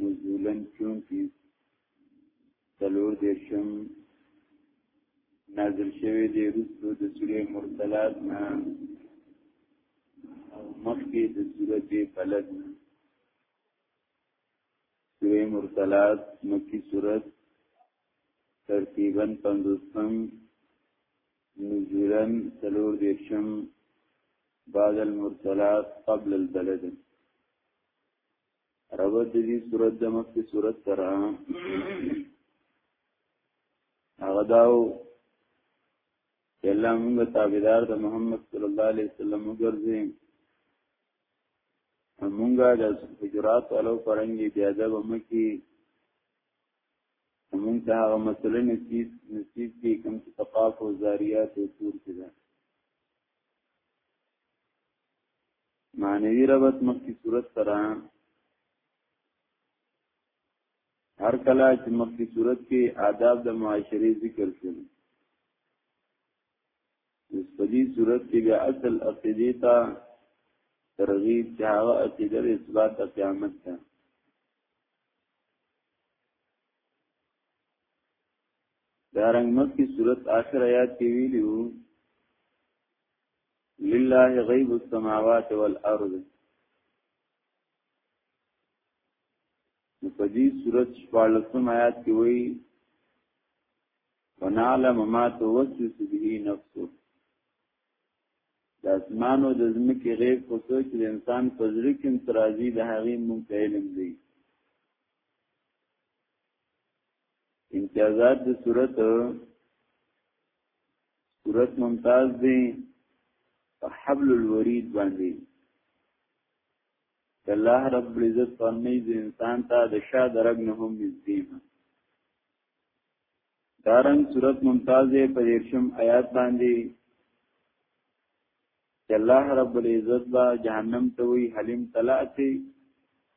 نزولا چونکی سلور دیرشم نازل شوی دی رسو د سوره مرسلات نه او مخکې د سوره فلق نه سوره مرسلات مکی سوره ترتیبا پندوستم نزولا سلور دیرشم بعد المرسلات قبل البلد ربط دې صورت د مخکې صورت سره هغه داو چې الله موږ تابعدار د محمد صلی الله علیه وسلم وګرځي موږ د حجرات والو پرنګي بیا د ومکی موږ ته هغه مسله نصیب نصیب کې کوم چې تقاف او زاریات او تور کې ده معنوی ربط مخکې صورت سره هر کله چې مخکې صورت کې آداب د معاشري ذکر شول اوس په دې صورت کې بیا اصل عقیده ته ترغیب چې هغه عقیده د اثبات قیامت ده دارنګ مخکې صورت آخر آیات کې ویلو لله غیب السماوات والارض په دې صورت شپږم آیات کې وایي ونعلم ما توسوس به نفسه د اسمان او د زمکه غیب خو څوک د انسان په زړه کې ترازی د هغې مونږ ته علم دی امتیازات د صورت صورت ممتاز دی په حبل الورید باندې الله رب العزت فرمایي د انسان ته د شاد رګ نه هم نږدې دارنګ صورت ممتاز په دیرشم آیات باندې چې الله رب العزت با جهنم ته وی حلیم تلاتی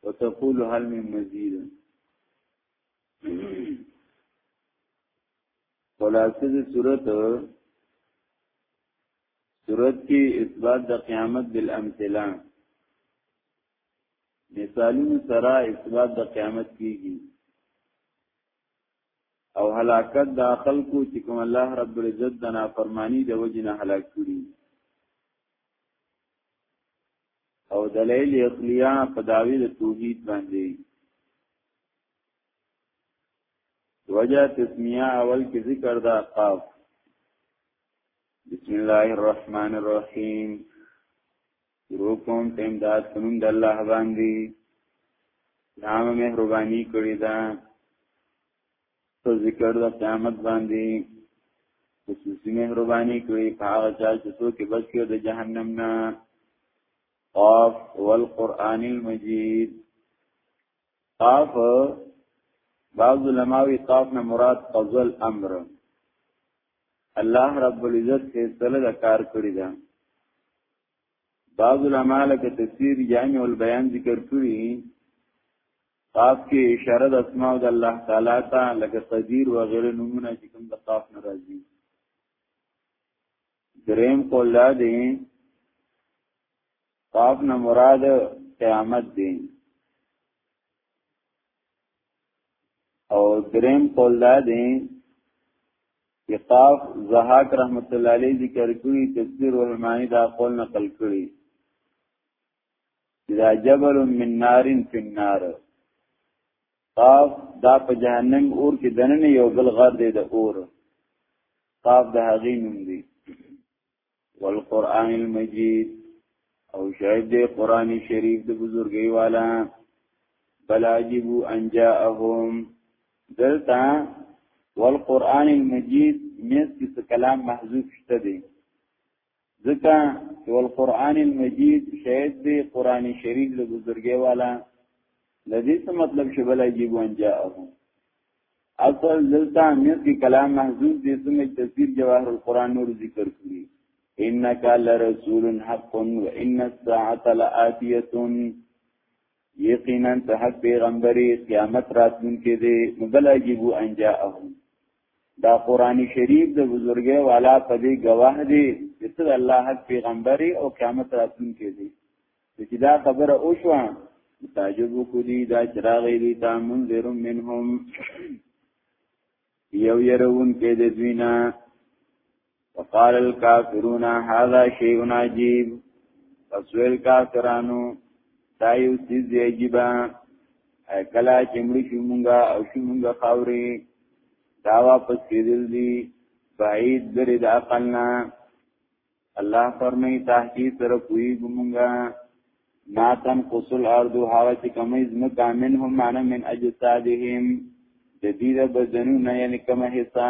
وتقول هل من مزید خلاصه د صورت صورت کې اثبات د قیامت بالامثله مثالونو سره اثبات د قیامت کیږي او هلاکت د خلکو چې کوم الله رب العزت د نافرمانی د وجې نه هلاک کړي او دلیل اخلیا په داوی د توحید باندې وجه تسمیه اول کې ذکر دا قاف بسم الله الرحمن الرحیم شروع کوم په امداد کوم د الله باندې نام مهرباني کړی دا په ذکر د قیامت باندې خصوصي مهرباني کړی په هغه چا چې څوک بچ کړي د جهنم نه قاف والقران المجید قاف بعض علماوی قاف نه مراد قضل امر الله رب العزت فیصله د کار کړی دا بعض علماء لکه تفسیر جامع البیان ذکر کړی قاف کې اشاره د اسماء د الله تعالی ته لکه قدیر و غیره نمونه چې کوم د قاف ناراضي دریم قول دا دی پاپ نه مراد قیامت دی او دریم قول دا دی چې قاف زهاک رحمت الله علیه ذکر کړی تفسیر الرحمانی دا قول نقل کړی اذا جبل من نار فی النار قاف دا په جهنم اور کې دننه یو بل غر دی د اور قاف د هغې نوم دی والقران المجید او شاید دی قران شریف د بزرګي والا بل عجبو ان جاءهم دلتا والقران المجید میز کې کلام محذوف شته دی ځکه چې القرآن المجید شاید دی قرآن شریف له بزرګي والا د دې څه مطلب چې بل عجیب وانجا اصل دلته امیت کی کلام محذوب دې سمې تفسیر جواهر القرآن نور ذکر کړی انک لرسول حق وان الساعه لاتیه یقینا ته حق پیغمبري قیامت راتلونکې دي مبلغ یو انجا اهو دا قران شریف د بزرګي والا په دې گواه دی چې ته الله حق پیغمبري او قیامت راتلونکي دی چې دا خبره او شو تعجب کو دي دا چراغ دي تا منذر منهم یو يرون کې د دوینا وقال الكافرون هذا شيء عجيب فسويل کافرانو دا یو سیز عجیبا کلا چې مړي شو مونږه او شو مونږه خاوري دا واپس کېدل دي بعید لري د عقل نه الله فرمایي تحقیق سره کوی ګمونګه ما تن قصل ارض هغه چې کمې زم کامن هم معنا من اجسادهم د دې د بدنو نه یعنی کومه حصہ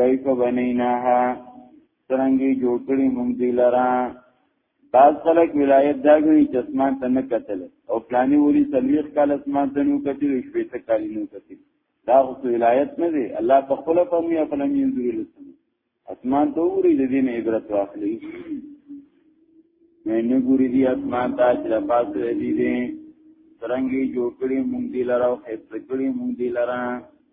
کیف بنیناها څنګه جوړ کړی مونږ دی لرا بعض خلک ولایت دا غوي چې اسمان ته نه کتل او پلاني وری سلويخ کال اسمان ته نو کتل شپې ته کال نو کتل دا خو ولایت نه دی الله په خپل فهمي خپل منځور لسم اسمان ته وری د دین عبرت واخلي نه ګوري دي اسمان ته چې د پاسه دی دي څنګه جوړ کړی مونږ دی لرا او خپل کړی مونږ دی لرا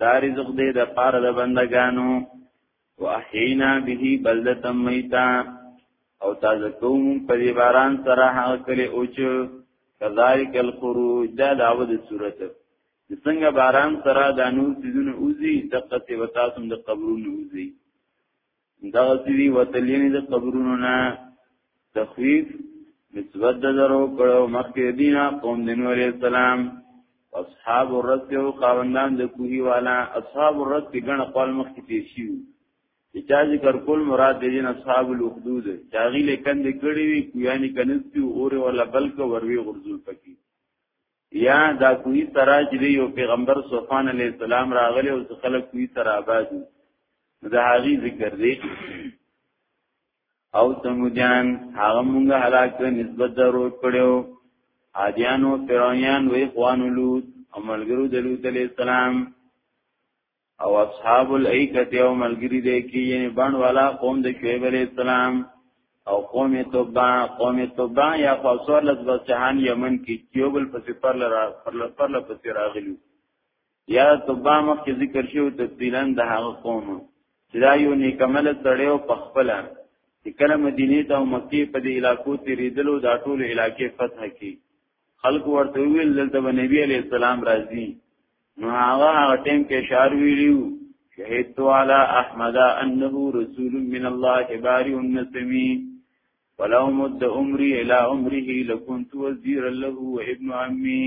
دا رزق دې د پاره د بندگانو واحینا به بلدتا میتا او تازه کوم په دې باران سره هغه کلی اوچ کذالک الخروج دا داود صورت څنګه باران سره د نور سيزونه اوزي دقه ته وتاسم د قبرونو اوزي دا سری وتلین د قبرونو نه تخویف نسبت د درو کړو مخکې دینا قوم د نور اسلام اصحاب الرس او قاوندان د کوهی والا اصحاب الرس کې ګڼ خپل مخ کې تیر شي چې چا ذکر کول مراد دې نه اصحاب الحدود چاغي لیکن د کړي وی کویانی کنستی اور ولا بلک وروي غرزول پکې یا دا کوی سراج دی یو پیغمبر صوفان علی السلام راغلی او خلک کوی سر آباد دا هغه ذکر دی او سمودیان هغه مونږه هلاک نسبت درو کړو عادیانو فرعونیان وی خوانو لوط او ملګرو د لوط علی السلام او اصحاب الایکه یو ملګری دی کې یعنی بان والا قوم د شعیب علی السلام او قوم توبا قوم توبا یا فوسور لزبسحان یمن کې کیوبل پسې پر لرا پر لرا پر لرا پسې راغلی یا توبا مخ کې ذکر شو تفصیلا د هغه قوم چې دا یو نیکمل سړیو په خپل چې کله مدینه ته او مکه په دې علاقو ته ریدلو دا ټول علاقې فتح کی خلق ورته ویل دلته به نبی علی السلام راځي نو هغه هغه ټیم کې اشار ویلو شهید علی احمد انه رسول من الله باری النسمی ولو مد عمري الى عمره لكنت وزيرا له وابن عمي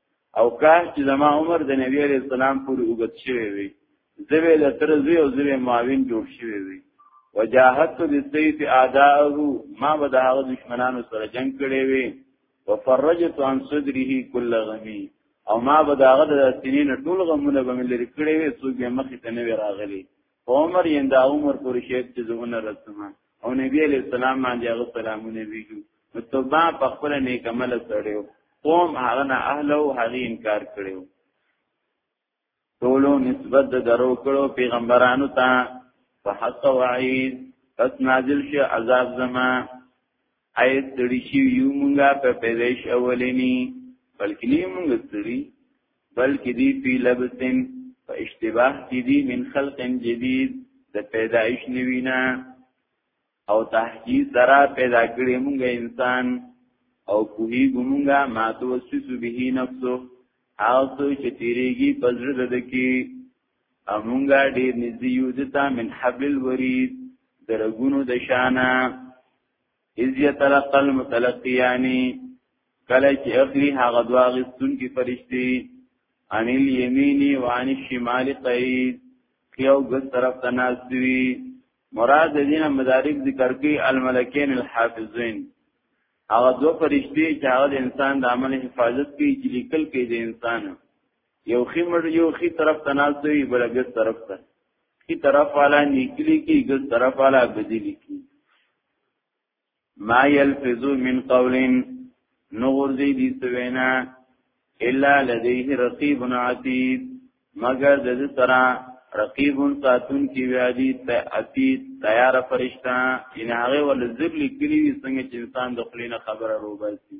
او کاش چې زما عمر د نبی علیہ السلام پورې وګت شوی وي زوی د تر زوی او زوی معاون جوړ شوی وي وجاهدت بالسيف اعداءه ما به د هغه دشمنانو سره جنگ کړی وي وفرجت عن صدره كل غمي او ما به د هغه د سینې نه ټول غمونه به ملي کړی وي څوک به مخې ته نه راغلي عمر یند عمر پورې شیخ چې زونه رسمه او نبی علیہ السلام باندې هغه سلامونه ویلو نو توبه په خپل نیک عمل سره قوم هغه نه اهل او هغه انکار کړو ټولو نسبت د درو کړو پیغمبرانو ته فحق وعید پس نازل شي عذاب زما اي ستړي شي یو مونږه په پیدائش اولنی بلکې نه مونږ ستړي بلکې دی په لبسن په اشتباه کې دی من خلق جدید د پیدائش نوینا او تحقیق سره پیدا کړی مونږ انسان او کوهی ګمونګه ما توسس به نفسه او سوچ تیریږي پزړه د دکی امونګه ډیر نږدې یو دتا من حبل الورید درګونو د شانا اذ یتلقى المتلقیانی کله چې اخلي هغه دوا غستون کې فرشتي ان الیمینی و ان الشمال قید کیو ګس طرف تناسوی مراد دینه مدارک ذکر کوي الملکین الحافظین هغه دو فرشتي چې هغه د انسان د عمل حفاظت کوي چې لیکل کوي د انسان یو خی مړ یو خی طرف ته ناز دی بل ګس طرف ته کی طرف والا نیکلی کی ګس طرف والا بدی لیکي ما یلفظو من قول نغور دی دی سوینا الا لدیه رقیب عتید مگر د دې سره رقیب ساتون کی ویادی ته عتید تیار فرشتہ ان هغه ول ذل کلی څنګه چې انسان د خلینو خبره روباسي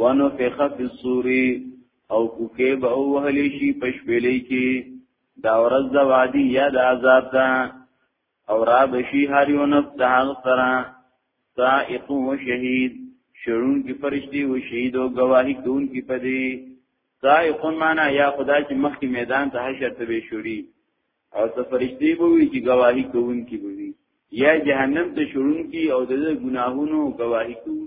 وانو فخ فی الصور او کوکه به وهلی شي پښپېلې کې دا ورځ د وادي یا د عذاب ده او را بشي هر یو نفس د هغه سره سائق و شهید شرون کی فرشتي او شهید او گواہی کون کی پدی سائق معنا یا خدا چې مخکې میدان ته حشر ته به شړي او ته فرشتي به وي چې گواہی کون کی بوي یا جهنم ته شړون کی او د ګناهونو گواہی کون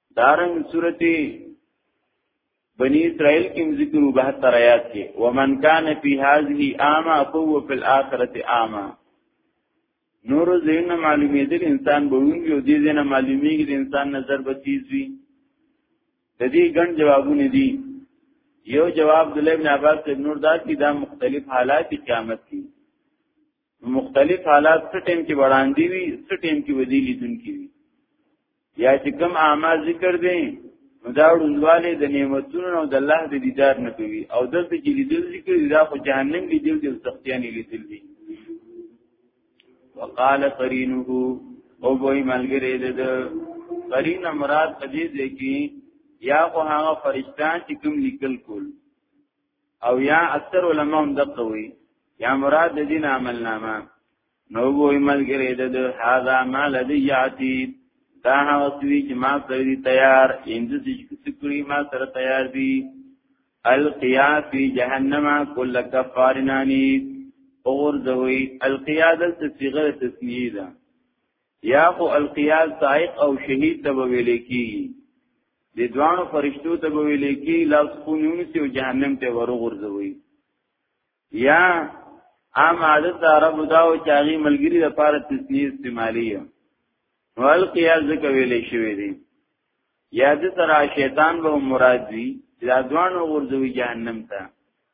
دارنګ سورته بنی اسرائیل کې ذکر 72 آیات کې ومن کان فی هذه اعما فهو فی الاخرته اعما نور زین معلومې دي انسان به ویني او دې زین معلومې دي انسان نظر به تیز وي د دې ګڼ جوابونه دي یو جواب د ابن عباس ابن نور داد کی دا مختلف حالات قیامت کی مختلف حالات څه ټیم کې وړاندې وي څه ټیم کې ودی لیدونکي وي یا چې کوم اعمال ذکر دي نو دا وړاندواله د نعمتونو او د الله د دیدار نه کوي او دلته چې لیدل ذکر دا خو جهنم لیدل دي او سختیانې لیدل دي وقال قرینه او وای ملګری د قرین مراد دې ځکه یا خو هغه فرشتان چې کوم لیکل کول او یا اکثر علما هم دغه وی یا مراد د دین عمل نامه نو وی ملګری د هاذا ما لدی یاتی دا هغه سوی چې ما سره دی تیار اند چې کړی ما سره تیار دی القیا فی جهنم کل کفارنانی اور دوی القیادل تصیغه تسنیه ده یا خو القیاس سائق او شهید ته ویل کی د دوانو فرشتو ته ویل کی لاس خونونو سی او جهنم ته ورغورځوي یا عام عادت عرب داو چاغي ملګری د پاره تسنیه استعمالی والقیاس ځکه ویل شوی دی یا د سره شیطان به مراد وی دا دوانو ورځوي جهنم ته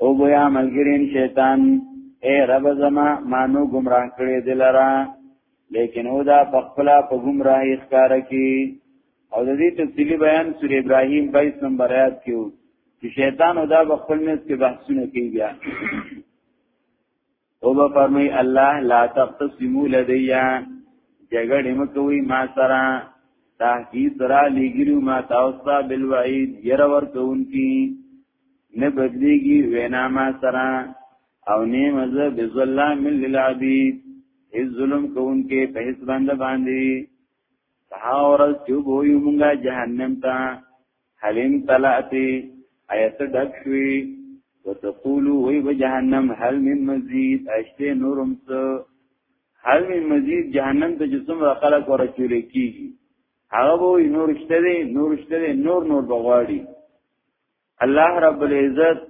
او بیا ملګرین شیطان اے رب زما مانو گمراه کړی دلرا لیکن او دا پخپلا په گمراهی ښکار کی او د دې تفصیلی بیان سورې ابراهیم 22 نمبر آیات کې چې شیطان او دا بخپل مس کې بحثونه کوي بیا او به فرمای الله لا تقسمو لدیا جګړه مکوي ما سره تحقیق را لګیرو ما تاسو بالوعید ير ورکون کی نه بدلیږي وینا ما سره او نه مزه بظلام للعبید هیڅ ظلم کوونکې په هیڅ باندې باندې تاورز چوبو یو مونږه جهنم ته حلیم تلاتی ایت ډک شوی وتقولو وی به جهنم هل من مزید اشته نورم څه هل من مزید جهنم ته جسم را خلق ورچول کیږي هغه وی نور شته دی نور شته دی نور نور بغواړي الله رب العزت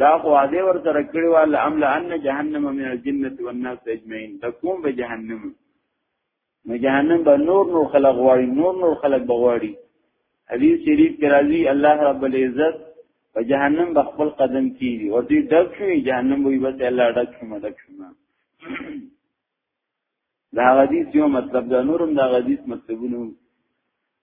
دا خو عادی ور سره کړی و الله املا ان جهنم من الجنه والناس اجمعين تكون به جهنم نو جهنم به نور نور خلق غواړي نور نور خلق بغواړي حدیث شریف کې راځي الله رب العزت په جهنم به خپل قدم کیږي او دې ډک شي جهنم وي بس الله ډک شي مدک شي دا حدیث یو مطلب دا نورم دا حدیث مطلبونه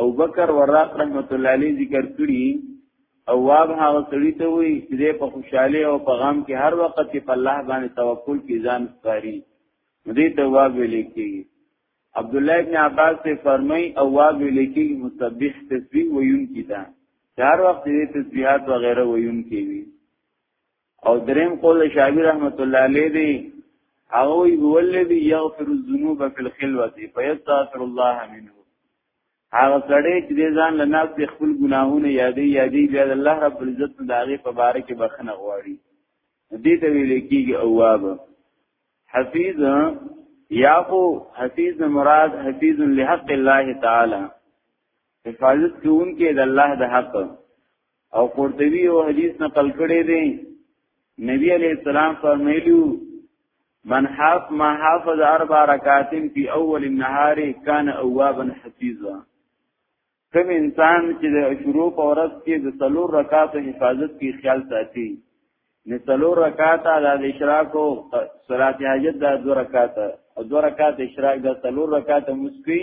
او بکر وراق رحمت الله علیه ذکر کړی او واب هغه سړی ته وی چې په خوشاله او په غم کې هر وخت کې په الله باندې توکل کې ځان سپاري دې ته واب ویل کی عبد الله ابن عباس سے فرمای او واب ویل کی مسبح تسبیح ویون کی دا هر وخت دې تسبیحات وغیرہ ویون کی وی او دریم قول شاګر رحمت الله علیه دی او هو الذی یغفر الذنوب فی الخلوه فیستغفر الله منه هغه سړی چې ځان له ناس د خپل ګناهونو یادې یادې بیا د الله رب العزت د هغه په باره کې بخنه غواړي دې ته ویل کېږي اواب حفیظ یاقو حفیظ مراد حفیظ لحق الله تعالی حفاظت کوونکې د الله د حق او قرطبي او حدیث نقل کړي دي نبی علیہ السلام فرمایلیو من حاف ما حافظ اربع رکعات فی اول النهار کان اوابا حفیظا کوم انسان چې د شروع په ورځ کې د څلور رکعات حفاظت کی خیال ساتي نه څلور رکعات د اشراق او صلات حاجت د دو رکعات او دو رکعات اشراق د څلور رکعات مسکی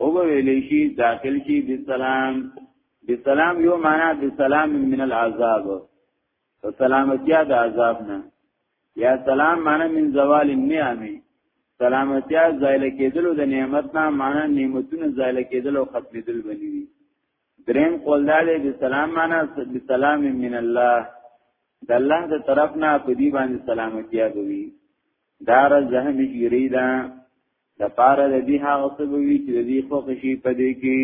او به ویل شي داخل شي بالسلام بالسلام یو معنا بالسلام من العذاب فسلامتیا د عذاب نه یا سلام معنا من زوال النعم سلامتیا زایل کېدلو د نعمت نه معنا نعمتونه زایل کېدلو ختمېدل بنوي دریم قول دا دی د سلام معنا د سلام من الله د الله د طرف نه په دې باندې سلامتی کوي دار زهم جریدا د پاره د دې هغه څه به وي چې د دې خوښ شي په دې کې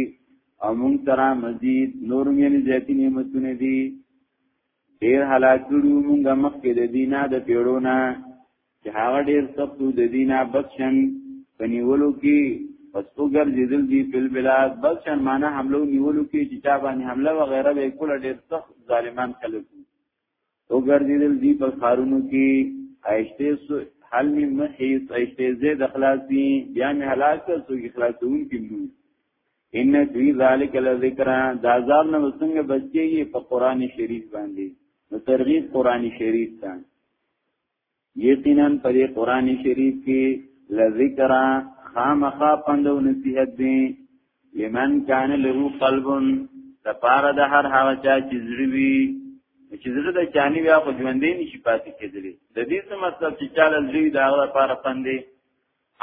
او موږ سره مزید نور مېن زیاتی نعمتونه دي ډیر هلاک کړو موږ مخکې د دینه د پیړونه چې هغه ډیر سخت د دینه بخشن پنیولو کې پس تو ګرځیدل دي په بلاد بخشن معنی حملو نیولو کې چې چا باندې حمله و غیره به کول ډیر سخت ظالمان خلک او ګرځیدل دی په خارونو کې عائشته سو حل می محیط عائشته زه د خلاصي بیا می هلاک کړ سو خلاصون کې نو ان فی ذلک لذکر دا عذاب نه وسنګ بچیږي په قران شریف باندې نو ترغیب قران شریف ته یقینا په دې قران شریف کې لذکر خامخا پندو نصیحت دی لمن کان له قلب د پاره د هر هغه چا چې زړه وي چې زړه د چانی بیا خو ژوندې نشي پاتې کېدلی د دې څه مطلب چې چاله زړه د هغه لپاره پندې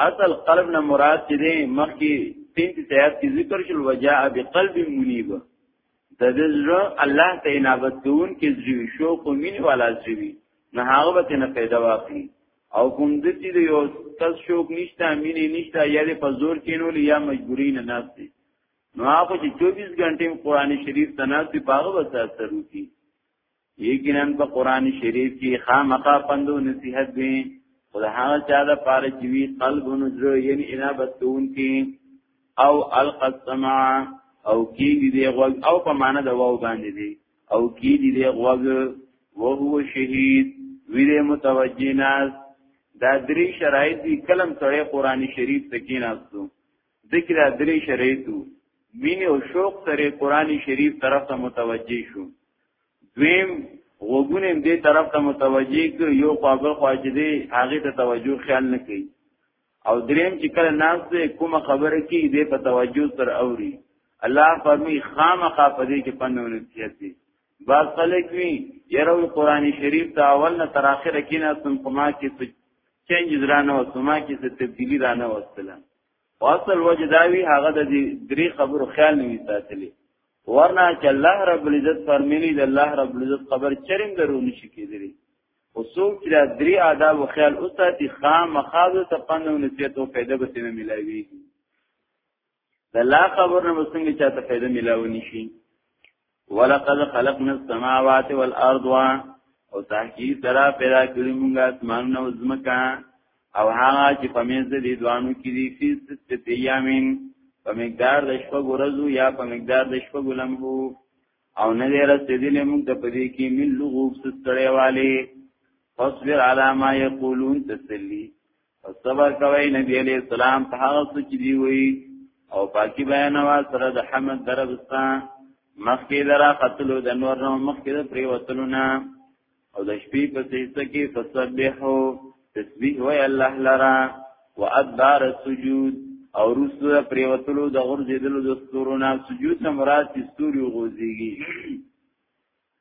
اصل قلب نه مراد چې دی مخکې 33 آیات کې ذکر شول وجاء بقلب منیب د دې زړه الله ته انابت دون کې زوی شوق او مين والا زوی نه هغه به نه پیدا واخلي او کوم د دې یو تل شوق نشته مين نشته یا دې په زور کینول یا مجبوری نه ناشتي نو هغه چې 24 غنټه قرآن شریف تناسب باغ وساترو کی یقینا په قران شریف کې خامخا پندو نصیحت دی خو د هغه چا د پاره چې وی قلبونو زړه یعنی انابت کون کې او القسم او کې دې دی غوږ او په معنا د واو باندې دی او کې دې دی غوږ او هو شهید ویره متوجی ناس دا درې شرایط دي کلم سره قران شریف تکیناستو ذکر درې شریعتو مين او شوق سره قران شریف طرف ته متوجي شو دویم وګونه دې طرف ته متوجي کو یو قابل خواجدي هغه ته توجه خیال نه کوي او دریم چې کله ناس دې کومه خبره کی دې په توجه سره اوري الله فرمی خامخا په دې کې پنو نصیحت دي بعض خلک وی یره قران شریف ته اول نه تر اخره کې نه سم کما کې څه چینج رانه او سما کې څه تبدیلی رانه وستلم واصل وجه داوی هغه د دې درې خبرو خیال نه ساتلی ورنه چې الله رب العزت فرمایلی د الله رب العزت خبر چریم درو نشي کېدلی او څوک چې د درې آداب او خیال او ساتي خام مخاذو ته پندو نصیحت او فائدہ به تنه ملایوي د الله خبر نه مسنګ چاته فائدہ ملاوي نشي ولقد خلقنا السماوات والارض او تحقیق سره پیدا کړی موږ اسمان او زمکا او هغه چې په منځ دې دوانو کې دي فی ست ایامین په مقدار د شپږ ورځو یا په مقدار د شپږ لمحو او نه دې رسیدلې موږ د پدې کې من لغوب ستړې والے فاصبر علی ما یقولون تسلی پس صبر کوي نبی عليه السلام په هغه څه چې دی وی او پاکي بیانوا سره د حمد دربستا مخکې درا قتل د نور نو مخکې د پریوتلونه او د شپې په سیسه کې فسبحو تسبیح وی الله لرا وادبار السجود او رسو پریوتلو د غرزیدلو د ستورونه سجود نه مراد ستوري غوزيږي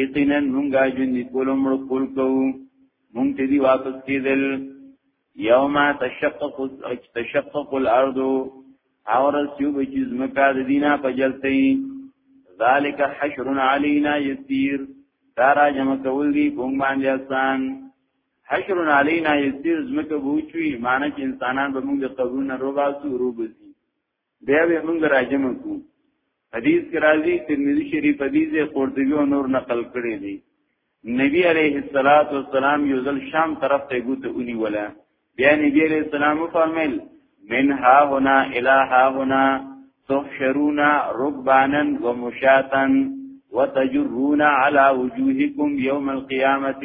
یقینا مونږه جون دي کولو مړ کول کوو مونږ ته دی واپس کیدل یوم تشقق تشقق الارض اور سیو بچی زمکا د دینا په جلتی ذالک حشر علینا یسیر دارا جمع کول دی بونګ باندې آسان حشر علینا یسیر زمکه بوچوي معنی چې انسانان به موږ د قبرونو روباسو روبزي بیا به موږ راجم کو حدیث کې راځي ترمذی شریف حدیث قرطبی او نور نقل کړی دی نبی علیه الصلاۃ والسلام یو ځل شام طرف ته ګوت اونی ولا بیا نبی علیه السلام فرمایل من ها هنا الی ها هنا تحشرون ركبانا ومشاتا وتجرون على وجوهكم يوم القيامه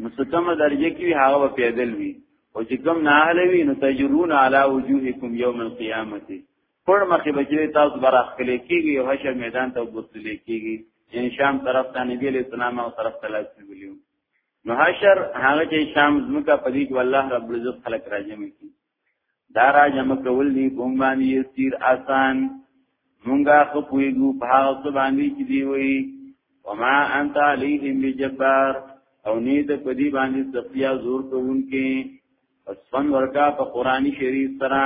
نو څه کومه درجه کې هغه په پیدل وي او چې کوم نه اهلوي نو تجرون علی وجوهکم یوم القیامت پر مخې بچی تاسو براخ کلی کېږي او حشر میدان ته وبوتل کېږي ان شام طرف ته نبی علیہ السلام او طرف ته لاس ویلو نو حشر هغه چې شام زمکه پدې کې والله رب العزت خلق راځي دا را جمع کول دی بونګ باندې یسیر آسان مونږه خو پویګو په هغه څه باندې چې دی وی وما انت علیهم بجبار او نه ته په دې باندې سپیا زور کوونکې پس فن ورکا په قرآنی شریف سره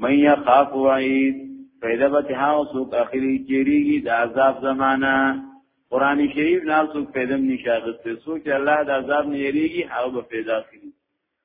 مې خاف وعید پیدا به ها او سو اخري چیرېږي د عذاب زمانہ قرآنی شریف نه سو پیدا نشاغت ته سوچ الله د عذاب نه یریږي هغه به پیدا کړي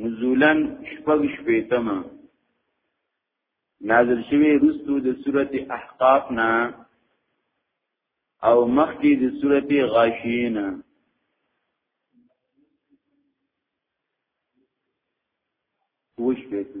نزولا شپږ شپېتمه نازل شوی رستو د صورت احقاف نا او مخکې د صورت غاشیه نا وش بیتو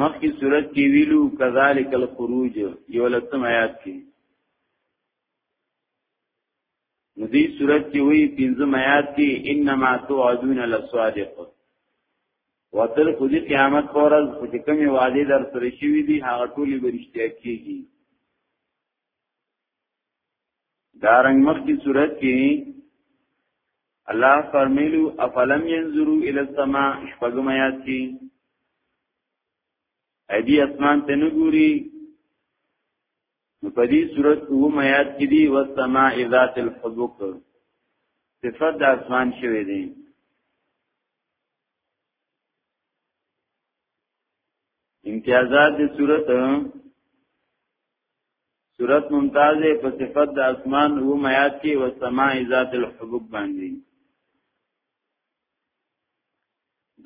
مخکې صورت کې ویلو کذالک الخروج یو لسم آیات کې نو دې صورت کې وی پنځم آیات کې انما توعدون للصادق وتر خو دې قیامت پر ورځ چې کومې وعده در سره شوې دي هغه ټولې برشتیا کیږي دارنګ مخکی صورت کې الله فرمیلو افلم ينظروا الى السماء شپږم آیات کې ادي اسمان ته نه ګوري نو په دې صورت او میات کې دی والسما ذات الحبوق صفات د اسمان شوی دی امتیازات د صورت صورت ممتاز په صفت د اسمان او میات کې او سماع ذات الحبوب باندې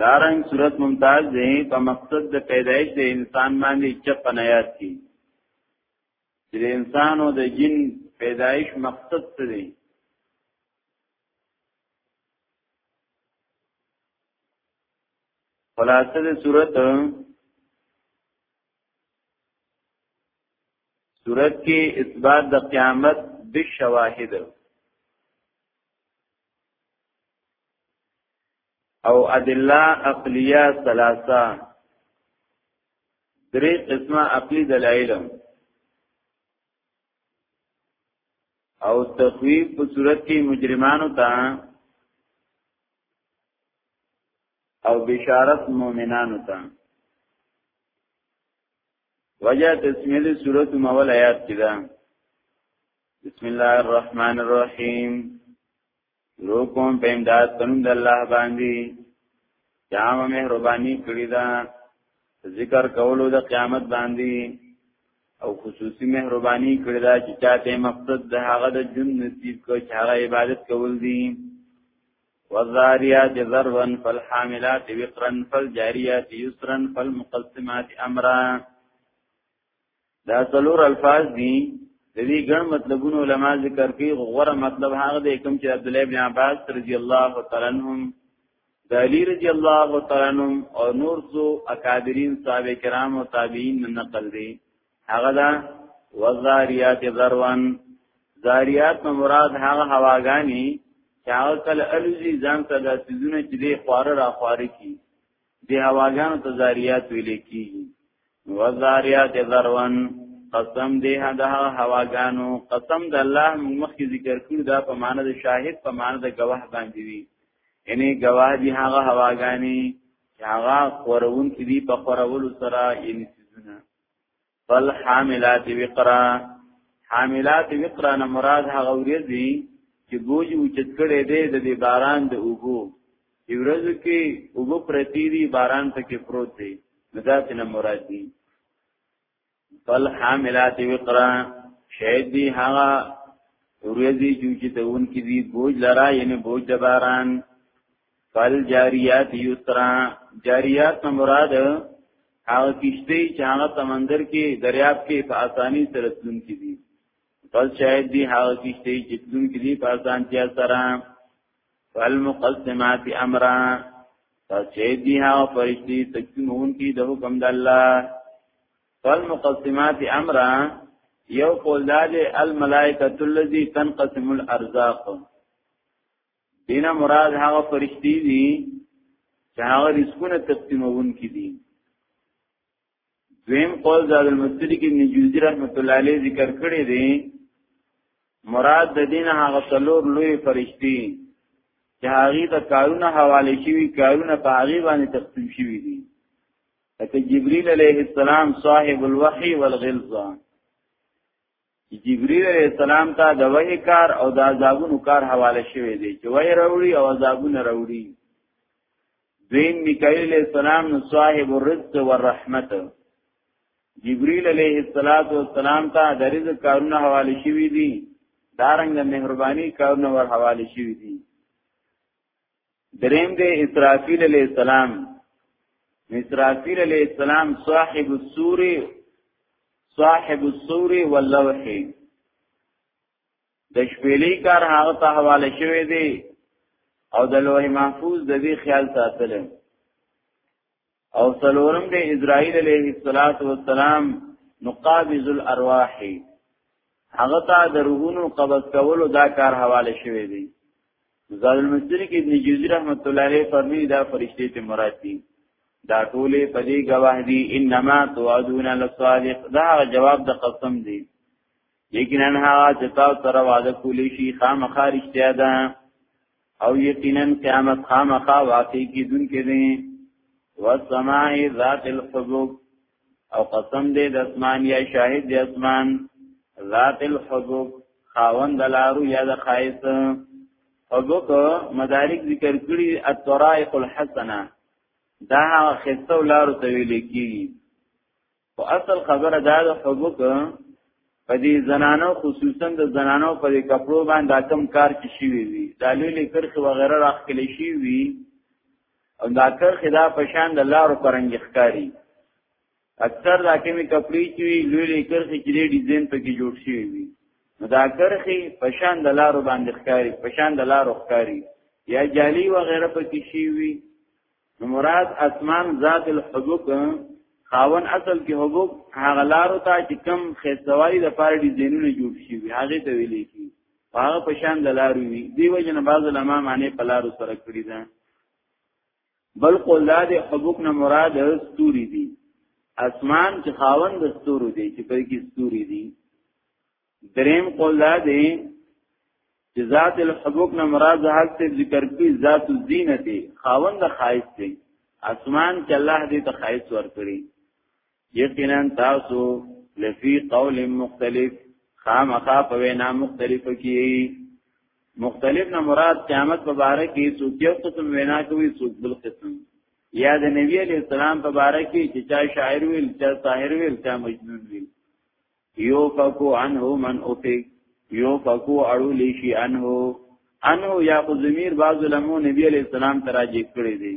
دارنګ صورت ممتاز دی په مقصد د پیدایش د انسان باندې چپ نیات کی چې د انسان او د جن پیدایش مقصد څه دی خلاصه د صورت صورت کې اثبات د قیامت بالشواهد او ادله عقلیه ثلاثه درې قسمه عقلی دلایل او تخویف په صورت کې مجرمانو ته او بشارت مؤمنانو ته وجه تسمیه د صورت مول آیات کې ده بسم الله الرحمن الرحیم شروع کوم په امداد پنوم د الله باندې یا ما مهرباني کړی دا ذکر کولو د قیامت باندې او خصوصي مهرباني کړی دا چې چاته مقصد د هغه د جن نصیب کو چې هغه عبادت کول دي والذاریات ذروا فالحاملات وقرا فالجاریات یسرا فالمقسمات امرا دا څلور الفاظ دي د دې ګڼ مطلبونو علما ذکر کوي غوړه مطلب هغه دی کوم چې عبد الله ابن عباس رضی الله تعالی عنهم د علی رضی الله تعالی عنهم او نور څو اکابرین صحابه کرام او تابعین من نقل دي هغه دا وزاریات ذروان زاریات نو مراد هغه هواګانی چې هغه کله الوزی ځان ته د سيزونه چې دی خواره را خواره کی دی هواګانو ته زاریات ویل کیږي وزاریات ذروان قسم دی هدا هواګانو قسم د الله مخکې ذکر کړو دا په معنی د شاهد په معنی د گواه باندې وی یعنی گواه دی هغه هواګانی چې هغه خورون کې دی په خورولو سره یعنی سيزونه بل حاملات وقرا حاملات وقرا نه مراد هغه ورځ دي چې بوج اوچت کړي دي د دې باران د اوبو دی ورځو کې اوبو پرتی دي باران ته کې پروت دي دا څنګه مراد دي بل حاملات وقرا شاید دی هغه ورځي چې دون کې دي بوج لرا یعنی بوج د باران فل جاریات یسرا جاریات نه مراد هغه کشته چې هغه سمندر کې دریاب کې په اساني سره تلون کې دي فل شاید دی هغه کشته چې تلون کې دي په اسانتیا سره فل مقسمات امرا فل شاید دی هغه فرشتي تقسیمون کې د حکم د الله فل مقسمات امرا یو قول داده الملائکت اللذی تنقسم الارزاق دینه مراد هغه فرشتي دي چې هغه رزقونه تقسیمون کې دي دویم قول زاد المستری کې نجوزی رحمت الله علیه ذکر کړی دی مراد د دین هغه څلور لوی فرشتي چې هغه د کارونه حواله شوی کارونه په هغه باندې تقسیم شوی دي لکه جبرئیل علیه السلام صاحب الوحی والغلظه جبرئیل علیہ السلام ته د وحی کار او د عذابونو کار حواله شوی دی چې وحی راوړي او عذابونه راوړي دویم میکائیل علیہ السلام نو صاحب الرزق والرحمت جبرئیل علیہ الصلات والسلام ته د رزق کارونه حواله شوی دي دارنګ د مهرباني کارونه ور حواله شوی دي دریم دی اسرافیل علیہ السلام اسرافیل علیہ السلام صاحب السور صاحب السور واللوح د شپېلې کار هغه ته حواله شوی دی او د لوح محفوظ د دې خیال ساتل او سلورم د اسرائیل علیه الصلاۃ والسلام نقابض الارواح هغه ته د روحونو قبض کولو دا کار حواله شوی دی زال المسری کې ابن جوزی رحمت الله علیه فرمی دا فرشته ته مراد دي دا ټوله په دې گواه دي انما توعدون للصادق دا جواب د قسم دی یقینا هغه چې تاسو سره وعده کولی شي خامخارشتیا ده او یقینا قیامت خامخا واقع کیدون کې دي والسماء ذات الحبوب او قسم دې د اسمان یا شاهد د اسمان ذات الحبوب خاوند دلارو یا د خایس حبوب مدارک ذکر کړی الطرائق الحسنه دا هغه خسته لارو ته ویل کیږي او اصل خبره دا ده حبوک په دې زنانو خصوصا د زنانو په دې کپړو باندې کم کار چې شي وي دا لولې کرخه وغیرہ راخلې شي وي او دا کرخه دا پشان د لارو پرنګ ښکاری اکثر دا کمی کپړې چې وي لولې کرخه چې ډیزاین په کې جوړ شي وي نو دا کرخه پشان د لارو باندې ښکاری پشان د لارو ښکاری یا جالی وغیرہ په کې شي وي نو مراد اسمان ذات الحبوب خاون اصل کې حبوب هغه لارو ته چې کم خېسوالي د پاره دي زینونه جوړ شي هغه ته ویلې کی هغه په شان د لارو وی دی وجنه بعض علماء معنی په لارو سره کړی ده بل قول دا د حبوب نه مراد ستوري دي اسمان چې خاون د ستورو دی چې په کې ستوري دي دریم قول دا دی چې ذات الحبوک نه مراد ذات ته ذکر کی ذات الزینت خاوند خایس دی اسمان کې الله دې ته خایس ورکړي یقینا تاسو لفی قول مختلف خامخا په وینا مختلف کی مختلف نه مراد قیامت په باره کې څوک یو قسم وینا کوي څوک بل قسم یا د نبی علی السلام په باره کې چې چا شاعر ویل چا ساحر ویل چا مجنون ویل یو فکو عنه من افق یو فکو اړو لیشی عنه عنه یا خو ضمیر بعض علماء نبی علیہ السلام تراجع کړی دی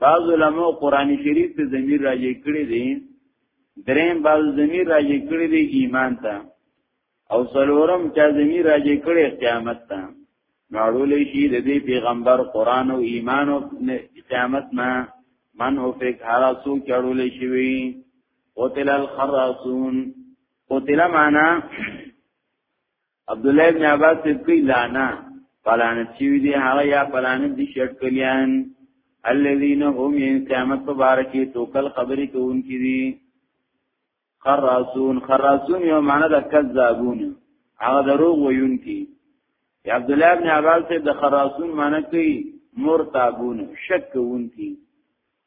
بعض علماء قران شریف ته ضمیر راجع کړی دی دریم بعض ضمیر راجع کړی دی ایمان ته او سلورم چا ضمیر راجع کړی قیامت ته ناړول شي د دې پیغمبر قران او ایمان او قیامت نه من او فک هر څو چړول شي وي قتل الخراسون قتل معنا عبد الله ابن عباس کوي لانا فلانه چې دی هغه یا فلانه دي شرط کلیان الذين هم من قیامت مبارکي توکل خبرې کوونکي دي خراسون خراسون یو معنا د کذابون هغه دروغ ویونکي عبد الله ابن عباس د خراسون معنا کوي مرتابون شک کوونکي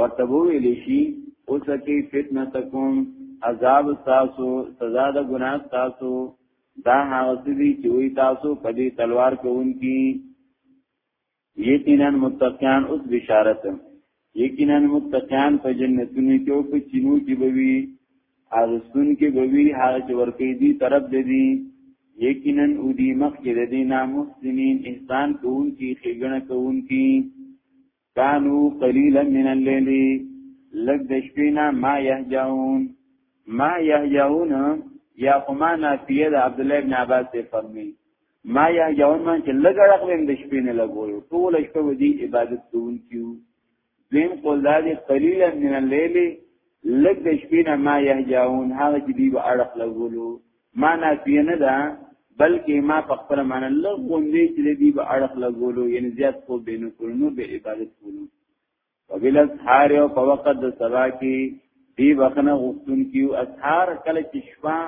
ورته ویل شي اوس کې فتنه تکوم عذاب تاسو سزا د ګناه تاسو دا هغه دي چې وی تاسو په دې تلوار کوونکی یقینا متقین اوس بشارت یقینا متقین په جنتونو کې او په چینو کې بوي ارسون کې بوي هغه چې ورکې دي طرف دې دي یقینا او دې مخ کې دې نه محسنین احسان کوونکی خېګنه کوونکی کانو قلیلا من اللیل لګ د شپې نه ما یهجعون ما یهجعون یا خما نافیه د عبد الله ابن عباس ته فرمی ما یهجعون من چې لګ رقم د شپې نه لګول ټول شپه ودی عبادت کوون کیو دیم قول دا دی قلیلا من اللیل لګ د شپې نه ما یهجعون هغه چې دی به اړه لګولو ما نافیه نه ده بلکې ما په خپل معنی لږ غوندې چې دې به اړخ لګولو یعنی زیات خو به نه کولو به عبادت کولو وبل اسحار او په وخت د سبا کې دی وخنه غوښتون کیو اسحار کله چې شپه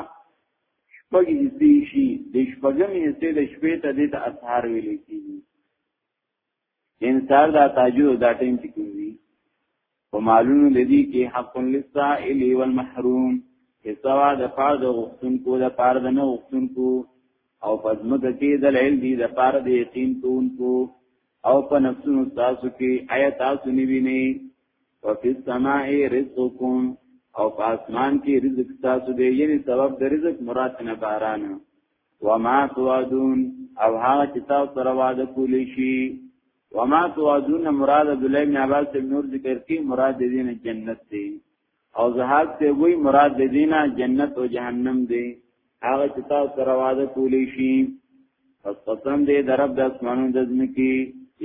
شپږ دې شي د شپږم حصے د شپې ته دې ته اسحار ویل کیږي انصار دا تاجر دا ټیم چې کوم دي په مالونو لدی کې حق للسائل والمحروم حسوا د پاره د غوښتونکو د پاره د نه غوښتونکو او پدمګ کې د لعل دی د پاره د یقین کوونکو او په نفسونو تاسو کې آیا تاسو نیوی نه او په سماء رزقکم او په اسمان کې رزق تاسو دی یعنی سبب د رزق مراد نه باران وما توعدون او هغه چې تاسو سره وعده کولی شي وما توعدون مراد عبد الله بن عباس بن نور ذکر کی مراد دین جنت دی او زهاد ته وی مراد دینه جنت او جهنم دی هغه چې تاسو سره وعده کولی شي پس قسم دې درب د اسمانو د ځمکی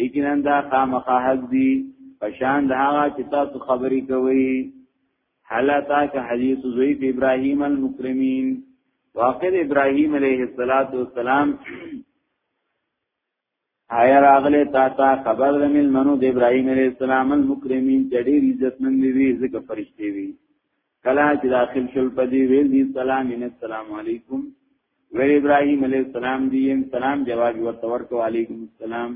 یقینا دا خامخا حق دی پشان د هغه چې تاسو خبرې کوي حالتا که حدیث زویف ابراهیم المکرمین واقع ابراهیم علیه السلام آیا راغله تا تا خبر د مل منو د ابراهیم علیه السلام المکرمین چې ډیر عزت مند وی ځکه فرشتي وی کلا چې داخل شل پدی ویل دی سلام ان السلام علیکم وی ابراهیم علیه السلام دی سلام جواب ورته ورکو علیکم السلام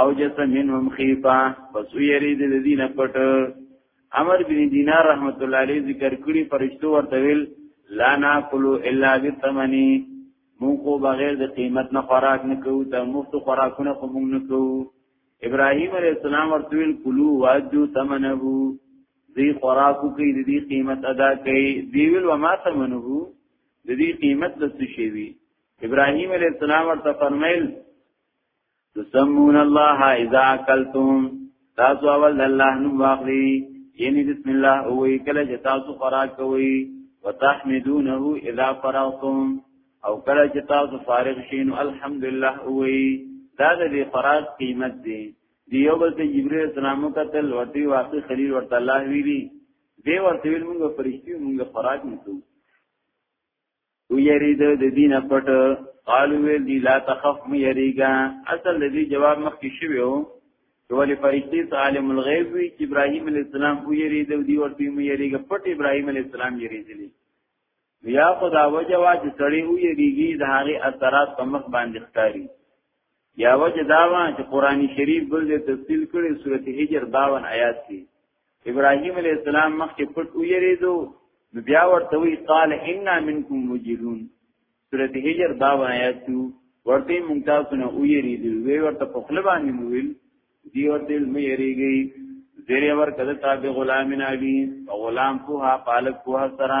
او جس منهم خیفا پس ویری د دین پټ امر بن دینار رحمت الله علیه ذکر کړی فرشتو ورته ویل لا ناکلو الا بثمنی مون کو بغیر د قیمت نه خوراک نه کوو ته مفت خوراکونه خو مونږ نه کوو ابراهیم علیه السلام ورته ویل کلو واجو ثمنه دی خوراکو کوي د دې قیمت ادا کوي دی ویل و ما ثمنه د دې قیمت د څه شي وی ابراهیم علیه السلام ورته فرمایل تسمون الله اذا اکلتم تاسو اول الله نوم واخلي یعنی بسم الله او کله چې تاسو خوراک کوئ وتحمدونه اذا فرغتم او کله چې تاسو فارغ شئ نو الحمدلله او دا د فراغ قیمت دی دیو بل ته جبرئیل السلام کتل ورته واقع خلیل ورته الله ویلی دی ورته ویل موږ فرشتي موږ خوراک نیسو ویرید د دینه پټ قالو ویل دی لا تخف مېریګا اصل د دې جواب مخکې شویو ولې فرشتي عالم الغیب وی چې ابراهیم علی السلام ویرید او دی ورته مېریګا پټ ابراهیم علی السلام یریدلی یا خدا وجوا چې سړی ویریږي د هغه اثرات په مخ باندې ښکاری یا وجه داوا چې قرآنی شریف بل دې تفصیل کړي سورته هجر 52 آیات کې ابراهيم عليه السلام مخکې پټ ویریدو نو بیا ورته وی قال ان منکم مجرمون سورۃ هجر دا آیات ورته مونږ تاسو نه ویریدو وی ورته په خپل باندې ویل دی ورته مې یریږي زیر ور کده تا به غلام نبی او غلام کوه پالک کوه سره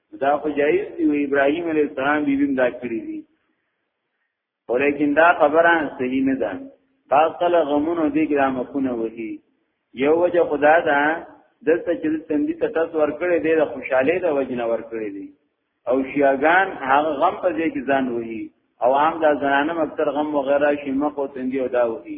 دا خو جایز دی او ابراهیم علیه السلام بیبیم دا کړی دی خو لیکن دا خبره صحیح نه ده بعض کله غمونو دې کې دا مخونه وهي یو وجه خدا ده دلته چې تندې ته تاسو ورکړې دې د خوشحالۍ د وجنه ورکړې دي او شیاغان هغه غم په دې کې ځان وهي او عام دا زنانه مکتر غم وغیرہ شي مخ او تندې او دا وهي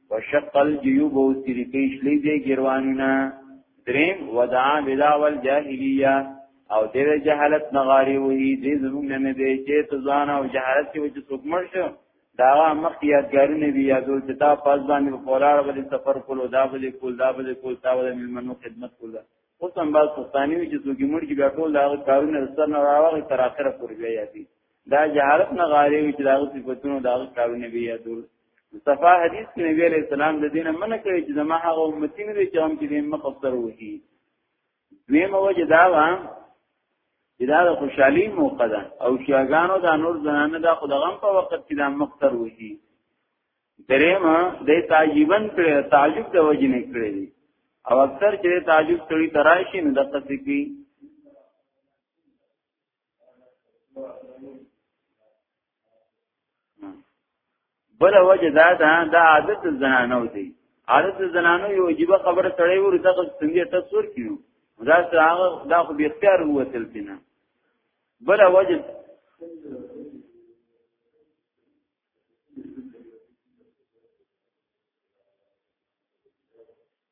وشق الجيوب او ترکی شلی دی ګروانونه دریم ودعا بداول جاهلیه او دې جهالت نغاری وې دې زموږ نه دې چې تزان او جهالت کې وجه څوک مړ شو دا مخ یادګارونه دی یادو چې تا پاس باندې په پولار باندې سفر کولو دا باندې کول دا باندې کول تا باندې ملمنو خدمت کول اوس هم باز پښتاني چې څوک مړ کې بیا ټول دا کارونه سر نه راوړي تر اخره پورې بیا یادي دا جهالت نه غاري چې دا صفاتونو دا کارونه بیا یادول صفا حدیث کې نبی علیہ السلام د دینه منع کړی چې زما هغه امتی نه دي چې هم کې دې مخ افتر وږي دویمه وجه دا و چې دا د خوشحالي موقع ده او شیاګانو دا نور زنانه دا خدغم په وخت کې دا مخ تر وږي درېما د تعجبن کړي تعجب د وجې نه کړی دي او اکثر چې تعجب تړي ترایشي نه د قصې کې بل وجه دا دا د عادت زنانو دی عادت زنانو یو عجیب خبره سړی ور دغه څنګه تصور کیو دا هغه دا خو به اختیار ووتل دینه بل وجه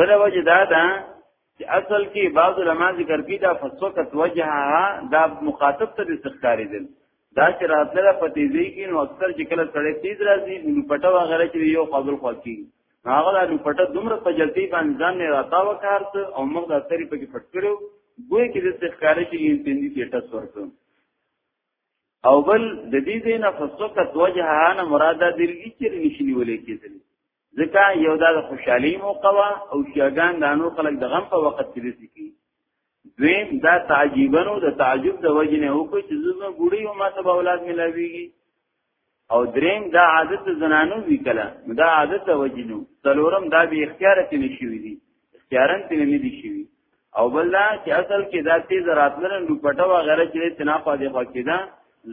بل وجه دا ده چې اصل کې بعض علما ذکر کوي دا فسوقت وجهها دا مخاطب ته د سخکاری دي دا چې راتله په تیزی کې نو اکثر چې کله سړی تیز راځي نو پټه وغیرہ چې یو قابل خوکی هغه د پټه دومره په جلتی باندې ځان نه راتا وکارت او موږ د اثر په کې پټ کړو ګوې کې د سخکاری چې انتندي کې ټس ورته او بل د دې دینه فسوقت وجهها نه مراد دلګي چې نشنی ولې کېدلی ځکه یو دا د خوشحالي موقع وا او شیاګان د انو خلک د غم په وخت کې رسي کی دویم دا تعجیبنو د تعجب د وجې نه وکړي چې زما ګوړی او ماته به اولاد ملاويږي او دریم دا عادت زنانو وی کله دا عادت وجنو څلورم دا به اختیار کې نشوي دي اختیارن تین نه دي شي او بل دا چې اصل کې دا تیز راتلره نو پټه و غیره چې تنا په دې خوا کې دا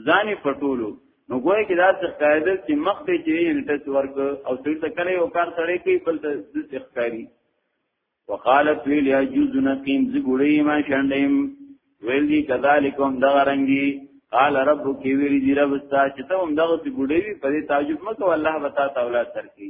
ځانې پټولو نو ګویا کې دا څه قاعده چې مخ ته چې انټس ورک او څه ته کله یو کار سره کوي بل ته د ښکاری وقالت ویل یا جوز نقیم ز ګړې ما شندیم ویل دي کذالکم دغه رنګي قال رب کی ویری دی رب ستا چې ته هم دغه ګډې وی په دې تعجب مکو الله وتا تعالی ترکی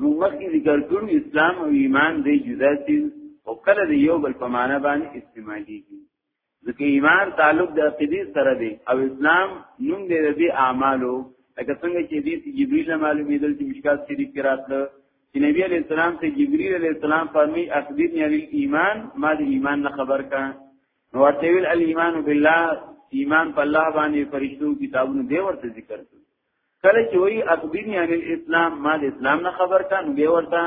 نو مخکې ذکر کړو اسلام او ایمان دی جدا دي او کله دی یو بل په معنا باندې استعمالېږي ځکه ایمان تعلق د عقیده سره دی او اسلام نوم دی د اعمالو لکه څنګه چې دې جبرئیل معلومېدل چې مشکات شریف کې راتله چې نبی علی السلام ته جبرئیل علی السلام فرمی اخبرنی عن الايمان ما د ایمان نه خبر کا نو ورته ویل الايمان بالله ایمان په الله باندې فرشتو کتابونو دی ورته ذکر کړ کله چې وی اخبرني عن الاسلام ما د اسلام نه خبر کا نو به ورته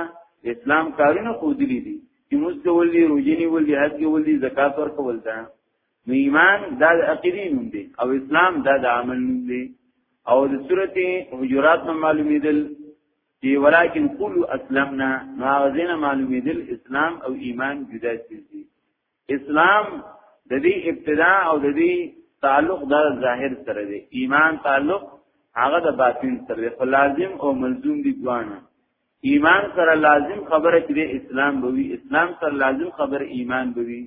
اسلام کارونه خو دي دي چې موږ ولې روزنی ولې حج ولې زکات ورکول ده نو ایمان دا د عقیدې نوم دی او اسلام دا د عمل نوم دی او د سورته حجرات نه معلومیدل چې ولکن قولوا اسلمنا ما غزنا معلومیدل اسلام او ایمان جدا دي اسلام د دې ابتدا او د دې تعلق د ظاهر سره دی ایمان تعلق هغه د باطن سره دی خو لازم او ملزوم دي دوانه ایمان سره لازم خبره چې اسلام بوي اسلام سره لازم خبره ایمان بوي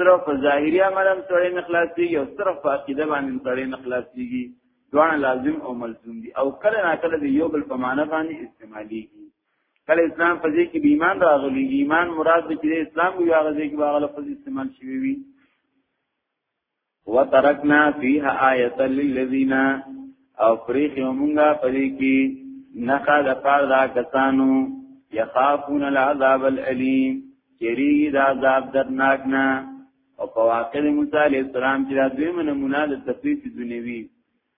صرف ظاهری عمل هم سره نه خلاصي او صرف په عقیده باندې سره نه خلاصيږي دوانه لازم او ملزوم دي او کله ناکله یو بل په معنا باندې استعماليږي کله اسلام په ځای کې به ایمان راغلی ایمان مراد به چې اسلام وي هغه ځای کې به هغه لفظ استعمال شوی وي وترکنا فیها آیه للذین او فریخ یومنګا پدې کې نخا د پار دا کسانو یخافون العذاب الالم چری دا عذاب درناک نه او په واقع موسی علی السلام چې دا دوی نمونه د تفریح دنیوي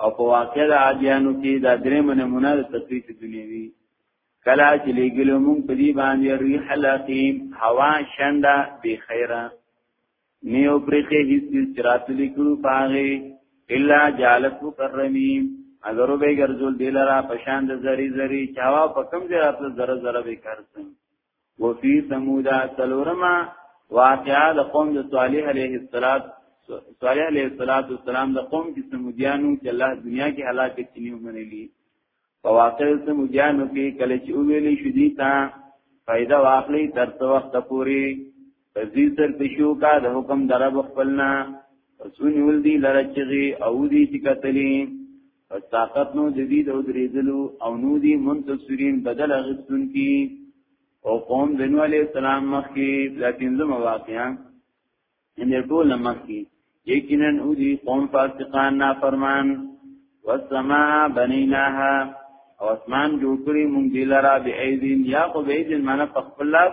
او په واقع د عادیانو کې دا درې نمونه د تفریط دنیوي کلا چې لګلو مونږ په دې باندې ریح لقیم هوا شنده به خیره نیو پرخه هیڅ چرات لیکو پاغه الا جالت کرمیم اگر به ګرځول دلرا پشان د زری زری چاوا په کم ځای راتل زره زره به کارسم وفي ثمود سلورما واقعا د قوم د صالح علیه السلام صالح علیه السلام د قوم کې سمودیانو چې الله دنیا کې هلاک کړي ومنلي په واقع سمودیانو کې کله چې ویلې شو دي تا فائدہ واخلي تر څو وخت پوري پس دی سرکشو کا د حکم درب خپلنا پس ونیول دی لره چغی او دی چې کتلی پس طاقت نو د دې د درېدلو او نو دی منتصرین بدل غستون کی او قوم دنو علی السلام مخ کی لکن زم واقعا ان ټول مخ کی یقینا او دی قوم فاسقان نافرمان والسماء بنیناها او اسمان جوړ کړی مونږ دی لرا به ایدین یا خو به ایدین معنا په خپل لاس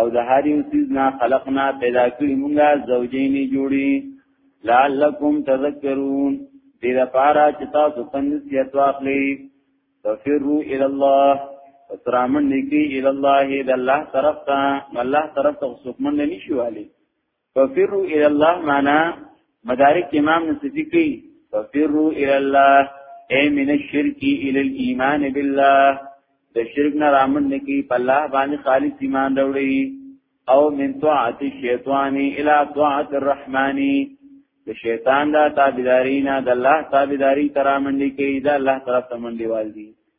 او د هر یو چیز نه خلقنا پیدا کړی مونږه زوجین جوړی لعلکم تذکرون دې لپاره چې تاسو پنځه واخلي تفروا الى الله ترامن نکی الى الله د الله طرف ته الله طرف ته سکمن نه نشي والی ففروا الى الله معنا مدارک امام نصفی کوي ففروا الى الله اي من الشرك الى الايمان بالله د شرک نه رامن نه کی په الله باندې خالص ایمان وروړي او من طاعت الشیطان الى طاعت الرحمن د شیطان دا تابعداري نه د الله تابعداري ترامن نه کی دا الله طرف ته منډي والدي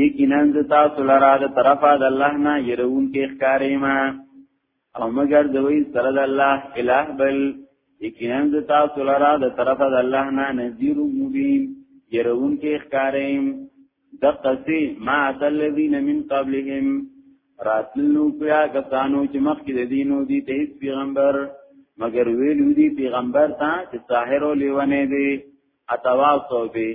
یقینا ز تاسو لرا د طرفه د الله نه يرون کې ښکارې ما او مگر دوی سره د الله الہ بل یقینا ز تاسو لرا د طرفه د الله نه نذیر مبین يرون کې ښکارې د قصي ما الذين من قبلهم راتلو کیا کسانو چې مخکې د دینو دي ته پیغمبر مگر ویلو دي پیغمبر ته چې ظاهر او لیونه دي اتوا صوبه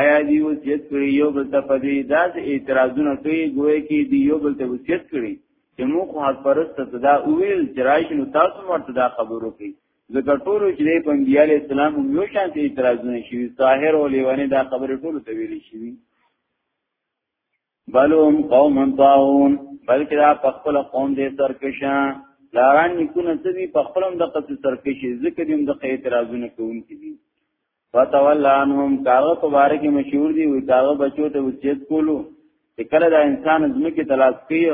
آیا دی وصیت کړی یو بل ته پدې داس اعتراضونه کوي ګوې کې دی یو بل ته وصیت کړی چې موږ حق پرست ته دا ویل چې راشي نو تاسو مرته دا خبرو کوي ځکه ټول چې د پنځیال اسلام یو شان ته اعتراضونه شي ظاهر او لیوانه دا خبره ټول ته ویل شي بلهم قوم طاعون بلکې دا په خپل قوم دې سرکشه لاران نکونه سوي په خپلم د قصې سرکشي ذکر دې د اعتراضونه کوونکي دي فتول عنهم کاغه په باره کې مشهور دي وي کاغه بچو ته وصیت کولو چې کله دا انسان زمکه تلاش کوي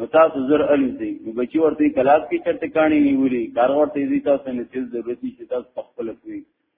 نو تاسو زر الوزي نو بچي ورته کلاس کې چرته کانی نیولي کار ورته دي تاسو نه څه ضرورت نشته تاسو خپل کوي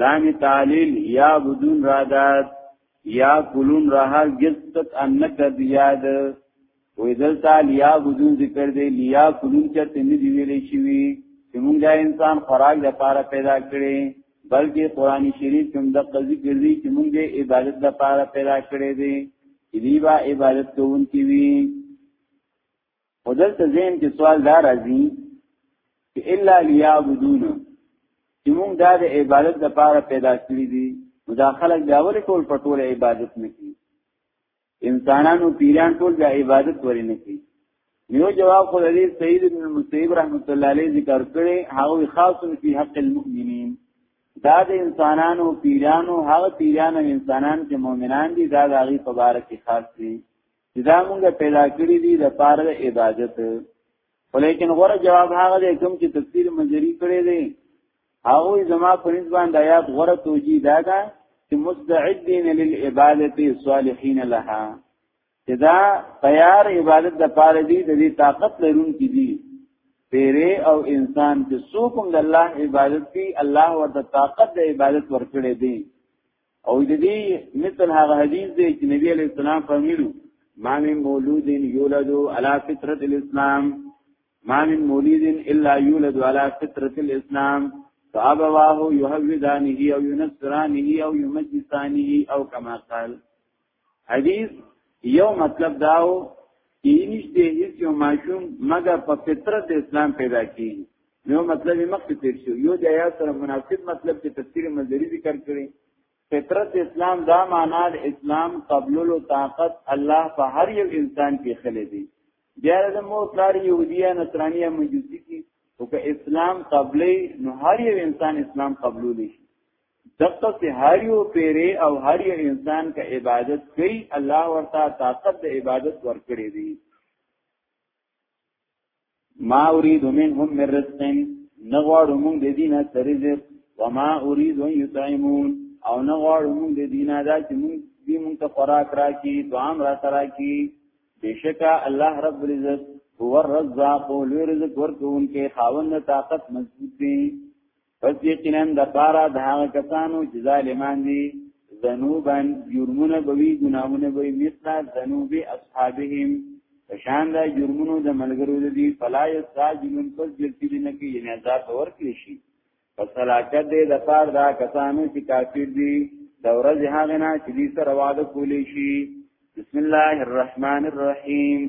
لام تعلیل یا بدون رادات یا کلون رها جستت انک بیاد وې دلته لیا بدون ذکر دی لیا کلون چرته نه دی ویلې شي چې موږ دا انسان خوراک لپاره پیدا کړی بلکې قران شریف کوم د قضې ګرځي چې موږ د عبادت لپاره پیدا کړی دی چې دی با عبادت کوونکی وي ودلته زین کې سوال دا راځي چې الا ليعبدون چې موږ دا د عبادت لپاره پیدا کړی دي نو دا خلک دا ولې ټول په ټول عبادت نه کوي انسانانو پیران ټول دا عبادت ورې نه کوي یو جواب خو لري سید ابن المسیب رحمت الله علیه ذکر کړي هغه خاص په حق المؤمنین دا د انسانانو پیرانو هغه پیرانو انسانان چې مؤمنان دي دا د هغه په اړه کې خاص دي چې دا موږ پیدا کړی دی د پاره د عبادت ولیکن غره جواب هغه دی کوم چې تفسیر منځري کړی دی هغه زما په نسبت باندې آیات غره توجی دا ده چې مستعدین للعبادت صالحین لها چې دا تیار عبادت د پاره دی د دې طاقت لرونکي دي پیره او انسان چې څوک هم د الله عبادت کوي الله ورته طاقت د عبادت ورکړي دي او د دې مثل هغه حدیث دی چې نبی علیہ السلام فرمایلو ما من مولود یولد علی فطرت الاسلام ما من مولود الا یولد علی فطرت الاسلام فابواه يهودانه او ينصرانه او يمجسانه او كما قال حدیث یو مطلب داو چې نشته هیڅ یو ماشوم مګر په فطرت اسلام پیدا کیږي نو مطلب یې مخکې تیر شو یو د آیات سره مناسب مطلب چې تفسیر مزری ذکر کړي فطرت اسلام دا معنا د اسلام قبول او طاقت الله په هر یو انسان کې خلې دي بیا د مو پلار يهودیا نصرانیه مجوسی کی او که اسلام قبلې نو هر یو انسان اسلام قبول شي دغه سه هر یو پیری او هر یو انسان کا عبادت کوي الله ورته طاقت د عبادت ورکړي دي ما اريد منهم من رزق نغواړو موږ د دینه سرزه وما اريد ان يطعمون او نغواړو موږ د دینه دا چې موږ دې موږ ته خوراک راکړي دوام را سره کړي بشکا الله رب العزت هو الرزاق لوی رزق ورکوونکی خاوند طاقت مضبوط دی پس یقینا د پارا د هغه کسانو چې ظالمان دي ذنوبن جرمونه بوي ګناهونه بوي مثلا ذنوب اصحابهم پشان دا جرمونو د ملګرو د دي فلا یساجلون پس جلتی دي نه کې یعنی عذاب ورکړي شي پس هلاکت دې د پار دا کسانو چې کافر دي د ورځ هغه نه چې دې سره واده کولی شي بسم الله الرحمن الرحیم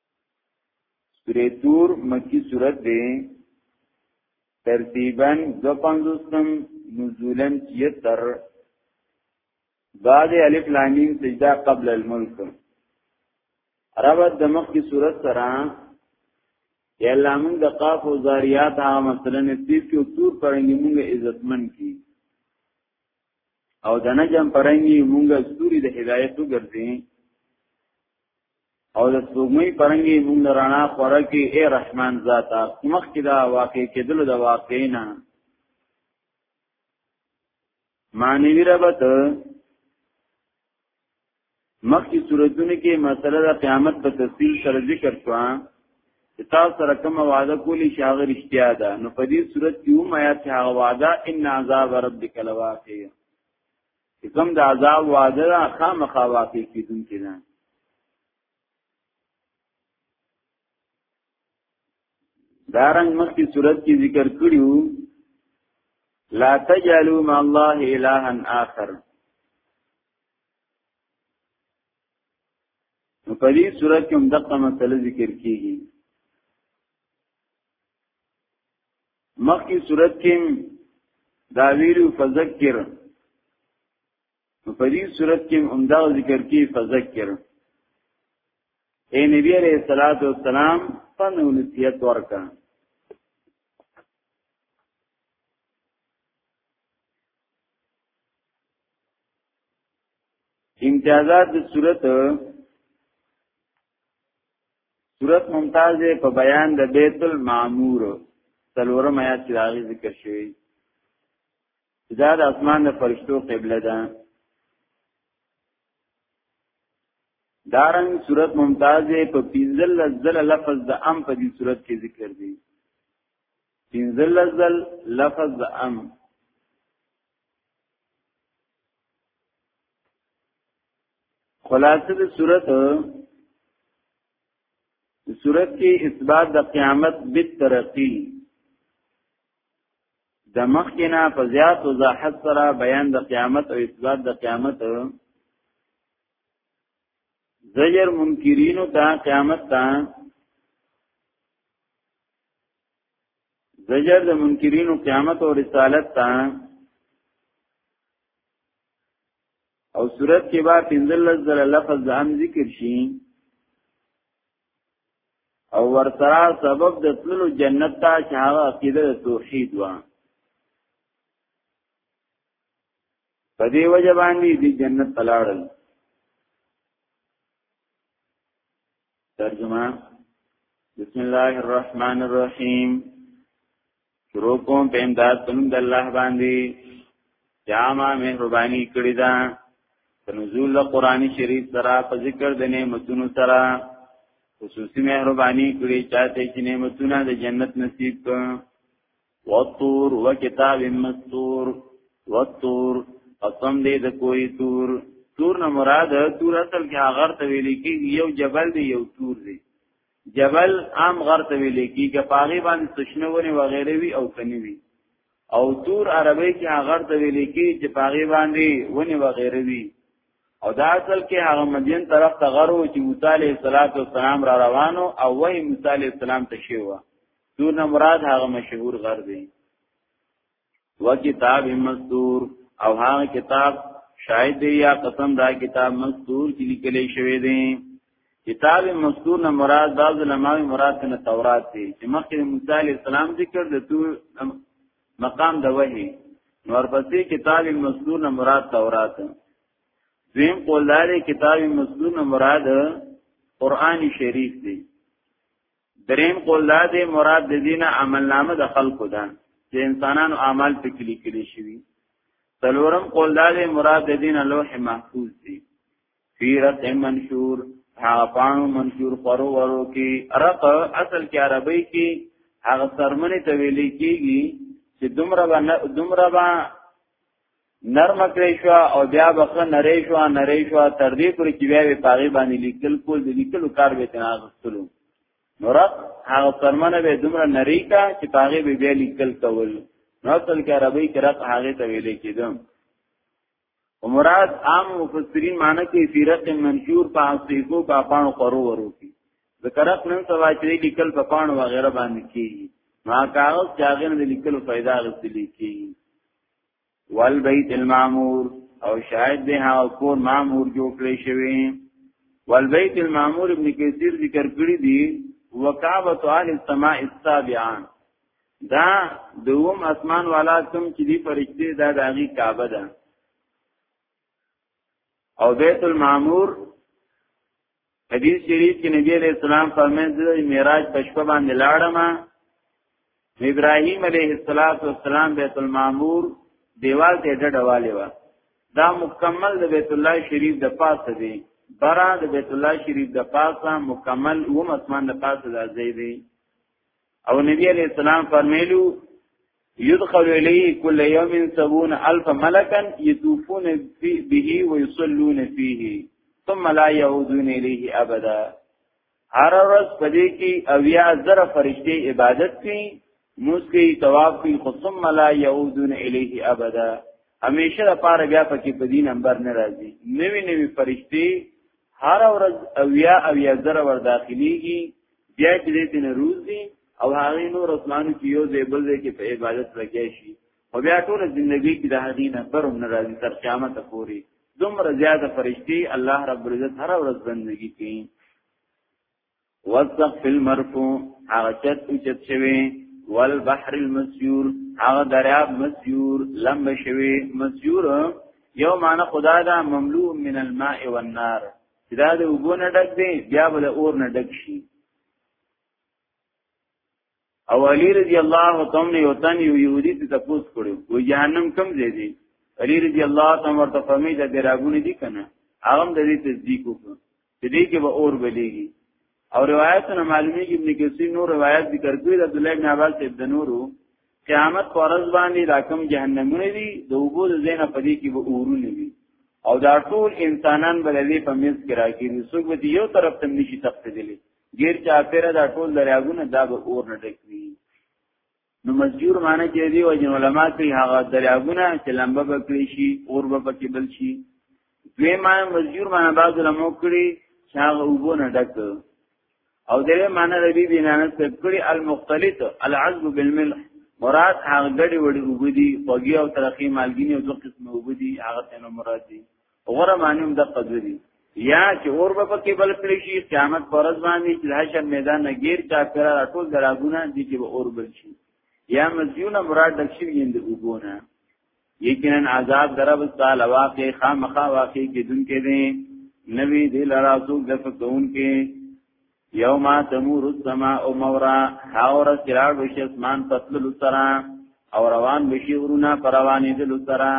سوره تور مکی سورت دی ترتیبا دو پنزوستم نزولا یتر بعد الف لامین سجده قبل الملک ربط د مخ کی صورت سره یا الله موږ د قاف او زاریات هغه مثلا نصیب کې او تور پرنګي موږ عزتمن کی او د نجم پرنګي موږ سوري د هدایت وګرځي او د سپوږمۍ پرنګي موږ رانا خوره کې اے رحمان ذاتا مخ کې دا واقع کېدل د واقع نه معنی ربط مخ کی صورتونه کې مسله د قیامت په تفصیل سره ذکر شو تاسو سره کوم وعده کولی چې هغه رښتیا ده نو په دې صورت کې هم آیات هغه وعده ان عذاب ربک لواقع چې کوم د عذاب وعده ده خامخا واقع کیدونکې ده دارنګ مخکې صورت کې ذکر کړیو لا تجعلوا مع الله الها اخر نو په دې صورت کې هم دغه مسله ذکر کیږي مخکې صورت کې دا ویلو فذکر په دې صورت کې هم دا ذکر کې فذکر اے نبی علیہ الصلوۃ والسلام پنو نصیحت ورکا امتیازات د صورت صورت ممتاز په بیان د بیت المعمور څلورم آیات کې راغلي ذکر شوی دا د اسمان د فرشتو قبله ده دارنګ صورت ممتاز په پینزل لزل لفظ د ام په دې صورت کې ذکر دی پینزل لزل لفظ د ام خلاصه د صورت د صورت کې اثبات د قیامت بالترقی د مخکنا په زیات او زاحت سره بیان د قیامت او اثبات د قیامت زجر منکرین ته قیامت ته زجر د منکرین قیامت او رسالت ته او صورت کې با پنځل زل لفظ عام ذکر شي او ورسره سبب د تللو جنت ته چې هغه عقیده توحید و په دې وجه باندې د جنت تلاړل ترجمه بسم الله الرحمن الرحیم شروع کوم په امداد پنوم د الله باندې جامع مهرباني کړی دا تنزول قرآنی شریف سره په ذکر د نعمتونو سره خصوصي مهرباني کړی چاته چې نعمتونه د جنت نصیب کړي والطور وکتاب مستور والطور قسم دې د کوی تور تور نه مراد تور اصل کې هغه ته ویل کې یو جبل دی یو تور دی جبل عام غر ته ویل کې کې پاغي باندې تشنوونه وغیرہ وی او کني وی او تور عربی کې هغه ته ویل کې چې پاغي باندې ونه وغیرہ وی او دا اصل کې هغه مدین طرف ته غرو چې موسی علیه السلام را روانو او وای موسی علیه السلام ته شیوه دون مراد هغه مشهور غر دی و کتاب مستور او هغه کتاب شاید دی یا قسم دا کتاب مستور چې لیکل شوی دی کتاب مستور نه مراد دا زلماوی مراد نه تورات دی چې مخکې موسی علی السلام ذکر د تو مقام د وحی نور پسې کتاب مستور نه مراد تورات دویم قول دار کتاب مستور نه مراد قران شریف دی دریم قول دا دی مراد د دینه عمل نامه د خلقو ده چې انسانانو اعمال په کلی کلی شوي څلورم قول دا دی مراد د دینه لوح محفوظ دی فیرت منشور هغه پانو منشور خورو ورو کې رق اصل کې عربی کې هغه سرمنې ته ویل کېږي چې دومره به دومره به نرم کړی شو او بیا بخره نری شو نری شو تر دې پورې چې بیا وی پاغي باندې لیکل کول د لیکلو کار به تنه غوښتلو نو رب هغه فرمانه به دومره نری کا چې پاغي به بیا لیکل کول نو اصل کې عربی کې رب هغه ته ویل کېدم او مراد عام مفسرین معنی کې سیرت منشور په حسیبو په پانو قرو ورو کی ذکرت نن سوا چې لیکل په پانو وغیرہ باندې کیږي ما کاغذ چې هغه نه لیکلو فائدہ غوښتلی کیږي والبیت المعمور او شاید به ها کور معمور جوړ کړی شوی والبیت المعمور ابن کثیر ذکر کړی دی وکابت اهل السماء السابعه دا دوم اسمان والا کوم چې دی فرشته دا داغي کعبه ده او بیت المعمور حدیث شریف کې نبی علیہ السلام فرمایي چې معراج په شپه باندې لاړم ابراهیم علیه السلام بیت المعمور دیوال ته ډډواله و دا مکمل د بیت الله شریف د پاسه دی برا د بیت الله شریف د پاسه مکمل و اسمان د پاسه د ځای دی او نبی علیہ السلام فرمایلو يدخل الیه كل يوم 70 الف ملکا يطوفون به ويصلون فيه ثم لا يعودون الیه ابدا هر ورځ پدې کې اویا زره فرشتي عبادت کوي موسکی تواب کوي خو ثم لا يعودون الیه ابدا همیشه د پاره بیا پکې په دې نمبر نه راځي نوی نوی فرشتي هر ورځ اویا اویا زره ور داخليږي بیا چې دې تنه روز دي او هغه نور اسمانو کې یو ځای بل ځای کې په عبادت لګیا شي او بیا ټول ژوندۍ کې د هغې نه پرم ناراضي تر قیامت پورې دومره زیاده فرشتي الله رب العزت هر ورځ بندگی کوي وسق فی المرفوع هغه چت او چت شوی والبحر المسجور هغه دریاب مسجور لم شوی مسجور یو معنی خدا دا مملوء من الماء والنار چې دا د اوبو نه ډک دی بیا به د اور نه ډک شي او علی رضی الله تعالی عنہ یو تن یو یهودی ته تپوس کړو و جهنم کم ځای دی علی رضی الله تعالی ورته فرمایي دا دراګونه دي کنه هغه د دې تصدیق وکړ چې دې کې به اور بلیږي او روایتونه معلومیږي ابن کثیر نور روایت ذکر کوي د عبد الله بن عباس ابن نورو قیامت پرز باندې دا کم جهنمونه دي د وګو د زینه پدې کې به اورونه دي او دا ټول انسانان به دې په منځ کې راګي څوک به یو طرف ته نشي تقتدلی غیر چا پیره دا ټول دریاګونه دا به اور نه ډکوي نو مزجور معنی چې دی او جن علماء کوي هغه دریابونه چې لمبه بکړي شي اور به پکې بل شي دوی معنی مزجور معنی بعض علماء کړي چې هغه وبو نه ډک او درې معنی ربي بنانه کړي المختلط العذب بالملح مراد هغه ګډي وډي وبدي خوږي او ترخي مالګيني او دوه قسمه وبدي هغه څنګه مراد دي غره باندې هم د قدوه دي یا چې اور به پکې بل کړی شي قیامت پرز باندې چې حشر میدان نه غیر چا کرا ټول دراګونه دي چې به اور بل شي یا مزیونه مراد د شي یند وګونه یقینا عذاب درب تعالی واقع خامخا واقع کې دن کې دي نوی دی لرا سو دف کون کې یوما تمور السما او مورا هاور سراغ وش اسمان پتل لسرا او روان بشی ورونه پروانې دل سرا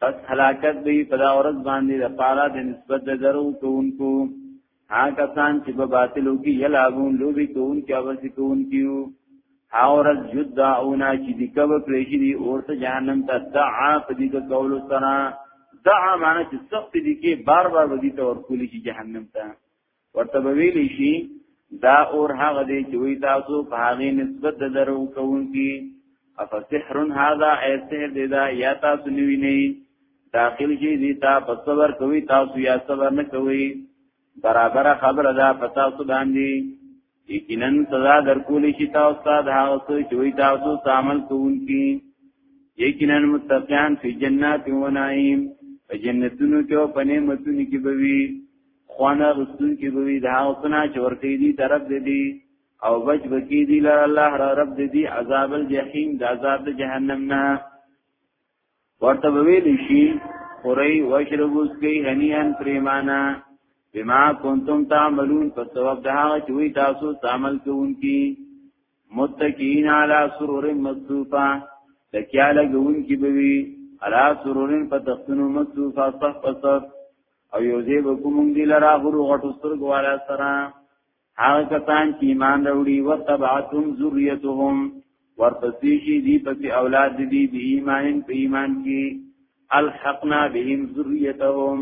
پس حلاکت دی په دا ورځ باندې د پارا د نسبت د درو کوونکو ها کسان چې په باطلو کې یلابون لوبي کوونکي او ورسي کوونکي ها ورځ یدعونا چې د کبه کړی شي دی اورته جهنم ته دعا په دې کولو سره دعا معنی چې سخت دي کې بار بار ودی ته ورکول شي جهنم ته ورته ویل شي دا اور هغه دی چې وی تاسو په هغه نسبت د درو کوونکی افسحر هذا ایسه دی دا یا تاسو نیوی نه داخل شي دی تا په صبر کوي تاسو یا صبر نه کوي برابر خبره ده په تاسو باندې یقینا سزا درکول شي تاسو ته د هغه څه چې وي تاسو عمل کوونکي یقینا متقین فی جنات و نعیم په جنتونو کې او په نعمتونو کې به وي خوانه رسول کې به وي د هغه څه چې ورته دي طرف دې دي او بچ بکی دی لر الله را رب دی عذاب الجحیم د عذاب جهنم نه ورته ویل شي خوري واشربو سکي هنيان پریمانا بما كنتم تعملون په سبب د هغه چې وی تاسو عمل کوونکی متقین علی سرور مصطفى تکیا لګون کی بوي علی سرور په تختونو مصطفى صف صف او یوزیب کوم دی لرا غرو غټو سترګو والا سره هغه کسان چې ایمان راوړي او تبعتهم ذریتهم ورپسې شي دی پسې اولاد دي به ایمان په ایمان کې الحقنا بهم ذریتهم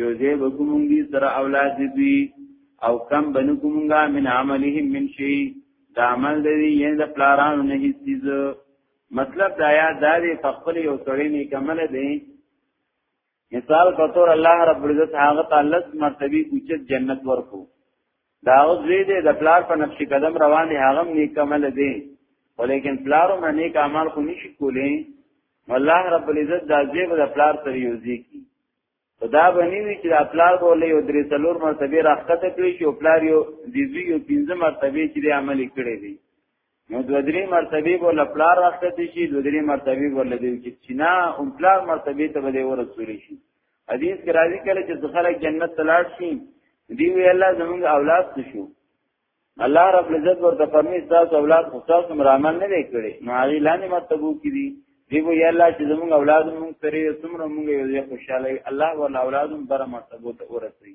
یو دې وکوم دي سره اولاد دي او کم بنکومغا من عملهم من شي دا عمل دی یې د پلارانو نه هیڅ چیز مطلب دا یا دا دې خپل یو سړی نه کمل دی مثال په تور الله رب العزت هغه ته لس مرتبه اوچت جنت ورکو دا او زوی دې د پلار په نقش قدم روان دي هغه نیک عمل دي ولیکن پلارو نه نیک عمل خو نشي کولای الله رب العزت دا زیب د پلار تر یوزي کی خدا بنی وی چې د پلار بولې یو درې څلور مرتبه راخته کړی شي او پلار یو دیوی یو پنځه مرتبه چې عمل کړی دی نو دو درې مرتبه به لپلار راخته شي دو درې مرتبه به لدی چې چینا او پلار مرتبه ته به ورسول شي حدیث کې راځي کله چې ځخره جنت تلاش شي دی وی الله زموږ اولاد شو الله رب العزت ورته فرمی تاسو اولاد خو تاسو مرامن نه کړي نو هغه لاندې مرتبه کې دي دی وی الله چې زموږ اولاد موږ سره څومره موږ یو خوشاله الله ول اولادم بر مرتبه ته ورسي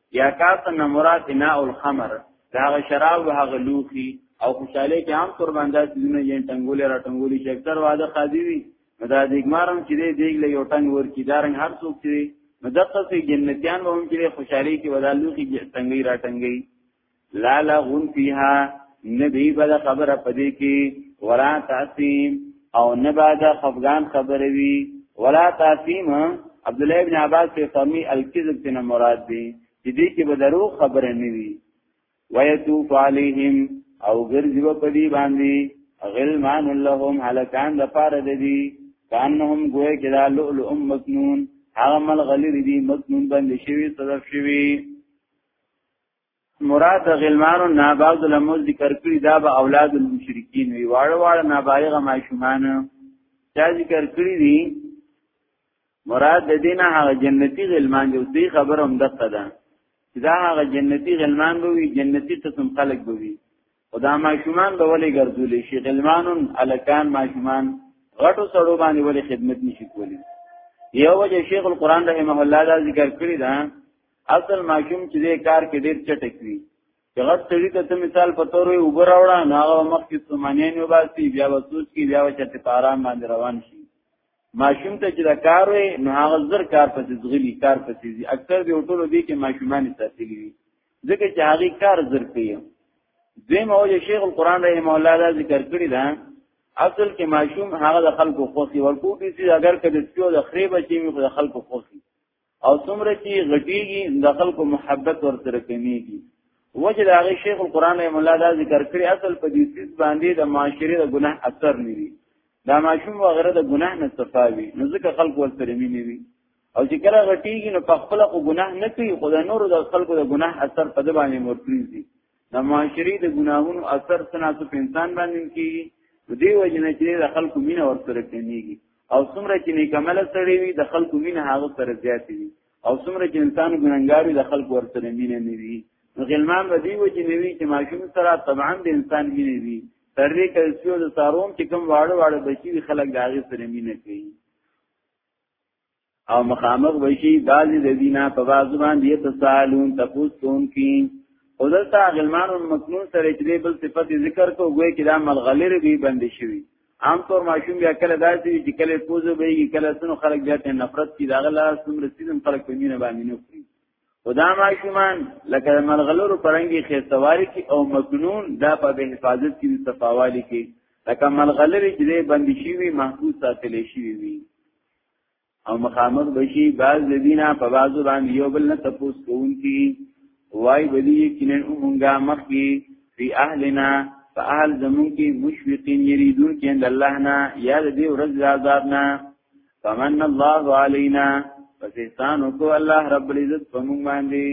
یا کاسن نه مراد اناء الخمر دا غ شراب هغه لوخي او خوشاله کې عام قربان داس دونه یې ټنګولې را ټنګولې چې اکثر واده قاضي وي نو دا دیګمارم چې دې دیګ له یو ټنګ ور کې دارنګ هر څوک چې نو دغه سي جنتیان به هم چې خوشاله کې ودالو کې ټنګي را ټنګي لا لغون فيها نبی بل خبره پدې کې ورا تاسیم او نبا د خفغان خبره وی ولا تاسیم عبد الله ابن عباس په فرمی الکذب تن مراد دی چې دې کې به درو خبره نه وی ويتوف عليهم او ګرځي په دې باندې غلمان لهم هلکان د پاره دي کانهم ګوې کې دا لؤلؤ مکنون هغه مل غلیر دي مکنون باندې شوی صدف شوی مراد د غلمانو نابالغ لمول ذکر کړی دا به اولاد المشرکین وی واړه واړه نابالغ ماشومان چا ذکر کړی دي مراد د دینه هغه جنتی غلمان دی اوسې خبر هم دقه ده دا هغه جنتی غلمان به وی جنتی قسم خلق به وی خدا ماشومان به ولې ګرځول شي غلمانون الکان ماشومان غټو سړو باندې ولې خدمت نشي کولی یو وجه شیخ القران رحمه الله دا ذکر کړی دا اصل ماشوم چې دې کار کې ډیر چټک وي چې غټ سړی ته ته مثال په تور وي وګور راوړا نه هغه مخ کې سمانین وباسي بیا وسوس کې بیا چټه په آرام باندې روان شي ماشوم ته چې دا کار وي نه هغه زر کار پسې زغلی کار پسې زی اکثر دې ټولو دې کې ماشومان ساتلي وي ځکه چې هغه کار زر کوي دوی موجه شیخ القرآن رحمه الله دا ذکر کړی دا اصل کې ماشوم هغه د خلکو خوخي ورکو دي چې اگر کله سپیو د خریبه چې موږ د خلکو خوخي او څومره چې غټيږي د خلکو محبت ورسره کمیږي وجه د هغه شیخ القرآن رحم الله دا ذکر کړی اصل په دې سیس باندې د معاشري د ګناه اثر نه وي دا ماشوم وغیره د ګناه نه صفاوي نو ځکه خلک ورسره مینه وي او چې کله غټیږي نو په خپل خو ګناه نه کوي خو د نور د خلکو د ګناه اثر په د باندې مرتريږي د معاشري د ګناهونو اثر سناسو په انسان باندې کیږي دې وجه نه چې د خلکو مینه ورسره کمیږي او څومره چې نیک عمل سره وي د خلکو مینه هغه سره زیات وي او څومره چې انسان ګناګار وي د خلکو ورسره مینه نه وي نو غلمان به دی و چې نوی چې ماشوم سره طبعا د انسان مینه وي تر دې کله چې د ساروم چې کوم واړو واړو بچي خلک داغه سره مینه کوي او مخامخ وشي بعضی الذین په بعض باندې تسالون تفوس کوم کی او دلته غلمان مکنون سره چې بل صفت ذکر کو ګوي کې دا ملغلر دی بند شوی عام طور ماشوم بیا کله داسې چې کله پوزو به یې کله سنو خلک بیا ته نفرت کی دا غلا سم رسیدم خلک په مینه باندې نه کوي خدا ماشومان لکه ملغلر پرنګي خېستواري کی او مکنون دا په حفاظت کې صفاوالي کې لکه ملغلر چې بند شوی محفوظ ساتل شوی وي او مخامخ بشي بعض لدینا په بعضو باندې یو بل نه تپوس کوونکی وای بدی کینن مونږه مخکی فی اهلنا فاهل زمون کې مشفقین یریدون کې اند الله نه یا دې ورځ عذاب نه فمن الله علینا پس احسان وکړو الله رب العزت په مونږ باندې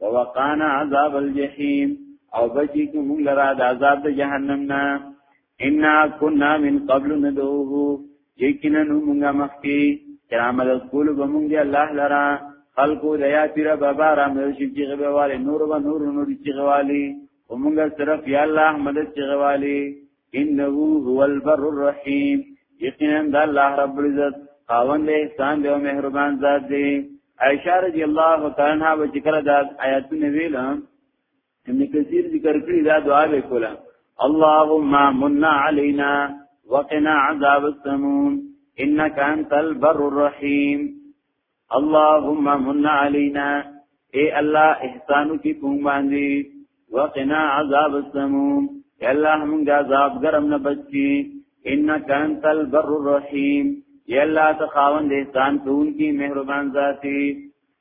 ووقانا عذاب الجحیم او بچی کو مونږ لرا د عذاب د جهنم نه ان كنا من قبل ندعوه یقینا موږ مخکي کرام د کول به موږ دی الله لرا خلقو د یا پیر بابا را مې شي چې غواړي نور و نور نور چې غواړي ومږ صرف یا الله مدد چې غواړي انه هو البر الرحیم یقینا د الله رب العزت خاوند احسان دی او مهربان ذات دی عائشہ رضی الله تعالی عنها و ذکر د آیاتونه ویل ابن کثیر ذکر کړی دا دعا به کوله اللهم من علينا وقنا عذاب السموم انك انت البر الرحيم اللهم من علينا اے الله احسانو کی کوم باندې وقنا عذاب السموم اے الله موږ د عذاب ګرم نه بچی انك انت البر الرحيم اے الله ته خاوند احسان کوونکی مهربان ذاتی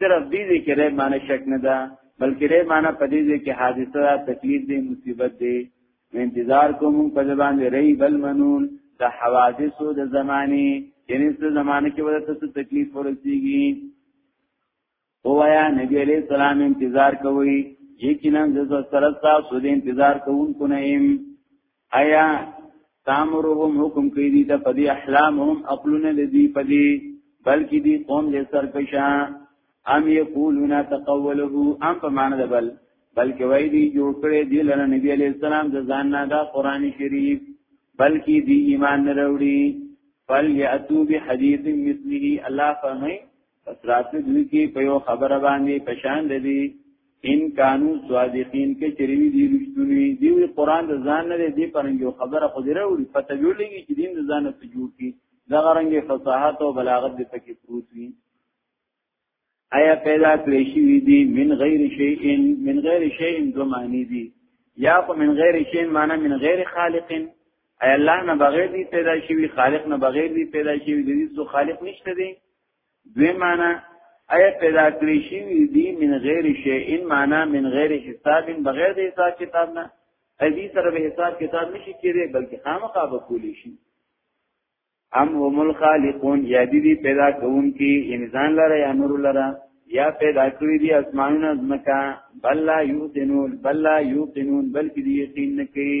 صرف دې دې کې ری معنی شک نه ده بلکې ری معنی په دې دې کې حادثه ده تکلیف دې مصیبت دې انتظار کوم په ځبان دې ری بل منون د حوادثو د زماني یعنی څه زمانه کې ورته څه تکلیف ورسیږي هوایا نبی علیہ السلام انتظار کوي یقینا د سره تاسو د انتظار کوونکو نه ایم ایا تامرهم حکم کوي دي ته پدی احلامهم عقلونه دي پدی بلکې دي قوم دې سرکشا ام یقولون تقوله ام په معنی ده بل بلکې وای دي جوړ کړي دي لره نبی علی السلام د ځان نه دا قران شریف بلکې دي ایمان نه وروړي فل یاتو بحدیث مثله الله فرمای پس راتل دوی کې په یو خبره باندې پشان دي ان کانو صادقین کې چریوی دی رښتونی دی قرآن د ځان نه دی پرنګ یو خبره خو دره وړي پته جوړیږي چې دین د ځان ته جوړ کی دا غرنګ فصاحت او بلاغت د پکې پروت وي آیا پیدا کړی شي دی من غیر شیء من غیر شیء دو معنی دی یا خو من غیر شیء معنی من غیر خالق ای الله نه بغیر دی پیدا شوی خالق نه بغیر دی پیدا شوی د دې خالق نشته دی دوی معنا اي پیدا کړی شي دي من غیر شی ان معنا من غیر حساب بغیر د حساب کتاب نه ادي سره به حساب کتاب نشي کېږي بلکې خامخا به کولی شي ام هم الخالقون یا دي دي پیدا کوون کې یعنی ځان لره یا نور لره یا پیدا کړی دي اسمانونه زمکا بل لا یوقنون بل لا یوقنون بلکې دي یقین نه کوي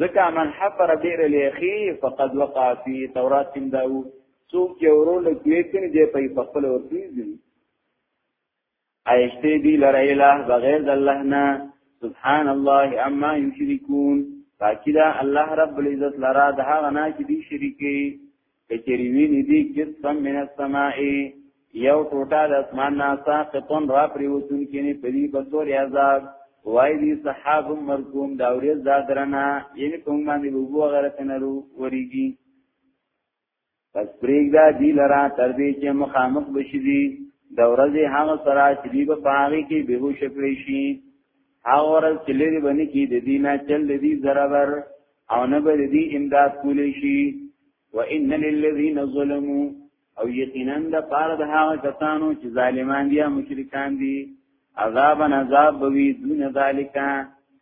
ځکه من حفر بیر الیخی فقد وقع فی تورات کم داو څوک چې ورو له کوی کنی دی په خپل ورتی دی ایشته دی لره اله بغیر د الله نه سبحان الله اما یشرکون پاکی دا الله رب العزت لرا د هغه نه چې دی شریکی کچری ویني دي قسم من السماء یو ټوټه د اسمان نه ساقطون را پریوتون کینی پری بطور عذاب وای دی صحاب مرکوم دا اوریز دا درنا یعنی کوم باندې وګو غره تنرو وریږي پس پریګ دا دی لرا تر دې چې مخامخ بشي دي د ورځې هغه سره چې دی په پاغي کې بهوش کړی شي هغه ورځ چې لري باندې کې د دینه چل دی زربر او نه به دې امداد کولې شي وان للذین ظلموا او یقینا د پاره د هغه کسانو چې ظالمان دي او مشرکان دي عذاب عذاب بوي دون ذالک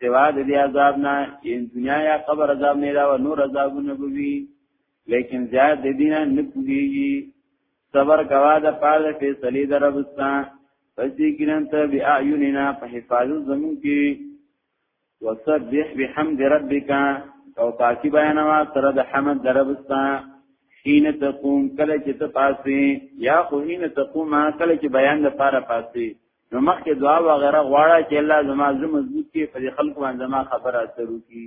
سوا د دې عذاب نه ان دنیا یا قبر عذاب نه راو نور عذابونه بوي لیکن زیاد د دینه نه پوهیږي صبر کوا د پاره فیصله دربستان پس یې کینن ته بیا یونینا په حفاظت زمون کې وسبح بحمد ربک او پاکی بیانوا سره د حمد دربستا حين تقوم کله چې ته پاسې یا خو حين تقوم کله چې بیان د پاره پاسې نو مخکې دعا وغیرہ غواړه چې الله زما زړه مضبوط کړي په خلکو باندې زما خبره اثر وکړي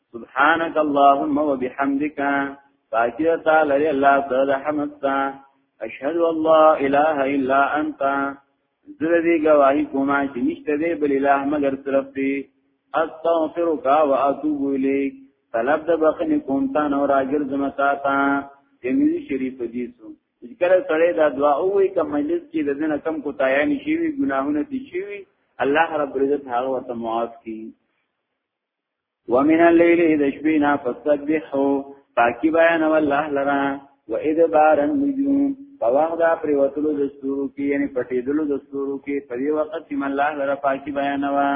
سبحانك اللهم وبحمدك پاکی تعالی لري الله تعالی حمد تا اشهد الله اله الا انت زره دی گواہی کوما چې نشته دی بل اله مگر طرف دی استغفرك واتوب اليك طلب د بخنه کوم تا نو راګر زما تا تا ترمذی شریف حدیث چې کله سړی دا دعا وایي کوم مجلس کې د دنه کم کو تایانی شي وي ګناهونه دي شي وي الله رب عزت هغه ورته معاف کړي ومن الليل اذ شبينا فسبحو پاکی بیان والله لرا و اذ بار النجوم فواخ دا پر وتلو د ستورو کې یعنی پټېدلو د ستورو کې په دې وخت کې من الله لرا پاکی بیان وا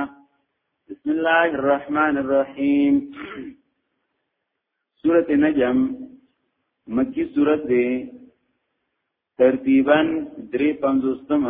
بسم الله الرحمن الرحیم سورۃ نجم مکی سورۃ دی ترتیبا 350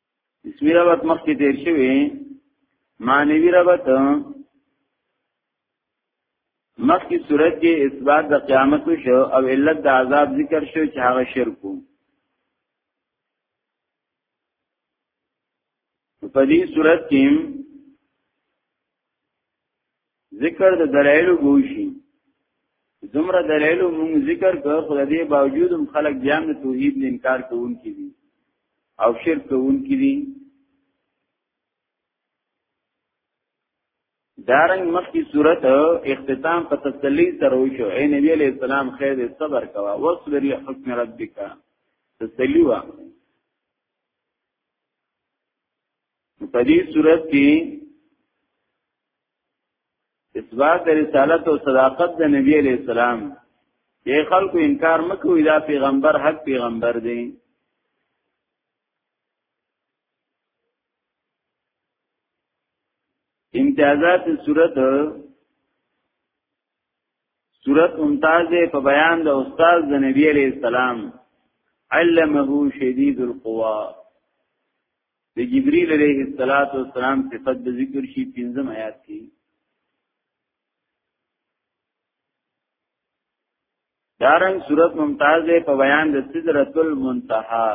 اسمی ربط مخکې تیر شوی معنوی ربط مخکې صورت کې اثبات د قیامت شو او علت د عذاب ذکر شو چې هغه شرک وو په دې صورت کې ذکر د دلایلو بوشي زمره دلایلو مونږ ذکر کړ خو د دې باوجود هم خلک بیا د توحید نه انکار کوونکي دي او شرک کوونکي دي دارنګ مخکی صورت اختتام په تسلی سره وشو اے نبی علیہ السلام خیر صبر کوا واصبر لحکم ربک تسلی وا په دې صورت کې اثبات رسالت او صداقت د نبی علیہ السلام دی خلکو انکار مکو دا پیغمبر حق پیغمبر دی امتیازات صورت صورت ممتاز په بیان د استاد د نبی علیہ السلام علمه شدید القوا د جبريل عليه الصلاه والسلام صفات د ذکر شي پنځم آیات کې دارنګ صورت ممتاز په بیان د سدرۃ المنتہا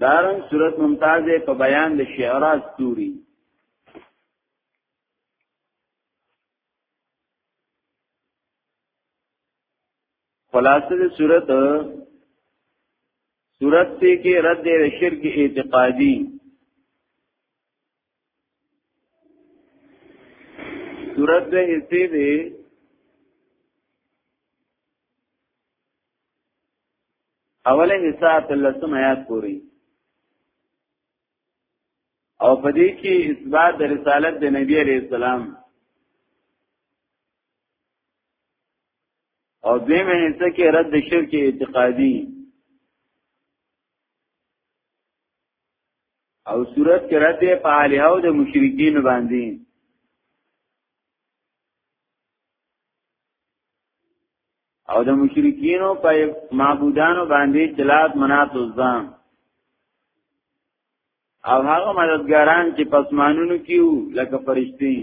دارن صورت ممتاز په بیان د شعرا ستوري خلاصه د صورت صورت ته کې رد دی شرک اعتقادي صورت د حصے دی اوله حصہ تلسم آیات پوری او په دې کې اثبات د رسالت د نبی عليه السلام او دیمه حصہ کې رد شرک اعتقادي او صورت کې رد په الها او د مشرکین باندې او د مشرکینو په معبودانو باندې چلات منات الزام او هغه مددګاران چې پسمانونو کیو لکه فرشتي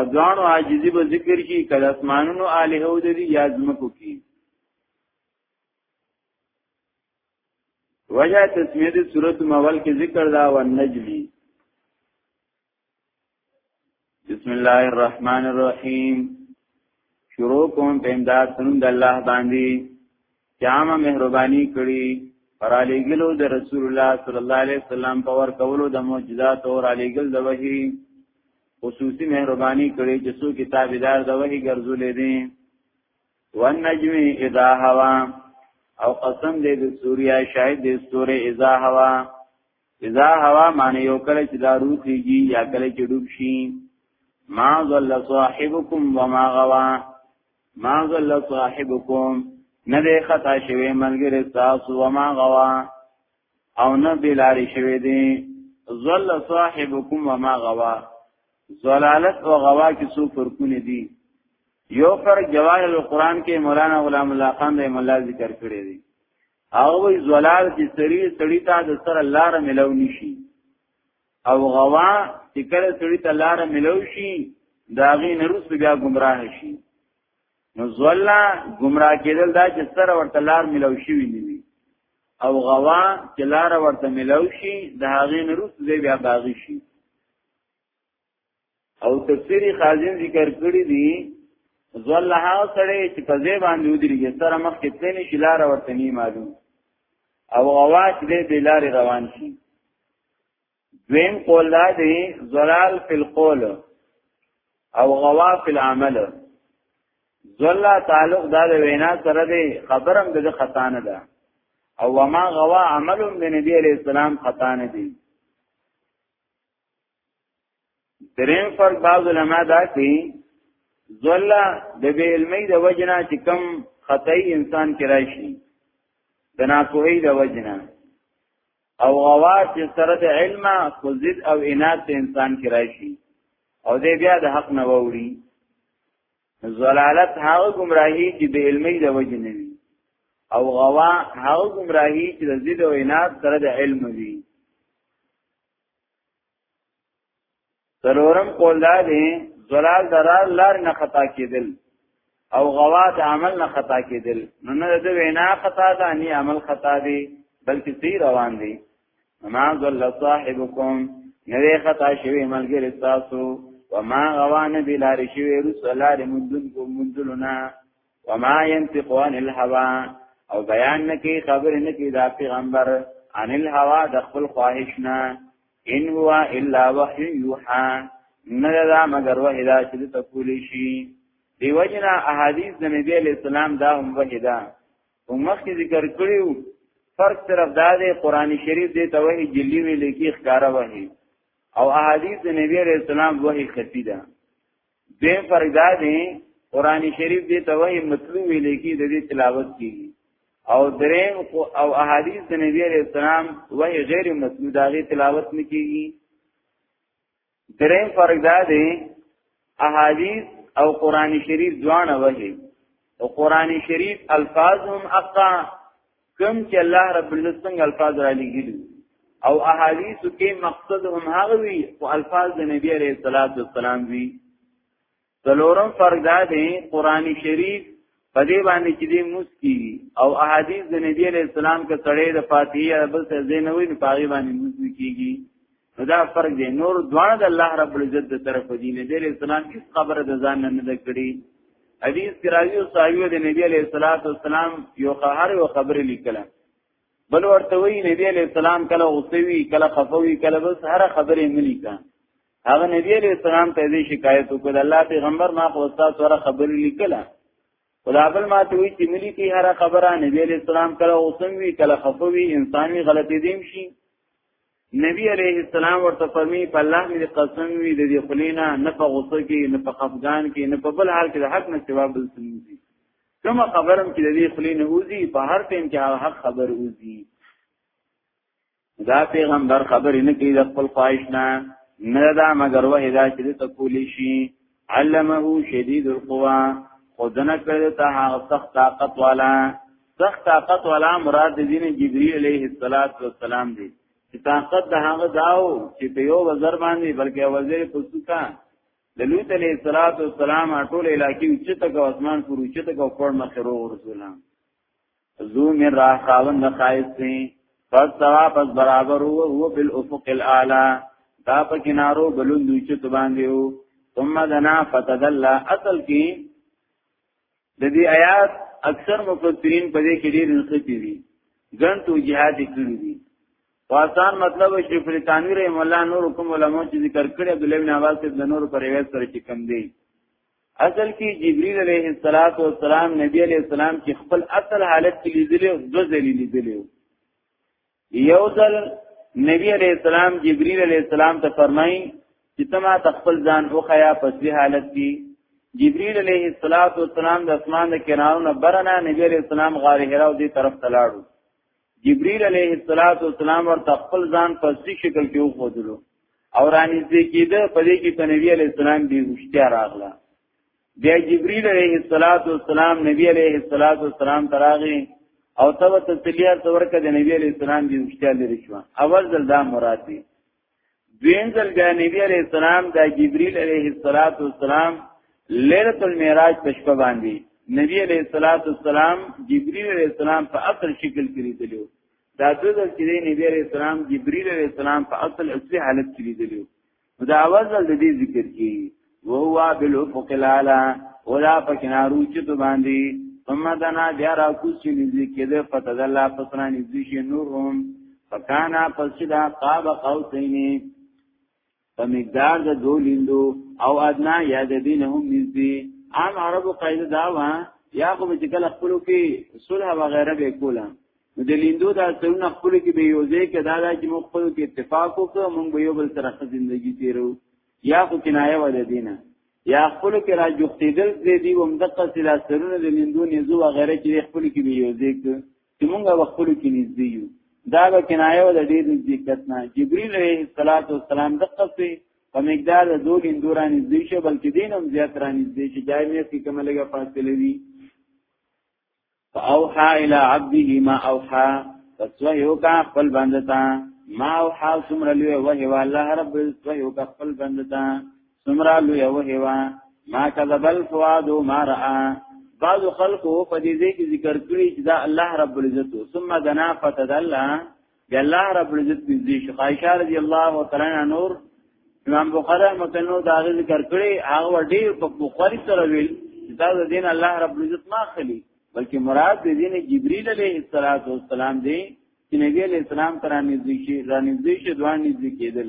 اذان او عاجزی به ذکر کی کله اسمانونو الہ او د دې یاد مکو کی وجه تسمیه د صورت مول کې ذکر دا و نجلی بسم الله الرحمن الرحیم شروع کوم په امداد سنن د الله باندې جامه مهرباني کړی پر علی ګلو د رسول الله صلی الله علیه وسلم په ور کولو د معجزات او علی ګل د وحی خصوصي مهرباني کړی چې څو کتابدار د وحی ګرځولې دي والنجم اذا هوا او قسم دې د سوریا شاهد دې سورې اذا هوا اذا هوا معنی یو کله چې دا روح کیږي یا کله چې ډوب شي ما ظل صاحبکم وما غوا ما ظل صاحبکم نه دې خطا شوی ملګری تاسو وما غوا او نه بلاری شوی دی ظل صاحبکم وما غوا ظلالت او غوا کې څو فرقونه دي یو پر جواهر القرآن کې مولانا غلام الله خان رحم الله ذکر کړی دی هغه وی زلال چې سری سړی ته د سره لار ملو نشي او غوا چې کله سړی ته لار ملو شي دا غي نروس بیا گمراه شي نو زلا گمراه کېدل دا چې سره ورته لار ملو شي ویني او غوا چې لار ورته ملو شي دا غي نروس بیا باغی شي او تفسیر خازن ذکر کړی دی زوالله سړی چې په ځای باندې ودرېږي سره مخ کې تلنی شلار ورته نی معلوم او غواش دې بلار روان شي دویم قول دا دی زلال فی القول او غوا فی العمل زلا تعلق دا د وینا سره دی خبرم د خطا نه ده او وما غوا عملم د نبی علیہ السلام خطا نه دی دریم فرق بعض علما دا کوي زولا د بی علمي د وجنا چې کم خطای انسان کې راشي د ناپوهي د وجنا او غوا چې سره د علم خو ضد او عناد ته انسان کې راشي او دې بیا د حق نه ووري زلالت هغه گمراهي چې بی علمي د وجنا وي او غوا هغه گمراهي چې د ضد او عناد سره د علم وي سلورم قول دا دی زلال درال لار نه خطا کېدل او غوا د عمل نه خطا کېدل نو نه د وینا خطا ده نه عمل خطا دی بلکې سی روان دی ما ضل صاحبکم نوې خطا شوی ملګری تاسو وما غوان بلار شوی رسول الله مندل کو مندلنا وما ينطق عن الهوى او بیان نکی خبر نکی دا پیغمبر عن الهوى د خپل خواهش نه ان هو الا وحي يوحى نه دا مگر وحی دا چې ته کولی شي دی وجنا احادیث د نبی علی السلام دا هم وحی دا هم مخکې ذکر کړیو فرق طرف دا دی قران شریف دې ته وحی جلی وی لیکي ښکارا وحی او احادیث د نبی علی السلام وحی خفی ده دیم فرق دا دی قران شریف دې ته وایي مطلوب ویل کی د دې تلاوت کی او دریم او احادیث د نبی علیہ السلام وایي غیر مطلوب دا غي تلاوت نه کیږي دریم فرق دا دی احادیث او قران شریف ځوان وایي او قران شریف الفاظ هم اقا کوم چې الله رب العزت څنګه الفاظ را لګیلي او احادیث کې مقصد هم هغه وی او الفاظ د نبی عليه الصلاه والسلام وی څلورم فرق دا دی قران شریف په دې باندې چې دې موس کی او احادیث د نبی عليه السلام کې تړې د فاتحه یا بل څه زینوي نه پاغي باندې موس کیږي نو دا فرق دی نور دواړه د الله رب العزت د طرف دی نبی علیہ السلام هیڅ خبره د ځان نه نه کړی حدیث کې راځي او صحابه د نبی علیہ الصلوۃ والسلام یو خبر او خبر لیکل بل ورته وی نبی علیہ السلام کله غوسوي کله خفوي کله بس هر خبرې ملي کا هغه نبی علیہ السلام ته دې شکایت وکړ الله پیغمبر ما خو استاد سره خبر لیکل خدا بل ما ته وی چې ملي کی هر خبره نبی علیہ السلام کله غوسوي کله خفوي انساني غلطي دیم شي نبی علیه السلام ورته فرمی په الله دې قسم وی د دې خلینا نه په غوسه کې نه په خفقان کې نه په بل حال کې د حق نه سوا بل سنوزي کوم خبرم کې د دې خلینا اوزي په هر ټیم کې هغه حق خبر اوزي دا پیغمبر خبرې نه کوي د خپل خواهش نه نه دا مگر وه دا چې ته کولی شي علمه شدید القوا خودنه کړ ته هغه سخت طاقت والا سخت طاقت والا مراد دین جبرئیل علیه السلام دی چې طاقت د هغه داو چې په یو وزر باندې بلکې وزیر پسوکا د لوط علیه السلام ټول علاقې چې تک اسمان پر چې تک پر مخ رسولان ذو من راه خاوند خایس دی پس سوا پس برابر هو هو بالافق الاعلى دا په کنارو بلوندو چې تو باندې وو ثم دنا فتدلى اصل کې د دې آیات اکثر مفسرین په دې کې ډېر نختی دي ګڼ تو جهاد کړی دي واسان مطلب شیخ فریقانی رحم الله نور حکم علماء چې ذکر کړی عبد الله بن عباس د نور پر روایت سره چې کم دی اصل کې جبريل عليه السلام نبی عليه السلام چې خپل اصل حالت کې لیدلی او د ځلې لیدلی یو ځل نبی عليه السلام جبريل عليه السلام ته فرمایي چې تما تخپل ځان او خیا پسې حالت کې جبريل عليه السلام د اسمان د کرامو نه برنه نبی عليه السلام غار حرا او دې طرف تلاړو جبريل عليه السلام ورته خپل ځان په سي شکل کې وخدلو او رانی دې کېده په دې کې نبی عليه السلام به وشتیا راغله بیا جبريل عليه السلام نبی عليه السلام تراغي او تب تسلیه تورکه د نبی عليه السلام دې وشتیا لري شو اول ځل دا مراد دی دویم ځل بیا نبی علیہ السلام دا جبرئیل علیہ الصلات والسلام ليله المعراج په شپه باندې نبی علیہ الصلات والسلام جبرئیل علیہ السلام په اصل شکل کې لیدلو دا د ځل چې نبی علیہ السلام جبرئیل علیہ السلام په اصل اصلي حالت کې لیدلو دا اول ځل د دې ذکر کیږي وهو بالافق الاعلى ولا پکنارو چې تو باندې ثم دنا بیا را کوس چې نږدې کېده پته د الله پسرا نږدې شي نورهم فکانا پسدا قاب قوسین په مقدار د دو لیندو او ادنا یا د دینهم نږدې عام عربو قاعده دا و یا خو چې کله خپلو کې صلح وغیرہ به کوله نو د لیندو دا سرونه خپلو کې به یوځای کې دا چې موږ خپلو کې اتفاق وکړو موږ به یو بل سره ژوندۍ تیرو یا خو کنایه و د دینه یا خپل کې را جوختیدل دې دی هم د قصې لا سرونه د مندو نزو و غیره چې خپل کې به یو ځیک چې موږ و خپل کې نږدې یو دا به کنایه و د دې نزدېکت نه جبرئیل علیه السلام د قصې په مقدار د دوه مندو را نږدې شو بلکې دین هم زیات را نږدې شي جای مې کې کومه لګه فاصله وی فاوحا الى عبده ما اوحا پس وحی وکا خپل بندتا ما اوحا سمرا لوی وحی و الله رب عزت وحی وکا خپل بندتا سمرا لوی وحی و ما کذب الفواد ما رآ بعض خلقو په دې ځای کې ذکر کړی چې دا الله رب العزت ثم دنا فتدلل دی الله رب العزت دې شي عائشہ رضی الله تعالی عنها نور امام بخاری متنو دا ذکر کړی هغه ډیر په بخاری سره ویل دا د دین الله رب العزت ما خلی بلکې مراد د دین جبرئیل علیه السلام دی چې نبی علیہ السلام ترانه دې شي رانه دې شي دوه نږدې کېدل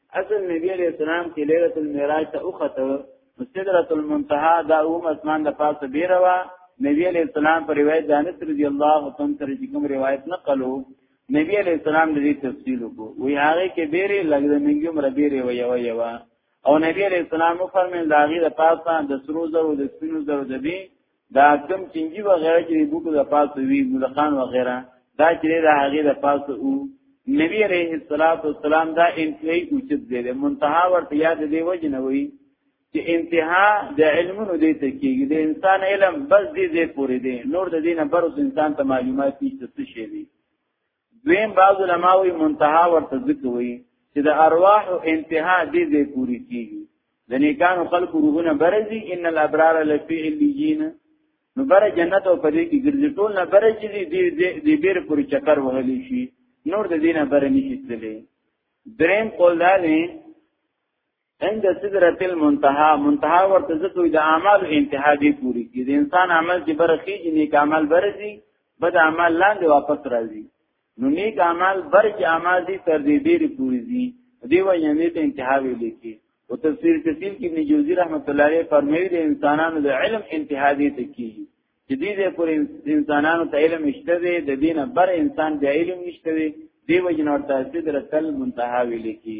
اصل نبی علیہ السلام چې ليله المعراج ته وخته سدرۃ المنتهى دا اوم اسمان د پاسه بیره وا نبی علیہ السلام پر روایت دانس رضی الله تعالی تر چې کوم روایت نقلو نبی علیہ السلام دې تفصیل وکړو وی هغه کې بیره لګ د منګم را بیره و یو یو او نبی علیہ السلام فرمایل دا غي د پاسه د سرو زرو د سپینو زرو د بي دا کم چنګي وغیرہ چې بوک د پاسه وی ملخان وغیرہ دا چې د هغه د پاسه وو نبی عليه الصلاه والسلام دا انتهایی اوچت دی منتها ورته یاد دی وجنه وی چې انتها د علمونو دی ته کېږي د انسان علم بس دې دې پورې دی نور د دینه برس انسان ته معلومات نشته څه شي دی دویم بعض علما وی منتها ورته ذکر وی چې د ارواح او انتها دې دې پوری کیږي د نیکانو خلق روحونه برزي ان الابرار لفی الیین نو بر جنت او پدې کې ګرځي ټول نه بر چې دې دې بیر پوری چکر وهلی شي نور د دینه بر نشي تللی دریم قول دا دی عند سدرت المنتهى منتهى ورته ځکه د اعمال انتها دی پوری کی د انسان عمل چې برخیږي نیک عمل برځي بد عمل لاندې واپس راځي نو نیک عمل برج عمل دي تر دې ډیر پوری دي دی وایي نه ته انتها ویل کی او تفسیر کثیر کې ابن جوزی رحمت الله علیه فرمایي د انسانانو د علم انتها دي ته کیږي چې دې دې پر انسانانو ته علم نشته دی د دینه بر انسان د علم نشته دی دی وجنور تاسو درتل منتها ویل کی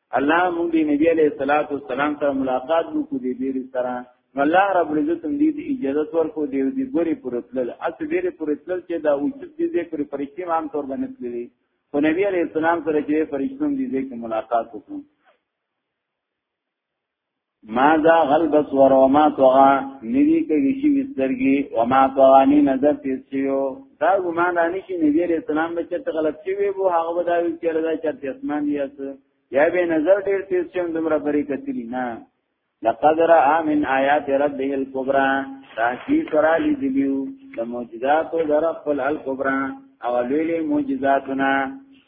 الله مونږ دی نبی علیہ الصلوۃ والسلام سره ملاقات وکړو دی ډیر سره الله رب العزت دې دې اجازه ورکو دی دې ګوري پرتل اس ډیر پرتل چې دا وجود دې دې پر فرشتي عام طور باندې تللی خو نبی علیہ السلام سره چې فرشتوم دې دې ملاقات وکړو ما ذا غلبس ور و ما طغا ندی کږی شي وسترګي و ما طغا نه نظر تیز شيو دا ګمان را نشي نبی عليه السلام به چرته غلط شي وي وو هغه به دا وی چې دا چرته اسمان دی اس یا به نظر ډیر تیز شوم دمره پرې کتلی نه لقد را من آیات ربه الكبرى تاکي سره لیدلیو د معجزات او در خپل الکبرى او لوی معجزاتنا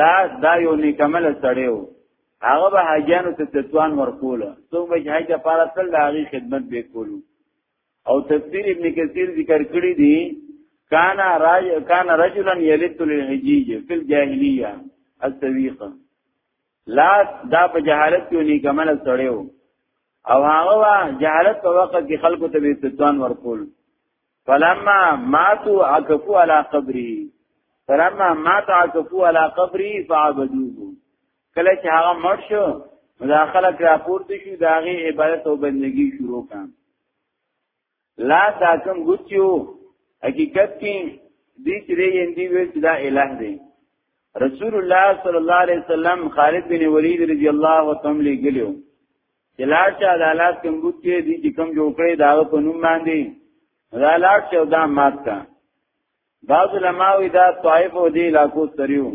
لا دا یو نیکمل سړیو هغه به حاجانو ته تتوان ورکول څوک به حج لپاره تل د هغه خدمت به کولو او تفسیر ابن کثیر ذکر کړی دی کان راج کان رجلا یلت للحجیج فی الجاهلیه السویقه لا دا په جهالت کې نیکمل سړیو او هغه وا جهالت په وخت کې خلکو ته به تتوان ورکول فلما ماتو عکفو علا قبری فلما ماتو عکفو علا قبری فعبدوه کله چې هغه مړ شو مداخله کرا پورته شو دا غي عبادت او بندگی شروع کړه لا دا کوم ګوتیو حقیقت کې دې چې دې اندی ویل چې دا الہ دی رسول الله صلی الله علیه وسلم خالد بن ولید رضی الله تعالی عنہ ګلیو دلار چې عدالت کوم بوت کې دي چې کوم جوړ کړي دا په نوم باندې دا لار چې دا مات کا بعض علماء دا طائف او دی علاقو سریو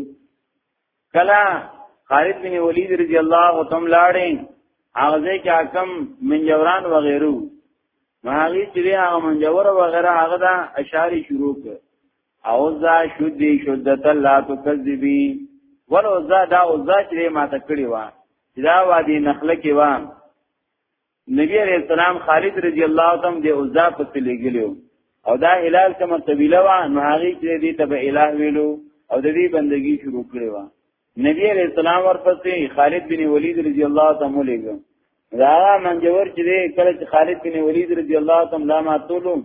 کلا خالد بن ولید رضی الله تعالی لاړې اغزه کې حکم منجوران و غیرو ماغي چې هغه منجور و غیره هغه دا اشاری شروع کړ او ذا شدی شدت لا تکذبی ولو ذا دا او ذا چې ما ته کړی و چې دا وادي نخله کې وام نبی علیہ السلام خالد رضی الله تعالی د عزا په تلګلو او دا هلال کوم قبیله وا نو هغه چې دې ته به الہ ویلو او د دې بندگی شروع کړې و نبی علیہ السلام ورپسې خالد بن ولید رضی الله تعالی عنہ دا منجور چې کله چې خالد بن ولید رضی الله تعالی عنہ ما تولم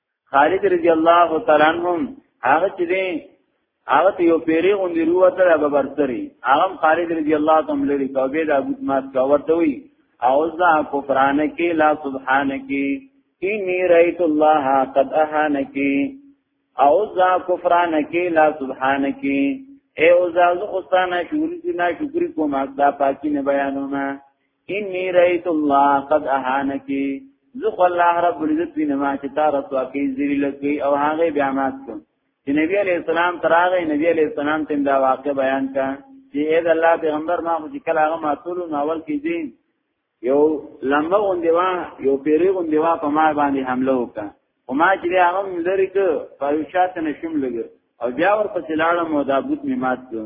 خالد رضی الله تعالی عنهم هغه چې دی هغه یو پیری غوندې روته را ببرتري هغه خالد رضی الله تعالی لري توبې د ابو مات کا ورته وی اعوذ کفرانک لا سبحانک انی رایت الله قد اهانک اعوذ کفرانک لا سبحانک اے او زازو خستانه شکر نه شکر کوم دا پاکی نه بیانونه انی رایت الله قد اهانکی زه خو الله رب العزت وینما چې تا رسوا کی ذلیل کی او هغه بیا مات کو چې نبی علی السلام تراغه نبی علی السلام تم دا واقع بیان کا چې اې د الله پیغمبر ما خو چې کله هغه ماتول نو اول کې دین یو لمبه غوندې وا یو پیری غوندې وا په ما باندې حمله وکړه او ما چې هغه لری ک په شاته نشم لګ او بیا ور پسې لاړم او دا بوت می مات کړ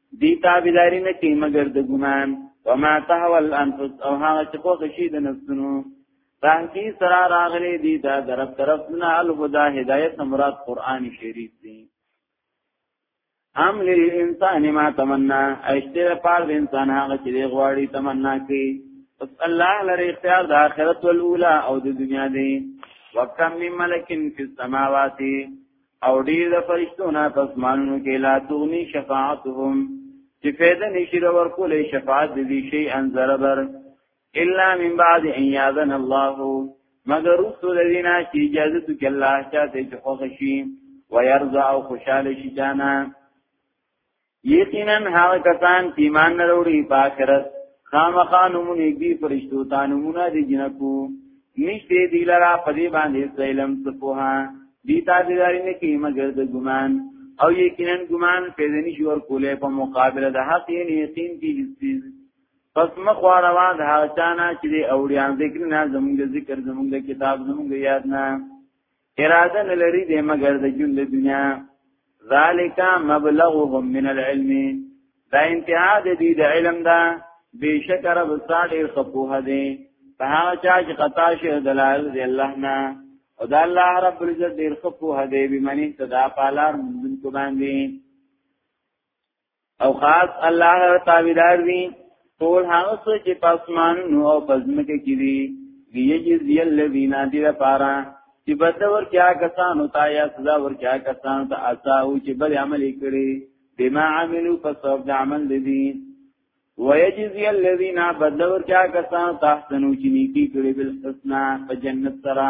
دی تابعداري نه کوي مګر د ګمان وما تهوى الانفس او هغه چې خو خشي د نفسونو تحقی سره راغلي دي دا طرف طرف نه الهدى هدایت مراد قران شریف دی ام للانسان ما تمنا اشتر پار د انسان هغه چې غواړي تمنا کوي بس الله لري اختیار د آخرت الاولى او د دنیا دی وکم من ملکن فی السماوات او ډیر د فرشتو نه پسمانونو کې لا تغنی شفاعتهم چې فیده نشي د ورکولې شفاعت دې شي ان ضربر الا من بعد ان یاذن الله مگر رسول دینا چې اجازه تو کې الله چاته چې خوښ شي ويرضى او خوشاله شي جانا یقینا هغه کسان چې ایمان نه وروړي په آخرت خامخا نمونه دی فرشتو تا نمونه دی جنکو نشته دی لرا پدی باندې سیلم سپوها دی تا دی داری نه کی مگر د ګمان او یقینا ګمان پیدا نشي ور کوله په مقابله د حق یې یقین کی جسیز پس مخوا روا د هغه چانا چې دی اوریان ذکر نه زمونږ ذکر زمونږ کتاب زمونږ یاد نه اراده نه لري د مگر د ژوند د دنیا ذالک مبلغهم من العلم دا انتها د دې د علم دا بشک رب صالح خپوه دي په هغه چا چې قطا شه دلال دی الله نه او دا الله رب العزت ډیر خپوه دي به منی صدا پالار مونږ کو باندې او خاص الله تابعدار دي ټول هغه څه چې په اسمانونو او په ځمکه کې دي ليجزي الذين دي لپاره چې بدل ورکیا کسان او تا یا سزا ورکیا کسان ته اساو چې بل عمل کړي بما عملوا فسوف عمل دي ويجزي الذين بدل ورکیا کسان ته احسنو چې نیکی کړي بل حسنا په جنت سره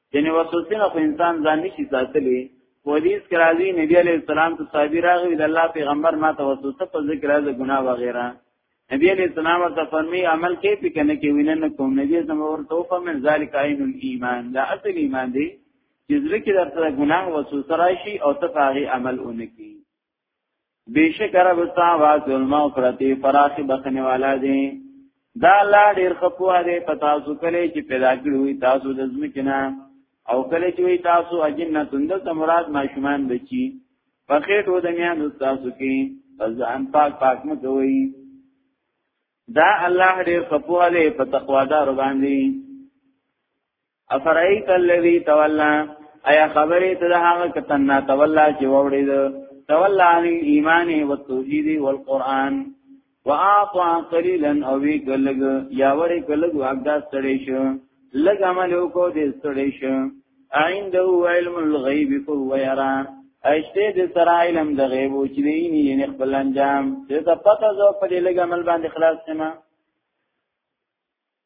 یعنی وسوسینه خو انسان ځان نشي ساتلی حدیث کې راځي نبی علی السلام ته صحابي راغی د الله پیغمبر ما ته وسوسه په ذکر از ګناه وغیرہ نبی علی السلام ته فرمی عمل کې پې کنه کې ویننه کوم نبی زم ورته په من ذالک عین الايمان لا اصل ایمان دی چې ذکر درته ګناه وسوسه راشي او ته هغه عمل اونکي بیشک رب ستا واس المغفرت فراخ بخنه والا دی دا الله ډیر خپوه دی په تاسو کله چې پیدا کړی تاسو د زمکنه او کله چې وی تاسو اجنه تند تمراد ماشومان بچي په خېټو د میان تاسو کې ځان پاک پاک مو کوي دا الله ډیر خپوه دی په تقوا دار باندې افرایت الذی تولا ایا خبرې ته د هغه کتن نه تولا چې وړي دو تولا عن الايمان والتوحید والقران واعطى قليلا او وی کلګ یا وری کلګ واګدا ستړي شو لګ عمل وکړو دې ستړي شو عنده علم الغیب فهو یرا اشته د سره علم د غیب او چې دی نه یې خپل انجام دې ته پته زو په دې لګ عمل باندې خلاص شمه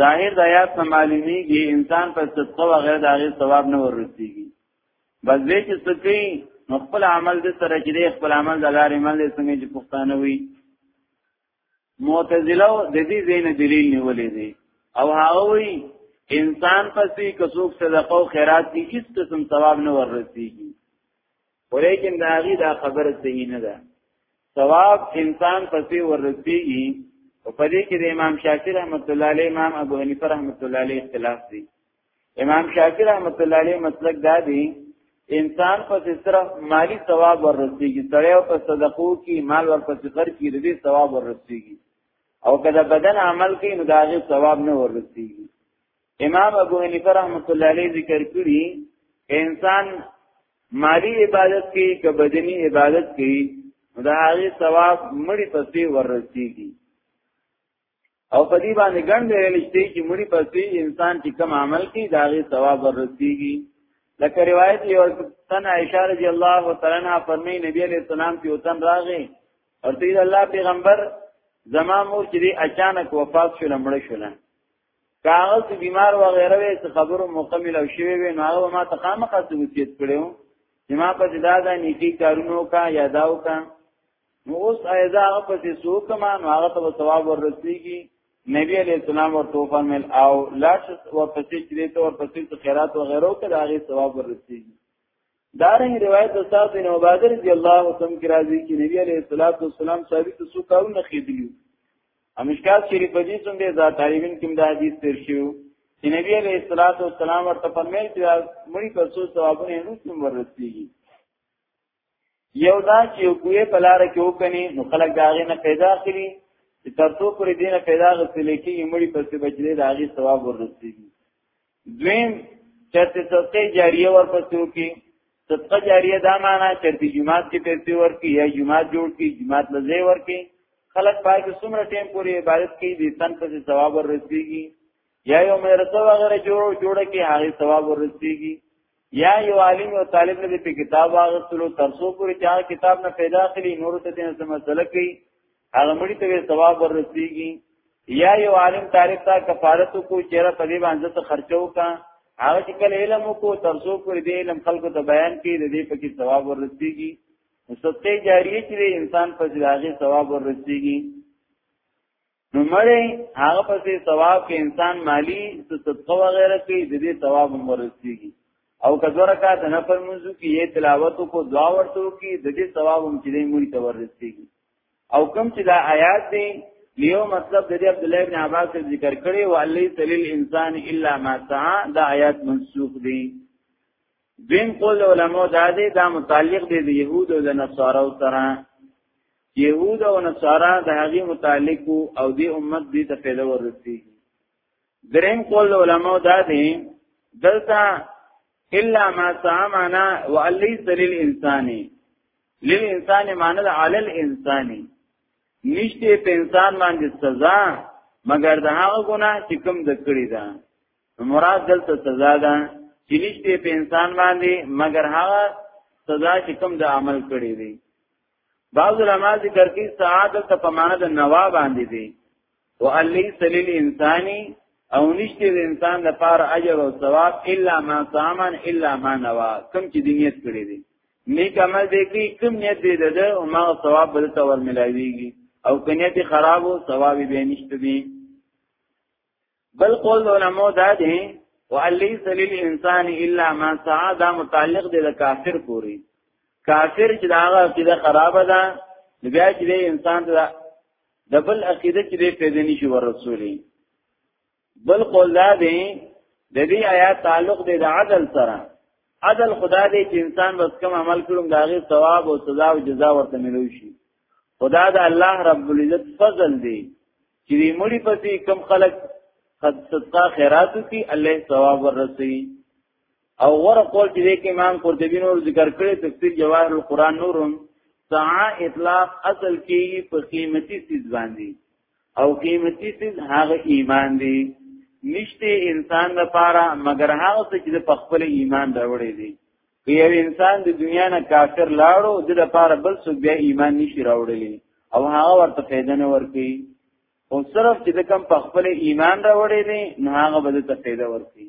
ظاهر د آیات نه معلومیږي انسان په صدقه او غیر د هغه ثواب نه ورسیږي بس دې چې سکی نو خپل عمل دې سره چې دې خپل عمل د لارې مل دې څنګه چې پښتانه وي معتزله د دې زین دلیل نیولې دي او هغه وی انسان پسې کڅوک صدقه او خیرات کې هیڅ قسم ثواب نه ورسیږي ولیکن دا غي دا خبر صحیح نه ده ثواب انسان پسې ورسیږي او په دې کې د امام شافعي رحمت الله علیه امام ابو حنیفه رحمت الله علیه اختلاف دي امام شافعي رحمت الله علیه مسلک دا دی انسان پس صرف مالی ثواب ورسیږي سړی او پس صدقو کې مال ورپسې خرج کړي دې ثواب ورسیږي او کله بدن عمل کوي نو داغه ثواب نه ورسیږي امام ابو حنیفه رحمۃ اللہ علیہ ذکر کړی انسان مالی عبادت کوي که بدنی عبادت کوي دا هغه ثواب مړی پسې ورسیږي او په دې باندې ګڼ دی لشته چې مړی پسې انسان چې کم عمل کوي دا هغه ثواب ورسیږي لکه روایت یو تن عائشہ رضی الله تعالی عنها فرمایي نبی علیہ السلام ته وطن راغی او ته الله پیغمبر زما مور چې اچانک وفات شول مړ شول کاغذ بیمار و غیره وې څه خبرو مکمل او شوی وې نو هغه ما ته خامخا څه وصیت کړو چې ما په دا دا نیکی کارونو کا یاداو کا نو اوس ایزا هغه پسې سوک ما نو هغه ته ثواب ورسیږي نبی علیہ السلام ورته فرمایل او لاش ورپسې چې ته ورپسې خیرات و غیره او ته هغه ثواب ورسیږي دارنګ روایت د سعد بن عباده رضی الله عنه کی راځي چې نبی علیہ الصلوۃ والسلام ثابت سو کارونه خېدلی امشکات شریف دې څنګه ذات عالمین کوم د حدیث تیر شو چې نبی علیہ الصلوۃ والسلام ورته فرمایل چې مړي پر څو ثوابونه نو څوم ورسیږي یو دا چې کوی په لار کې وکني نو خلک دا غي نه پیدا کړي چې تر څو پر دینه پیدا غسل کې مړي پر څه بچي دا غي ثواب ورسیږي دویم چرته صدقه جاریه ورپسې وکي صدقه جاریه دا معنا چرته جماعت کې پیسې ورکي یا جماعت جوړ کی جماعت لځه ورکي خلک پای کې څومره ټیم پورې عبادت کوي د تن په ثواب ورسیږي یا یو مدرسه وغیرہ جوړ جوړه کې هغه ثواب ورسیږي یا یو عالم او طالب نه په کتاب واغستلو تر څو پورې چې هغه کتاب نه پیدا کړي نور ته دې سم مسله کوي هغه مړي ته ثواب ورسیږي یا یو عالم طالب ته کفارت کو چیرې په دې باندې ته خرچو کا هغه چې کله علم کو تر څو پورې دې علم خلکو ته بیان کړي د دې پکې ثواب ورسیږي صدقه جاریه چې انسان په ځای ثواب ورسیږي نو مړې هغه پسې ثواب کې انسان مالی صدقه وغیرہ کې د دې ثواب ورسیږي او کذو رکعات نه پر منځو کې یې تلاوت کو دعا ورته کې د دې ثواب هم چې دې مړي ته ورسیږي او کم چې دا آیات دی یو مطلب د دې عبد الله ابن عباس ذکر کړي او علی تلل انسان الا ما سعى دا آیات منسوخ دي دین قول علماء دا دی دا متعلق دی د يهود او د نصارو سره يهود او نصارا د هغه متعلق او دی امت دې ته پیدا ورسي دریم قول علماء دا دي دلته الا ما سامعنا وليس للانسان للانسان معنی د علی الانسان نشته په انسان باندې سزا مگر د هغه ګناه چې کوم د کړی دا مراد دلته سزا ده چې نشته په انسان باندې مگر هغه سزا چې کوم د عمل کړی دی بعض علما ذکر کوي سعادت ته په معنا د نوا باندې دي او الی سلیل انسانی او نشته د انسان د پار اجر او ثواب الا ما سامان الا ما نوا کوم چې د نیت کړی دي نیک عمل دی کی کوم نیت دی ده او ما ثواب بل ته ور ملاویږي او کنیت خراب او ثواب به نشته دي بل قول علماء دا دي وَأَلَّيْسَ لِلْإِنسَانِ إِلَّا مَا سَعَى دا متعلق دی د کافر پوری کافر چې دا هغه عقیده خراب ده بیا چې دی انسان ته د بل عقیده چې دی پیدا نشي ورسولي بل قول دا دی د دې آیات تعلق دی د عدل سره عدل خدا دی چې انسان بس کوم عمل کړم دا غي ثواب او سزا او جزا ورته ملوي شي خدا د الله رب العزت فضل دی چې دې مړي پسې کم خلک خد صدقه خیرات کی الله ثواب ورسي او ور قول چې دې کې امام قرطبي نور ذکر کړي تفسیر جواهر القرآن نورم سعا اطلاق اصل کې په قیمتي سیز باندې او قیمتي سیز هغه ایمان دی نشته انسان لپاره مگر هغه څه چې په خپل ایمان راوړي دي که یو انسان د دنیا نه کافر لاړو د لپاره بل څوک بیا ایمان نشي راوړلی او هغه ورته فایده نه ورکي او صرف چې د کم په خپل ایمان راوړی دی نه هغه به ته فایده ورکي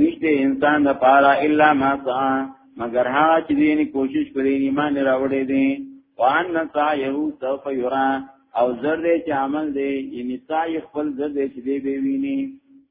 نشته انسان د پاره الا ما سا مگر ها چې دین کوشش کوي ایمان راوړی دی وان سعیه سوف یرا او زر دې چې عمل دې یعنی سعی خپل زر دې چې دې به ویني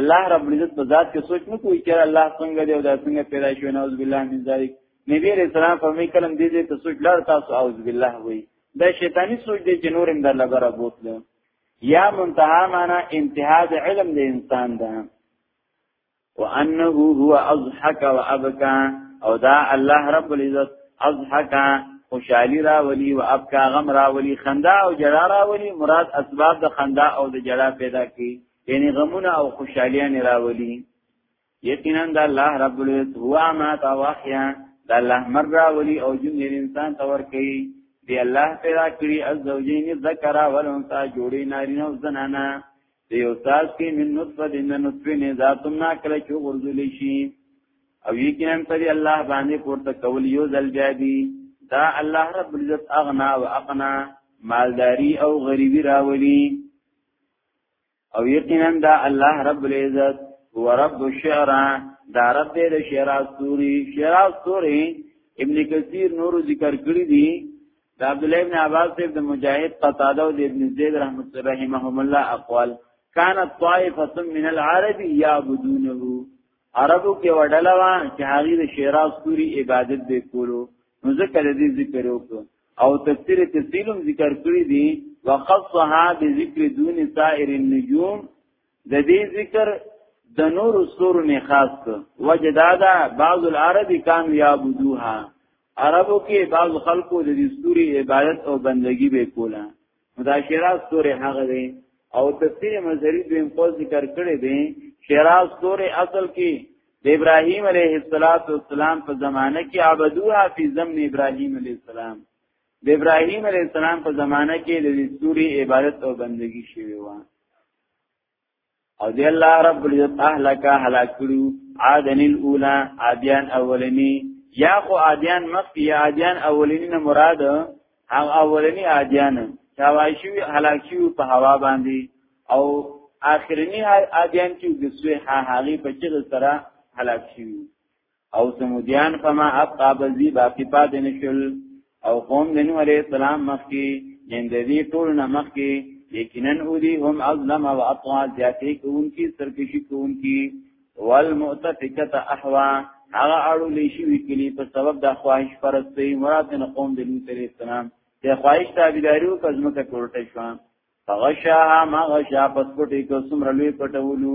الله رب العزت په ذات کې سوچ نه کوي چې الله څنګه دی او دا څنګه پیدا شوی نعوذ بالله من ذلک نبی علیہ السلام فرمایي کلم دې دې ته سوچ لار تاسو اعوذ بالله وي دا شیطانی سوچ دی چې نور اندر لګره بوتله یا منتها معنا انتها د علم د انسان ده وانه هو اضحك وابكى او دا الله رب العزت اضحك خوشحالی را ولی و ابکا غم را ولی خندا او جرا را ولی مراد اسباب د خندا او د جرا پیدا کی یعنی غمونه او خوشحالیان راولي یقینا د الله رب العزت هو ما تا واحیا د الله مر راولي او جن انسان تور کوي دی الله پیدا کړی از زوجین ذکر اول انسا جوړی نارینه او زنانه دی یو ساز کې من نطفه د نطفه نه ذاتم نا کله چې ورزول شي او یقینا پر الله باندې پورته کول یو ځل بیا دی دا الله رب العزت اغنا او اقنا مالداری او غریبی راولي او یقینا دا الله رب العزت هو رب الشعر دا رب دې د شعر استوري شعر استوري ابن کثیر نور ذکر کړی دی دا عبد الله ابن عباس دې د مجاهد قتاده او ابن زید رحمت الله رحمهم الله اقوال كانت طائفه من العرب يعبدونه عربو کې وډلوا چې هغه د شعر استوري عبادت به کولو نو ذکر دې ذکر وکړو او تفسیر تفصیلم ذکر کړی دی وخصها بذکر دون سائر النجوم د دې ذکر د نور سور نه خاص کړ وجدادا بعض العرب كانوا يعبدوها عربو کې بعض خلکو د دې سوري عبادت او بندگی به کوله دا شراز ستوري هغه دی او تفسیر مظهری دویم قول ذکر کړی دی شراز ستوري اصل کې د ابراهیم علیه السلام په زمانه کې عبدوها فی زمن ابراهیم علیه السلام د ابراهیم علیه السلام په زمانه کې د ستوري عبادت او بندگی شوی و او دی الله رب العزت اهلک هلاک کړو عادن الاولى عادیان اولنی یا خو عادیان مخکی یا عادیان اولنی نه مراد هغه اولنی عادیان چاوایشو هلاک شو په هوا باندې او آخرنی عادیان چې د سوی هغه په چغه سره هلاک شو او سمودیان فما ابقا بزی باقی پات نشل او قوم د نوح علیہ السلام مخکی من د دې ټول نه مخکی یقینا اودی هم ازلم او اطوا زیاتې کوونکی سرکشي کوونکی والمؤتفقه احوا هغه اړو لشي وکلی په سبب د خواهش پرستی مراد نه قوم د نوح علیہ السلام د خواهش تابعداري او کزمکه کوړټه شو فغشاها ما غشا پس پټې کو سمرلوې پټولو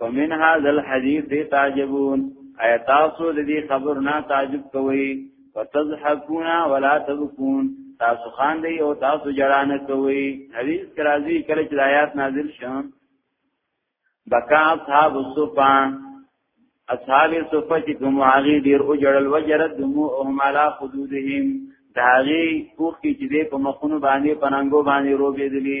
فمن هذا الحديث تعجبون ایا تاسو د دې خبر نه تعجب کوئ وتضحكون ولا تبكون تاسو خان دی او تاسو جړانه کوئ حدیث کرازی کله چې آیات نازل شوه بکا اصحاب الصفا اصحاب الصفا چې کوم هغه ډیر او جړل وجرت دموعهم على خدودهم داغي کوخ کې چې په مخونو باندې پننګو باندې روبېدلی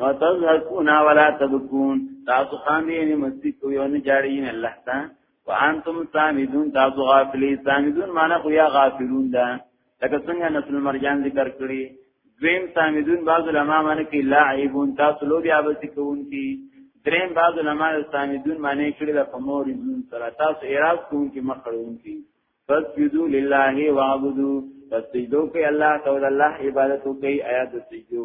وتضحكون ولا تبكون تاسو خاندې نه مستی کوي او نه جاړي نه الله تا وانتم سامدون تاسو غافلی سامدون معنی خو یا غافلون ده لکه څنګه نسل مرجان ذکر کړی دویم سامدون بعض علماء معنی کې لاعبون تاسو لو بیا بس کوونکی دریم بعض علماء سامدون معنی کړی د فمور دون سره تاسو اعتراض کوونکی مخړونکی پس یذو لله وعبدو پس سجدو کوي الله تعالی الله عبادت کوي آیات سجدو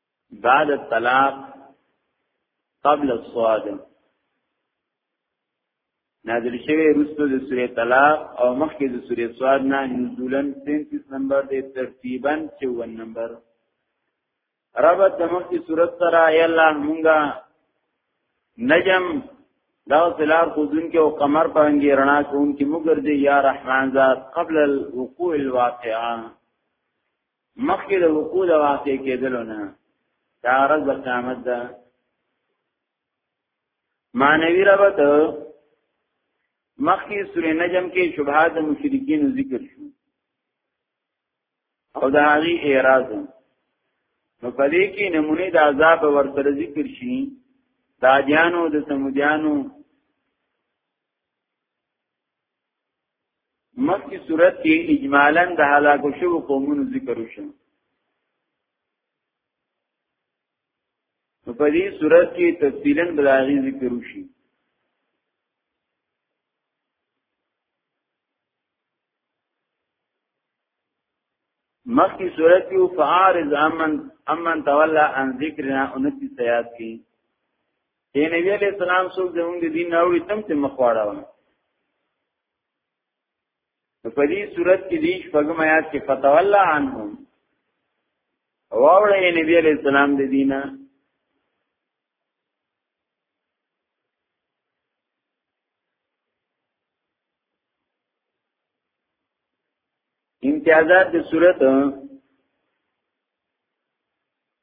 بعد الطلاق قبل الصواد نازل شوی رسو د سوره طلاق او مخکې د سوره صواد نه نزولن 33 نمبر دی ترتیبا 54 نمبر ربط د مخکې صورت سره ای الله مونږه نجم دا سلار خودن کې او قمر پرنګي رڼا کوم کې مګر دې یا رحمان ذات قبل الوقوع الواقعه مخکې د وقوع د واقع کېدلو نه دا ورځ د قیامت ده مانوی ربط مخکې سورې نجم کې شبهات د مشرکین ذکر شو او دا هغه اعتراض نو پدې کې نمونه د عذاب ورسره ذکر شي دا جانو د سمودیانو مخکې صورت کې اجمالا د هلاکو شو قومونو ذکر وشو په دې صورت کې تفصیلا بلاغي ذکر وشي مخی صورت یو فعارض امن امن تولا عن ذکرنا 29 آیات کې دی نبی علیہ السلام څوک زمونږ د دین ناوړي تم ته مخواړه ونه په دې صورت کې دې شپږم آیات کې فتولا عنهم واوړې نبی علیہ السلام د دینه امتیازات د صورت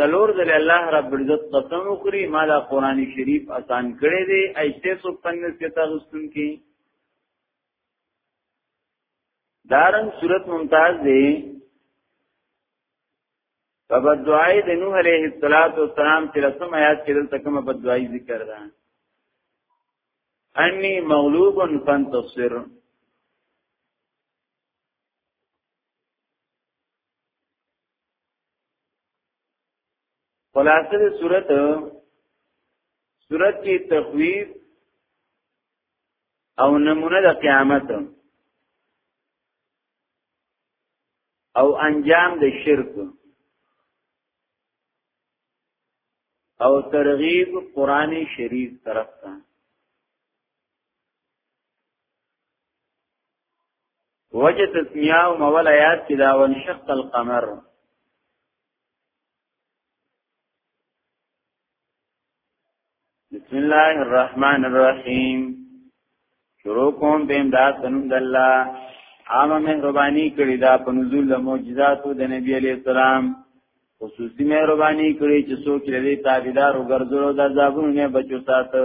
څلور ځل الله رب العزت قسم وکړي ما دا قران شریف آسان کړی دی ایسته سو پنځه کې تاسو ستون کې دارن صورت ممتاز دی په بدوای د نوح علیه السلام چې رسم آیات کې دلته کومه بدوای ذکر ده انی مغلوب فانتصر خلاصه د صورت صورت کې تخویف او نمونه د قیامت او انجام د شرک او ترغیب قران شریف طرف ته وجه تسمیه او مول آیات کې دا وانشق القمر بسم الله الرحمن الرحیم شروع کوم به امداد تنم د الله عامه مهرباني کړی دا په نزول د معجزاتو د نبی علی السلام خصوصي مهرباني کړی چې څوک لري تابعدار وګرځولو د عذابونو نه بچو ساتو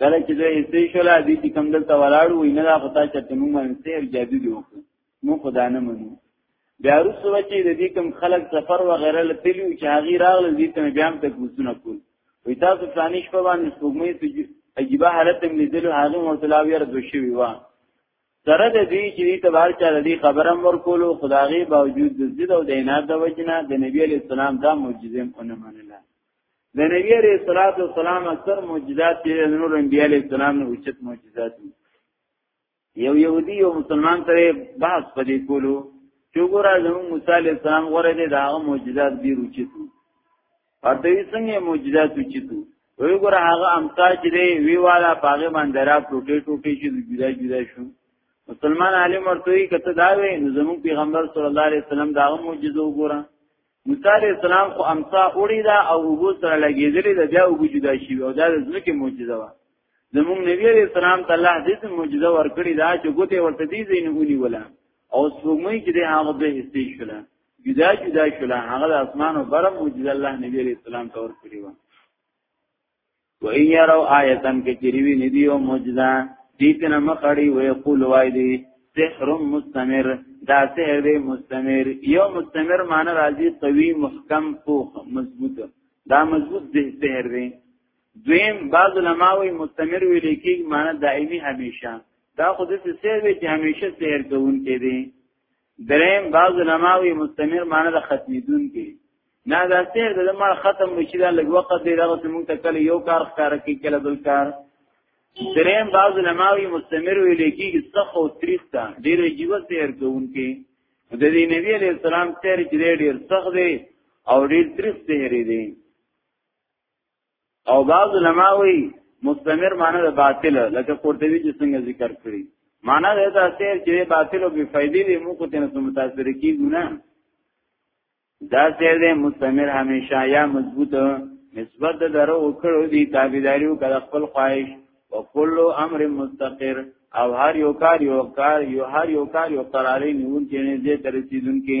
کله چې دوی استې شول دې چې کم دلته ولاړو وینه دا خطا چرته موږ باندې سیر جادو دی وکړو مو خدا نه منو بیا رسو چې د دې کم خلک سفر و غیره لتلیو چې هغه راغله دې ته بیا هم تکوسونه کول وی تاسو فلانیش په باندې سپوږمۍ ته عجیبه حالت هم لیدلو هغه مرتلاوی را دوی شوی و سره د دې چې دې تبار چا د دې خبرم ورکولو خدایي باوجود د زید او د عنایت د وجنه د نبی علی السلام دا معجزه هم ونه منله د نبی عليه الصلاه والسلام اکثر معجزات چې د نور انبیاء عليه السلام نه اوچت معجزات دي یو يهودي یو مسلمان سره بحث پدې کولو چې ګورا زموږ موسی عليه السلام غره دي دا معجزات ډیر اوچت دي او دوی څنګه معجزات اوچت دي وی ګور هغه امتا چې دی وی والا پاغه باندې را ټوټه ټوټه چې جدا جدا شو مسلمان عالم ورته یې کته دا وی نو زموږ پیغمبر صلی الله علیه وسلم دا معجزه وګوره موسی علیہ السلام خو امسا اوړی دا او وګو سره لګیدلی دا بیا وګو جدا شي او دا د ځمکې معجزه وه زموږ نبی علیہ السلام ته الله دې معجزه ورکړي دا چې ګوته ورته دې زینونی ولا او سپوږمۍ چې د هغه به هستي شولا جدا جدا شولا هغه د اسمان او بر معجزه الله نبی علیہ السلام ته ورکړي و و ان يروا آیه کې چریوی ندی او معجزه دې تنه مخړی وي قول وای دی سحر مستمر دا سحر دی مستمر یو مستمر معنی راځي قوي محکم پوخ مضبوط دا مضبوط دی سحر دی دویم بعض علماء وی مستمر ویل کی معنی دایمي همیشه دا خود څه سحر وی چې همیشه سحر کوونکی دی دریم بعض علماوی مستمر معنی د ختمیدون کې نه دا سیر د مر ختم بشي دا لږ وخت دی دغه موږ ته کله یو کار ښکار کوي کله بل کار دریم بعض علماوی مستمر ویل کېږي صح او تاریخ ته ډېر عجیب سیر کوونکې د دې نبی علی السلام سیر چې ډېر صح دی او ډېر تاریخ سیر دی او بعض علما وی مستمر معنی د باطل لکه قرطبي چې څنګه ذکر کړی معنی دا ده چې باطل او بے فائدې دي موږ ته نه متاثر کیږو نه دا سیر دې مستمر همیشه یا مضبوط نسبت د درو وکړو دي تابعداري او کله خپل خواهش او کل امر مستقر او هر یو کار یو کار یو هر یو کار یو قرارې نیون کې نه دې تر رسیدونکو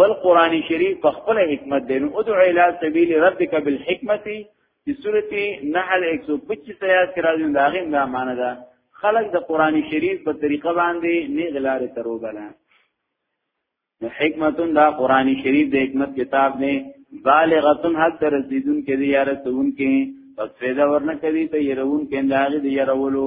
بل قران شریف په خپل حکمت دی نو ادعو الی سبیل ربک بالحکمت چې سورته نحل 125 آیات کې راځي دا غیم دا معنی ده خلق د قران شریف په طریقه باندې نه غلاره ترو بنا نو حکمتون دا قران شریف د حکمت کتاب نه بالغتون حد تر رسیدون کې دی یاره تون کې پس فیدا ورنه کوي ته يرون کې انداغي دی يرولو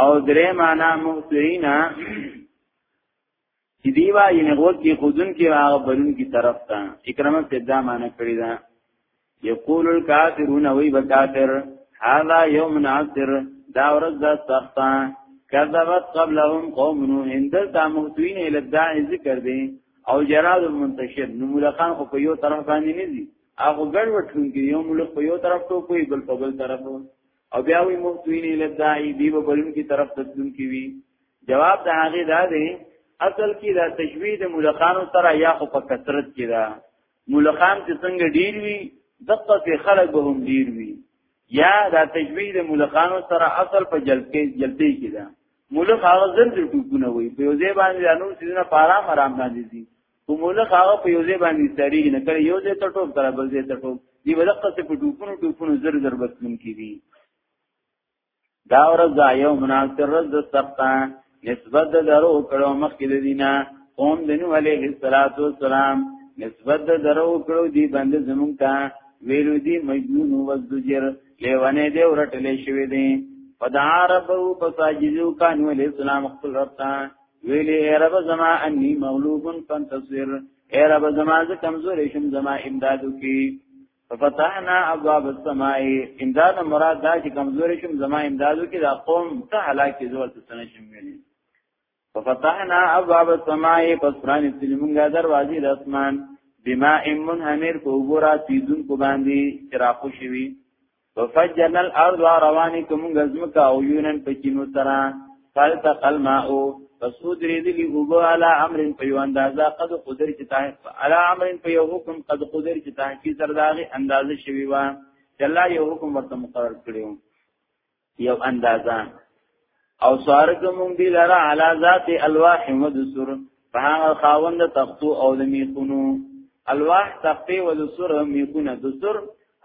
او درې معنا مؤثرینا چې دی وا یې غوږ کې خودن کې هغه بلون کی طرف ته اکرامه صدا معنا کړی دا یقول الکافرون وی بکافر هذا یوم عسر دا ورځ دا سخته کذبت قبلهم قوم نوح اندل تا مهتوین الی الداعی ذکر دی او جراد منتشر نو ملخان خو په یو طرف باندې نه دي هغه ګډ وټون کې یو ملک په یو طرف ټو کوي بل په بل طرف او بیا وی مهتوین لدای دی به بلون کی طرف تدون کی وی جواب د هغه دا دی اصل کی دا تشوید ملخانو سره یا خو په کثرت کی دا ملخان چې څنګه ډیر وی دقه ته خلق به هم ډیر وی یا دا تشوید ملخانو سره اصل په جلکې جلدی کی دا ملخ هغه زر د ټکونه وی په یوځای باندې انو سیدنه پارام آرام باندې دي په مولخ هغه په یو ځای باندې سری نه کړي یو ځای ته ټوب تر بل ځای ته ټوب دی ولقه څه په ټوپونو ټوپونو زر زر بسلم کیږي دا ورځ دا یو مناسب ورځ د سخته نسبت د درو کړو مخکې د دینه قوم د نوح علیه السلام نسبت د درو کړو دی بند زمونږ ته ویلو دی مجنون و زجر لیوانه دی ورټلې شوی دی فدعا ربو پساجدو کانو علیہ السلام خپل رب ته ویلی اے رب زما انی مغلوبن فانتصر اے رب زما ز کمزور شم زما امدادو کی ففتحنا ابواب السماء امداد مراد دا چې کمزور شم زما امدادو کی دا قوم ته هلاک زول ته سنشم ویلی ففتحنا ابواب السماء پس پرانی سلمونگا دروازی د اسمان بما امن همیر کو ګورا سیدون کو باندې چراخو شوی ففجرنا الارض رواني کوم غزمکا او یونن پکینو سرا فالتق الماء فسودری دلی او بو علی امر په یو اندازه قد قدر چې تا علی امر په یو حکم قد قدر چې تا کی سرداغي اندازه شوی و چلا یو حکم ورته مقرر کړو یو اندازه او سارک مونږ دی لرا علا ذات الواح ودسر په هغه خاوند تختو او د میخونو الواح تختی ودسر میخونه دسر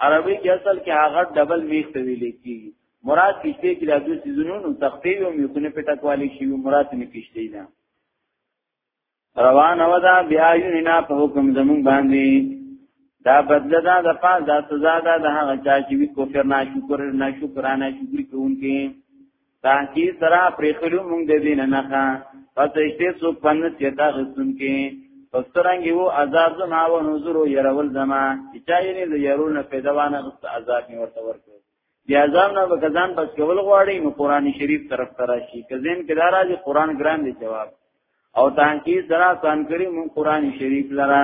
عربی کې اصل کې هغه ډبل میخ ته ویل کی مراد کشته کې د دوه سيزونو تختی او میخونه په ټکوالي شی مراد نه کشته نه روان و دا بیا یونینا په حکم زمون باندې دا بدل دا د پاس دا سزا دا د هغه چا چې وی کوفر نه شکر نه شکرانه شکر کوونکی تحقیق سره پرې خلو مونږ د دین نه ښه پس اشته سو پند چې تا غسن کې پسترنګ وو عذاب زما و نذر يرول زما چې چا یې نه يرول نه پیداوانه عذاب می ورته ورکړ بیا ځان نه بغزان بس کول غواړي نو قران شریف طرف ته راشي کزین کې دا راځي قران ګران دی جواب او تانکی سره سان کړی مون قران شریف لرا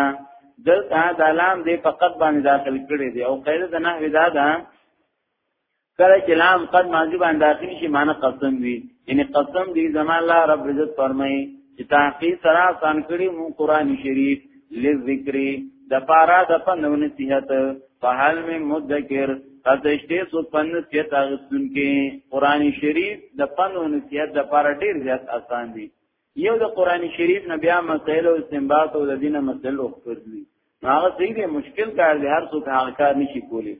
دلته د لام دې فقط باندې داخل کړي دی او قاعده د نحوی دا ده کله چې لام قد ماضی باندې داخل شي معنی قسم وي یعنی قسم دی زمان الله رب عزت فرمایي چې تانکی سره سان کړی مون قران شریف لذکری د پارا د پنو نصیحت فهل من مدکر تاسوشته سو پنس کې تاغستون کې قران شریف د پنو نصیحت د پر ډیر زیات آسان دی یو د قران شریف نه بیا مسائل او استنباط او د دینه مسائل او خپلوي هغه صحیح دی مشکل کار دی هر څوک هغه کار نشي کولی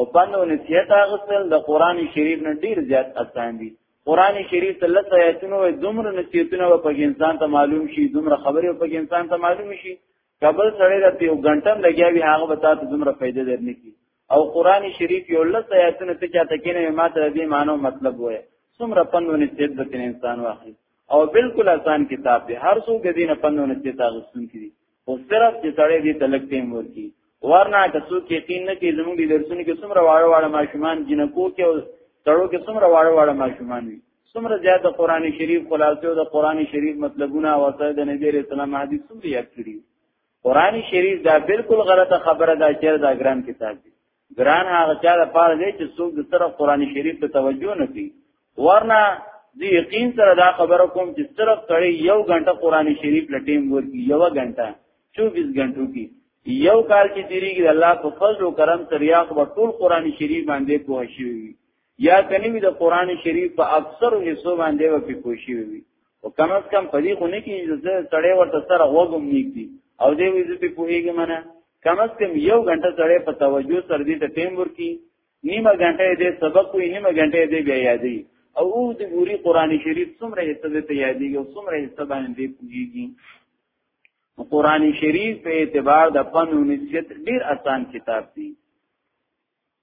او پنو نصیحت تاغستل د قران شریف نه ډیر زیات آسان دی قران شریف ته لته آیتونه دومره نصیحتونه په انسان ته معلوم شي دومره خبره په انسان ته معلوم شي کبل سړی د یو غنټم لګیا وی هغه به تاسو دومره فائدې درنه کی او قران شریف یو لس آیاتونه ته چاته کینې ما ته دې مانو مطلب وای څومره پندونه سید د انسان واخی او بالکل آسان کتاب دی هر څوک دې نه پندونه سید تاغستون کړي او صرف چې سړی دې تلک ټیم ورکی ورنه که څوک یقین نه کوي زموږ د درسونو کې څومره واړه واړه ماشومان جنکو کې او تړو کې څومره واړه واړه ماشومان وي څومره زیات د قران شریف خلاصه او د قران شریف مطلبونه او د نبی رسول الله حدیث څومره یاد کړی قران شریف دا بالکل غلطه خبره ده چې دا ګران کتاب دی ګران هغه چا د پاره دی چې څوک د طرف قران شریف ته توجه نه کوي ورنه دی یقین سره دا خبره کوم چې صرف کړي یو غنټه قران شریف لټیم ورکی یو غنټه 24 غنټو کې یو کال کې تیریږي الله په فضل او کرم سره یا خو ټول قران شریف باندې پوه شي یا کني وي د قران شریف په اکثر حصو باندې و په کوشي وي او کم از کم په دې خو نه کې چې سړی ورته سره وګم نیږي او دې وي چې په هیګه منه کم از کم یو غنټه سړی په توجه سره دې ته ټیم ورکی نیمه غنټه دې سبق وي نیمه غنټه دې بیا یادې او او دې ګوري قران شریف څومره حصہ دې ته یادې او څومره حصہ باندې دې پوهیږي قران شریف په اعتبار د فن او نسیت ډیر اسان کتاب دی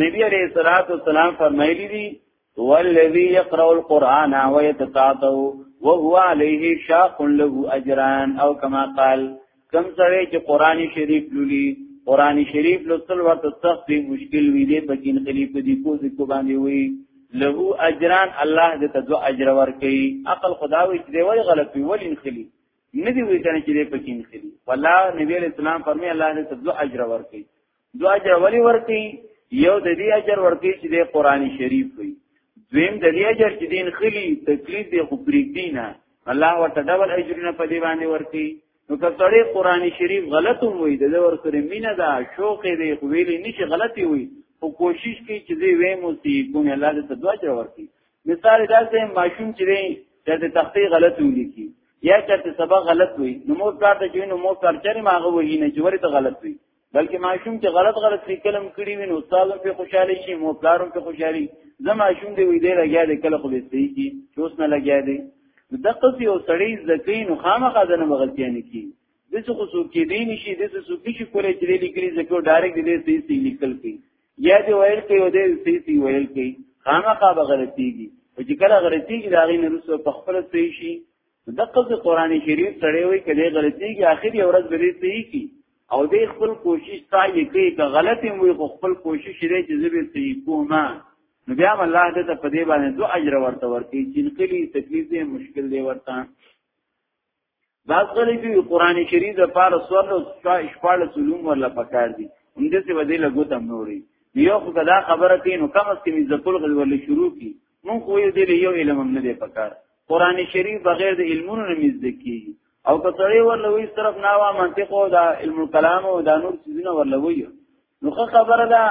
نبی علیہ الصلوۃ والسلام فرمایلی دی والذی یقرأ القرآن ویتتعطو وهو علیه شاق له اجران او کما قال کم سره چې قران شریف لولي قران شریف لوستل ورته سخت دی مشکل وی دی په کین خلیف دی کو ذکر باندې وی له اجران الله دې ته دو اجر ورکي عقل خداوي چې دی ولی غلط وی ولی خلی ندی وی کنه چې دی په کین خلی والله نبی علیہ السلام فرمی الله دې ته دو اجر ورکي دو اجر ولی ورکی یو د دې اجر ورکی چې د قران شریف وي دویم د دې اجر چې دین خلی تکلیف دی خو پریک دینه الله ورته ډول اجرونه په دی باندې ورکی نو که سړی قران شریف غلط وي د ور سره مینه ده شوق دی خو ویلی نشي غلطي وي خو کوشش کوي چې دی وې مو سي کوم الله دې ته دعا چر ورکی مثال دا چې ماشوم چې دی چې تختی غلط ولیکي یا چې سبق غلط وي نو مو کار ته چې نو مو کار چرې ماغه وي نه چې ورته غلط وي بلکې ماشوم چې غلط غلط لیکلم کړی وي نو استاد هم په خوشحالي شي مو پلار هم په خوشحالي زه ماشوم دی وی دی لګیا دی کله خو به صحیح کی چوس نه لګیا دی د قصي او سړی زکی نو خامخا دنه مغلطی نه کی د څه خو څوک دی نشي د څه څوک شي کولای چې لیکلي زکو ډایرکټ دی صحیح صحیح لیکل کی یا دی ویل کوي او دی صحیح صحیح ویل کوي خامخا به غلطیږي او چې کله غلطیږي دا غي نه رسو په خپل صحیح شي د قصي قران شریف سړی وی کله غلطیږي اخر یو ورځ به صحیح کی او دې خپل کوشش تا یې کوي که غلط هم وي خو خپل کوشش لري چې زبې صحیح کومه نو بیا الله دې ته په دې باندې دوه اجر ورته ورکړي چې کلی تکلیف دې مشکل دې ورته دا څلې چې قران شریف د پاره سوال او شپاله علوم ولا پکار دي هم دې څه ودې لګو تم نوري یو خو دا خبره کوي نو کم از کم عزت الغل ول شروع کی مونږ خو یې دې یو علم هم نه دی پکار قران شریف بغیر د علمونو نه مزد کیږي او که سړی ورلوي طرف نه وا منطق او دا علم الكلام او دا نور چیزونه ورلوي نو خبره ده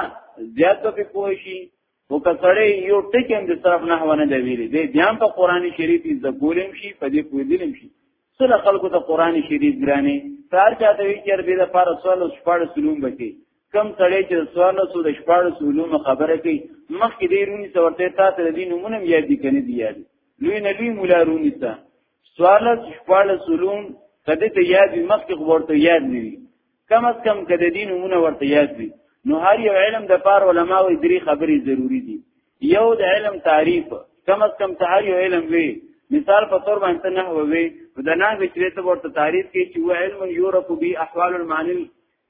زیات په پوه شي او که سړی یو ټکی هم د طرف نه ونه دی ویلي دی بیا په قران شریف د ګولم شي په دې پوه دي شي سره خلکو ته قران شریف ګراني سار چاته وی چې به د پاره سوال او شپاره سلوم بکی کم سړی چې سوال او د شپاره سلوم خبره کوي مخکې دې رونی څورته تا ته دې نمونه یاد دي کنه دی یاد لوی نبی مولا رونی ته سوالت شپال سلون کده ته یاد وي مخکې ورته یاد نه وي کم از کم کده دین مونږ ورته یاد وي نو هر یو علم د پار علماء وي درې خبرې ضروری دي یو د علم تعریف کم از کم ته هر یو علم وي مثال په تور باندې نه وي د نه وچرې ته ورته تعریف کې چې و علم یورپ بي احوال المعنی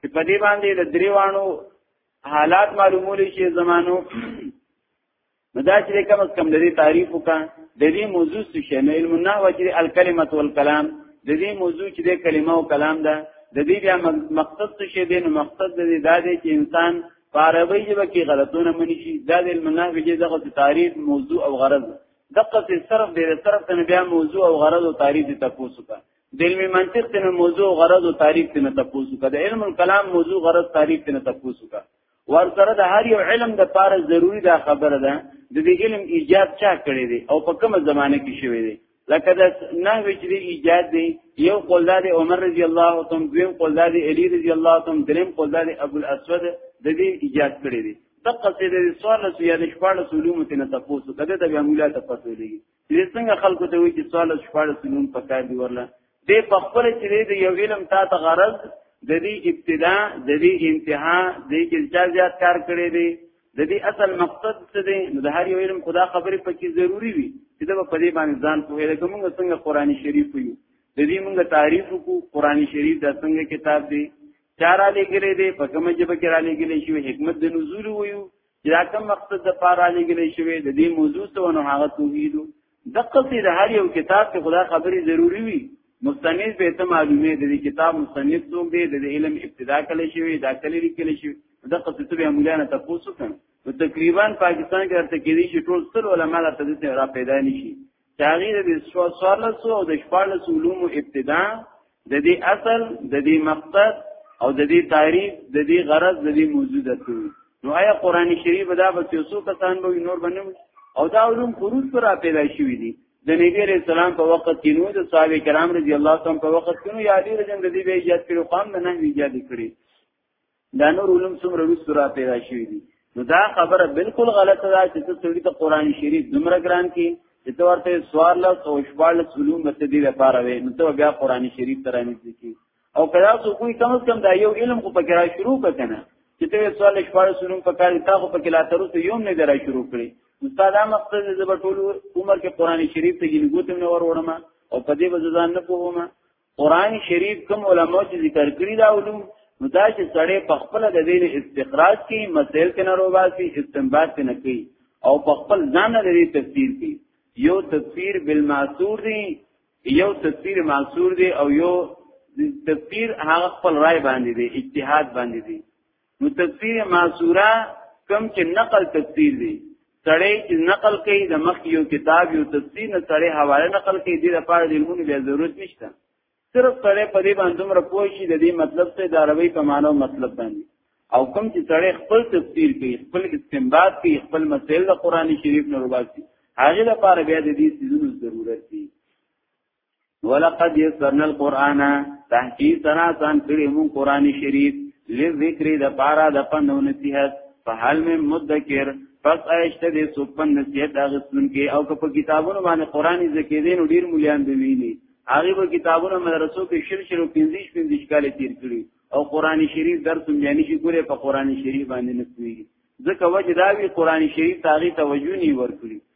چې په دې باندې د دریوانو حالات معلومول شي زمانو نو دا چې کم از کم د دې تعریف وکړه د دې موضوع څه شی نو علم النحو چې الکلمه والکلام د دې موضوع چې د کلمه او کلام ده د دې بیا مقصد څه شی دی نو مقصد د دې دا دی چې انسان په عربی ژبه کې غلطونه منی شي دا د علم النحو کې دغه تعریف موضوع او غرض دغه څه صرف د دې طرف ته بیا موضوع او غرض او تعریف ته تاسو کا د علم منطق ته موضوع او غرض او تعریف ته تاسو کا د علم الکلام موضوع غرض تعریف ته تاسو کا ورسره د هر یو علم د پاره ضروری دا خبره ده د دې علم ایجاد چا کړی دی او په کومه زمانه کې شوی دی لکه د نحوی چې ایجاد دی یو قول د عمر رضی الله تعالی دویم قول د علی رضی الله تعالی دریم قول د ابو الاسود د دې ایجاد کړی دی دغه څه د سوال سو یا د شپږ علوم ته نه تاسو کده د بیا مولا تاسو لګي دې څنګه خلکو ته وی چې سوال شپاره سنون پکار دی ورله دې په خپل چې دې یو علم تا ته غرض د دې ابتدا د دې انتها د دې کې چا زیات کار کړی دی د دې اصل مقصد څه دی نو د هر یو علم خدا خبرې پکې ضروری وي چې دا په دې باندې ځان کوی دا کومه څنګه قرآني شریف یو د دې موږ تعریف کو قرآني شریف دا څنګه کتاب دی چارا لګلې دی په کومه جبه کې را لګلې شوی حکمت د نزول ویو چې دا کوم مقصد د پاره لګل شوی د دې موضوع څه ونه هغه توحید د قصې د هر یو کتاب ته خدا خبرې ضروری وي مستند به ته معلومه د دې کتاب مستند څوک دی د علم ابتدا کله شوی دا کله لیکل شوی د قصې ته به مولانا تاسو څنګه نو تقریبا پاکستان کې ارته کېدی چې ټول ستر علما ته دې را پیدا نشي داغي د سوالس او د شپارلس علوم ابتدا د دې اصل د دې مقصد او د دې تعریف د دې غرض د دې موجود ته نو آیا قران شریف دا به یوسو کسان به نور بنو او دا علوم فروض پر پیدا شوی دي د نبی علیہ السلام په وخت کې نو د صحابه کرام رضی الله تعالی په وخت کې نو یادی رجن د دې به ایجاد کړو قام نه نه ایجاد کړی دا نور علوم څومره وروسته را پیدا شوي دي نو دا خبره بالکل غلطه ده چې ته سړي ته قران شریف دومره ګران کې چې ته ورته سوار له او شپږ علوم به دې لپاره وي نو ته بیا قران شریف تر نږدې کی او کله څو کوی کم کم دا یو علم خو پکې را شروع ککنه چې ته سوال شپږ علوم په کار تا خو پکې لا تر اوسه یوم نه درا شروع کړی استاد مقصد دې زبر ټول عمر کې قران شریف ته ګنګوتم نه ور وړم او په دې وځان نه پوهم قران شریف کوم علما چې ذکر کړی دا علوم نو دا چې سړی په خپل د دین استخراج کی مسائل کې نه روباسي استنباط نه کوي او په خپل ځان د دې تفسیر کوي یو تفسیر بالمعصور دی یو تفسیر معصور دی او یو تفسیر هغه خپل رائے باندې دی اجتهاد باندې دی نو تفسیر معصوره کم چې نقل تفسیر دی سړی چې نقل کوي د مخ یو کتاب یو تفسیر نه سړی حواله نقل کوي د لپاره د علمونو بیا ضرورت نشته صرف سړی په دې باندې عمر پوه شي د دې مطلب څه د عربی په معنی او مطلب باندې او کوم چې سړی خپل تفسیر کوي خپل استنباط کوي خپل مسائل د قران شریف نه روباسي هغه لپاره بیا د دې سيزونو ضرورت دی ولقد یسرنا القرآن تحقیق سرا سان کړي مون قرآنی شریف لذکر د پارا د پندو نصیحت فهل من مدکر پس آیشته دې سپن نصیحت اغستون کې او که په کتابونو باندې قرآنی ذکر دین ډیر مليان دی ویلي هغه په کتابونو مدرسو کې شل شل 15 15 کال تیر کړي او قران شریف درس هم یعنی شي ګوره په قران شریف باندې نسوي ځکه وجه دا وی قران شریف تاغي توجه نه ورکړي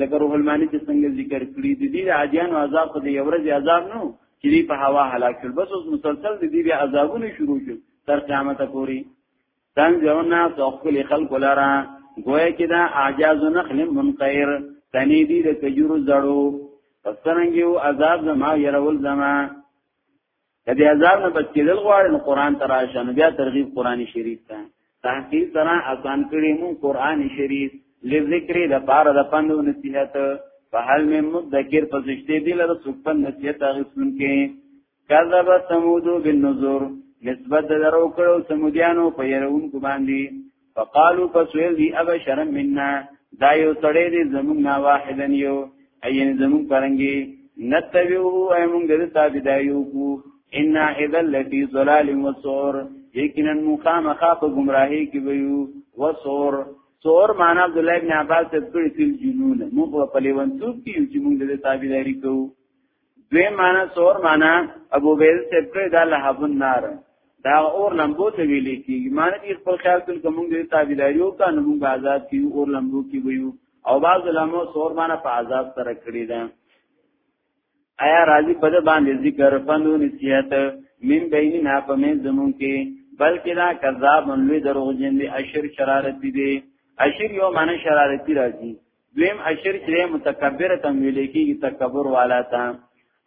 لکه روح المانی چې څنګه ذکر کړی د دې عادیان او عذاب په یو ورځ عذاب نو چې دی په هوا هلاک شول بس اوس مسلسل د دې بیا عذابونه شروع شول تر قیامت پورې څنګه ځونا خپل خلق لرا گویا کې دا اعجاز نخل منقیر تنی دی د کجورو زړو پسرنګ یو عذاب زما يرول زما کدی عذاب نه بچ کېدل غواړي نو قران ته راشه نو بیا ترغیب قران شریف ته تحقیق سره آسان کړی مو قران شریف لذکر د پار د پندو نصیحت په حال مې مذکر په زشته دی لره سپن نصیحت هغه سن کې کذب ثمود بالنذر نسبت درو کړو سمودیانو په يرون کو باندې فقالو فسویل دی ابا شرم مننا دا یو سړی دی زمونږ نه واحدن یو این زمونږ پرنګي نتبعوه ای مونږ د تابعدایو کو ان اذا لفی ضلال و سور یقینا مخامخه په گمراهی کې ویو و سور سور معنا عبد الله ابن عباس تذکر تل جنون موږ په لیونتوب کې یو چې موږ د تابعداري کوو دوی معنا سور معنا ابو بیل سیب کړی دا لهب النار دا اور لمبو ته ویل کیږي معنی دې خپل خیال کول کوم دې تابعداریو کا نو موږ آزاد کیو اور لمبو کی ویو او باز علماء سور معنی په عذاب سره کړی دا آیا راضی په دې باندې ذکر فنو نصیحت من بیننا په من زمون کې بلکې دا کذاب لوی دروغجن دی اشر شرارت دی اشر یو معنی شرارت راځي دویم اشر چې متکبر تم ویل کېږي تکبر والا تا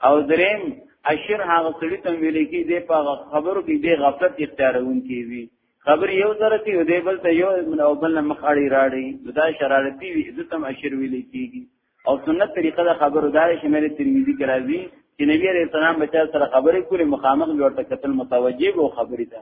او دریم اشر هغه سړی تم ویل کېږي د په خبرو کې د غفلت اختیارون کیږي خبر یو سره کې دی بل ته یو من او بل مخ اړي راړي دا شرارتي وي عزت هم اشر ویل کېږي او سنت طریقه د خبرو دار شمیر ترمذی کې راځي چې نبی عليه السلام بچا سره خبرې کولې مخامخ جوړ ته قتل متوجب او خبرې ده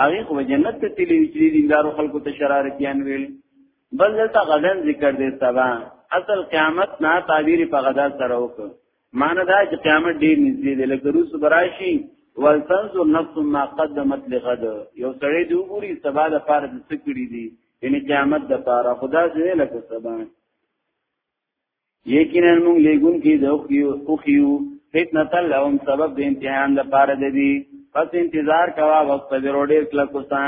هغه خو جنت ته تللی چې دیندارو خلکو ته شرارتيان ویل بل دلته غدن ذکر دی سبا اصل قیامت نه تعبیر په غدا سره وکړه معنی دا چې قیامت ډیر نږدې دی لکه روس براشي ولتنظر نفس ما قدمت لغد یو سړی دی وګوري سبا د پاره د سکړي دی یعنی قیامت د پاره خدا دې لکه سبا یقینا موږ لګون کې د اوخیو اوخیو فتنه لهم سبب د امتحان لپاره د دې پس انتظار کوا وخت د روډې کله کوسا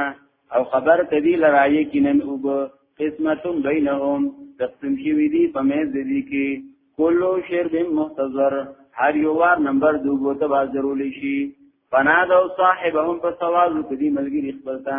او خبر تدی لرایې کینن وب قسمتم بینهم تقسیم شوی دی په مې د دې کې کلو شرب محتضر هر یو وار نمبر دوه ته باز ضروري شي فنادو صاحبهم په سوال کدي ملګری خپلتا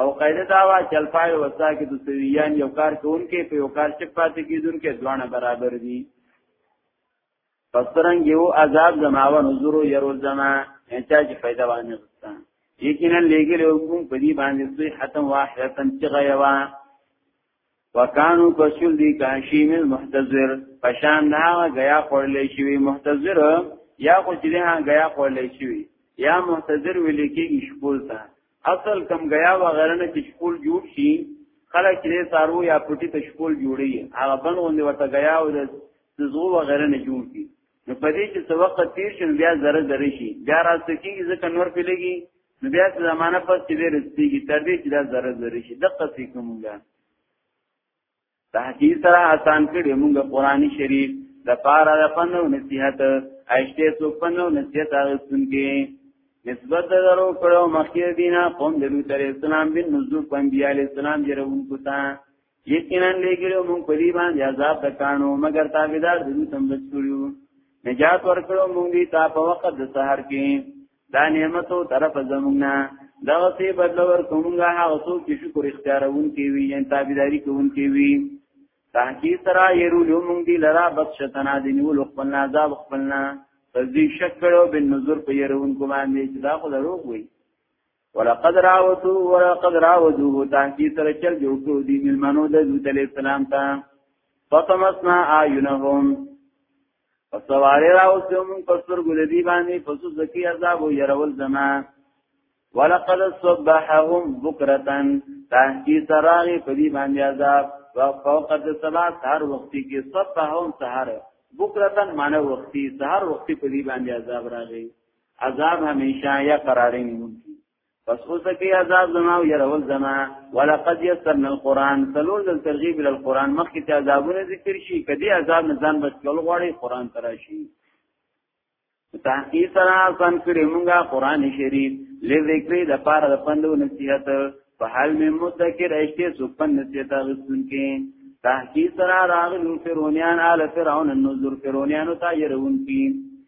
او قاعده دا وا چې الفاعل وسا کې د سویان یو کار کوونکې په یو کار شک پاتې کیدونکې دوانه برابر دي پسترنګ یو عذاب زماوه نظر یرو زما چا چې پیدا باندې غوښتا یقینا لګل حکم په دې باندې دوی حتم واحدتن چې غیوا وکانو کسول دی کاشیم المحتضر پشان دا غیا خورلې شوی محتضر یا خو چې ها غیا خورلې شوی یا محتضر ویل کې شپول تا اصل کم غیا و غیر نه چې شپول جوړ شي خلک دې سارو یا پټي ته شپول جوړي هغه بن غوندي ورته غیا او د زغو و غیر نه جوړ کی نو په دې چې څو وخت تیر شي بیا زره زره شي بیا راځي کېږي ځکه نور پیلېږي نو بیا څه زمانہ پس چې ډېر رسېږي تر دې چې دا زره زره شي دقه څه کومګا تحقیق سره آسان کړي موږ قرآني شریف د پاره د پنو نصيحت ايشته سو پنو نصيحت اغستون کې نسبت درو کړو مخکې دینه قوم د لوط عليه السلام بن نزول پنځه عليه السلام جرون کوتا یقینا لګلو مونږ په دې باندې عذاب تکانو مگر تابعدار دې تم بچوړو نجات ورکړو مونږ دې تا په وخت د سحر کې دا نعمتو طرف زمونږه دا څه بدل ورکومږه هغه څوک چې شکر اختیارون کې وي یا تابعداري کوون کې وي تحقیق سره يرولو مونږ دې لرا بخشتنا دې نیول خپل عذاب خپلنا پس دې شک کړو بن نظر په يرون کو باندې چې دا خو دروغ وي ولقد راوتو ولقد راودو تحقیق سره چل جوړ کړو دی ملمنو د لوط علیہ السلام ته فطمسنا اعینهم فسواری راوتو من پسر ګل دی باندې پسو زکی عذاب او يرول زما ولقد صبحهم بکرتا تحقیق سره په دی باندې عذاب او فوقد سبا هر وختي کې صبحهم سحر بکرتا معنی وختي سحر وختي په دی باندې عذاب راغی عذاب همیشه یا قرارې نیونکي پس اوس کې عذاب زما او يرول زما ولقد يسرنا القران سلول د ترغیب ال القران مخکې ته عذابونه ذکر شي کدي عذاب نه ځان بچول غواړي قران تراشي تحقیق سره آسان کړی مونږه قران شریف لذکر د پاره د پندو نصیحت په حال می مذکر اشته سپن نصیحت غسن کې تحقیق سره راغلو فرعونیان آل فرعون النذر فرعونیانو ته يرون کې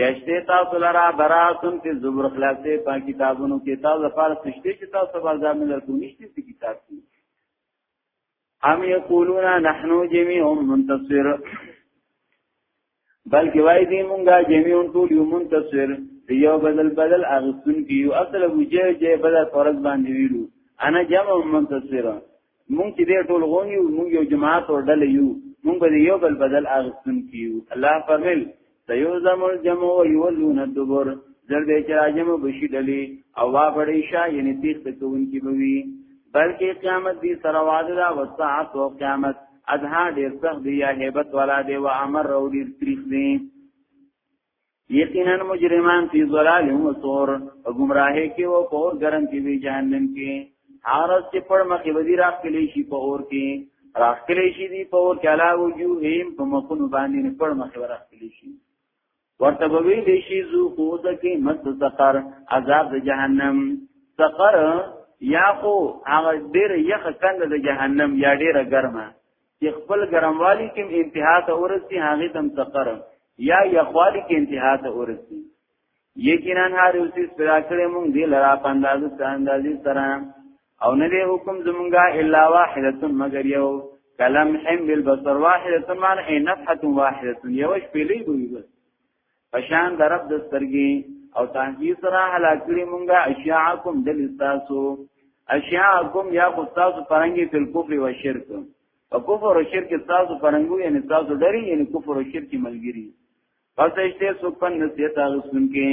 یشته تاسو لرا براتون کې زبر خلاصې په کتابونو کې تاسو لپاره سشته چې تاسو باندې ځان لرکو نشته په کتاب کې ام یقولون نحن جميع منتصر بلکې وای دي مونږه جميع ټول یو منتصر دیو بدل بدل اغسن کیو اصل وجه جه بدل فرض باندې ویلو انا جمع منتصر مونږ چې دې ټول غونی یو مونږ یو جماعت او ډله یو مونږ به یو بل بدل اغستون کیو الله فرمایل سيهزم الجمع ويولون الدبر زر دې چې راجم بشي ډلې او وا بړې شا یعنی تیخ ته کوون کی بوي بلکې قیامت دې سره واده دا وساعت او قیامت اذها ډېر سخت دی یا hebat والا دی و امر او ډېر تریخ دی یقینا مجرمان فی ظلال و سور او گمراهی کې او پور ګرم کې وی جهنم کې حارس چې پر مخې وزیر راخ کلی شي په اور کې راخ کلی شي دی په اور کې علا وجوههم په مخونو باندې پر مخې ورخ کلی شي ورته وی دی شي زو خود کې مت سقر عذاب د جهنم سقر یا خو هغه ډیر یخ کند د جهنم یا ډیر ګرمه چې خپل ګرموالي کې انتها ته ورسي هغه تم سقر یا یخوالي کې انتها ته ورسي یقینا هر اوسې سپرا کړې مونږ دې لرا پانداز ساندازي سره او نه دې حکم زمونږه الا واحده مگر یو کلم حم بالبصر واحده معنی نفحه واحده یو شپېلې ګوي بس پشان د رب د سترګي او تانجی سره هلاک کړی مونږه اشیاءکم دل استاسو اشیاءکم یا خو تاسو پرنګي فل کفر و شرک او کفر او شرک تاسو پرنګو یعنی تاسو ډری یعنی کفر او شرک ملګری پس اشته سپن نسیت هغه سن کې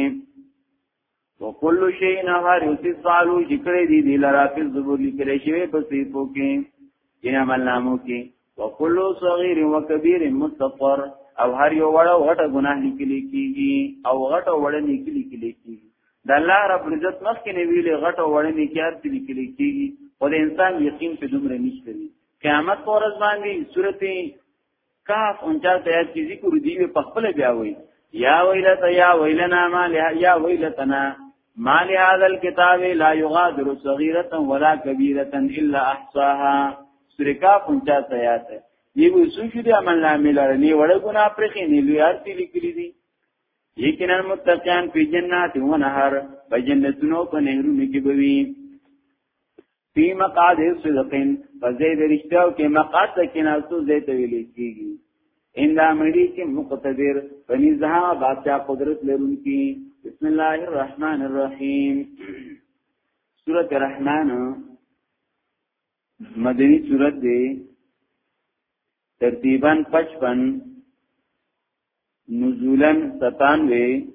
وکل شی نه هر یو څه سوالو ذکرې دي د لرا په زبور لیکل شوی په صفو کې ان عمل نامو کې وکل صغیر و کبیر مستقر او هر یو وړه غټه ګناه لیکل کیږي او غټه وړه لیکل کیږي د الله رب عزت مخکې نه ویلې غټه وړه لیکل کیږي او د انسان یقین په دومره نشته قیامت پر ورځ باندې سورته کاف 49 آیات کې ذکر دی په خپل بیا وایي یا ویلتا یا ویلنا ما له یا ویلتنا ما له هذا الكتاب لا يغادر صغيره ولا كبيره الا احصاها سورہ کاف 49 آیات دی وو سوچ دی عمل نامې لري نه وړ ګنا پر کې نه لوی ارتي لیکلي دي یقینا متقین فی جنات و نهر په جنتونو په نهرونو کې بوي فی مقعد صدقین فزید رشتاو کې مقعد ته کې ناسو زیت ویلې کیږي ان دا مړي کې مقتدر فنزها بادشاہ قدرت لرونکي بسم الله الرحمن الرحیم سورۃ الرحمن مدنی سورۃ دی ترتیبا 55 نزولا 97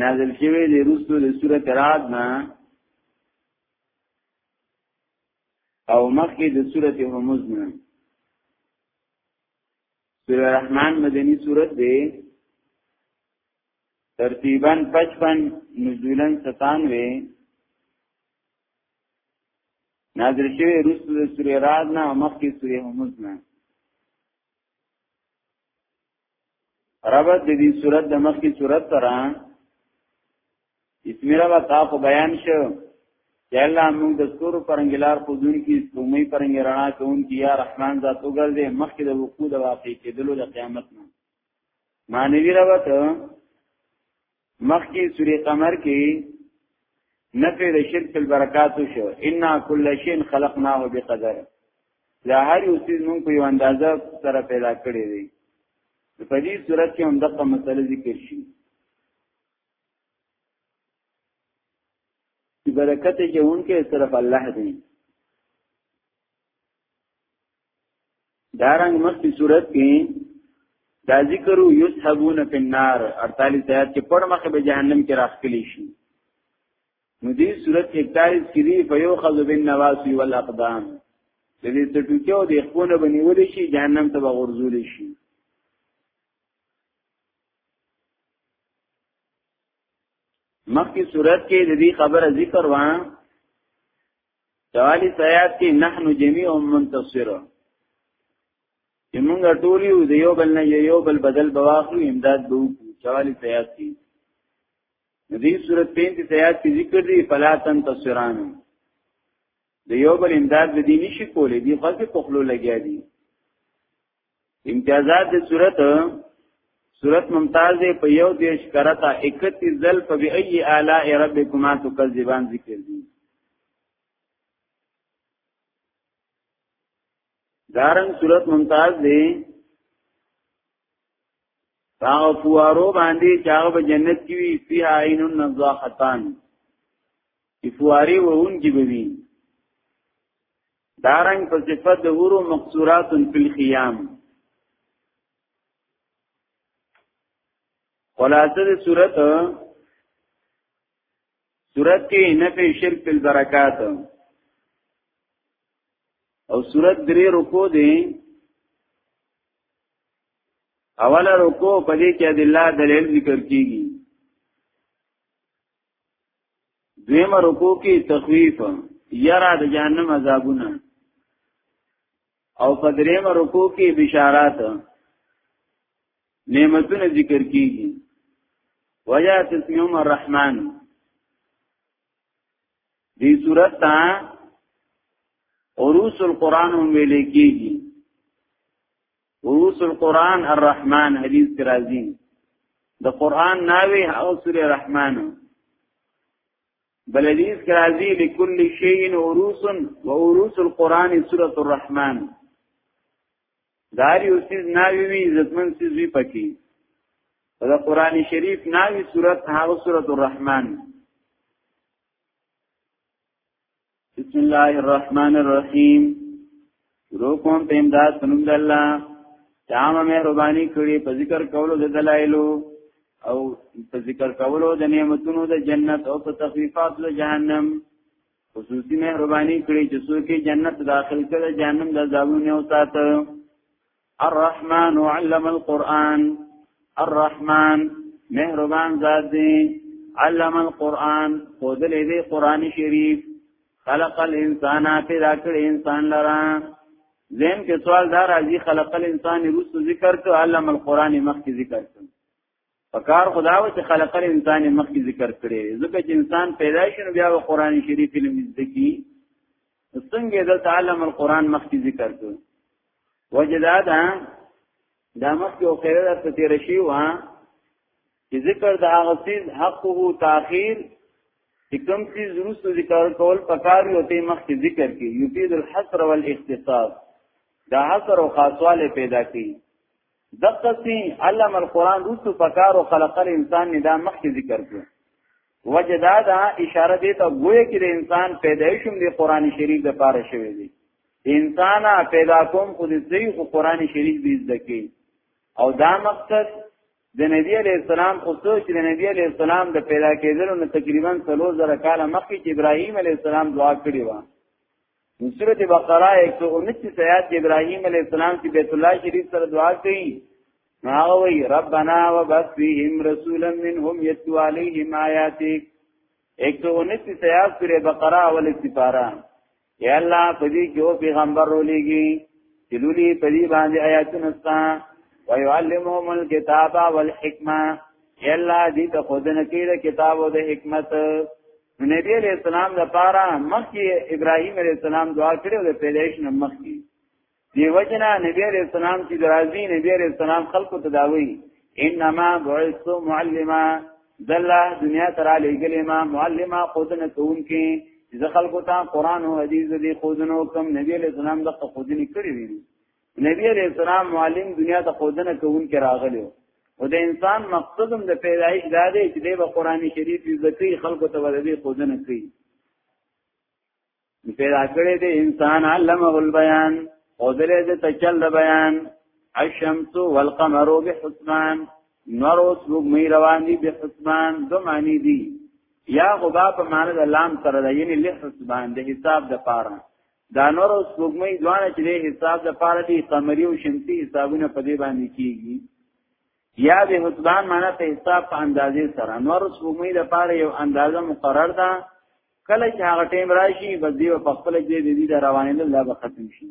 نازل شوی دی رسو د سورت راد نا او مخی د سورت حموز نا سور رحمان مدنی سورت دی ترتیباً پچپن نزولاً ستانوے نازل شوی رسو د سور راد نا او مخی سور حموز نا ربط د دې صورت د مخکې صورت سره اسمی ربا تا خو بیان شو چې الله موږ د ستورو پرنګلار خودون کې سپومې پرنګ رڼا کوون کې یا رحمان ذات وګرځي مخکې د وقوع د واقع کېدلو د قیامت نه مانوی ربط مخکې سورې قمر کې نفع د شرک په برکات شو ان کل شین خلقناه بقدر لا هر یو څه موږ په یو اندازه سره پیدا کړی دی په دې صورت کې هم دغه مسله ذکر شي برکت جوون کې صرف الله دی دارنګ مخکې صورت کې دا ذکر یسحبون فی النار 48 آیات کې پړ مخه به جهنم کې راخلی شي نو دې صورت 41 کې دی فیوخذ بالنواسی والاقدام د دې تټوکیو د خپونه بنیول شي جهنم ته غورځول شي مخکې صورت کې د دې خبره ذکر وان دوالی سیاد کی نحن جمیع منتصر چې موږ ټول یو د یو بل نه یو بل بدل بواخلو امداد به وکړو دوالی سیاد کی ندی صورت 35 سیاد کی ذکر دی فلا تنتصران د یو بل امداد به دی نشي کولې دی خاصه پخلو لګیا دی امتیازات د صورت صورت ممتاز په یو دیش کرتا 31 ذل په بی ای اعلی ربکما تکذبان ذکر دي دارن صورت ممتاز دی هغه فوارو باندې چې هغه په جنت کې وي فی عین النضاحتان فواری وون کې به وي دارنګ په صفت د هورو مقصورات فی الخیام خلاصه د صورت صورت کې نفی شرک په برکات او صورت درې رکو دي اوله رکو په دې کې د الله دلیل ذکر کیږي دویم رکو کې تخویف یرا د جهنم عذابونه او په دریم رکو کې بشارات نعمتونه ذکر کیږي وجا تسمیوم الرحمن دی صورت تا عروس القرآن هم ویلے کیگی وروس القرآن الرحمن حدیث کی رازی د قرآن ناوی او سور رحمن بل حدیث کی رازی لکل شیئن وروس و وروس القرآن سورة الرحمن داری اسیز ناوی وی عزتمن سیز وی پکی و دا قرآن شریف ناوی سورة هاو سورة الرحمن بسم الله الرحمن الرحیم شروع کوم په امداد سنم د الله تام مهرباني کړی په ذکر کولو د دلایلو او په ذکر کولو د نعمتونو د جنت او په تخفیفات د جهنم خصوصي مهرباني کړی چې څوک جنت داخل کړي جهنم د عذابونو او ساته الرحمن علم القرآن الرحمن مهربان ذات دی علم القرآن خودل دی قرآن شریف خلق الانسان پیدا کړ انسان لرا زم کې سوال دار ازي خلق الانسان روس ذکر کو علم القرآن مخ ذکر کو پکار خداو چې خلق الانسان مخکې ذکر کړي ځکه چې انسان پیدا شي نو بیا و قران شریف علم زده کی څنګه د تعلم القران مخکې ذکر کړي وجدا دا دا مخکې او خیره د تیر شي وا چې ذکر د هغه چیز حقه تاخير چې کوم چیز روسو ذکر کول پکار یو ته مخکې ذکر کی یفید الحصر والاختصاص دا حصر او خاصواله پیدا کی دقسی علم القرآن روسو پکارو خلق الانسان نه دا مخکې ذکر کړو وجه دا دا اشاره دی ته ګویا کې د انسان پیدایش هم د قرآن شریف د پاره شوی دی انسان پیدا کوم خو د صحیح خو قرآن شریف دې زده کی او دا مقصد د نبی علی السلام خو سوچ د نبی علی السلام د پیدا کېدلو نه تقریبا 3000 کال مخکې چې ابراهیم علی السلام دعا کړې و نو سورت بقره 129 آیات کې ابراهیم علی السلام چې بیت الله شریف سره دعا کوي هغه وی ربنا وبعث فيهم رسولا منهم يتلو عليهم آياتك 129 آیات سورې بقره اول سپاره یا الله په دې کې او پیغمبر ولېږي چې لولي په دې باندې آیاتونه ستا ويعلمهم الكتاب والحکمه یا الله دې ته خودنه کې کتاب او د حکمت نبی علیہ السلام د پاره مخکې ابراهیم علیہ السلام دعا کړې او د پیدایش نه مخکې دی وجنا نبی علیہ السلام چې درازي نبی علیہ السلام خلقو تداوی انما بعث معلما دله دنیا ترا لګلې ما معلما خودنه کون کې ځ خلکو ته قران او حدیث دې خودنو کم نبی علیہ السلام د خودنی کړی وی نبی علیہ السلام معلم دنیا ته خودنه کوونکې راغلی او د انسان مقصد هم د پیدایش دا دی چې د قرآن شریف ذکی خلکو ته ورغی خودنه کوي پیدا کړی دی انسان علمه البیان او دلې د تچل د بیان الشمس والقمر بحسبان نور اوس موږ مې روان دي بحسبان دو معنی دي یا غبا په معنی د لام سره د یعنی له حسبان د حساب د پاره دا نور او سپوږمۍ دوانه چې د حساب لپاره دي قمری او شمسی حسابونه په دې باندې کیږي یا به حسبان معنا په حساب په اندازې سره نور او سپوږمۍ لپاره یو اندازه مقرر ده کله چې هغه ټیم راشي بس دی په خپل دې دې د روانې الله به ختم شي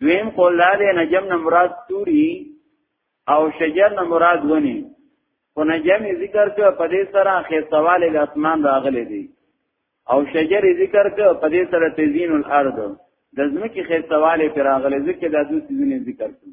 دویم قول دا دی نجم نه مراد توری او شجر نه مراد ونی خو نجم ذکر که په دې سره خیستوال د اسمان راغلی دی او شجر ذکر که په دې سره تزین الارض د ځمکې خیستوال پر راغلی ځکه دا دوه سيزونه ذکر کړو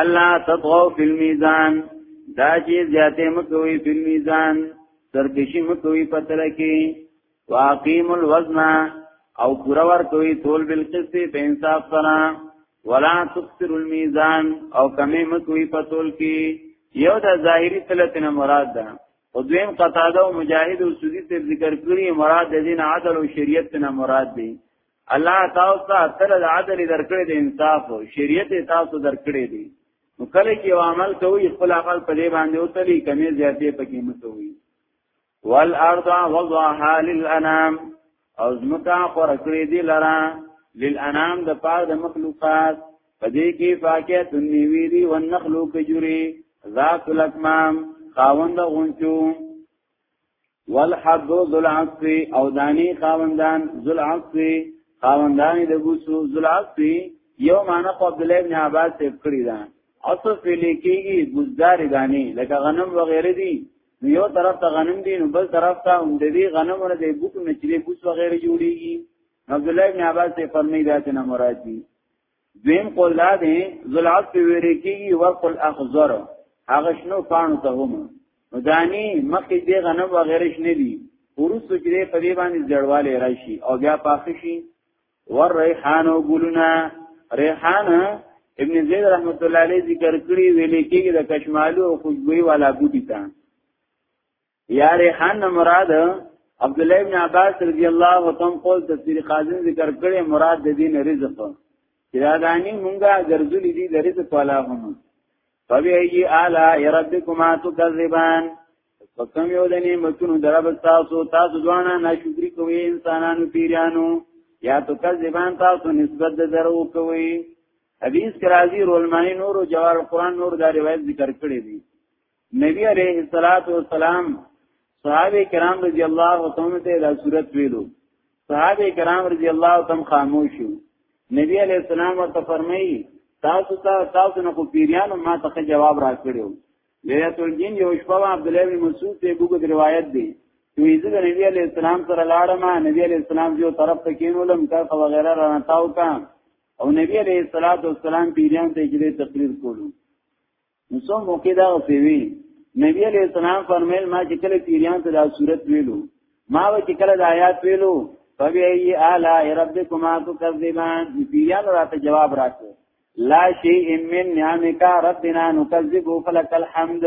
الله تطغوا فی المیزان دا چې زیاته مکوي فی المیزان سرکشی مکوي پتر کې واقیم الوزن او پورا ور کوي تول بالقسط په انصاف سره ولا تکثر المیزان او کمی مکوي پتول کې یو د ظاهری تلتنه مراد ده او دویم قطاده او مجاهد او سودی ته ذکر کړی مراد د دین عدل او شریعت نه مراد دی الله تاسو ته تر د عدل درکړې د انصاف او شریعت تاسو درکړې دي نو کله چې عمل کوي خپل عمل په دې باندې وتلی کمې زیاتې پکې متوي والارض وضعها للانام او زمکا خور کړې دي لرا للانام د پار د مخلوقات پدې کې فاکه تنوی دي والنخلو کجوري ذات الاکمام خاوند غونچو والحب ذو العقف او دانی خاوندان ذو العقف خاوندان د بوسو ذو العقف یو معنی په عبد الله ابن عباس ته کړی دا اصل لیکيږي بوزدار دانی لکه غنم و غیره دي یو طرف ته غنم دي نو بل طرف ته هم د دې غنم ور دې بوک نه چلي بوس و غیره جوړيږي عبد الله ابن عباس ته فرمایي دا څنګه مراد دي دویم قول دا دی زلعب په ویری کېږي وقل اخضر هغه شنو پانو ته هم نو دانی مخکې دی غنم وغیره شنه دي ورسو چې په دې باندې ځړواله راشي او بیا پاخ شي ور ریحان او ګلونه ریحان ابن زید رحمت الله علیه ذکر کړی ویلې کېږي د کشمالو او خوشبوئی والا بوټی ته یا ریحان نه مراد عبد الله ابن عباس رضی الله تعالی قول تفسیر قاضی ذکر کړي مراد د دین رزق چې دا دانی مونږه ګرځولې دي د رزق والا هم فبأي آلاء ربكما تكذبان فکم یو د نعمتونو درب تاسو تاسو ځوانه ناشکری کوي انسانانو پیرانو یا تو کذبان تاسو نسبت د درو کوي حدیث کرازی رولمانی نور او جوار قرآن نور دا روایت ذکر کړی دی نبی علیہ الصلات والسلام صحابه کرام رضی الله تعالی ته دا صورت ویلو صحابه کرام رضی الله تعالی خاموش شو نبی علیہ السلام ورته فرمایي تاسو ته تاسو نه کو پیریانو ما ته جواب راکړو لیلۃ الجن یو شپه عبد الله بن مسعود ته بوګد روایت دی وی زه د نبی علی السلام سره لاړم نبی علی السلام جو طرف ته کینولم کا خو غیره را تاو کا او نبی علی الصلاه والسلام پیریان ته اجازه تقریر کولو نو څو موقع دا وی نبی علیہ السلام فرمایل ما چې کله پیریان ته دا صورت ویلو ما و چې کله دا آیات ویلو فبأي آلاء ربكما تكذبان پیریان راته جواب راکړ لا شيء من نعمك ربنا نكذب فلك الحمد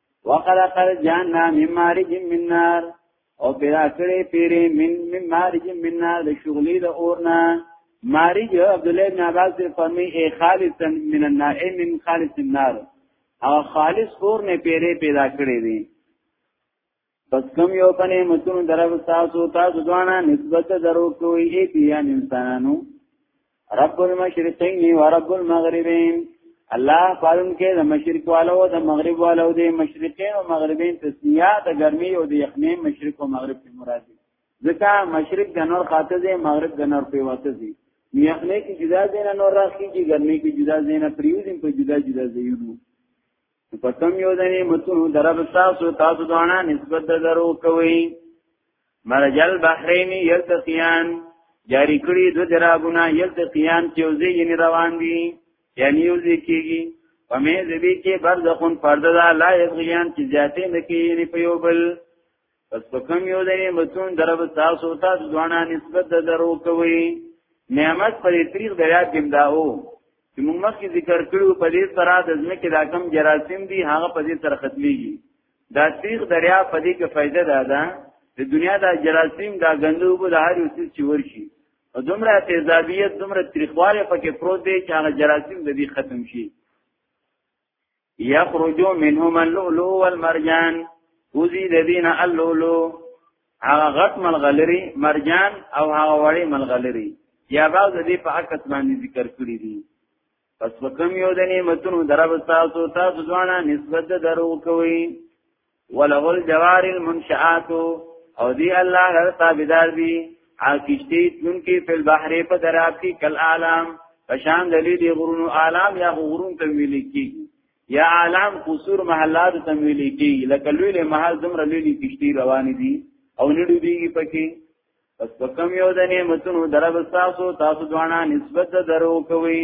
وخلق الجنه من مارج من نار او پیدا کړی پیری من من مارج من نار د شغلی د اورنا مارج عبد الله بن عباس فرمی ای خالص من النار ای من خالص النار او خالص اور نه پیری پیدا کړی دی پس کم یو په نعمتونو درو تاسو تاسو دوانا نسبت درو کوي ای بیان انسانانو رب المشرقین و رب المغربین الله پالون کې د مشرق والو او د مغرب والو د مشرقین او مغربین تسنیه د ګرمي او د یخنۍ مشرق او مغرب په مراد دي ځکه مشرق د نور خاطر دی مغرب د نور په واسطه دی یخنۍ کې جدا دینه نور راخیږي ګرمي کې جدا دینه پریوزین په جدا جدا ځایونو په کم یو د نعمتونو درب تاسو تاسو دوانا نسبت د درو کوي مرجل بحرین یلتقیان جاری کړی دو درابونه یلتقیان چې وزي یې روان دي یعنی وزي کېږي په مې ذبی کې برزخون پرده دا لا یبغیان چې زیاتې نه کېږي په یو بل پس په کم یو د نعمتونو درب تاسو تاسو ځوانان نسبت د درو کوي نعمت پر تاریخ د یاد دمداو چې موږ مخکې ذکر کړو په دې سره د ځمکې دا کم جراثیم دي هغه په دې سره ختميږي دا تاریخ دریا په دې کې فائدہ ده دا د دنیا دا جراثیم دا غندو به د هر یو څه چې ورشي او دومره تیزابیت دومره تریخواله پکې پروت دی چې هغه جراثیم د دې ختم شي یخرجو منهم اللؤلؤ والمرجان وزي د دین اللؤلؤ هغه غټ ملغلری مرجان او هغه وړي ملغلری یا بعض دې په عکس باندې ذکر کړی دي پس وکم یو د نعمتونو درب تاسو تاسو ځوانا نسبت درو کوي وله الجوار المنشآت او دی الله غره تابعدار دی ا کشتی تون کې په بحر په دراب کې کل عالم پشان دلی دی غرونو عالم یا غرون ته ویل کی یا عالم قصور محلات ته ویل کی لکه لوی له محل دومره لوی کشتی روان دي او نړو دی پکې پس په کم یو د نعمتونو درب تاسو تاسو دوانا نسبت درو کوي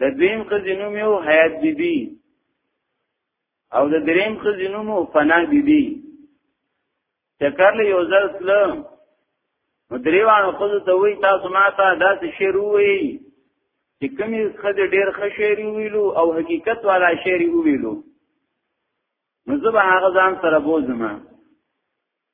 د دویم خزی نوم یو حیات بی بی او د دریم خزی نوم فنا بی بی چکر له یو ځل تلم نو دریوانو خزو ته وی تاسو ما ته داسې شعر وی چې کمی خزه ډیر ښه شعر ویلو او حقیقت والا شعر ویلو نو زه به هغه ځان سره بوزم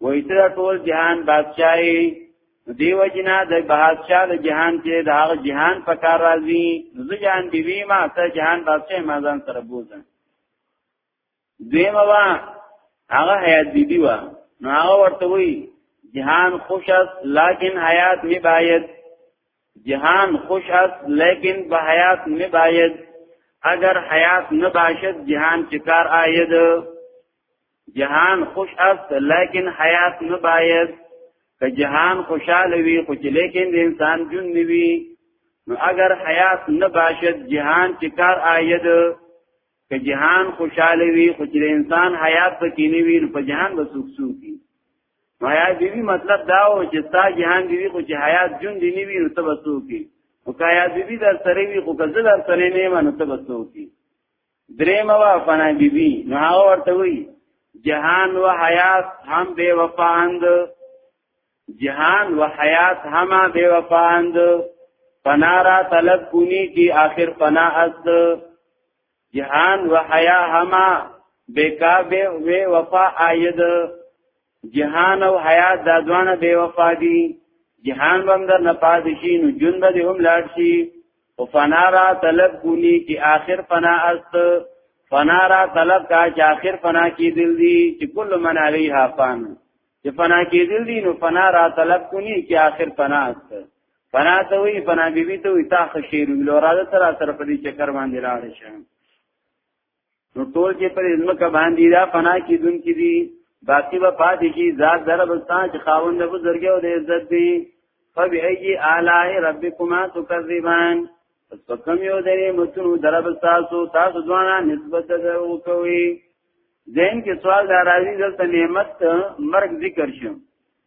وای ته ټول جهان بادشاہي دیو جنا د بادشاہ د جهان ته د هغه جهان په کار راځي زه جهان بیوی ما ته جهان بادشاہ ما ځان سره بوزه دیمه وا هغه حیات بیبی وا نو هغه ورته وی جهان خوش است لیکن حیات می باید جهان خوش است لیکن به حیات می باید اگر حیات نه باشد جهان چکار آید جهان خوش است لیکن حیات نه باید که جهان خوشاله وي خو چې لیکن د انسان جون نیوي نو اگر حیات نه باشد جهان چې کار آید که جهان خوشاله وي خو چې انسان حیات پکې نه وي نو په جهان به سوک سوکي حیات دی مطلب دا و چې تا جهان دی خو چې حیات جون دی نه وي نو تبه سوکي او که حیات دی در سره وي خو که زه در سره نه یم نو تبه سوکي درېمه وا فنا بی بی نو هغه ورته وی جهان و حیات هم بے وفا اند جهان و حیات هم بے وفا اند فنا را طلب کونی کی آخر فنا است جهان و حیا هم بے کا بے وفا آید جهان او حیات دا دوانه بے وفا دی جهان بم در نپاد شي نو جون به هم لاړ شي او فنا را طلب کونی کی آخر فنا است فنا را طلب کا چې آخر فنا کی دل دی چې کل من علیها فان چې فنا کی دل دی نو فنا را طلب کونی کی آخر فنا است فنا ته وی فنا بیبی ته وی تا خشیر لو را سره سره په دې چکر باندې لاړ شم نو ټول چې پر ځمکه باندې دا فنا کیدون کې دي باقی به پاتې شي ذات دربستان چې خاوند د بزرګي او د عزت دی فبأي آلاء ربكما تكذبان فکم یو درې متونو دربستاسو تاسو دوانا نسبت درو کوي ذهن کې سوال دا راځي دلته نعمت مرګ ذکر شو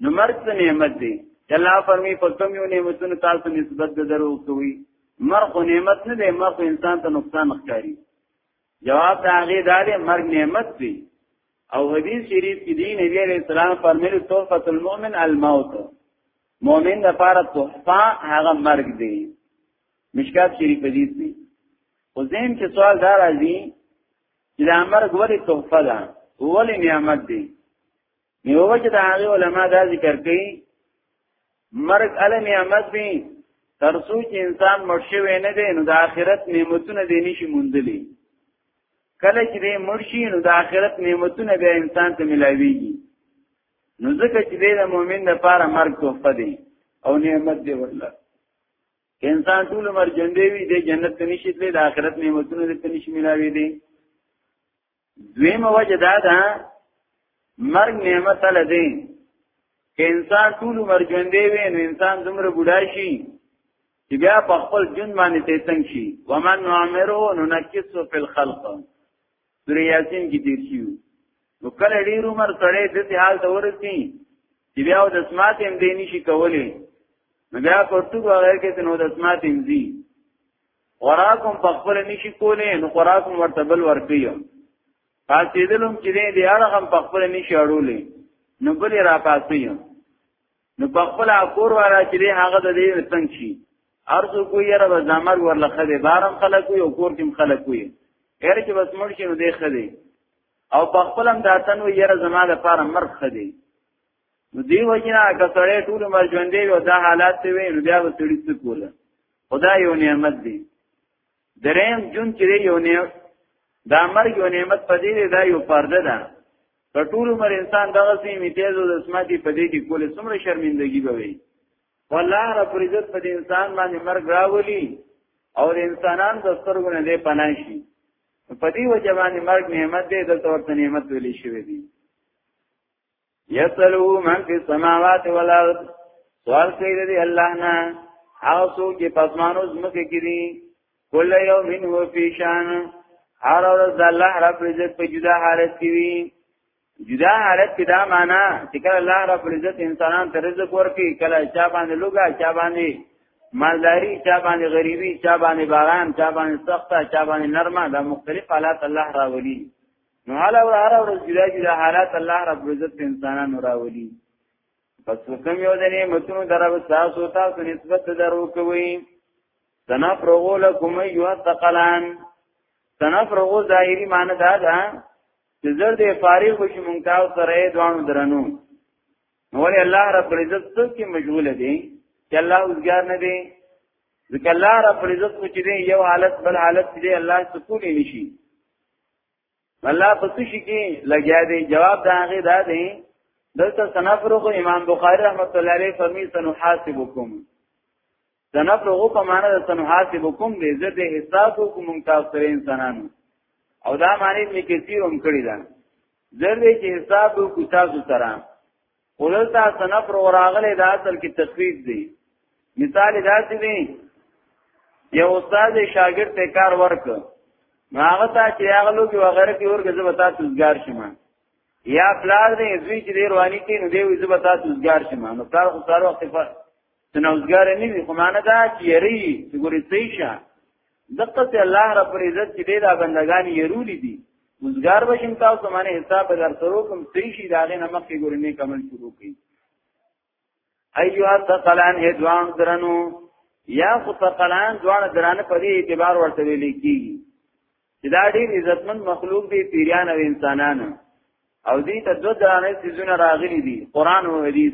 نو مرګ څه نعمت دی الله فرمی فکم یو نعمتونو تاسو نسبت درو کوي مرخ نعمت نه دی مرخ انسان ته نقصان ښکاري جواب دا غي دار مرګ نعمت دی او حدیث شریف کې دی نبی عليه السلام فرمایلی تحفۃ المؤمن الموت مؤمن د پاره تحفه هغه مرګ دی مشکات شریف حدیث دی او زم کې سوال دار راځي چې د مرګ ولی تحفه ده ولی نعمت دی یو وجه د هغه علما دا ذکر کوي مرګ علم نعمت به تر څو چې انسان مرشي وینه دی نو د آخرت نعمتونه دی نشي موندلی کله چې دی مرشي نو د آخرت نعمتونه به انسان ته ملاويږي نو ځکه چې دی د مؤمن لپاره مرګ تحفه دی او نعمت دی ورله انسان ټول عمر ژوندې وي د جنت ته نشي تللی د آخرت نعمتونه ته نشي ملاوي دي دویم وجه دا ده مرګ نعمت له دې که انسان ټول عمر ژوندې وي نو انسان دومره بډای شي چې بیا په خپل جون باندې ته څنګه شي ومن عمره نو نکسو فی الخلق سورې یاسین کې تیر شي نو کله ډیر عمر سره د دې حال ته ورسی چې بیا د سمات هم دې نشي کولای نو بیا پرتګ هغه کې نو د سمات هم دي خوراکم په خپل نشي کولې نو خوراکم ورته بل ورکیو پاتېدلم چې دې دی هغه هم په خپل نشي اړولې نو بل را پاتېم نو په خپل کور واره چې هغه د دې څنګه شي ارزو کو یره به زمر ورله خدي بارم خلک یو کور کې خلک وي هر چې بس مړ شي نو دې خدي او په خپل هم داتن و یره زما د پاره مرخ خدي نو دی وجنا که سړی ټول عمر ژوندې او دا حالات ته وي نو بیا به سړی څه کوله خدا یو نعمت دی دریم جون چې یو نعمت دا مرګ یو نعمت پدې دی دا یو پرده ده که ټول عمر انسان دغه سي میتیز او اسماتي پدې کې کوله څومره شرمندګي به وي والله رب عزت پدې انسان باندې مرګ راولي او انسانان د سترګو نه دی پناشي پدې وجه باندې مرګ نعمت دی د تور نعمت ویلې شوی دی یسلو من فی السماوات والارض سوال کوي دی الله نه هغه څوک چې پسمانو زمکه کړي کله یو من هو فی شان هر ورځ د الله رب عزت په جدا حالت کې وي جدا حالت کې دا معنا چې کله الله رب عزت انسانان ته رزق ورکړي کله چا باندې لوګا چا باندې مالداری چا باندې غریبی چا باندې باران چا باندې سخته چا باندې نرمه دا مختلف حالات الله راولي نو هله ور هر ورځ جدا جدا حالات الله رب عزت په انسانانو راولي پس کوم یو د نعمتونو درو تاسو تاسو نسبت درو کوي تنفرغو لکم ایوه تقلان تنفرغو ظاهری معنی دا ده چې زر دې فارغ وشي مونږ تاسو سره دوانو درنو نو ولې الله رب عزت څه کې مشغول دي چې الله اوسګار نه دي ځکه الله رب عزت کو چې یو حالت بل حالت دې الله سکون نشي الله په څه شي کې لګیا دی جواب دا هغه دا دی دلته سنفرغ امام بخاری رحمت الله علیه فرمی سنحاسبکم سنفرغ په معنا د سنحاسبکم دې زه دې حساب کوم تاسو سره انسانانو او دا معنی ابن کثیر هم کړی دا زه دې چې حساب کو تاسو سره ولتا سنفر وراغله دا اصل کې تخفیف دی مثال داسې دی یو استاد شاګرد ته کار ورک هغه ته چې هغه لوګي وغیرہ کې ورګه زه وتا تزګار شم یا پلار دې زوی چې ډیر وانی کې نو دی زه وتا تزګار شم نو پلار خو سره وخت په تنوزګار نه وي خو معنی دا چې یری چې ګوري صحیح شه دقت الله رب العزت چې دا بندگان یې رولې دي وزګار بشم تاسو باندې حساب در سره کوم سې شي دا غنه مخکې ګورنې کمل شروع کړي ايها ثقلان هدوان درنو یا خو ثقلان دوان درانه په دې اعتبار ورته ویل کیږي چې دا ډېر عزتمن مخلوق دی پیریان او انسانان او دې ته دو درانه سيزونه راغلي دي قران او حديث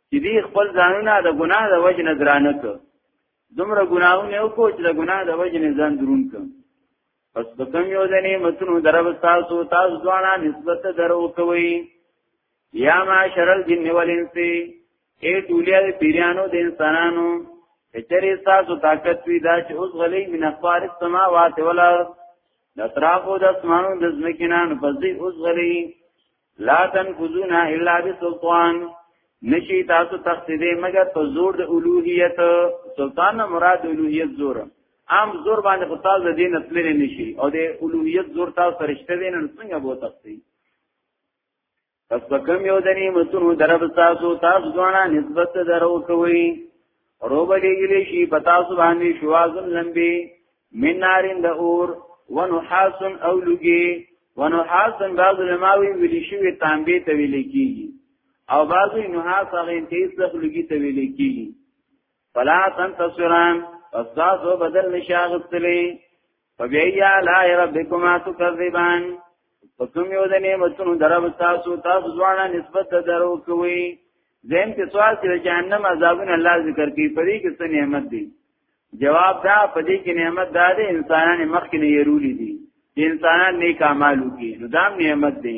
چې دی خپل ځانونه د ګناه د وجه نه درانه کړ دومره ګناهونه یو کو چې د ګناه د وجه نه ځان درون کړ پس په کم یو د نعمتونو درو تاسو تاسو ځوانا نسبت درو کوي یا معاشر الجن والانس اے ټولیا د پیرانو د انسانانو کچری تاسو طاقت وی دا چې اوس غلې من اخبار السماوات والارض د اطرافو د اسمانو د زمکینانو پس دی اوس غلې لا تنفذون الا بسلطان نشی تاسو تخصیده مگر په زور د الوهیت سلطان مراد الوهیت زور عام زور باندې خو تاسو دین اصلي نشي او د الوهیت زور تاسو فرشته دین څنګه بو تخصیده پس بکم یو دنی متونو درب تاسو تاسو دوانا نسبت درو کوئی روبه لګلی شي پتا سبحانه شوازن لمبي من نارین د اور ونحاسن او لګي ونحاسن بعض علماوی ویلی شوی تانبه ته ویل کیږي او بعضی نحاس هغه تیز د لګي ته ویل کیږي فلا تنتصران استاسو بدل نشاغتلی فبأي آلاء ربكما تكذبان فكم یو د نعمتونو درب تاسو تاسو ځوانه نسبت درو کوي زم کې سوال چې جهنم عذابونه الله ذکر کوي پرې کې څه نعمت دي جواب دا پدې کې نعمت دا ده انسانان مخ کې نه يرولې دي چې انسانان نیک اعمال وکړي نو دا نعمت دی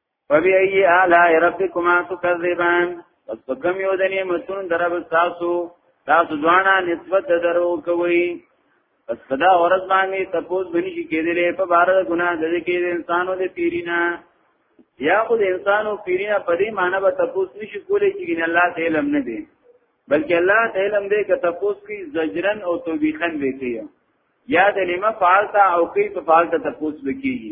فبأي آلاء ربكما تكذبان پس په کوم یو د نعمتونو درب تاسو تاسو ځوانا نسبت درو کوي پس په دا ورځ باندې تپوس بنی شي کېدلې په بار د ګناه د کې د انسانو د پیرینا یا خو د انسانو پیرینا په دې معنی به تپوس نشي کولای چې ګین الله ته علم نه دی بلکې الله ته علم دی که تپوس کی زجرن او توبیخن به کوي یا د نیمه فعالتا او کوي په فعالتا تپوس وکړي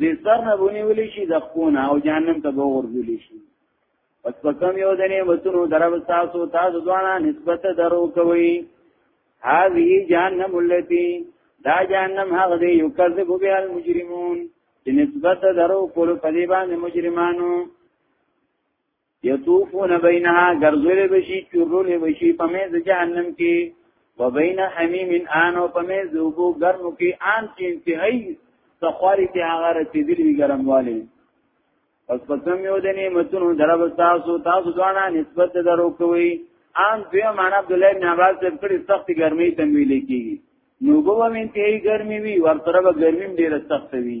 دې سر نه بونی ولې شي د خپونه او جهنم ته به ورغول شي پس په کم یو دنه وتونو درو تاسو تاسو دوانا نسبت درو کوي هذه جهنم التي دا جهنم هغه دی یو کذب بیا المجرمون چې نسبت درو کول په دې باندې مجرمانو یطوفون بینها ګرځولې بشي چورولې بشي په مې د جهنم کې وبین حمیم ان او په مې د وګو ګرمو کې ان چې انتهایی تخواری ته هغه رسیدلی ګرمواله پس پسم یو د نعمتونو درب تاسو تاسو ځوانا نسبت درو کوي ان دوی معنا عبد الله بن عباس د کړي سخت ګرمۍ تنویل کیږي نو به هم انتهایی ګرمي وي ورته به ګرمي ډیره سخت وي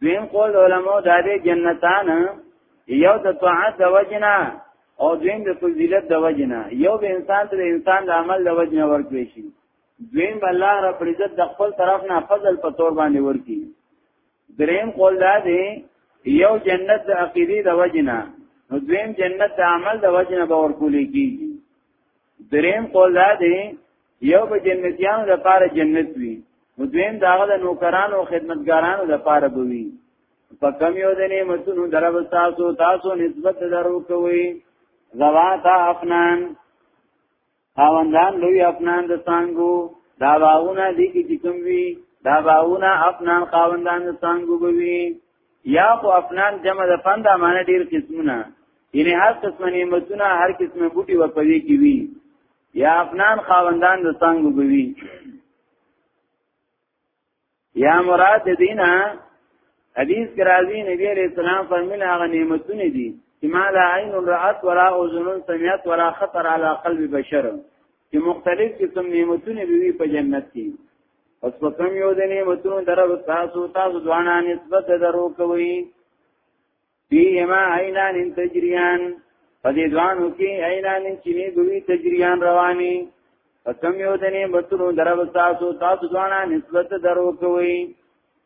دویم قول علماء دا دی جنتان یو د طاعت د وجنا او دویم د فضیلت د وجنا یو به انسان ته د انسان د عمل د وجنا ورکړي شي دویم الله رب عزت د خپل طرف نه فضل په تور باندې ورکړي دریم قول دا دی یو جنت د عقیده د وجنا نو دویم جنت د عمل د وجنا به ورکول کیږي دریم قول دا دی یو به جنتیانو د پاره جنت وي نو دویم داغه د نوکرانو او خدمتګارانو د پاره بوي په کم یو د نعمتونو درو تاسو تاسو نسبت درو کوي زواتا افنان خاوندان لوی افنان د سانګو دا باغونه دي کې کوم وي دا باغونه افنان خاوندان د سانګو بوي یا خو افنان جمع د فند امانه ډیر قسمونه یعنی هر قسم نعمتونه هر قسم بوټي ورپدې کی وی یا افنان خاوندان د څنګه بوي یا مراد دینا حدیث کې راځي نبی علیہ السلام فرمایله هغه نعمتونه دي چې ما لا عین رات ولا اذن سمعت ولا خطر علی قلب بشر چې مختلف قسم نعمتونه به وي په جنت کې پس په کم یو د نعمتونو در تاسو تاسو ځوانه نسبت درو کوي دی ما عینان تجریان په دې ځوانو کې عینان چې نه دوی تجریان رواني په کم یو د نعمتونو در تاسو تاسو ځوانه نسبت درو کوي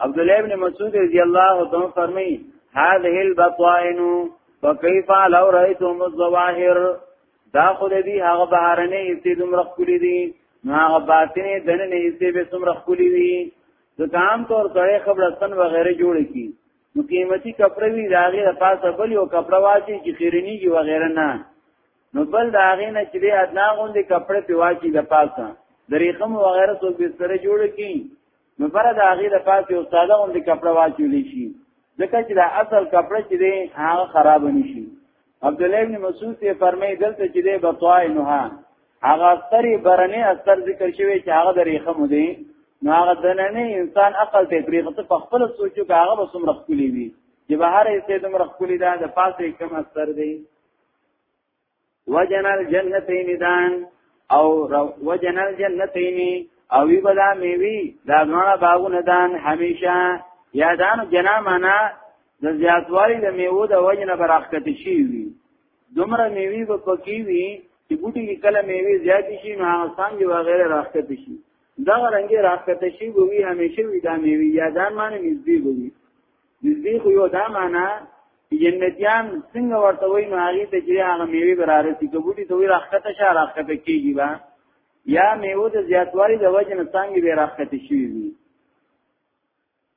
عبد الله ابن مسعود رضی الله عنه فرمایي هذه البطائن فكيف لو رايتم الظواهر دا خو دې هغه بهارنې استې دومره خولې دي نو هغه باطنې دنه نه استې به څومره خولې دي د عام طور سره خبرستان و غیره جوړ کی نو قیمتي کپړې وی راغې د پاسه بل یو کپړه واچي چې خیرنی کی و غیره نه نو بل دا غې نه چې ادنا غوندې کپړې پیواچي د پاسه درې خم و غیره څو به سره جوړ کی نو پر دا غیر پاس یو ساده غوند کپڑا واچول شي ځکه چې دا اصل کپڑا چې دی هغه خراب نشي عبد الله ابن مسعود یې فرمایي دلته چې دی بطای نه هغه ستري برنه اثر ذکر شوی چې هغه د ریخه مو دی نو هغه دننه انسان عقل ته پریغته په خپل سوچو کې هغه وسم رخ کلی وي چې بهر یې ته دم رخ کلی دا د پاسه کم اثر دی وجنل جنتین دان او وجنل جنتین او وی بدا میوی دا غنا باغونه دان همیشه یادان جنا معنا د زیاتوالي د میوه د وجنه برخت شي وی دومره میوي په پکی وی چې بوټي کې کله میوي زیات شي نو هغه څنګه وغیرہ راخت شي دا رنګي راخت شي وی همیشه وی دا میوي یادان معنی نږدې وی نږدې خو یو دا معنا جنتیان څنګه ورته وای نو هغه ته چې هغه میوه براره سي کبوټي ته وی راخته شه راخته کیږي با یا میوه د زیاتوالي د وجه نه څنګه به راخته شي وي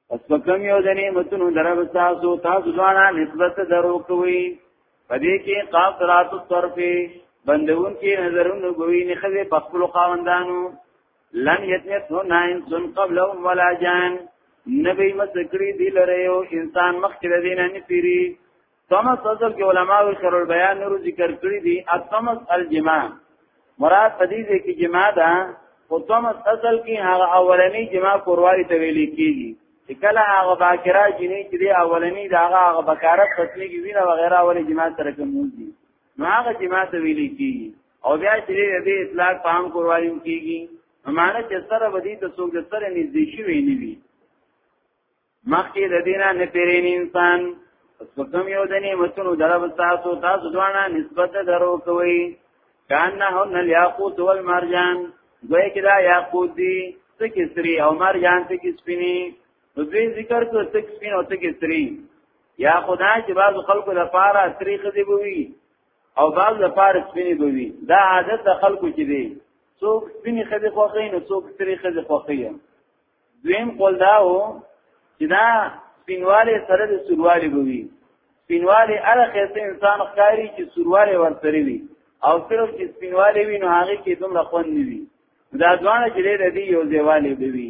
پس په کوم یو د نعمتونو درو تاسو تاسو ځوانه نسبت درو کوي پدې کې قاف رات الطرفه بندون کې نظرونه ګوي نه خزه په خپل خاوندانو لم یتنسون انسان قبلهم ولا جان نبی مسکړي دی لره یو انسان مخکې د دینه نه پیری تمس اصل کې علما او شر البیان نور ذکر کړی دي اتمس الجماع مراد حدیث کې جماع ده او تمس اصل کې هغه اولنی جماع کوروالي ته ویل کیږي چې کله هغه باکرا جنې چې دی اولنی دا هغه بکارت ختمي کې وینه وغیرہ اولې جماع سره کوم دي نو هغه جماع ته ویل کیږي او بیا چې دې اطلاق پام کورایم کیږي معنی چې سره ودی ته څوک د سره نږدې شي ویني وي مخکې د دینه نه پیرین انسان سپکم یو دنی متونو درب تاسو تاسو دوانا نسبت درو کوي کاننا هم الیاقوت والمرجان دوی کې دا یاقوت دي سکی سری او مرجان سکی سپینی نو دوی ذکر کو سکی سپین او سکی سری یا خدا چې بعض خلکو لپاره سری خدي بوي او بعض لپاره سپینی بوي دا عادت د خلکو کې دی څوک سپینی خځه خوخی نو څوک سری خځه خوخی دویم قول دا و چې دا سپینواله سره د سورواله بوي سپینواله هغه خسته انسان ښکاری چې سورواله ورسره وي او صرف چې سپینواله وي نو هغه کې دومره خوند نه وي دا ځوانه چې لري دی یو دیواله بوي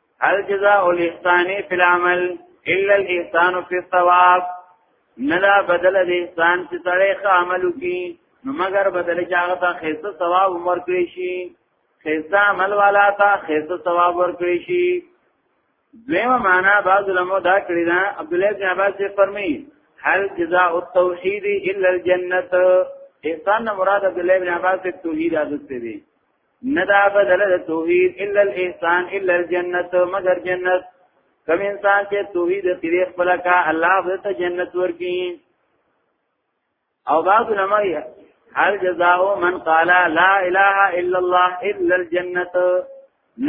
هل جزاء الاحسان فی العمل الا الاحسان فی الثواب ندا بدل د احسان چې سره ښه عمل وکي نو مگر بدل چې هغه ته خیسه ثواب عمر کړی شي خیسه عمل والا ته خیسه ثواب ور کړی شي دویمه معنا بعض علماء دا کړی دا عبد الله بن عباس یې فرمایي هل جزاء التوحید الا الجنه احسان مراد عبد الله بن عباس توحید حضرت دی ندا بدل د توحید الا الاحسان الا الجنت مگر جنت کم انسان چې توحید تیرې خپل کا الله به ته جنت ورکی او بعض علماء هل جزاء من قال لا اله الا الله الا الجنت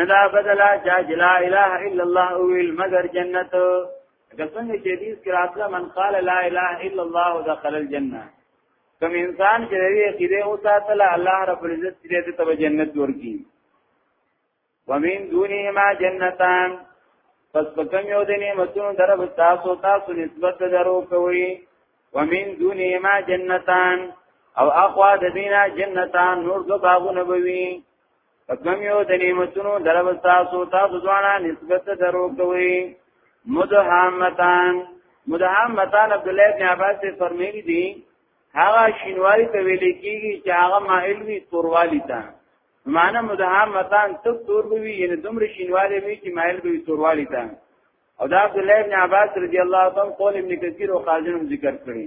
ندا بدل جا لا اله الا الله او مگر جنت کسنګ چې دې کراتله من قال لا اله الا الله دخل الجنه کوم انسان چې دی عقیده او ساتله الله رب العزت دې ته جنت ورکړي ومن دونهما جنتان پس پکم یو د نعمتونو درب تاسو تاسو نسبت درو کوي ومن دونهما جنتان او اخوا د دینا جنتان نور دو باغونه بوي فکم یو د نعمتونو درب تاسو تاسو ځوانا نسبت درو کوي مدهامتان مدهامتان عبد الله بن عباس فرمایلی دي هغه شینوالی ته ویل کیږي چې هغه مائل وی توروالی ته معنی مدهامتان تک تور وی یعنی دومره شینوالی وی چې مائل وی توروالی ته او دا عبد الله ابن عباس رضی الله عنه قول ابن کثیر او قاضیونو ذکر کړی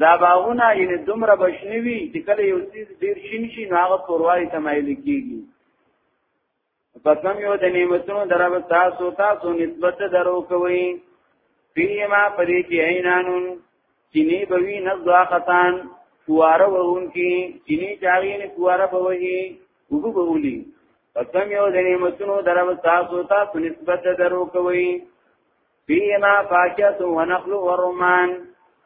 دا باغونه یعنی دومره بشنوي چې کله یو چیز ډیر شین شي نو هغه پروای تمایل کیږي پسم یو د نعمتونو درو تاسو تاسو نسبت درو کوي فیما پدې کې عینانون چینی بوی نزواقتان فواره وون کی چینی چاغین فواره بوهی وګو به ولي قسم یو د نعمتونو درو تاسو تاسو نسبت درو کوي فیما فاکیت و نخل و رمان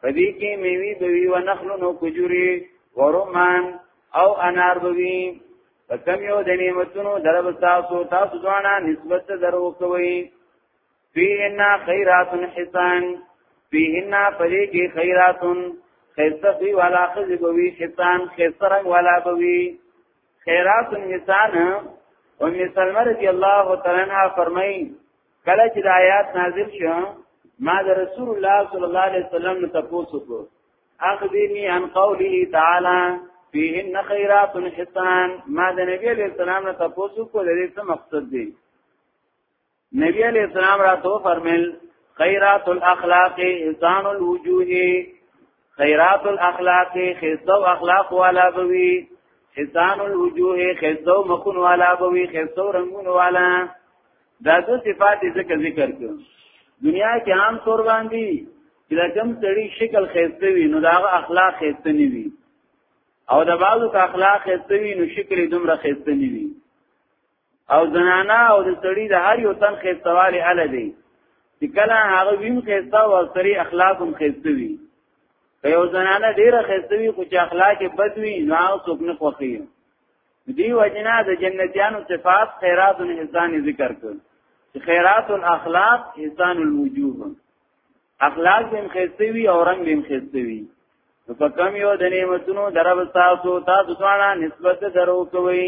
فدی کی میوی بوی و نخل نو کجوری و رمان او انار بوی قسم یو د نعمتونو درو تاسو تاسو ځوانا نسبت درو کوي فیهن خیرات حسان فیهن پدې کې خیرات خیسته فی والا خزی بوی حسان خیسته رنگ والا بوی خیرات حسان ام سلمہ رضی الله تعالی عنها فرمایي کله چې د آیات نازل شو ما د رسول الله صلی الله علیه وسلم نه تاسو کو اخبرني عن قوله تعالی فيهن خيرات حسان ما د نبی علیہ السلام نه تاسو کو د دې څه مقصد دی نبی علیہ السلام را تو فرمیل خیرات الاخلاق انسان الوجوه خیرات الاخلاق خزو اخلاق والا بوی انسان الوجوه خزو مخون والا بوی خزو رنگون والا دا دو صفات ذکر ذکر کړو دنیا کې عام طور باندې چې د کم سړي شکل خېسته وي نو دا اخلاق خېسته نه وي او د بعضو اخلاق خېسته وي نو شکل دومره خېسته نه وي او زنانا او د سړی د هر یو تن خېستواله ال دی چې کله هغه ویم خېستا او سری اخلاق هم خېستوي که یو زنانه ډیره خېستوي خو چې اخلاق یې بد وي نو هغه څوک نه خوښي دی وجنا د جنتیانو صفات خیرات او احسان ذکر کړ چې خیرات الاخلاق احسان الوجوه اخلاق به خېستوي او رنگ به خېستوي نو په کم یو د نعمتونو درب تاسو تاسو ځوانا نسبت درو کوي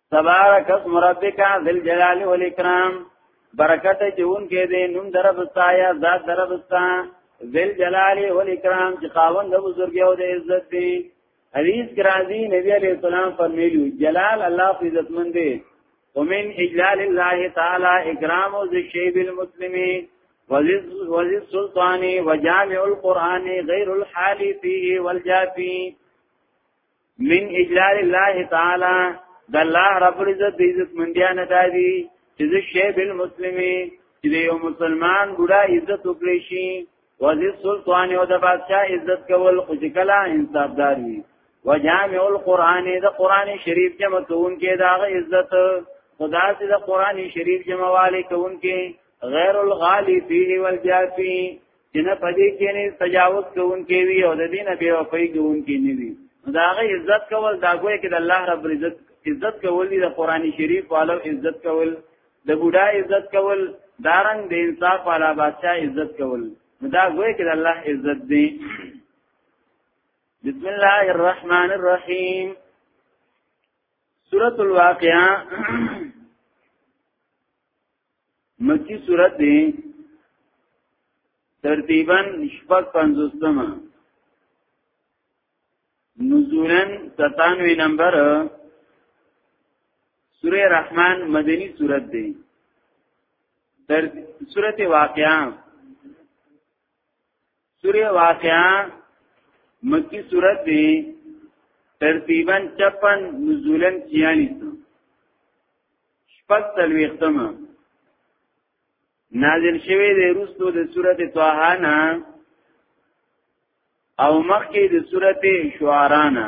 تبارک اسم ربک ذل جلال والاکرام برکت چون کې دې نوم دربستا یا ذات دربستا ذل جلال والاکرام چې خاوند د بزرګي او د عزت دی حدیث کرازی نبی علیہ السلام فرمیلو جلال الله فی عزت مند دی ومن اجلال الله تعالی اکرام او ذشیب المسلمین وذي السلطان وجامع القرآن غير الحالي فيه والجافي من اجلال الله تعالی د الله رب العزت د عزت مندیان دادی چې د شیب المسلمي چې یو مسلمان ګډا عزت وکړي شي وزیر سلطان او د بادشاہ عزت کول خو چې کلا انصافدار وي وجامع القرآن د قرآن شریف جمع کون کې داغ عزت خدا سي د قرآن شریف جمع والي کون کې غیر الغالی فيه والجافي چې نه پدې کې نه تجاوز کوونکې وي او د دین به وفای کوونکې نه وي دا غي عزت کول دا ګویا کې د الله رب عزت عزت کول دي د قران شریف والو عزت کول د بوډا عزت کول دارنګ د انصاف والا بادشاہ عزت کول دا ګویا کې د الله عزت دی بسم الله الرحمن الرحیم سورۃ الواقعہ مکی صورت دی ترتیبا شپږ پنځوستمه نزولا 97 نمبر سوره رحمان مدنی صورت دی در سوره واقعا سوره واقعا مکی سوره دی ترتیبا 56 نزولن 46 شپږ تلويختمه نازل شوه د روستو د سوره طه نه او مخکې د سوره شعراء نه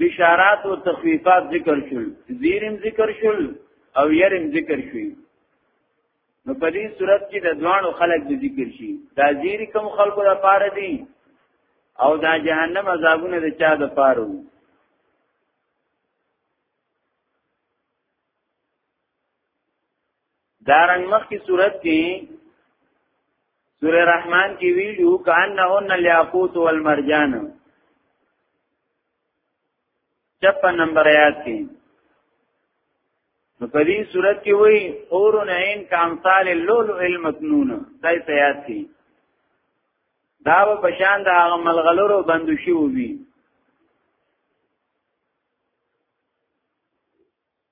بشارات او تخفیفات ذکر شول زیرم ذکر شول او يرم ذکر شوی نو په دې صورت کې د دوانو خلق د ذکر شي دا زیر کم خلقو د پاره دي او دا جهنم عذابونه د چا د پاره وو دارنګ مخ کی صورت کې سوره رحمان کې ویلو کانهن الیاقوت والمرجان 56 نمبر آیات کې نو په دې صورت کې وایي اور عین کامثال اللؤلؤ المكنون دای ته یاد کی دا په شان د هغه ملغلرو بندو شي وي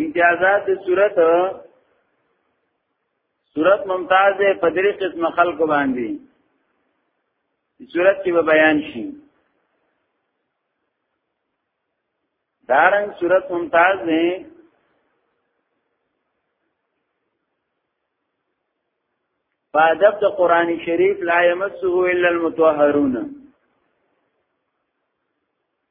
امتیازات صورت صورت ممتاز په درې قسم خلق باندې صورت کې به بیان شي دارنګ صورت ممتاز نه فادب د قران شریف لا یمسه الا المتطهرون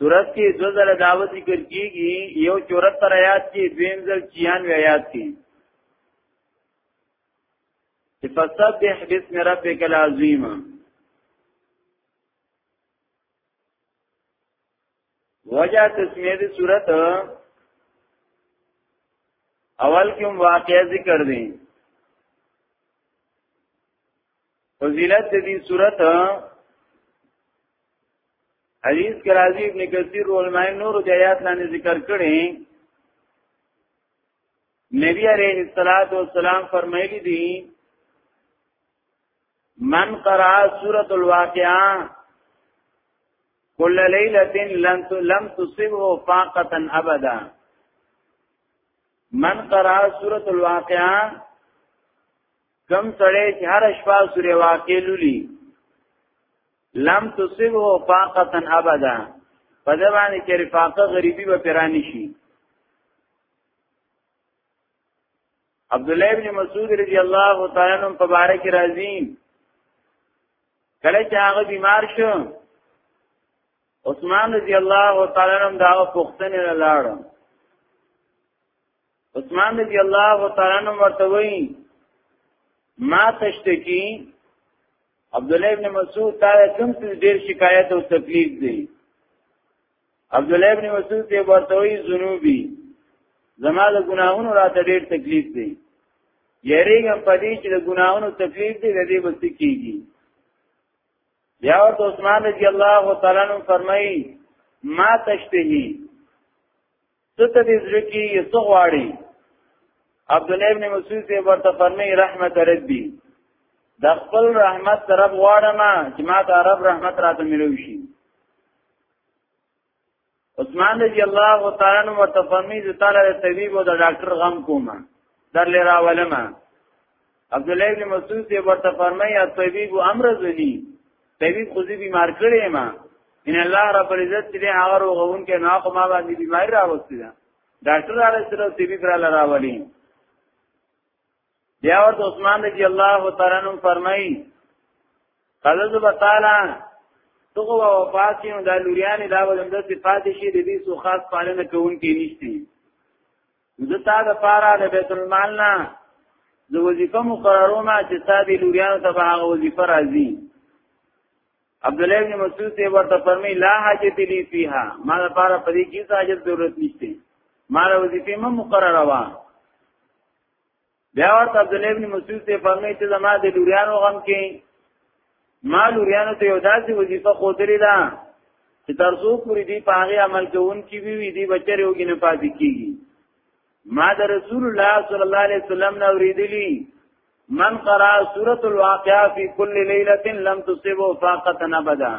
صورت کې دو ځله دعوت ذکر کیږي یو 74 آیات کې دویم ځل 96 آیات کې فسبح بسم ربک العظیم وجه تسمیه دی صورت اول کوم واقعا ذکر دي فضیلت دې صورت حدیث کې راځي ابن کثیر علماء نور د آیات لاندې ذکر کړي نبی علیہ الصلات والسلام فرمایلی دي من قرأ سورۃ الواقعہ کل لیلۃ لم تصبه فاقه ابدا من قرأ سورۃ الواقعہ کم سړی چې هر شپه سورې واقع لولي لم تصبه فاقتا ابدا په دې باندې چې رفاقه غریبي به پرانی شي عبد الله ابن مسعود رضی الله تعالی عنہ مبارک راضی کله چې هغه بیمار شو عثمان رضی الله تعالی عنہ دا پښتنه لاړ عثمان رضی الله تعالی عنہ ورته وایي ما تشتکی عبد الله ابن مسعود تا کوم څه ډیر شکایت او تکلیف دی عبد الله ابن مسعود ته ورته وایي ذنوبی زما د ګناهونو راته ډیر تکلیف دی یریږم په دې چې د ګناهونو تکلیف دی د دې بس کیږي بیا ورته عثمان رضی الله تعالی عنہ فرمایي ما تشتهي څه ته دې زړه کې یې څه غواړي عبد الله ابن مسعود ته ورته فرمایي رحمت ربي د خپل رحمت طرف غواړم چې ما ته رب رحمت راته ملو شي عثمان رضی الله تعالی عنہ ورته فرمایي چې تعالی د طبيب او د ډاکټر غم کومه در لرا ولما عبد الله بن مسعود دی ورته فرمایي الطبيب امر ذلی طبيب خو دې بیمار کړی ما ان الله رب العزت دې هغه روغون کې نه کومه باندې بیمار راوستي دا ډاکټر علی سره طبيب را لراولي بیا ورته عثمان رضی الله تعالی عنہ فرمایي قال ذو تعالی تغو وفات یو د لوریان دا وزند صفات شي د دې سو خاص پالنه کوونکې نشته زه تا د پاره د بیت المال نه د وظیفه مقررو ما چې تا دی لوریانو ته به هغه وظیفه راځي عبد الله بن مسعود ته ورته فرمای لا حاجت لی فیها ما د پاره پرې کی حاجت ضرورت نشته ما د وظیفه مم مقرره وا بیا ورته عبد الله ابن مسعود ته فرمایي چې زما د لوریانو غم کې ما لوریانو ته یو داسې وظیفه خودلې ده چې تر څو پوری دی په هغه عمل کوون کې وی وی دی بچره یوګی نه پاتې کیږي ما د رسول الله صلی الله علیه وسلم نه اوریدلی من قرأ سورۃ الواقعہ فی کل لیلۃ لم تصبه فاقه ابدا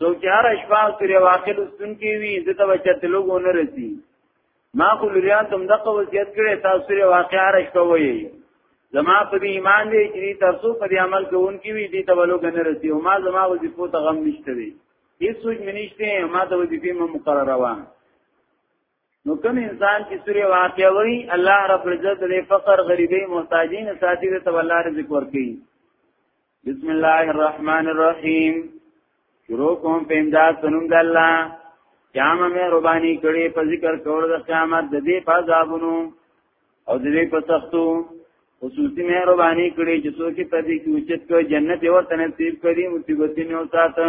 څوک چې هر شپه سورې واقع لستون کې وي د ته بچت لوګو نه رسی ما خو لريان تم دغه وصیت کړي تاسو سورې واقع هر شپه وایي زما په دې ایمان دی چې تاسو په دې عمل کوونکی وي دې ته لوګ نه رسی او ما زما وظیفو ته غم نشته دی هیڅ سوچ منشته ما ته وظیفه مې مقرره وه نو کوم انسان چې سورې واقع وي الله رب عزت دې فقر غریبي محتاجین ساتي دې تو الله رزق ورکړي بسم الله الرحمن الرحیم شروع کوم په امداد سنوم د الله قیامت مې ربانی کړي په ذکر کول د قیامت د دې پازابونو او د دې په سختو خصوصي مې ربانی کړي چې څوک په دې کې اوچت کو جنت ورته نصیب کړي مصیبتونه او ساته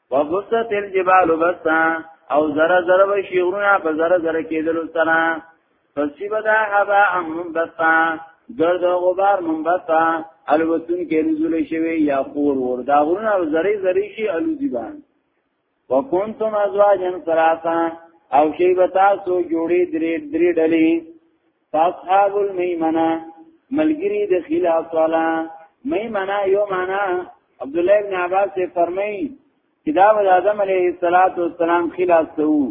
وبست الجبال بستا او زره زره به شیغرونه په زره زره کېدلو سره پسی بدا حبا ام منبتا گرد و غبار منبتا الوتون کې نزول شوی یا خور ور دا غرونه او زری زری شي الوزی بان وکنتم ازواجن ثلاثه او شی بتا سو جوړی درې درې ډلې فاصحاب المیمنه ملګری د خلاف والا میمنه یو معنا عبد الله ابن عباس یې فرمایي چې دا د آدم علیه السلام خلاف ته وو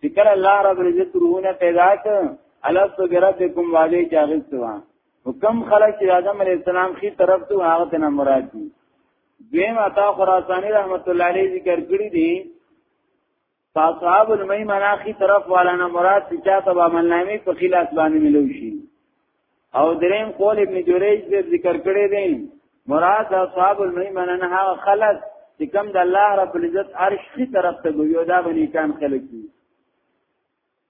چې کله الله رب عزت روحونه پیدا کړ الست بربکم والے چاغست وا حکم خلق چې آدم علیه السلام خي طرف ته هغه ته مراد دي دویم عطا خراسانی رحمت الله علیه ذکر کړی دی فاصحاب المیمنه کی طرف والا نه مراد چې چاته به عملنامې په خلاف باندې ملو شي او دریم قول ابن جریج دې ذکر کړی دی مراد اصحاب المیمنه نه هغه خلق چې کوم د الله رب العزت عرش کی طرف ته ګویو دا بنی کان خلق دي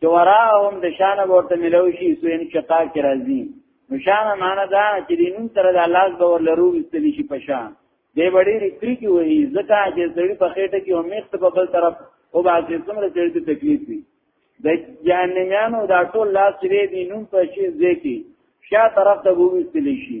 چې وراهم د شان ورته ملو شي سو ان شقاق کې راځي نو شان معنا دا چې د نوم سره د الله باور لرو استل شي په شان دی وړي رکری کې وایي ځکه چې سړی په خېټه کې همیخت په بل طرف او باندې څومره سړی ته تکلیف وي د جهنميانو دا ټول لاس لري د نوم په شي ځکه شا طرف ته وو استل شي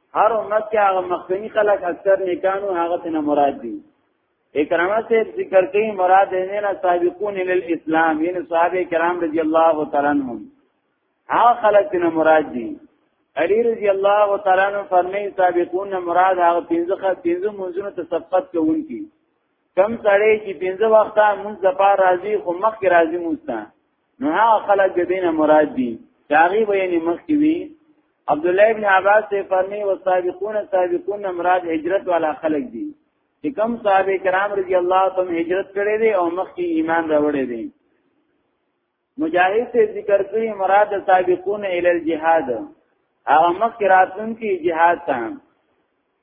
هر امت کې هغه مخکنی خلک اکثر نیکانو هغه ته مراد دي اکرامه سے ذکر کوي مراد نه نه سابقون ال اسلام یعنی صحابه کرام رضی الله تعالی عنهم هغه خلک ته مراد دي علی رضی الله تعالی عنہ فرمایي سابقون مراد هغه پنځه پنځه منځونو ته سبقت کوونکي کم سړی چې پنځه وخته مونږ د پاره راځي خو مخکې راځي مونږ ته نو هغه خلک د دینه مراد دي چاغي به یې مخ کې وي عبد الله ابن عباس سے فرمی و سابقون سابقون مراد هجرت والا خلق دي چې کوم صحابه کرام رضی الله تعالی عنهم هجرت کړي دي او مخکې ایمان راوړي دي مجاهد سے ذکر کړی مراد سابقون ال الجهاد هغه مخکې راتلونکي جهاد ته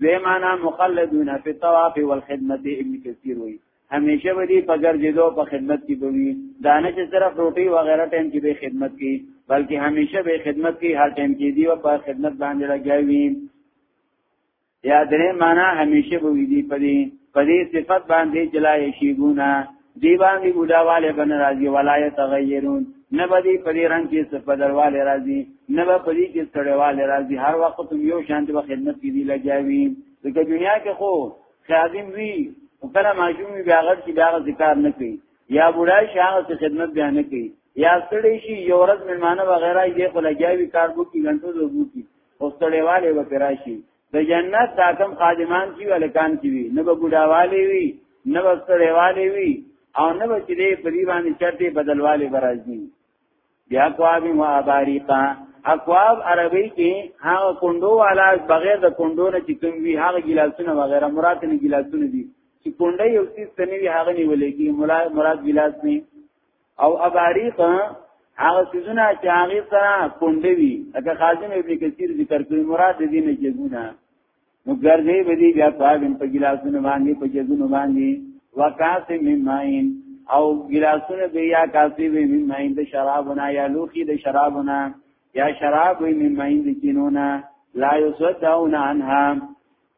دوی معنا مخلدون فی الطواف والخدمت ابن کثیر وی همیشه به دی په ګرځېدو په خدمت کې بوي دانه چې صرف روټي و غیره ټیم کې به خدمت کې بلکې همیشه به خدمت کې هر ټیم کې دی او په خدمت باندې لګیاوي یا درې معنا همیشه به دی په دې په دې صفت باندې جلای شیګونه دی باندې بډاواله بن راځي ولایت غیرون نه بدی په دې رنگ کې څه بدلواله راځي نه به په دې کې سړیواله راځي هر وخت هم یو شان د خدمت کې دی لګیاوی ځکه دنیا کې خو خادم وی او کله ماجوم وی هغه چې دا ذکر نه کوي یا بډای شي هغه څه خدمت بیا نه کوي یا سړی شي یو ورځ مېلمانه وغیرہ یې خو لګیاوی کار بو کې غنټو زو بو کې او سړیواله و پراشي د جنت دا کم خادمان چې الکان کې وي نه به بډاوالي وي نه به سړیوالي وي او نه به چې دې په دې باندې چرته بدلوالي برازي بیا کواب ما باریقا اقواب عربی کې هغه کندو والا بغیر د کندو نه چې کوم وی هغه ګلاسونه وغیرہ مراد نه ګلاسونه دي چې کونډه یو څه سنوي هغه نیولې کې مراد ګلاس نه او اباریق هغه سيزونه چې هغه سره کونډې وي لکه خازن ابن کثیر ذکر کوي مراد دې نه جګونه نو ګرځي به دې بیا پاګن په ګلاسونو باندې په جګونو باندې وکاس مماین او ګلاسونه به یا کاسي به مماین د شرابونه یا لوخي د شرابونه یا شراب به مماین د کینونه لا یصدعون عنها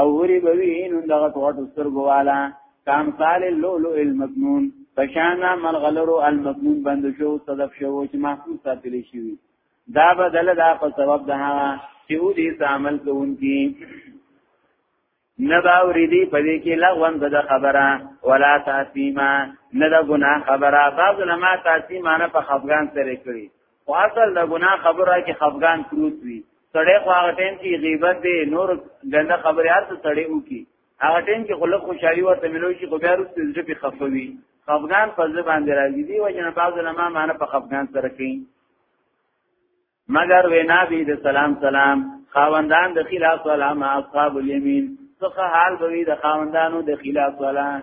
او وری بوی نو دغه توټو سترګو والا کام سال اللؤلؤ المكنون پشانا ملغلرو المكنون بند شو صدف شو چې محفوظ ساتل شي دا بدل دا په سبب ده چې و دې عمل کوونکی نبا اوریدی پدې کې لغون د خبره ولا تاسیما نه د ګناه خبره بعض علما تاسیما نه په خفغان سره کړی خو اصل د ګناه خبره کې خفغان پروت وي سړی خو هغه ټیم کې غیبت دی نور ګنده خبرې هر څه سړی وکي هغه ټیم کې خلک خوشحالي ورته ملوي چې خو بیا وروسته زړه پې خفوي خفغان په ځل باندې راځي دی وجه نه بعض علما معنا په خفغان سره کوي مگر وینا بي د سلام سلام خاوندان د خلاف سلام اصحاب اليمين څخه حال بوي د خاوندانو د خلاف سلام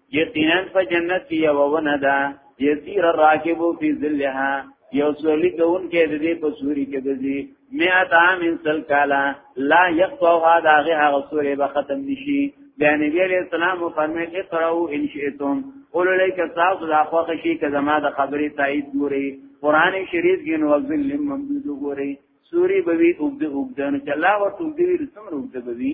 یقینا په جنت کې یو ونه ده یسیر راکبو فی ظلها یو سولی کون کې د دې په سوري کې دزي مئات عام انسل کالا لا یقطعها داغه هغه سورې به ختم نشي بیا نبی علیہ السلام فرمایي اقرأوا ان شئتم قول لیک تاسو د اخوا شي که زما د خبرې تایید ګوري قران شریف کې نو ځل ممدود ګوري سوري بوي اوګد اوګدن چې الله ورته اوګدوي رسم اوګد بوي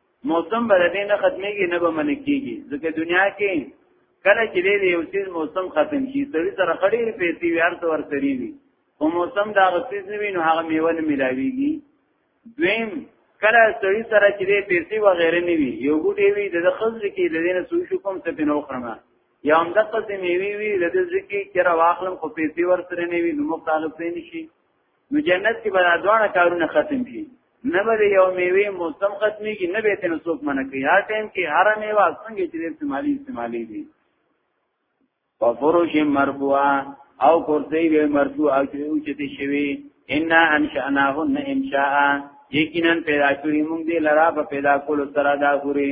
موسم به دې نه ختميږي نه به من کیږي ځکه دنیا کې کله چې دې یو چیز موسم ختم شي سړي سره خړې پیسې ویار ته ورسري وي او موسم دا غسیز نه وینو هغه میوه نه ملاويږي دویم کله سړي سره چې دې پیسې و غیره نه وي یو ګډي وي د خزر کې د دې نه سوي شو کوم څه پینو خرمه یا هم دغه ځمې وی وی د دې ځکه چې را واخلم خو پیسې ورسره نه وي نو مخالفین شي نو جنت کې به دا دواړه کارونه ختم شي نه به یو میوه موسم ختميږي نه به تن څوک منع کوي هر ټایم کې هر میوه څنګه چې استعمالي استعمالي دي او فروش مرفوعه او کرسی به مرفوع او چې او چې شوی ان انشأناهن انشاء یقینا پیدا کړی موږ دې لرا په پیدا کولو سره دا غوري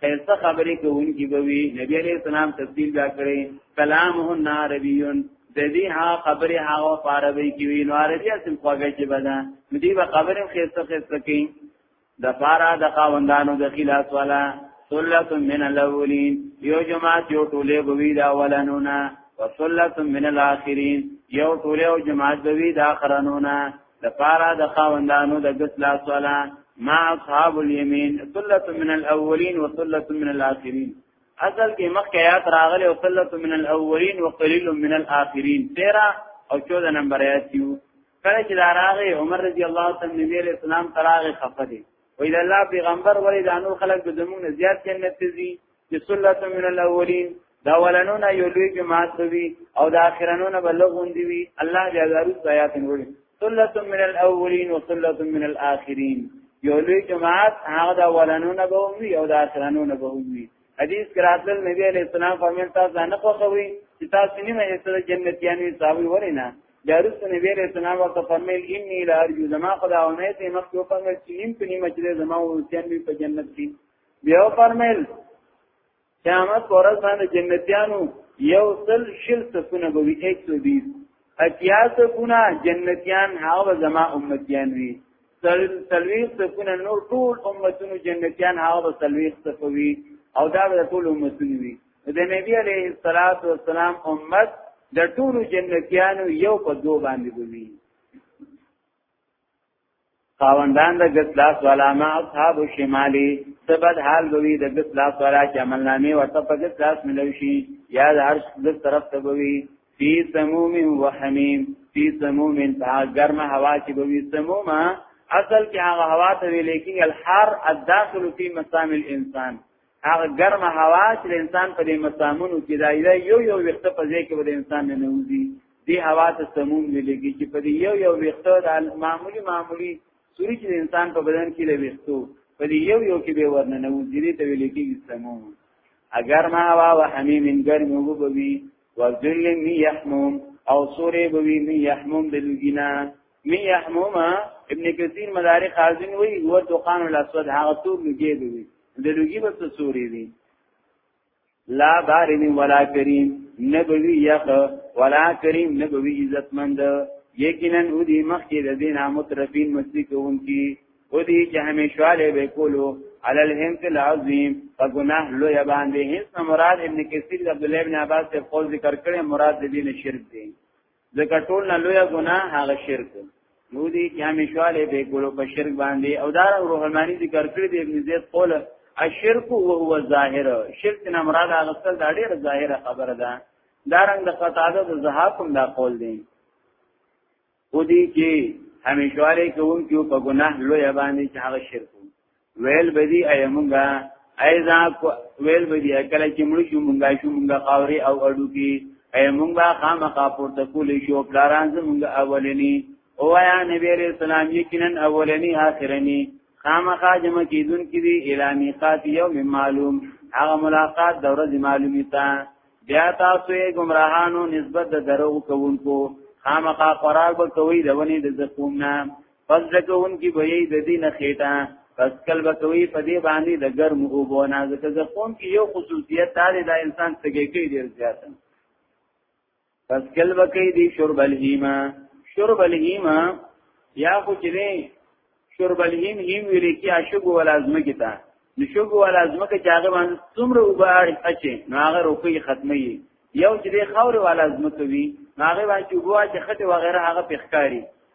خیسته خبرې کوونکی به وي نبی علیہ السلام تفصیل دا کړی کلامهن عربیون د دې ها خبرې هغه عربی کې وي نو عربی اصل خواږه چې بدا مدي به خبرې خیسته خیسته کوي د فارا د خاوندانو د خلاف والا سلت من الاولین یو جماعت یو ټوله بوی دا ولنونه وسلت من الاخرین یو ټوله او جماعت بوی دا اخرنونه د پارا د خاوندانو د دس لا سوالا ما اصحاب الیمین ثلت من الاولین و ثلت من الاخرین اصل کې مخکې آیات راغلي او ثلت من الاولین و قلیل من الاخرین 13 او 14 نمبر آیات یو کله چې راغی عمر رضی الله تعالی نبی علیہ السلام تراغه خفه دي وې د الله پیغمبر ولې د انو خلق د زمونږ زیات جنت ته ځي چې سلت من الاولین دا ولنونه یو لوی جماعت وي او د اخرنونه بلغون دی وي الله دې هزارو آیات وړي سلت من الاولین وسلت من الاخرین یو لوی جماعت هغه دا ولنونه به وي او د اخرنونه به وي حدیث کراتل نبی علیہ السلام فرمایي تاسو نه خوښوي چې تاسو نیمه حصہ جنتیان وي صاحب ورنه دارس نبی علیہ السلام ورته فرمایل انی لا ارجو زما خداونه ته مخکې وفرمایل چې نیم په نیمه چې زما ورسیان وي په جنت کې بیا فرمایل قیامت ورځ باندې جنتیانو یو سل شل سفونه به وي 120 اتیا سفونه جنتیان هاو زما امتیان وي سلوی سفونه نور ټول امتونو جنتیان هاو سلوی سفوي او دا به ټول امتونو وي د نبی علیه الصلاۃ والسلام امت د ټول جنتیانو یو په دو باندې وي خاوندان د ګس لاس والا ما اصحاب الشمالی سبد حال بوي د ګس لاس والا چې عمل نامې ورته په ګس لاس ملوي شي یا د عرش ګس طرف ته بوي فی سموم و حمیم فی سموم په ګرم هوا کې بوي سمومه اصل کې هغه هوا ته ویل کېږي الحر الداخل فی مسام الانسان هغه ګرمه هوا چې د انسان په دې مسامونو کې دا یو یو وخت په ځای کې به انسان نه نوځي دې هوا ته سمون ویلږي چې په دې یو یو وخت د معمولی معمولی سوري چې انسان په بدن کې له وختو په دې یو یو کې به ورنه نوځي دې ته ویل کېږي سمون اگر ما هوا و حمیم ګرم وبوي و ذل می يحموم او سورې بوي می يحموم د لګینا من يحموما ابن كثير مدارک حاضرین وی هو دخان الاسود هغه تور لګي دی د لګي بس سوري دی لا بارد ولا کریم نبوی یخ ولا کریم نبوی عزتمند یقینا او دی مخی د دین مترفین مستی کوم کی او دی چې همیشواله به کولو علی الهند العظیم په گناه لو یا باندې هیڅ مراد ابن کثیر عبد الله ابن عباس ته قول ذکر کړي مراد د دین شرک دی ځکه ټول نه لوی ګناه هغه شرک نو دي چې همیشواله به ګلو په شرک باندې او دا روح المانی ذکر کړی دی ابن زید قوله الشرک وهو ظاهر شرک نه مراد هغه څه دا ډیره ظاهره خبره ده دا رنګ د قطاده د زهاکم دا قول دی او دي چې همیشواله کوم کې په ګناه لوی باندې چې هغه شرک ویل بدی ایمونګه ایزا ویل بدی کله چې مړ شو مونږه شو مونږه خاوري او اډو کې ایمونګه خامخا پورته کولې شو پلاران زمونږه اولنی او یا نبی علیہ السلام یقینا اولنی آخرنی خامخا جمع کیدون کې دی اعلانی قات یوم معلوم هغه ملاقات د ورځ معلومی تا بیا تاسو یې گمراهانو نسبت د درو کوونکو خامخا قرار به کوي د ونی د زقوم نه پس ځکون کی به یی د دین خېټه پس کل بکوی په دې باندې د ګرم او بو نه ځکه ځکون کی یو خصوصیت دا دی دا انسان څنګه کوي ډیر زیات پس کل بکې دی شرب الهیما شرب الهیما یا خو چې دی شرب الهیم هیم ویل کی عاشق ول ازمه کی تا نشوګ ول ازمه کی چاغه باندې څومره وباړ اچي نو هغه روپی ختمي یو چې دی خور ول ازمه کوي هغه باندې وګوا چې خټه وغیرہ هغه پخکاری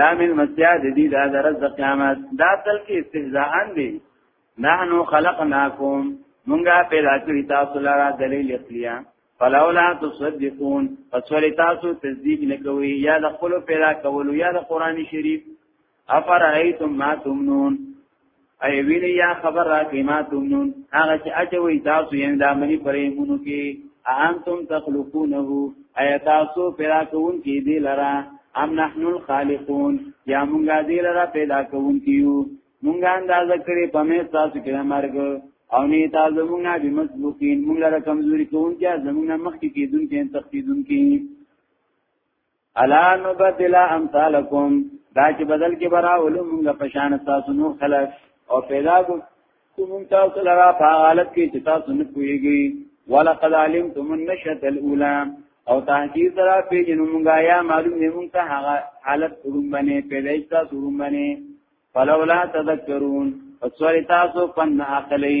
دا من مسیا د دې د درز د قیامت دا تل کې استهزاء دي نحنو خلقناکم مونږه پیدا کړی تاسو لپاره دلیل اصلیا فلولا تصدقون پس ولې تاسو تصدیق نکوي یا د خپل پیدا کولو یا د قران شریف افرایتم ما تمنون ای ویني یا خبر را کې ما تمنون هغه چې اچوي تاسو یې د عملی پرې مونږ کې انتم تخلقونه ای تاسو پیدا کوون کې دی لرا ام نحن الخالقون یا مونږه دی لرا پیدا کوون کیو مونږه اندازه کړې په مې تاسو کې مرګ او نه تاسو مونږه به مسبوقین مونږ لره کمزوري کوون چې زمونږه مخکې کېدون کې تخفیدون کې الا نبدل امثالکم دا چې بدل کې برا علوم موږ په شان تاسو نور خلق او پیدا کو کوم تاسو لرا په حالت کې چې تاسو نه کویږي ولقد علمتم النشأة الاولى او تحقیق سره پیژنو موږ یا معلوم نه موږ ته هغه حالت کوم باندې پیدایش تاسو کوم باندې فلولا تذکرون فسوری تاسو پن اخلی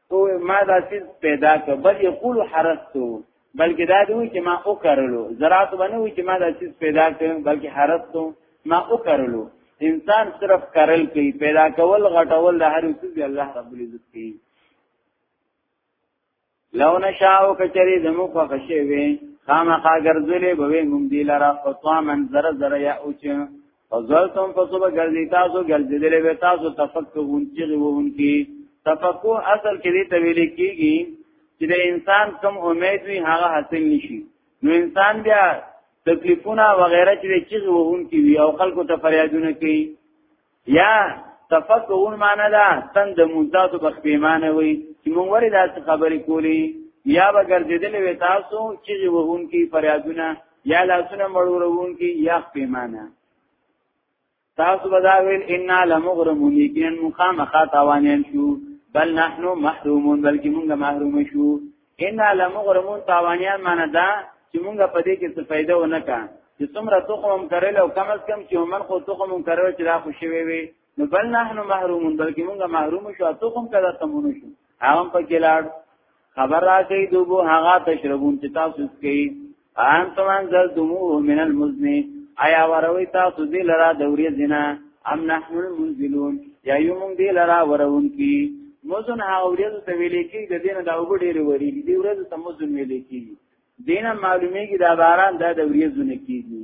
او ما دا چیز پیدا کړ بل یقول حرستو بلکې دا دوی چې ما او کرلو زراعت باندې وی چې ما دا چیز پیدا کړ بلکې حرستو ما او کرلو انسان صرف کرل کوي پیدا کول غټول د هر څه دی الله رب العزت کوي لو نشاو کچری زمو خو خشه وي خامخا ګرځولې به مونږ دی لره قطامن زره زره یا اوچ فزلتم فصبا گردی تاسو گردی دلی بی تاسو تفکرون چیغی وون کی تفکر اصل کې دی تویلی کیږي چې د انسان کم امید وي هغه حاصل نشي نو انسان بیا تکلیفونه وغیرہ چې چیغ وهون کی وی او خلکو ته فریادونه کوي یا تفکرون معنا دا تند مزدات بخبیمانه وي چې مونږ ورې داسې خبرې کولی یا بغیر دې دلې تاسو چې وهون کی فریادونه یا لاسونه مړورون کی یا پیمانه تاسو بداویل ان لمغرمون یقینا مقام خاطوانین شو بل نحنو محرومون بلکې موږ محروم شو ان لمغرمون تاوانیان معنی دا چې موږ په دې کې څه فائدہ ونه کړ چې څومره تخم کرل او کم از کم چې ومن خو تخم کرل چې را خوشوي وي نو بل نحنو محرومون بلکې موږ محروم شو تاسو کوم کله تمون شو هغه په ګلاړ خبر راکې دوبو هغه تشربون چې تاسو کوي ان تمان زل دمو من المزن ایا وروي تاسو دې لرا دوري زنا ام نحن المنزلون یا یو موږ دې لرا ورون کی مزن هغه ورځ ته ویلې کې د دینه دا وګ ډېر وری دې ورځ ته مزن ویلې کې دینه معلومیږي دا باران دا د ورځونه کیږي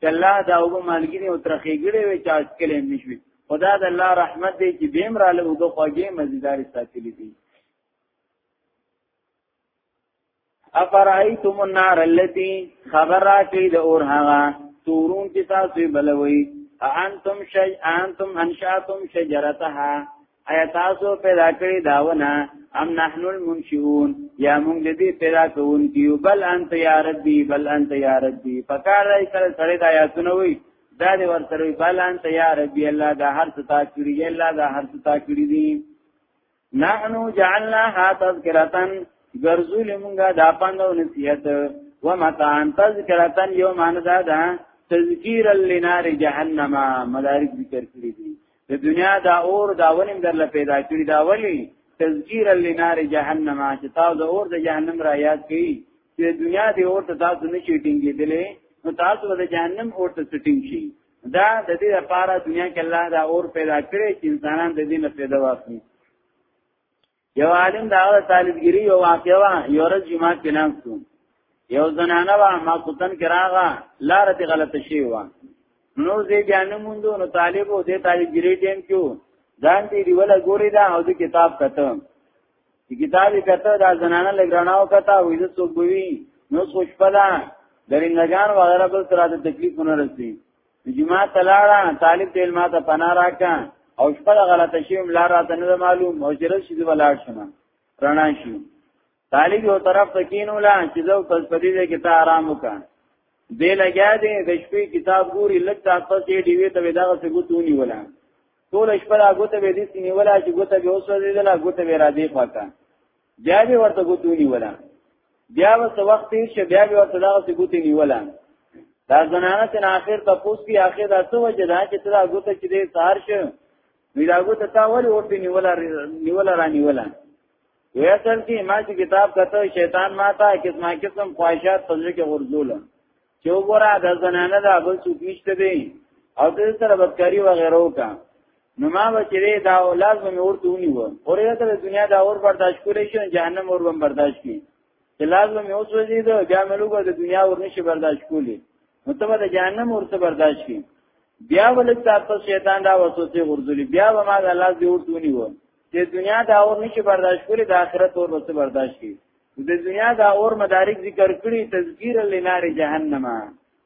چې الله دا وب مالګری او ترخی ګړې وي چې اج کله نشوي خدا د الله رحمت دی چې بیم را له وب خوږې مزیدار ساتلې دي افرایتم النار التي خبر راکې د اور هغه تورون چې تاسو بلوي انتم شج انتم انشاتم شجرتها ایا تاسو پیدا کړی داونه ام نحن المنشئون یا موږ دې پیدا کوونکیو بل انت یا ربی بل انت یا ربی فکر راي سره سره د آیاتونه وي دا دې ورته بل انت یا ربی الله دا هر څه تا کړی الله دا هر څه تا کړی دي نحن جعلناها تذکرة ګرځول موږ دا پاند او نصیحت و متان تذکرة یو معنی دا ده تذکیر لنار جهنم مدارک ذکر کړی دي د دنیا دا اور دا ولیم در پیدا کړی دا ولی تذکیر لنار جهنم چې تاسو د اور د جهنم را یاد کړئ چې دنیا دی اور ته تاسو نه چیټینګې دلې نو تاسو د جهنم اور ته سټینګ شي دا د دې لپاره دنیا کې الله دا اور پیدا کړی چې انسانان د دې نه پیدا واخلي یو عالم دا هغه طالبګری یو واقعا وا یو ورځ جمعه کې ناستو یو زنانه وا ما کوتن کې راغه لار ته غلطه شی وا نو زه بیا نه موندو نو طالب او دې طالبګری ټیم کې ځان دې دی ولا ګوري دا او دې کتاب کته چې کتاب کته دا زنانه لګراناو کته وې زه څوک بوي نو سوچ پدا درنګان وغیرہ بل سره د تکلیف نه رسي جمعه تلاړه طالب تل ما ته پنا راکا او شپه غلطه شي ملا راته نه معلوم او جره شي دی ولاړ شم رڼا شي طالب یو طرف ته کینو لا چې زو پس پدې دې کې ته آرام وکړ دې لګیا دې د شپې کتاب ګوري لږ تاسو چې دی وی ته دغه څه ګوتونی ولا ټول شپه لا ګوته به دې سینې ولا چې ګوته به اوسه دې لا ګوته به را دې پاکه بیا به ورته ګوتو نیولا بیا وس وخت تیر شه بیا به ورته دغه څه ګوتو نیولا دا زنانه تن اخر ته پوس کی اخر دا څه وجه دا چې تر هغه ته چې دې سار شه نو دا ګوتو تا ول ورته نیولا نیولا را نیولا وی اصل کې ما چې کتاب کته شیطان ما ته قسمه قسم خواهشات پزړه کې ورزول چې وګوره د زنانه دا بل څوک نشته دی او د سره بدکاری و غیره وکا نو ما بچره دا اولاد مې ورته ونیو اورې ته د دنیا دا اور برداشت کولې شو جهنم اور بم برداشت کی اولاد مې اوس وځي دا بیا مې لوګو د دنیا ور نشي برداشت کولې نو ته د جهنم ورته برداشت کی بیا ولې تاسو شیطان دا وسوسه ورزولي بیا به ما د الله دې ورته ونیو چې دنیا دا اور نشي برداشت کولې د آخرت اور ورته برداشت کی د دنیا دا اور مدارک ذکر کړی تذکیر لنار جهنم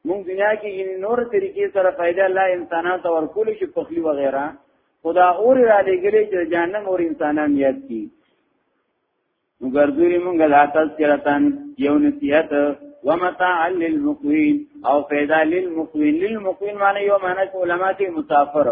موږ دنیا کې یعنی نور طریقې سره فائدہ الله انسانانو ته ورکول شي پخلی وغیرہ خدا اور را لګلې چې جهنم اور انسانان یاد کی نو ګرځوري موږ لا تاسو کرتان یو نصیحت ومتاع للمقوین او فیدا للمقوین للمقوین معنی یو معنی علماء کې مسافر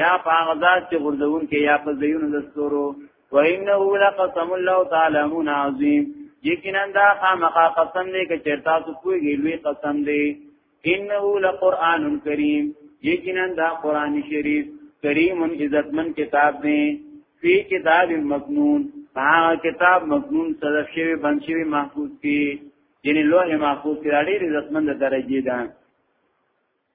یا پاغذات چې غردون کې یا په زیونو د ستورو و انه لقسم الله تعالی من عظیم یقینا دا خامخا قسم دی چې چرتا څو کوی لوی قسم دی انه لقران کریم یقینا دا قران شریف کریم عزتمن کتاب دی فی کتاب مکنون په کتاب مکنون صدف شوی بند شوی محفوظ کی یعنی لوح محفوظ کی راډی عزتمن درجه ده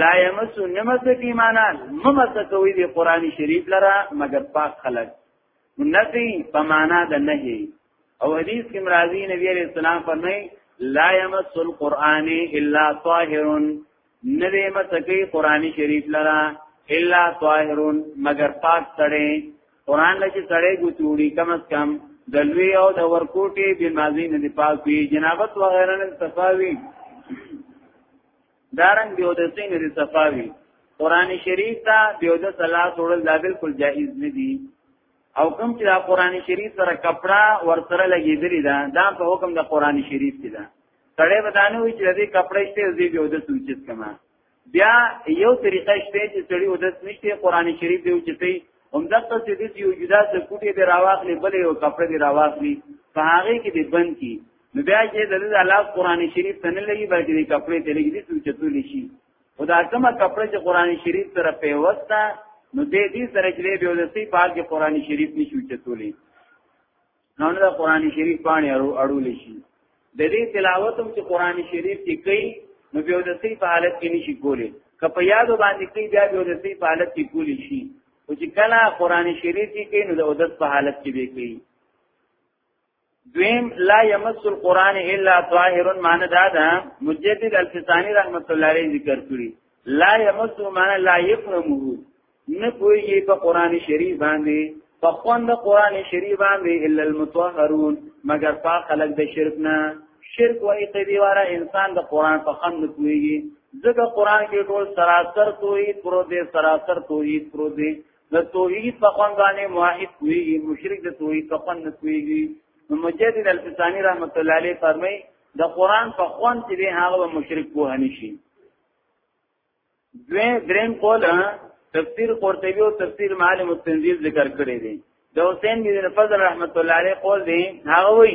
لا یمس نمس کی معنا ممس کوي دی قران شریف لره مگر پاک خلق نفی په معنا د نهي او حدیث کې مرাজি نبی عليه السلام فرمای لا یمس القران الا طاهر نبی مسکی قران شریف لره الا طاهر مگر پاک سړی قران لکه سړی ګوتوړي کم از کم د لوی او د ورکوټي بن مازی نه دی پاک وی جنابت وغیرہ نه تفاوی دارنګ دیو د سین د صفاوی قران شریف ته دیو د صلاح وړل دا بالکل جایز نه دی او کوم چې دا قران شریف سره کپڑا ور سره لګیدلی دا دا په حکم د قران شریف کې دا سړی ودانه وی چې دې کپڑا شته زی دیو د سوچت کما بیا یو طریقه شته چې سړی ودس نشته قران شریف دیو چې ته هم دغه څه دې یو جدا څه کوټه دې راواخلې بلې یو کپڑا دې راواخلې په هغه کې دې بند کی نو بیا چې د دې الله قران شریف ته نه لګي بلکې د کپڑے ته لګي دي چې تول شي خدا کومه کپڑے چې قران شریف سره پیوسته نو دې دې سره چې به ودسي پاک کې قران شریف نشو چتولې نو نه قران شریف باندې اړو اړو لشي د دې تلاوت هم چې قران شریف کې کوي نو به ودسي په حالت کې نشي کولې کپ یاد باندې کوي بیا به ودسي په حالت کې کولې شي او چې کله قران شریف کې کوي نو د اودس په حالت کې به کوي دویم لا یمس القرآن الا طاهر معنی دا ده مجدد الفسانی رحمت الله علیه ذکر کړی لا یمس معنی لا یفهمه نه پوهیږي په قرآن شریف باندې په خوند قرآن شریف باندې الا المطهرون مگر پاک خلق د شرک نه شرک و ایقیدی واره انسان د قرآن په خوند نه پوهیږي ځکه قرآن کې ټول سراسر توحید پرو دی سراسر توحید پرو دی د توحید په خوان باندې موحد کوي مشرک د توحید په خوان نه کوي مجدد الفسانی رحمت الله علیه فرمای د قران په خوان چې به هغه مشرک په هني شي دوی دریم قول تفسیر قرطبی او تفسیر معالم التنزیل ذکر کړی دی د حسین بن فضل رحمت الله علیه قول دی هغه وی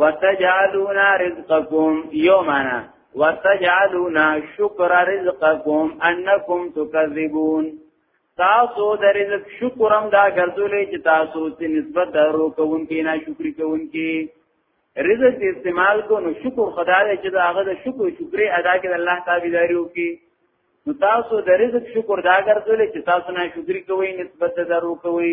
وتجعلون رزقکم یومانا وتجعلون شکر رزقکم انکم تکذبون تاسو د رزق شکرم دا ګرځولې چې تاسو ته نسبت درو کوونکی نه شکر کوونکی رزق استعمال کو نو شکر خدا دې چې دا هغه د شکر شکر ادا کړي الله تعالی داري وکي نو تاسو د رزق شکر دا ګرځولې چې تاسو نه شکر کوئ نسبت درو کوئ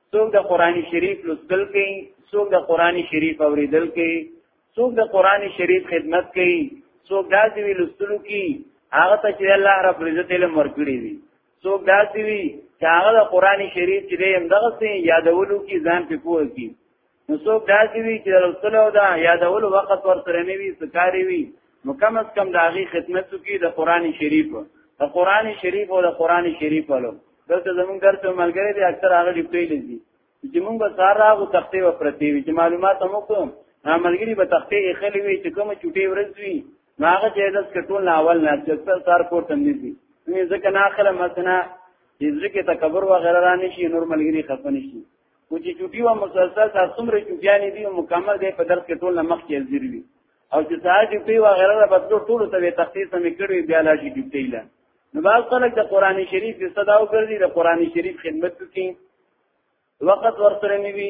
څوک د قران شریف لوستل کوي څوک د قران شریف اوریدل کوي څوک د قران شریف خدمت کوي څوک داسې وی لوستلو کوي هغه ته چې الله رب عزت علم ورکړي وي څوک داسې وی چې هغه د قران شریف چې دغه سي یادولو کې ځان په پوهه کوي نو څوک داسې وي چې رسولو دا یادول وخت ورسره نه وي سکاري وي نو کم از کم د هغې خدمت وکړي د قرآن شریف د قرآن شریف او د قرآن شریف ولو دلته زمونږ درس ملګری دی اکثر هغه ډیپټۍ لږي چې مونږ به سار راغو تختې و پرتې وي چې معلومات هم وکړو ملګری به تختې یې خلې وي چې کومه چوټې ورځ وي نو هغه چې داس کټول نه اول نه چې اکثر سار کور تم دي دي ځکه نه اخره مثلا چې ځکه تکبر و غیره رانه شي نور ملګری خفه نشي خو چې چوټي و مسلسل دا څومره چوټیانې دي مکمل دی په درس کې ټول نه مخکې ځیر وي او چې ساعت ډیوټي و غیره را بدلو ټول ته به تخصیص هم کړی بیا لا شي ډیوټي لا نو باز خلک د قران شریف په صدا او ګرځي د قران شریف خدمت کوي وخت ورسره نیوي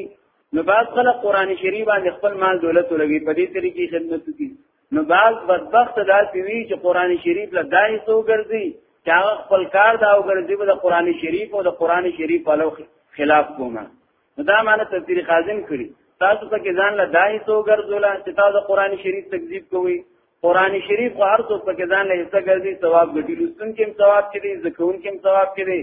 نو باز خلک قران شریف باندې خپل مال دولت لګي په دې طریقې خدمت کوي نو باز بدبخت دا پیوی چې قران شریف له دای سو ګرځي چې هغه خپل کار دا وګرځي په قران شریف او د قران شریف په خلاف کومه نو دا معنی تفسیر خازن کړی تاسو ته کې ځان له دای سو ګرځول چې تاسو قران شریف تکذیب کوئ قران شریف هر څو په کې ځان له حصہ ګرځي ثواب ګټي لستون کې ثواب کړي ذکرون کې ثواب کړي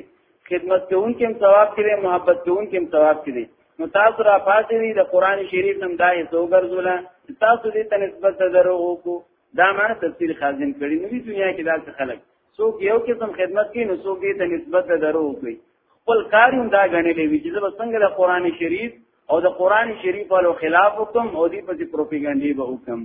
خدمت کوون کې ثواب کړي محبت کوون کې ثواب کړي نو تاسو را پاتې دي د قران شریف نم دای سو ګرځولا تاسو دې ته نسبت د درو کو دا معنی تفسیر خازن کړي نو دې دنیا کې داسې خلک څوک یو قسم خدمت کوي نو څوک دې ته نسبت د درو کوي خپل کار هم دا غنلې وي چې زه څنګه د قران شریف او د قران شریف له خلاف حکم او دې په پروپاګاندا به حکم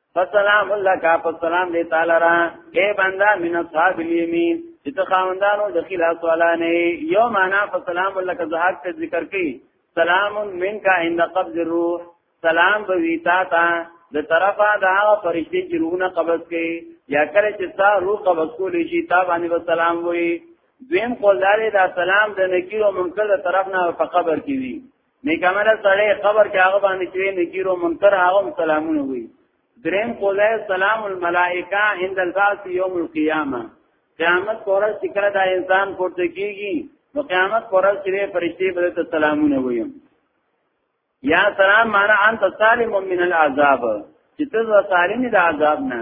فسلام لك فسلام دې تعالی را اے بندا من اصحاب الیمین چې ته خاوندانو د خلاص والا نه یو معنا فسلام لك زهاق ته ذکر کړي سلام منك عند قبض الروح سلام به ویتا تا د طرفه دا فرشتي چې روحونه قبض کړي یا کله چې تا روح قبض کولې شي تا باندې سلام وایي دویم قول دا سلام د نکیر او منکر طرف نه په قبر کې وي نیکمل سړی خبر کې هغه باندې چې نکیرو منکر هغه سلامونه وي دریم قوله سلام الملائکه عند البعث یوم القیامه قیامت پر ورځ ذکر دا انسان پورته کیږي نو قیامت پر ورځ چې فرشتي به ته سلامونه وي یا سلام معنا انت سالم من العذاب چې ته سالم د عذاب نه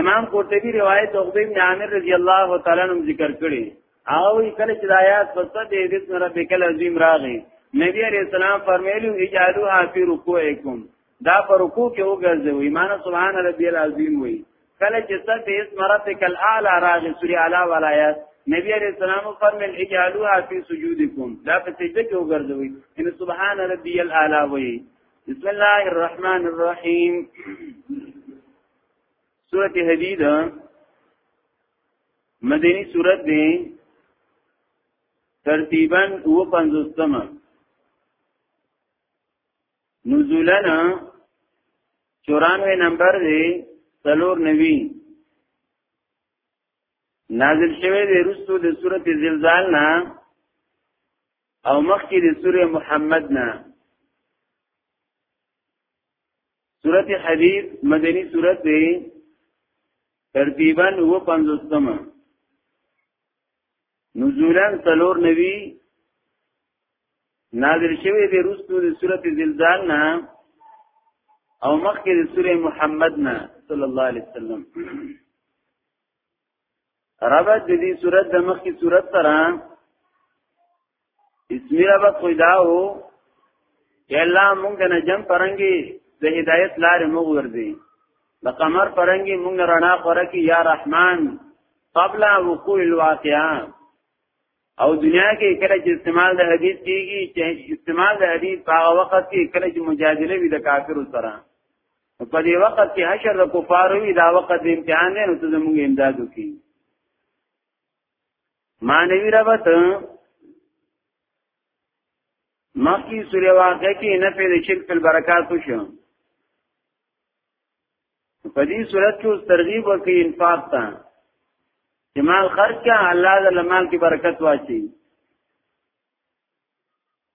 امام قرطبي روایت عقبه ابن عامر رضی الله تعالی عنہ ذکر کړی او کله چې آیات فسد دې د سره به کله عظیم راغی نبی علیہ السلام فرمایلی اجعلوها فی رکوعکم دا پر رکوع کې وګرځو ایمان سبحان ربی العظیم وی کله چې ست دې اسم ربک الاعلى راغی سوره اعلی ولایات نبی علیہ السلام فرمایل اجعلوها فی سجودکم دا په سجده کې وګرځوي ان سبحان ربی الاعلى وی بسم الله الرحمن الرحیم سورت حدید مدنی سورت دی ترتیبا او پنزوستم نزولنا چورانوے نمبر دی سلور نوی نازل شوه د رسو د سورت زلزال نه او مخکې د سوره محمد نه سورت حدید مدنی سورت دی ترتیبا و پنځوستم نزولا سلور نبی نازل شوی دی رستو د سورت زلزال نه او مخکې د سوره محمد نه صلی الله علیه وسلم ربط د دې صورت د مخ کی صورت سره اسمی ربط پیدا هو چې الله مونږ نه جن پرنګي د هدایت لارې مو ورځي د قمر پرنګي مونږ رڼا خوره کی یا رحمان قبل وقوع الواقعه او دنیا کې کله چې استعمال د حدیث کیږي چې استعمال د حدیث په هغه وخت کې کله چې مجادله وي د کافرو سره په دې وخت کې حشر د کفارو وی دا وخت د امتحان نه نو ته موږ امداد وکړي مانوی ربط مخی سوری واقع کی نفی دی شرک پل برکاتو شو په دې صورت کې اوس ترغیب ورکړي انفاق ته چې مال خرج کړه الله د مال کې برکت واچي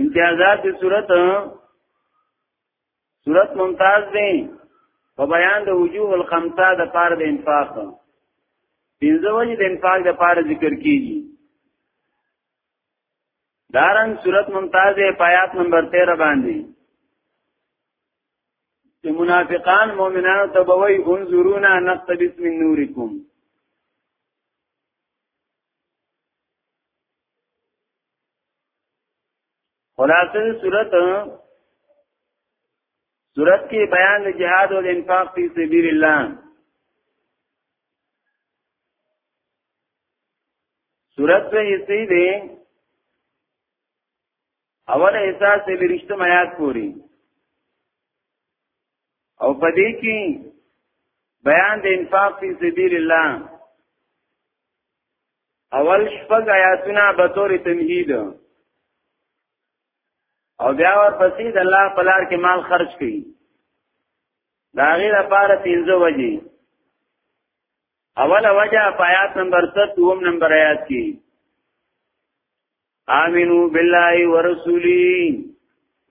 امتیازات صورت صورت ممتاز دی په بیان د وجوه الخمسه د پار د انفاق پنځه وجه د انفاق د پار ذکر کیږي دارن صورت ممتاز دی پایات نمبر 13 باندې چې منافقان مؤمنانو ته بوي انظرونا نقتبس من نورکم خلاصه صورت صورت کې بیان د جهاد او د انفاق په سبیل الله صورت په حصے دی اول احساس دې لريشتم آیات پوری او پدې کې بیان د انفاق فی سبیل الله اول شپږ آیاتونه به تور تمهید او بیا ورپسې د الله په لار کې مال خرج کړي دا غي لپاره پنځه وجې اوله وجه په آیات نمبر 7 دوم نمبر آیات کې آمنو بالله ورسولی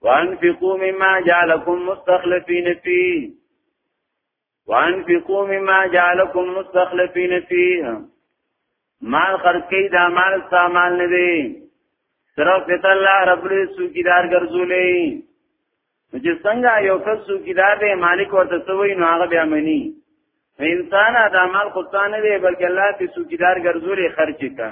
وانفقو مما جعلکم مستخلفین فی وانفقو مما جعلکم مستخلفین فی مال خرکی دا مال سامان ندی صرف فت اللہ رب لی سوکیدار گرزولی چې څنګه یو کس سوکیدار دی مالک ورته سوی نو هغه بیا منی انسان دا مال خدای نه دی بلکې الله ته سوکیدار ګرځولې خرچ کړي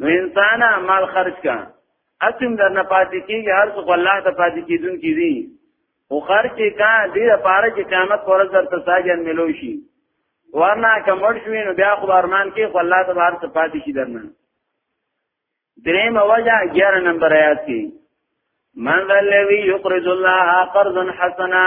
نو انسان مال خرج کا اسیم در نه پاتې کیږي هر څه الله ته پاتې کیدون کی دي او خرج کا دې لپاره چې قیامت پر ورځ درته ساجن ملو شي ورنه کمر شوی نو بیا خو ارمان کې خو الله ته هر څه پاتې شي درنه دریم وجه 11 نمبر آیات کې من ذا الذي يقرض الله قرضا حسنا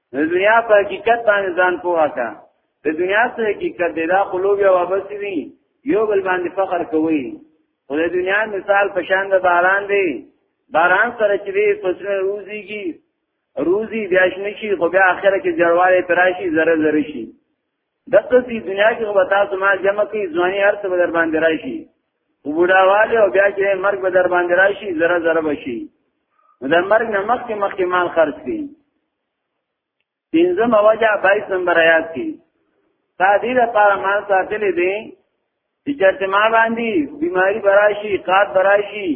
د دنیا په حقیقت باندې ځان پوها کا د دنیا څخه حقیقت دی دا قلوب یا واپس دي یو بل باندې فخر کوي خو د دنیا مثال په شان د باران دی باران سره چې دی فصلونه روزيږي روزي بیا شنشي خو بیا اخره کې جړواله تراشي زره زره شي دغه دې دنیا کې خو تاسو ما جمع کوي ځواني هر څه بدر باندې راشي وبډاواله او بیا چې مرګ بدر باندې راشي زره زره بشي د مرګ نه مخکې مخکې مال خرج کړي پنځم وجه 22 نمبر آیات کې تا دې لپاره مال ساتلې دي چې چرته ما باندې بیماری براشي قات براشي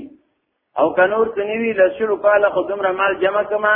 او کنور سنوي لسلو کاله خدوم را مال جمع کما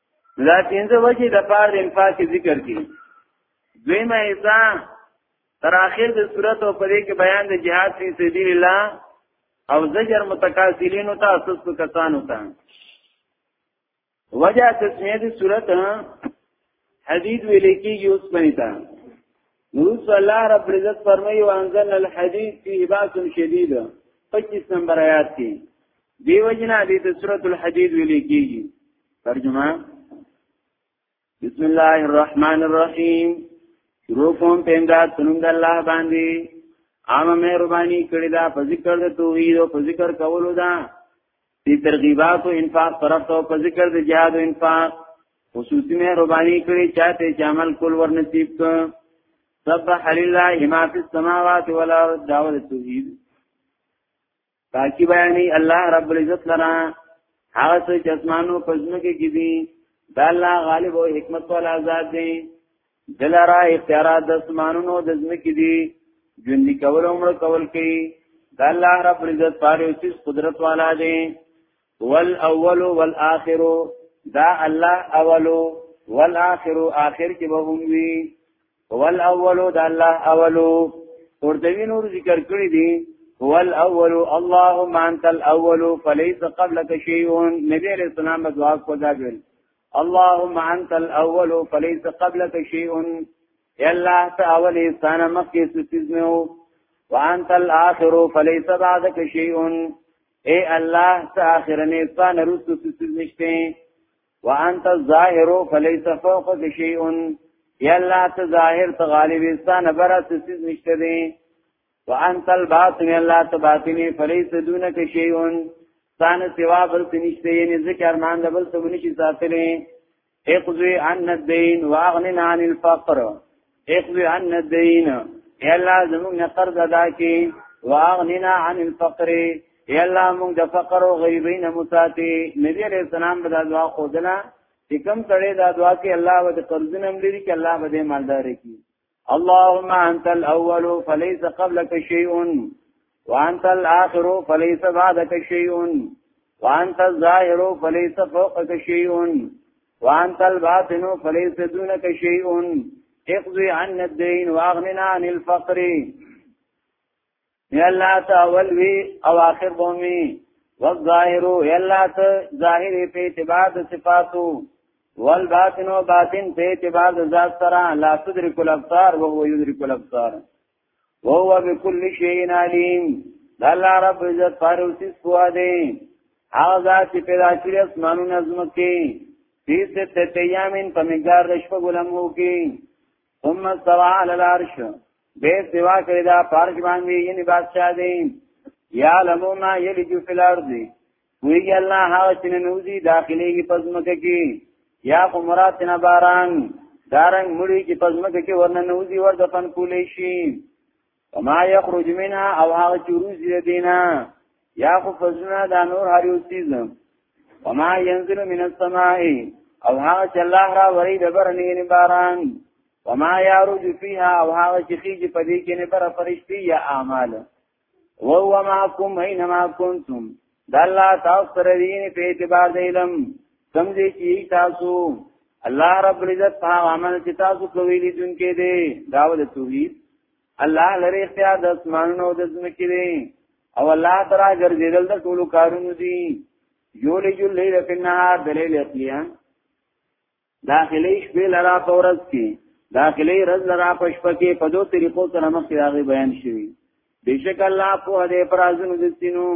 دا پنځه وجه د پار د انفاق ذکر کی دویمه حصہ تر اخر د صورت او پرې کې بیان د جهاد فی سبیل الله او زجر متکاسلین او تاسو کسانو ته وجه تسمیه د صورت حدید ویل کېږي اوس باندې تا نو صلی الله رب عزت فرمایي وانزل الحديد فی باس شدید 25 نمبر آیات کې دیو جنا د سورۃ الحدید ویل کېږي ترجمه بسم الله الرحمن الرحیم شروع کوم په امداد پنوم د الله باندې عام مهرباني کړی دا په ذکر د توحید او په ذکر کولو دا دې ترغیبات او انفاق طرف ته په ذکر د جهاد او انفاق خصوصي مهرباني کړی چاته چې عمل کول ورنصیب ک سبح لله ما فی السماوات والارض دعوه توحید پاکی بیانی الله رب العزت لرا هغه څه چې اسمانو پزنو کې کې دي دا الله غالب او حکمت والا ذات دی دلارا اختیارات د اسمانونو د ځمکې دي ژوند کول او مړ کول کوي دا الله رب العزت پاره اوس قدرت والا دی والاول والاخر دا الله اول والاخر اخر کې به هم وي والاول دا الله اول ورته نور ذکر کړی دی هو الاول اللهم انت الاول فليس قبلك شيء نبی علیہ السلام دعا کو دا ویل اللهم انت الاول فليس قبلك شيء یا الله ته اول انسان مخکې څه چیز نه وو وانت الاخر فليس بعدك شيء اے الله ته اخرنه تا نرستو څه نشته وانت الظاهر فليس فوقك شيء یا الله ته ظاهر ته غالب استانه برا څه نشته دی وانت الباطن الله ته باطنی فليس دونك شيء ستانه سوا بل څه نشته یعنی ذکر مان د بل څه نشي ساتلی اقضی عن الدین واغنن عن الفقر اقضی عن الدین ای الله زمونږ قرض ادا کی واغننا عن الفقر ای الله مونږ د فقر او غریبین مساتی نبی علیہ السلام بدا دعا خودلا چې کوم سړی دا دعا کوي الله به قرضونه هم لري کې الله به مالدار کی اللهم انت الاول فليس قبلك شيء وانت الاخر فليس بعدك شيء وانت الظاهر فليس فوقك شيء وانت الباطن فليس دونك شيء اقضي عنا الدين واغننا عن الفقر یا الله ته اول وی او آخر بومی والظاهر یا الله ته ظاهر په اعتبار د صفاتو والباطن او باطن په اعتبار د ذات سره لا تدرک الابصار او هو یدرک الابصار او هو بكل شیء علیم د الله رب عزت فاروسی سوا دی هغه ذات چې پیدا کړی اسمانونه زمکه فی ستت ایامین په مقدار د شپږ لمحو کې ثم استوى على العرش به سوا کړی دا پارک باندې یعنی بادشاہ دی یا لمو ما یلجو فی الارض وی الله هغه چې نوځي داخليږي پزمکه کې یا خو مراد نه باران دارنګ مړی چې پزمکه کې ورنه نوځي ورته فن کولې شي وما يخرج منها او هغه چې روزي دینا یا خو فزنا دا نور هر یو چیز وما ينزل من السماء او هغه چې الله را وری د برنې نه باران وما يعرج فيها او هغه چې خيږي په دې کې نه بر فرشتي یا اعمال وهو معكم اينما كنتم د الله تاسو سره دې په اعتبار د علم سمجه کی تاسو الله رب العزت په عمل چې تاسو کوي لیدونکې دي داوود توحید الله لري اختیار د اسمانونو او د ځمکې دی او الله تعالی ګرځیدل د ټولو کارونو دی یولج الليل فی النهار دلیل اصلیا داخلي شپې لرا په ورځ کې داخلي رز لرا په شپه کې په دوه طریقو سره مخکې راغی بیان شوی بشک الله په دې پرازونو د سینو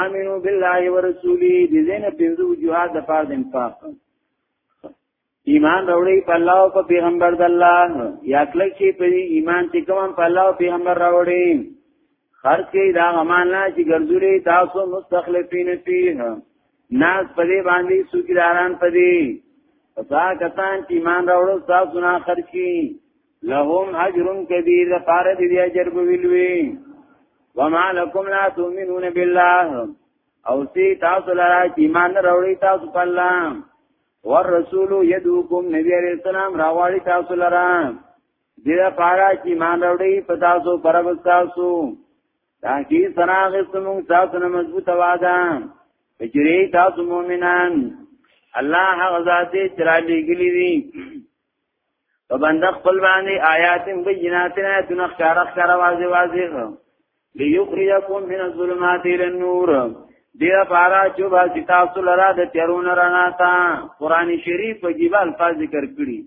امنو بالله ورسولی دې نه پنځو جهاد د فرض انفاق ایمان راوړی په الله او په پیغمبر د الله یا کله چې په ایمان چې کوم په الله او پیغمبر راوړی خرج کې دا غمان نه چې ګرځولې تاسو مستخلفین فيه ناس په دې باندې سوګیداران په دې پسا کسان چې ایمان راوړل تاسو نه خرج کی لهم اجر کبیر لپاره دې اجر ویلوي وما لكم لا تؤمنون بالله او سی تاسو لرا چې ایمان راوړی تاسو په الله والرسول يدعوكم نبي عليه السلام راوړی تاسو لره دې لپاره چې مان وروړي په تاسو پر وستاسو تاکي سراغ سمون تاسو نه مضبوط واده کچري تاسو مؤمنان الله هغه ذات چې را لګلی وي په بنده خپل باندې آیات بینات آیاتونه ښکار ښکار واځي واځي ليخرجكم من الظلمات الى النور دې لپاره چې به تاسو لرا د تیرون رڼا ته قران شریف په جیب الفاظ ذکر کړی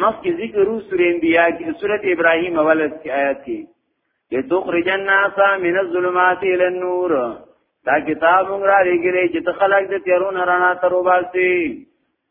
مخکې ذکر سورې انبیاء کې سورۃ ابراهیم اول آیات کې چې تخرج الناس من الظلمات الى النور دا کتاب موږ را لګلې چې ته خلک د تیرون رڼا ته روباسي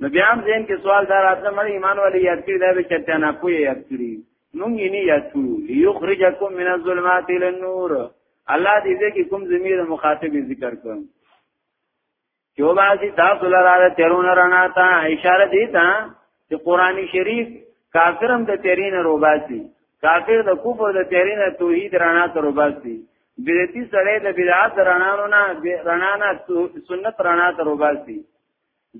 نو بیا هم ځین کې سوال دا راځه مړ ایمان ولې یاد کړی دا به چرته نه پوي یاد کړی مونږ یې نه یاد کړو یخرجکم من الظلمات الى النور الله دې دې کې کوم ضمیر مخاطب ذکر کړم چې وباسي تاسو لاره تیرون رانا تا اشاره دي تا چې قران شریف کافرم د تیرین روباسي کافر د کفر د تیرین توحید رانا ته روباسي بدعتي سره د بدعات رانانو نه رانانا سنت رانا ته روباسي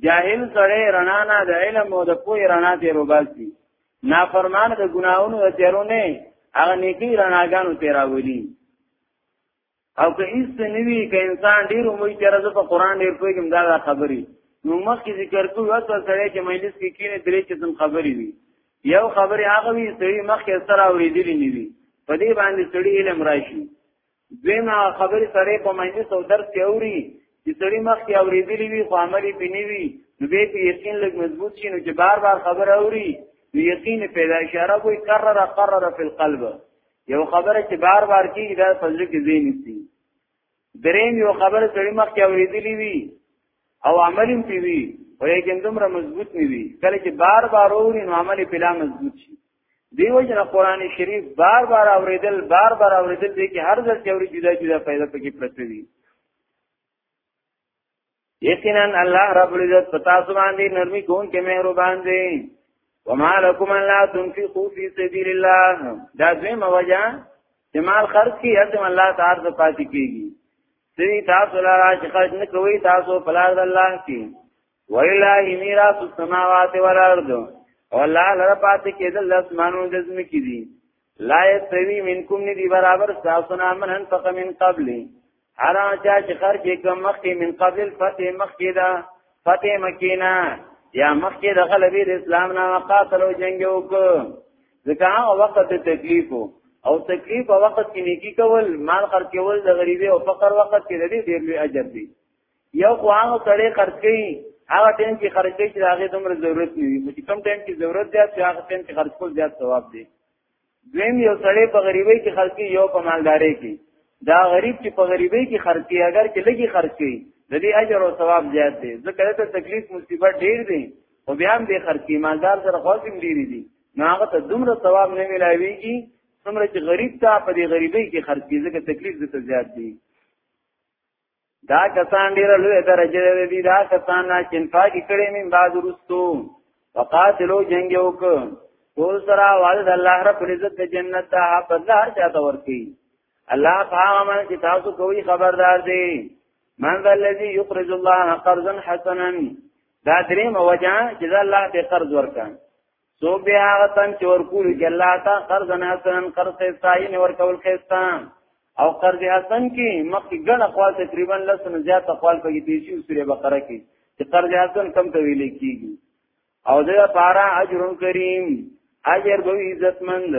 جاهل سره رڼا نه د علم او د پوی رڼا ته روباسي نافرمان د ګناونو د تیرونه هغه نیکی رڼاګانو تیراولي او که هیڅ نوی که انسان ډیر عمر تیر زه په قران ډیر پوهیږم دا خبري نو مخکې ذکر کوو اصل سره چې مجلس کې کینې درې قسم خبري وي یو خبري هغه وي چې مخکې سره اوریدلې نیوي په دې باندې سړی علم راشي دویم هغه خبرې سړی په مجلس او درس کې اوري چې سړی مخکې اورېدلی وي خو عمل یې پې نه وي نو بیا په یقین لږ مضبوط شي نو چې بار بار خبره اوري نو یقین پیدا شي عرب وایي کرر قرر فی القلب یو خبره چې بار بار کېږي دا په زړه کې ځای نیسي درېیم یو خبره سړی مخکې اورېدلی وي او عمل یې پې وي ولیکن دومره مضبوط نه وي کله چې بار بار اوري نو عمل یې پلا مضبوط شي دیو جن قران شریف بار بار اوریدل بار بار اوریدل دي کې هر ځل چې اوري جدا جدا فائدہ پکې پرته دي یقینا الله رب العزت پتا سو باندې نرمي کون کې مهربان دي وما لكم ان لا تنفقوا في سبيل الله دا زموږ وجه چې مال خرج کی هڅه الله تعالی ته پاتې کیږي سری تاسو لاره چې خرج نه کوي تاسو په لار الله کې ولله میراث السماوات والارض والله لره پاتې کېدل د اسمانونو د ځمکې دي لا یستوی منکم ندی برابر تاسو نه من انفق من قبل هر چا چې خرج کوم مخکې من قبل الفتح مخکې دا فتح مکینا یا مخکې د غلبې د اسلام نه قاتل او جنگ وکړو ځکه هغه وخت ته تکلیف او تکلیف په وخت کې نیکی کول مال خرچول د غریبي او فقر وخت کې د دې ډېر لوی اجر دی یو خو هغه سړی خرج کوي هغه ټیم کې خرج کوي چې هغه دومره ضرورت نه وي چې کم ټیم کې ضرورت زیات شي هغه ټیم کې خرج کول زیات ثواب دی دویم یو سړی په غریبۍ کې خرج کوي یو په مالدارۍ کې دا غریب چې په غریبۍ کې خرج کوي اگر چې لږی خرج کوي د دې اجر او ثواب زیات دی ځکه دا تکلیف مصیبت ډیر دی او بیا هم دې خرج کوي مالدار سره خاصم ډیر دي نو هغه ته دومره ثواب نه ملاويږي څومره چې غریب ته په دې غریبۍ کې خرج کوي ځکه تکلیف دې زیات دی دا کسان ډیر لوی درجه لري دي دا کسان نه چنفاقی کړي من بعد رستو وقاتلو جنگ یو ک ټول سره والد الله رب عزت جنت ته بدلار چاته ورکی الله پاومن چې تاسو کوی خبردار دی من ذا الذي يقرض الله قرضا حسنا دا دریم وجه چې الله ته قرض ورکړي سو بیا هغه تن چې ورکول کې الله تا قرض نه حسن قرض استای نه ورکول خستا او قرض حسن کې مخکې ګڼ اقوال تقریبا لسنه زیات اقوال پکې دي چې سوره بقره کې چې قرض حسن کم ته ویل کیږي او دا پارا اجر کریم اجر به عزتمند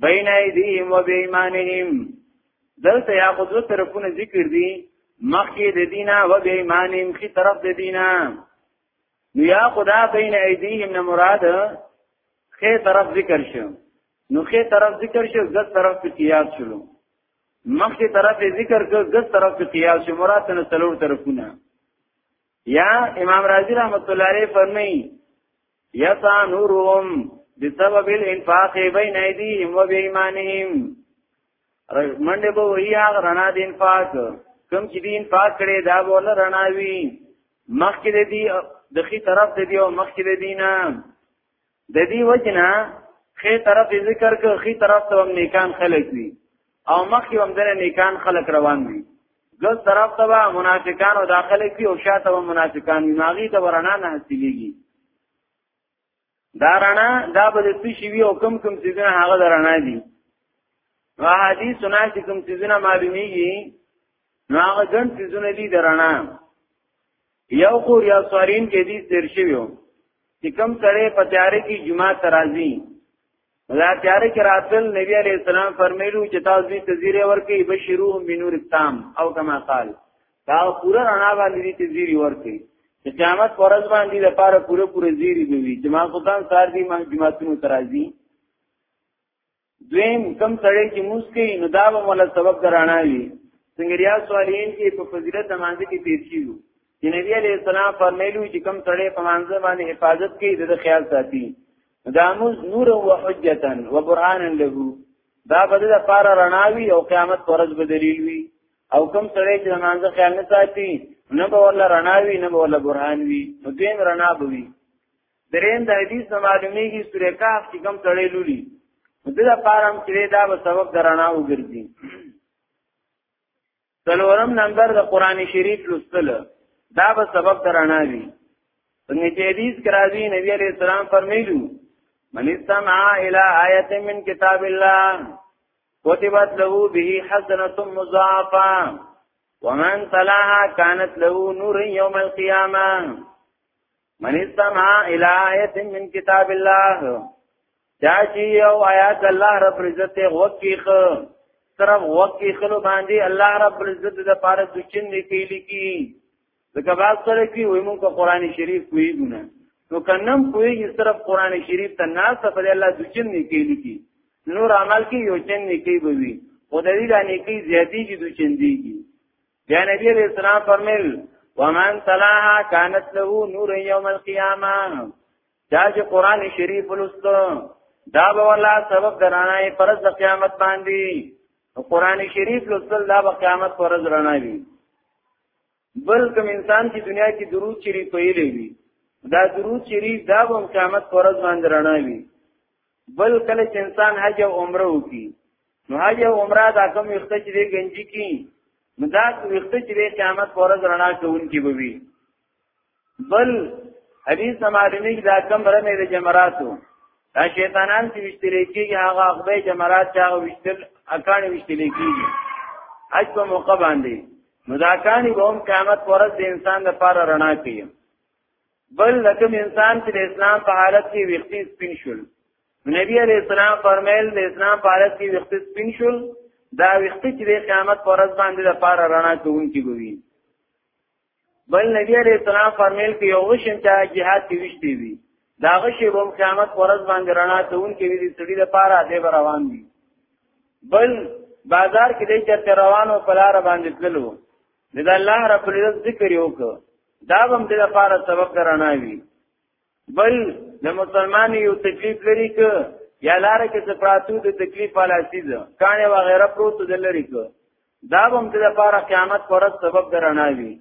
بین ایدیهم و بیمانهم دلته یا خو دو طرفونه ذکر دي مخی د دینا و بیمانهم خی طرف د دینا نو یا خدا بین ایدیهم نه مراد خی طرف ذکر شو نو خی طرف ذکر شو غلط طرف په قیاس شلو مخی طرف ذکر کو غلط طرف په قیاس شو مراد نه څلور طرفونه یا امام رازی رحمت الله علیه فرمایي یسا نورهم بسبب الانفاق بین ایدیهم و بیمانهم منډه به وی هغه رڼا د انفاق کم چې دین پاک کړي دا بوله رڼاوي مخکې د دې د خي طرف د دې او مخکې د دینه د دې وجنه خې طرف ذکر کو خې طرف ته هم نیکان خلک وي او مخکې هم دنه نیکان خلق روان دي ګل طرف ته به منافقان او داخله کی او شاته به منافقان ناغي ته ورانه نه حاصلېږي دا رانه دا به د شي وی او کم کم سيزونه هغه درانه دي نو حدیث سنا چې کم سيزونه معلومیږي نو هغه ګن سيزونه دي درانه یو خور یا سوارین کې دي تیر شویو چې کم سره پتیارې کی جمعه ترازی دا تیار کې راتل نبی علی السلام فرمایلو چې تاسو دې تزیره ورکې بشروهم بنور تام او کما قال دا پورا رڼا باندې دې تزیری ورکې چې قیامت پرځ باندې د پاره پوره پوره زیری دی چې ما خدان سار دي ما جماعتونو ترازی دویم کم سړی چې مسکی نو دا به مولا سبب درانه وي څنګه ریا سوالین کې په فضیلت باندې کې تیر شیو چې نبی علی السلام فرمایلو چې کم سړی په مانځ باندې حفاظت کوي د خیال ساتي دا موز نور او حجتا و برهانا له دا بده د پاره رڼاوي او قیامت پرځ به دلیل وي او کوم سره چې نماز خیال نه ساتي نه به ولا رڼاوي نه به ولا برهان وي نو دین رڼا بوي درین د حدیث معلومیږي سورې کاف چې کوم سره لولي د لپاره هم چې دا به سبب درنا وګرځي څلورم نمبر د قران شریف لوستل دا به سبب درانه وي څنګه چې حدیث کرازي نبی عليه السلام فرمایلو من استمع الى آیه من کتاب الله كتبت له به حسنه مضاعفه ومن تلاها كانت له نور يوم القيامه من استمع الى آیت من کتاب الله دا چې یو آیات الله رب عزت وکیخ طرف وکی خلو باندې الله رب عزت د پاره د چین دی کېلی کی ځکه باز سره کی وای مونږ په قران شریف کوی ګونه نو کنم کوی یې طرف قران شریف ته نه څه په الله د چین دی کېلی کی نور عمل کی یو چین دی کی بوي خدای دې باندې کی زیاتی کی د چین دیږي بیا نبی علیہ السلام فرمیل ومن تلاها كانت له نور يوم القيامه دا چې قران شریف ولستو دا به ولا سبب درانای پر د قیامت باندې قران شریف لوستل دا به قیامت پر ورځ رانای بل کوم انسان چې دنیا کې درود شریف ویلې وي دا درود شریف دا به قیامت پر ورځ باندې رانای بل کله چې انسان حج او عمره وکي نو حج او عمره دا کوم وخت چې دی گنجي کی نو دا وخت چې دی قیامت پر ورځ رڼا کوونکی به وي بل حدیث معلومی دا کم رمه د جمراتو دا شیطانان چې وشتل کېږي هغه هغه جمرات چې هغه وشتل اکان وشتل کېږي اج په موقع باندې مذاکانی به هم قیامت پر ورځ د انسان لپاره رڼا کوي بل لکه انسان چې د اسلام په حالت کې ویختي سپین شول نبی علیہ السلام فرمایل د اسلام په حالت کې ویختي سپین شول دا ویختي چې د قیامت پر ورځ باندې د پاره رڼا کوونکی وي بل نبی علیہ السلام فرمایل کې یو غشن ته jihad کې وشتي وي دا غشي به قیامت پر ورځ باندې رڼا کوونکی وي د سړي د پاره د روان وي بل بازار کې د چرته روانو پلار باندې تللو د الله رب العزت ذکر یو کو دا هم د لپاره سبب درانه وي بل د مسلمان یو تکلیف لري ک یا لار کې څه پراتو د تکلیف والا سیز کانه و غیره پروت د لري ک دا هم د لپاره قیامت پرد سبب درانه وي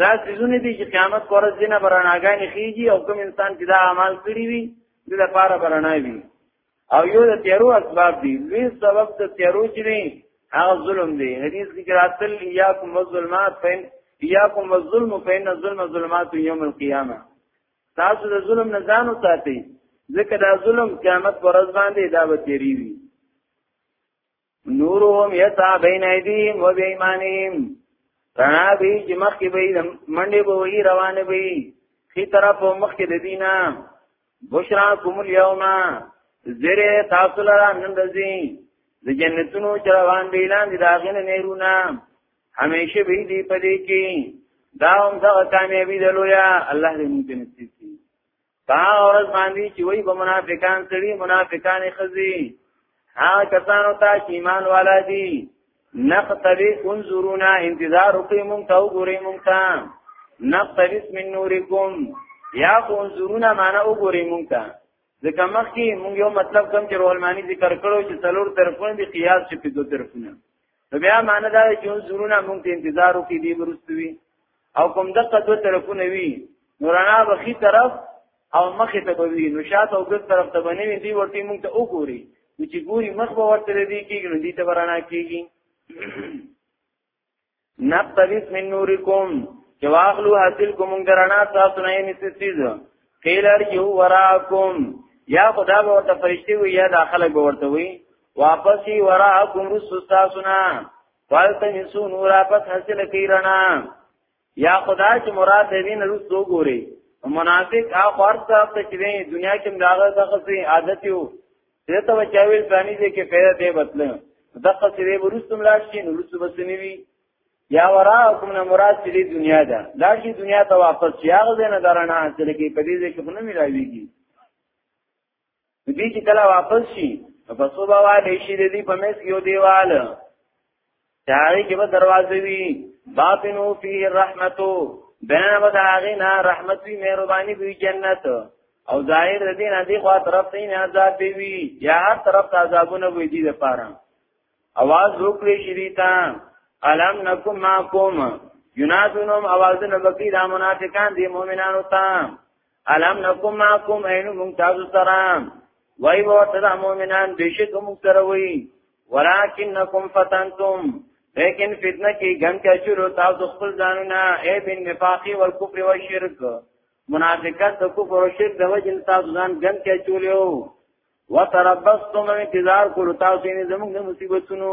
دا سيزونه دي چې قیامت پرد دینه براناګانې خيږي او کوم انسان چې دا اعمال کړی وي د لپاره برانه وي او یو د تیرو اسباب دی لوی سبب د تیرو چې دی هغه ظلم دی حدیث کې راتل یاکم الظلمات فین یاکم الظلم فین الظلم ظلمات یوم القیامه تاسو د ظلم نه ځان وساتئ ځکه دا ظلم قیامت پر ورځ باندې دا به تیری وي نورهم یسا بین ایدیهم و بیمانیهم رنا بی چې مخکې به منډې به وي روانې به وي خي طرف مخکې د دینه بشرا کوم اليوم زره تاسو لرا نن دزي د جنتونو چروان دی لاندې داغین نهرونه همیشه به دی پدې کې دا هم دا کامیابی دلویا الله دې موږ نصیب کړي په هغه ورځ باندې چې وایي به منافقان سړي منافقان خزي هغه کسانو ته چې ایمان والا دي نقتبی انظرونا انتظار وکړئ مونږ ته وګورئ مونږ ته نقتبس من نورکم یا خو انظرونا معنا وګورئ مونږ ته ځکه مخکې مونږ یو مطلب کم چې رولمانی ذکر کړو چې څلور طرفونه دي قیاس چې په دوه طرفونه نو بیا معنی دا چې زورونه موږ ته انتظار وکړي دی ورستوي او کوم د قدو طرفونه وی نورانا بخي طرف او مخه ته بوي نو شاته او ګس طرف ته بنوي دی ورته موږ ته وګوري چې ګوري مخ به ورته دی کېږي نو دې ته ورانه کېږي نقتبس من نورکم چې واخلو حاصل کوم درنا تاسو نه یې نسیز قیل ارجو وراکم یا خدا به ورته فرشتي وي یا داخله به ورته وي واپسی وراکم رسو تاسونا فالتمسو نورا پس حاصل کی رنا یا خدا چې مراد دې نه رسو ګوري منافق هغه فرض طرف ته چې دنیا کې مداغه ځخصي عادت یو دې ته وچاویل پرانی دې کې پیدا دې بدل دغه څه دې ورستم لاړ شي نو رسو بس نیوي یا وراکم نه مراد دې دنیا ده دا چې دنیا ته واپس یاغ دې نه درنه حاصل کی په دې کې خو نه ملاويږي دې چې کله واپس شي په صوبه والي شي دې په مېز یو دیوال چاري کې به دروازې وي باطنو فيه الرحمتو بین به د هغه نه رحمت وی مهرباني وی جنت او ظاهر د دین دی خو طرف ته نه عذاب دی وی یا هر طرف ته عذابونه وی دي د پاره اواز وکړي شریتا الم نکم ماکم ینادونم اوازونه بکی دا منافقان دی مؤمنانو ته الم نکم معکم اینو مونږ تاسو سره وای وو ته مؤمنان بشک مونږ سره وای ولکنکم فتنتم لیکن فتنه کې ګن کې شروع تاسو خپل ځانونه اے بن نفاقی والکفر والشرک منافقت د کفر او شرک د وجه تاسو ځان ګن کې چولیو وتربستم انتظار کول تاسو نه زموږ د مصیبتونو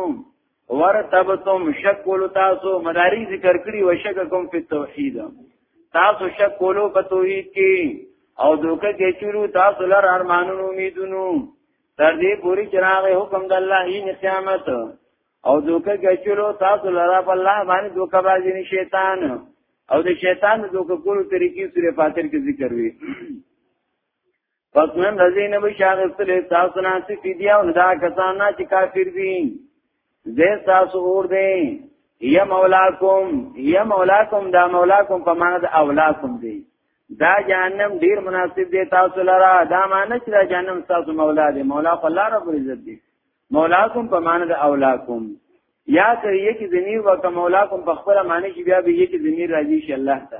ورتبتم شک کول تاسو مدارک ذکر کړی او شک کوم په توحید تاسو شک کولو په توحید کې او دوکه کې چورو تاسو لار ارمانونو امیدونو تر دې پوری چراغ حکم د الله هی قیامت او دوکه کې چورو تاسو لار په الله باندې دوکه بازی شیطان او د شیطان د دوکه کولو طریقې سورې فاتر کې ذکر وی پس من رزین بشاغ استلی تاسو ناسی فی دیا و ندا کسان ناسی کافر دی زید تاسو اور دی یا مولاکم یا مولاکم دا مولاکم په معنی د اولاکم دی دا جهنم ډیر مناسب دی تاسو لرا دا معنی چې دا جهنم تاسو مولا دی مولا په الله رب عزت دی مولاکم په معنی د اولاکم یا سره یکی زمیر و که مولاکم په خپل معنی چې بیا به یکی زمیر راځي شي الله ته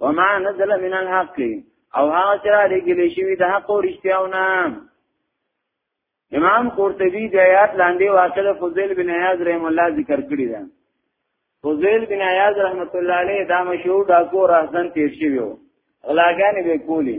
وما نزل من الحق او هغه چې را لګل شوی د حق او رښتیاونه امام قرطبی د آیات لاندې واقع د فضیل بن عیاض رحم الله ذکر کړی دی فضیل بن عیاض رحمت الله علیه دا مشهور ډاکو راځن تیر شوی و غلاګانې به کولی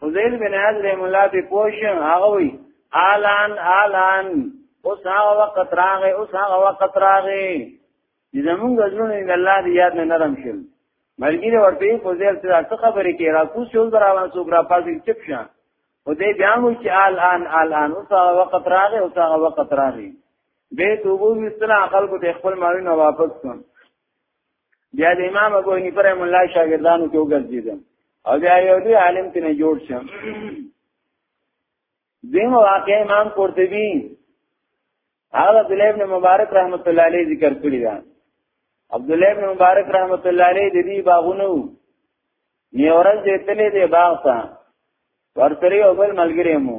فضیل بن عاد رحم الله به پوش هغه وی آلان آلان اوس هغه وخت راغی اوس هغه وخت راغی زمونږ غزرونه د الله دی یاد نه نرم شول مرګی له ورته فضیل سره څه خبرې کې را کوس یو دراوان سو برا پاسې چپ شه او دې بیا مو چې آلان آلان اوس هغه وخت راغی اوس هغه وخت راغی به توبو مستلا عقل کو د خپل مالونه واپس کړ بیا د امام ابو حنیفه رحم الله شاګردانو کې وګرځیدم او بیا یو دی عالم ته نه جوړ شم دیم واقع امام قرطبی هغه عبد الله ابن مبارک رحمت الله علیه ذکر کړی دا عبد الله ابن مبارک رحمت الله علیه د دې باغونو نیورز دې تلې دې باغ ته ورتري او بل ملګری مو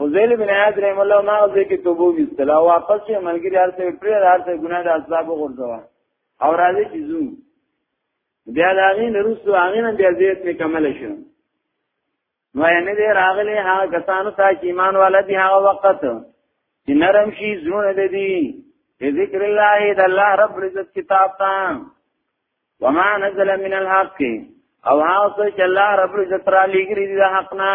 فضیل بن عیاض رحم الله ما وځي کې توبو وستل او واپس یې ملګری ارته پر ارته ګناه د اسباب غورځوا او راځي چې زو بیا دا غي نرسو هغه نه بیا زیات نه کمل شو نو یې نه دی راغلی هغه کسانو ته چې ایمان والا دی هغه وخت چې نرم شي زونه دې دي ذکر الله د الله رب عزت کتاب ته وما نزل من الحق او هغه چې الله رب عزت را لګري د حق نه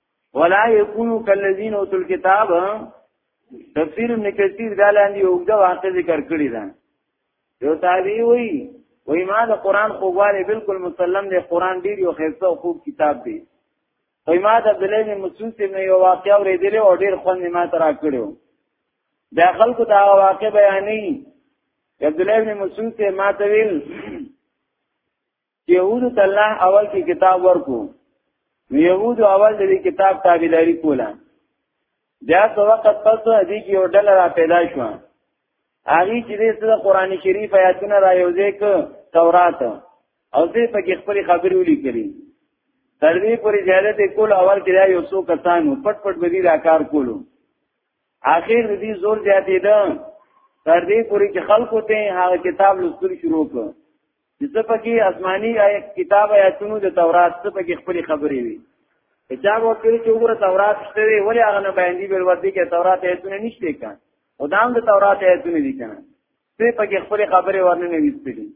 ولا یکونو کلذین اوتو الكتاب تفسیر ابن کثیر دا لاندې یو د واقع ذکر کړی دا یو تابعی وی وی ما د قران خوګواله بالکل مسلم دی قران ډیر یو خیسته او خوب کتاب دی وی ما د عبد الله بن مسعود ابن یو واقع اوریدل او ډیر خوند ما ترا کړو دا خلکو دا واقع بیانې عبد الله بن مسعود ما ته ویل یهودو ته الله اول کې کتاب ورکو یهودو اول د کتاب تابعداري کوله بیا څو وخت پس دې کې یو ډله را پیدا شو هغه چې د قران شریف آیاتونه را یوځې ک تورات او دې په کې خپل خبرې ولیکلې تر دې پورې زیادت کول اول کې یو څو کسانو پټ پټ بدی را کار کولو اخر دې زور زیاتې ده تر دې پورې چې خلکو ته هغه کتاب لوستل شروع کړ څه پکې آسماني آیت کتاب آیاتونو د تورات څه پکې خپل خبرې وي چا وو کړی چې وګوره تورات شته وی ولې هغه نه باندې بل ورته کې تورات آیاتونه نشته کان او دا هم د تورات آیاتونه دي کنه څه پکې خپل خبرې ورنه نه ویستلې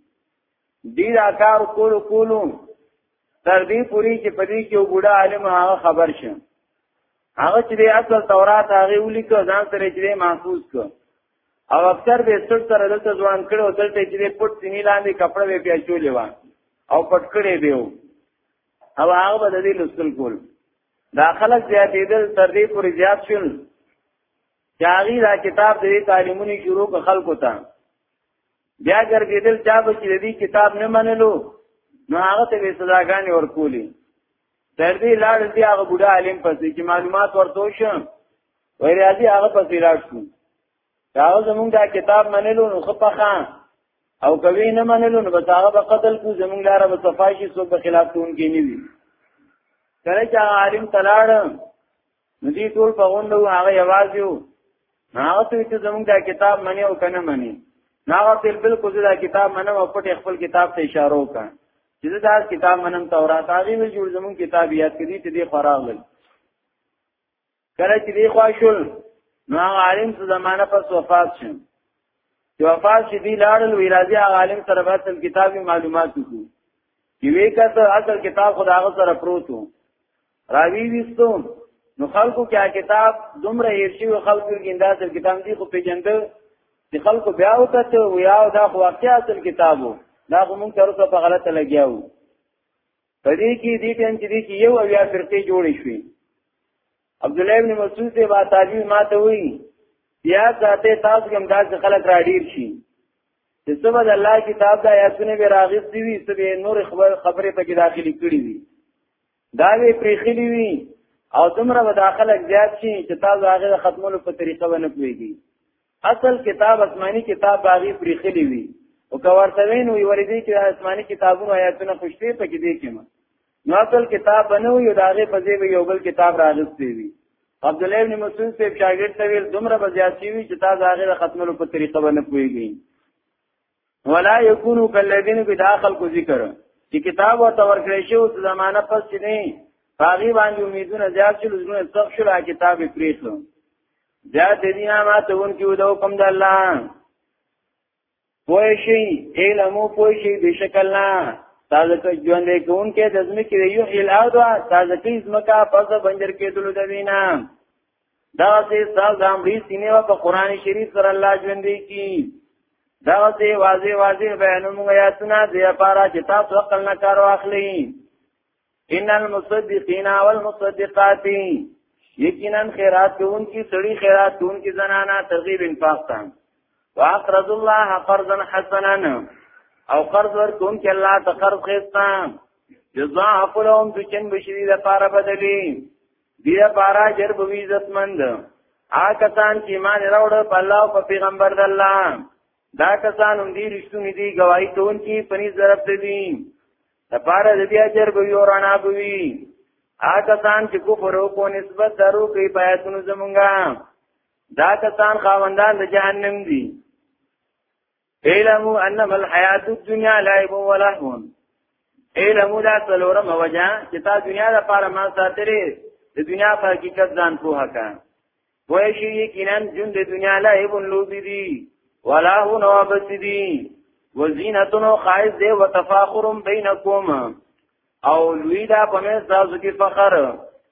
دې دا کار کولو کولو تر دې پوری چې پدې کې وګړه عالم هغه خبر شه هغه چې اصل تورات هغه ولیکو ځان سره چې محفوظ کړ او اکثر به څټ سره دلته ځوان کړو دلته چې پټ سینې لاندې کپڑا به پیاچولې و او پټ کړې به او هغه به د دې لسل کول دا خلک زیاتېدل تر دې پورې زیات شول چې هغه دا کتاب د تعلیمونو شروع ک خلکو ته بیا ګرځېدل چا به چې دې کتاب نه منلو نو هغه ته به سزاګانې ورکولې تر دې لاړ دی هغه بوډا عالم پسې چې معلومات ورته شو وای راځي هغه پسې لاړ شو دا زمونږ دا کتاب منلو نو خپخه او کوي نه منلو نو بس هغه په قتل کو زمونږ لاره په صفای شي سو په خلاف تون کې نیوي کله چې عالم تلاړ نو دې ټول په غونډه و هغه یوازې و هغه ته چې زمونږ دا کتاب منی او کنه منی هغه تل بالکل دا کتاب منم او پټ خپل کتاب ته اشاره وکړ چې دا کتاب منم تورات هغه ویل جوړ زمونږ کتاب یاد کړي چې دې خراغل کله چې دې خواشول نو هغه عالم څه زمانہ پس وفات شو چې وفات شې دی لاړل وی راځي هغه عالم سره به تل کتابي معلومات وکړي یوې کته اصل کتاب خدای هغه سره پروت وو راوی وستو نو خلکو کې کتاب دومره هیرشي او خلکو کې انداز کتاب دی خو پیجند چې خلکو بیا وکړه او یا دا خو واقعي اصل کتابو دا خو مونږ تر اوسه په غلطه لګیاو په دې کې دې ټیم چې دې کې یو او یا فرقه جوړې شوې عبد الله ابن مسعود سے با تاجی ما ته وی یا ساته تاسو کوم داس خلک را ډیر شي چې سبا د الله کتاب دا آیاتونه به راغستې وي سبا نور خبر خبره پکې داخلي کړې وي دا وی پریخلی وی او دومره به داخله زیات شي چې تاسو هغه د ختمولو په طریقه ونه پويږي اصل کتاب آسماني کتاب باغی پریخلی وی او کورته وین وی ورېدی چې آسماني کتابونو آیاتونه خوشته پکې دي کېما نو اصل کتاب بنو یو داغه په ځای یو بل کتاب راغستی وی عبد الله بن مسعود صاحب شاګرد ته ویل دومره به زیات شي چې تاسو هغه د ختمولو په طریقه ونه پويږي ولا یکونو کلذین کی داخل کو ذکر چې کتاب ورته ورکړی شو د زمانہ پس چې نه باغی باندې امیدونه زیات شول زونه سخت شول کتاب پریښو بیا د دې ما ته ون کیو د حکم د الله پوه شي علمو پوه شي بشکل نه تازه که ژوند کوون کې د زمکه یو الهاد تازه کې زمکه پس بنجر کې دلو د وینا دا سه ساز د امری سینې او په قران شریف سره الله ژوندې کی دا سه واضح واضح بیانوم آیاتونه د لپاره چې تاسو عقل نه کار واخلئ ان المصدقین والمصدقات یقینا خیرات کوون کی سړی خیرات کوون کی زنانا ترغیب انفاق ته واقرض الله قرضا حسنا او قرض ورکوم کی الله ته قرض خستا جزاء فلهم بچن بشری لپاره بدلی دې لپاره جر به وي عزتمند آ کسان چې ایمان راوړ په الله او په پیغمبر د الله دا کسان هم دي رښتونی دي گواہی کوونکي پني ضرب دي لپاره د بیا جر به یو رانا به وي آ کسان چې کفر او کو نسبت درو کوي پیاتونو زمونږه دا کسان خاوندان د جهنم دي اعلمو انما الحیات الدنیا لعب و لهون اعلمو دا څلورم وجه چې تا دنیا د پاره ما ساتلې د دنیا په حقیقت ځان پوهه کا وای شي یقینا جون د دنیا لعب لوبي دي ولا هو نو بس دي وزینتن خائز دی وتفاخر بینکم او لوی دا په مې تاسو کې فخر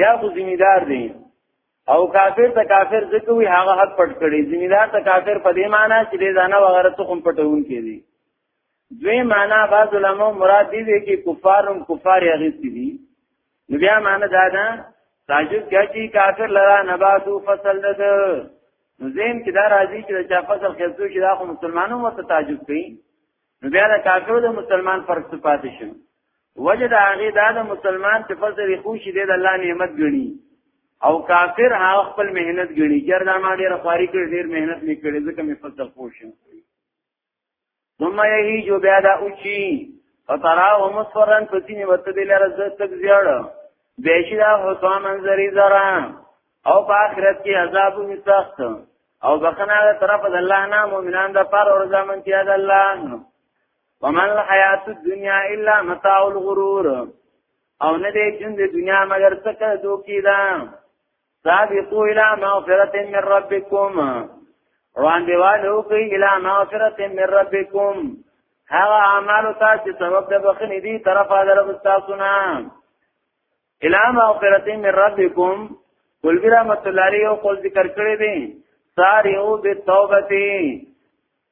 یا خو ذمہدار دی او کافر ته کافر ځکه وی هغه حق پټ کړي ذمہدار ته کافر په دې معنی چې دې ځانه وغیرہ ته کوم پټون کړي دوی معنی بعض علماء مراد دي چې کفارم کفار یغسی دي نو بیا معنی دا ده تاجب کیا چې کافر لرا نباتو فصل ده نو زم چې دا راځي چې چا فصل خېزو چې دا خو مسلمانانو مت تاجب کوي نو بیا د کافر د مسلمان فرق څه پاتې شو وجه د هغه دا د مسلمان چې فضل خوشي دی د الله نعمت ګڼي او کافر هغه خپل مهنت ګڼي چر دا ما ډیره خواري کړې ډیر مهنت مې کړې ځکه مې فضل خوشي ثم یهی جو بیا دا اوچی فتراه مصفرن پسینه وته دلاره زه تک زیاړه بیشی دا حسام انزری زران او په آخرت کې عذاب وي سخت او بخنه له طرف د الله نه مؤمنان د پر اور ځمن کې د الله ومن الحیات الدنیا الا متاع الغرور او نه دې ژوند د دنیا مگر څه کړ دوکې ده سابقوا الى مغفرة من ربكم روان دیوالو کی الى مغفرة من ربكم هغه اعمال تاسو سبب د بخنی دی طرفه درو تاسو نه الا مغفرت من ربکم قل برحمت الله علیه او قول ذکر کړی دی ساریو بالتوبه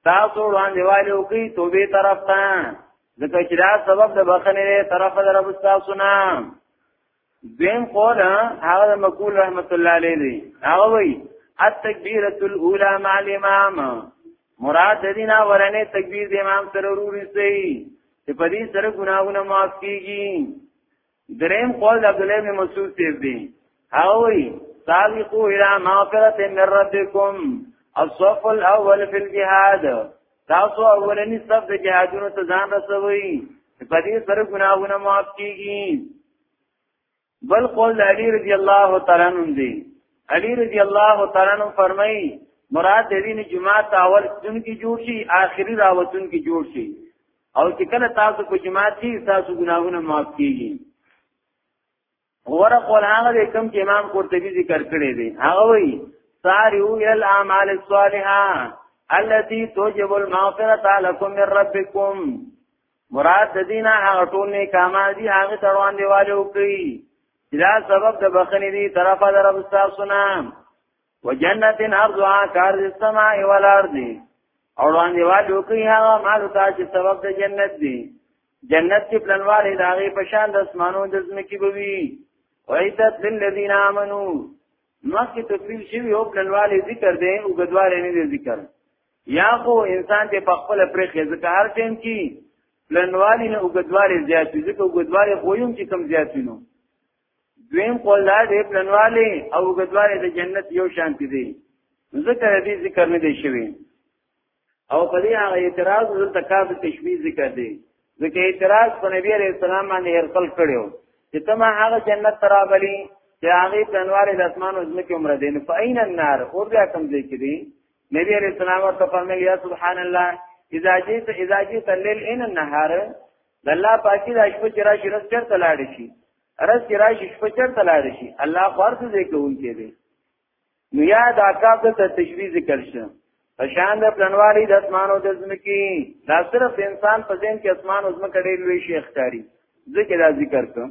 تاسو وړاندې والي وکي توبه طرف ته ځکه چې دا سبب د بخنه دی طرف د رب تاسو نه دیم قول هغه مقول رحمت الله علیه دی هغه وی التکبیرۃ الاولی مع الامام مراد دینا ورنه تکبیر د امام سره وروري سي چې په دې سره ګناهونه معاف کیږي دریم قول عبد الله بن مسعود تیر دی هاوی سابقو الى مغفرت من ربکم الصف الاول فی الجهاد تاسو اولنی صف د جهادونو ته ځان رسوي په دې سره ګناهونه معاف کیږي بل قول علی رضی الله تعالی عنہ دی علی رضی الله تعالی عنہ فرمایي مراد دې نه جمعه تاول دن کی جوړ شي آخري راوتون کی جوړ شي او چې کله تاسو په جماعت کې تاسو ګناهونه معاف کیږي غره قول هغه د کوم چې امام قرطبي ذکر کړی دی هغه وی سارعو ال اعمال الصالحه التي توجب المغفرة لكم من ربكم مراد د دینه هغه ټول نه کمال دي هغه تروان دیواله وکړي دا سبب د بخنی دی طرفه در رب تاسو نه وجنتن ارضها کار السماء والارض او وړاندې والو کوي هغه مال ته چې سبب د جنت دی جنت کې پلنوالې داغه په شان د اسمانو د زمکي بوي وایتت للذین آمنو مخکې تفصیل شوی او پلنوالې ذکر دی او غدوالې نه دی ذکر یا خو انسان ته په خپل پرې خزه کار ټیم کې پلنوالې نه او غدوالې زیات ذکر او غدوالې خو یم چې کم زیات نو دویم قول دا دی پلنواله او غدواله د جنت یو شان دي ذکر دې ذکر نه دی شوی او په دې هغه اعتراض دلته کار د تشبیه ذکر دی ځکه اعتراض په نبی عليه السلام باندې هر خپل کړو چې تما هغه جنت ترابلی چې هغه پلنواله د اسمان او زمکه عمر دین فاین النار اور بیا کم ځای کې دی نبی عليه السلام ورته فرمایي یا سبحان الله اذا جئت اذا جئت الليل ان النهار د الله پاکي د شپه چې راشي رس چرته لاړ شي رس چې راشي شپه چرته لاړ شي الله خارج دې کوونکی دی نو یا دا کاف ته تشریح ذکر شه پشان د پلنوالي د اسمانو د زمکی دا صرف انسان په ذهن کې اسمان او زمکه ډېر لوی شیخ کاری ځکه دا ذکر کوم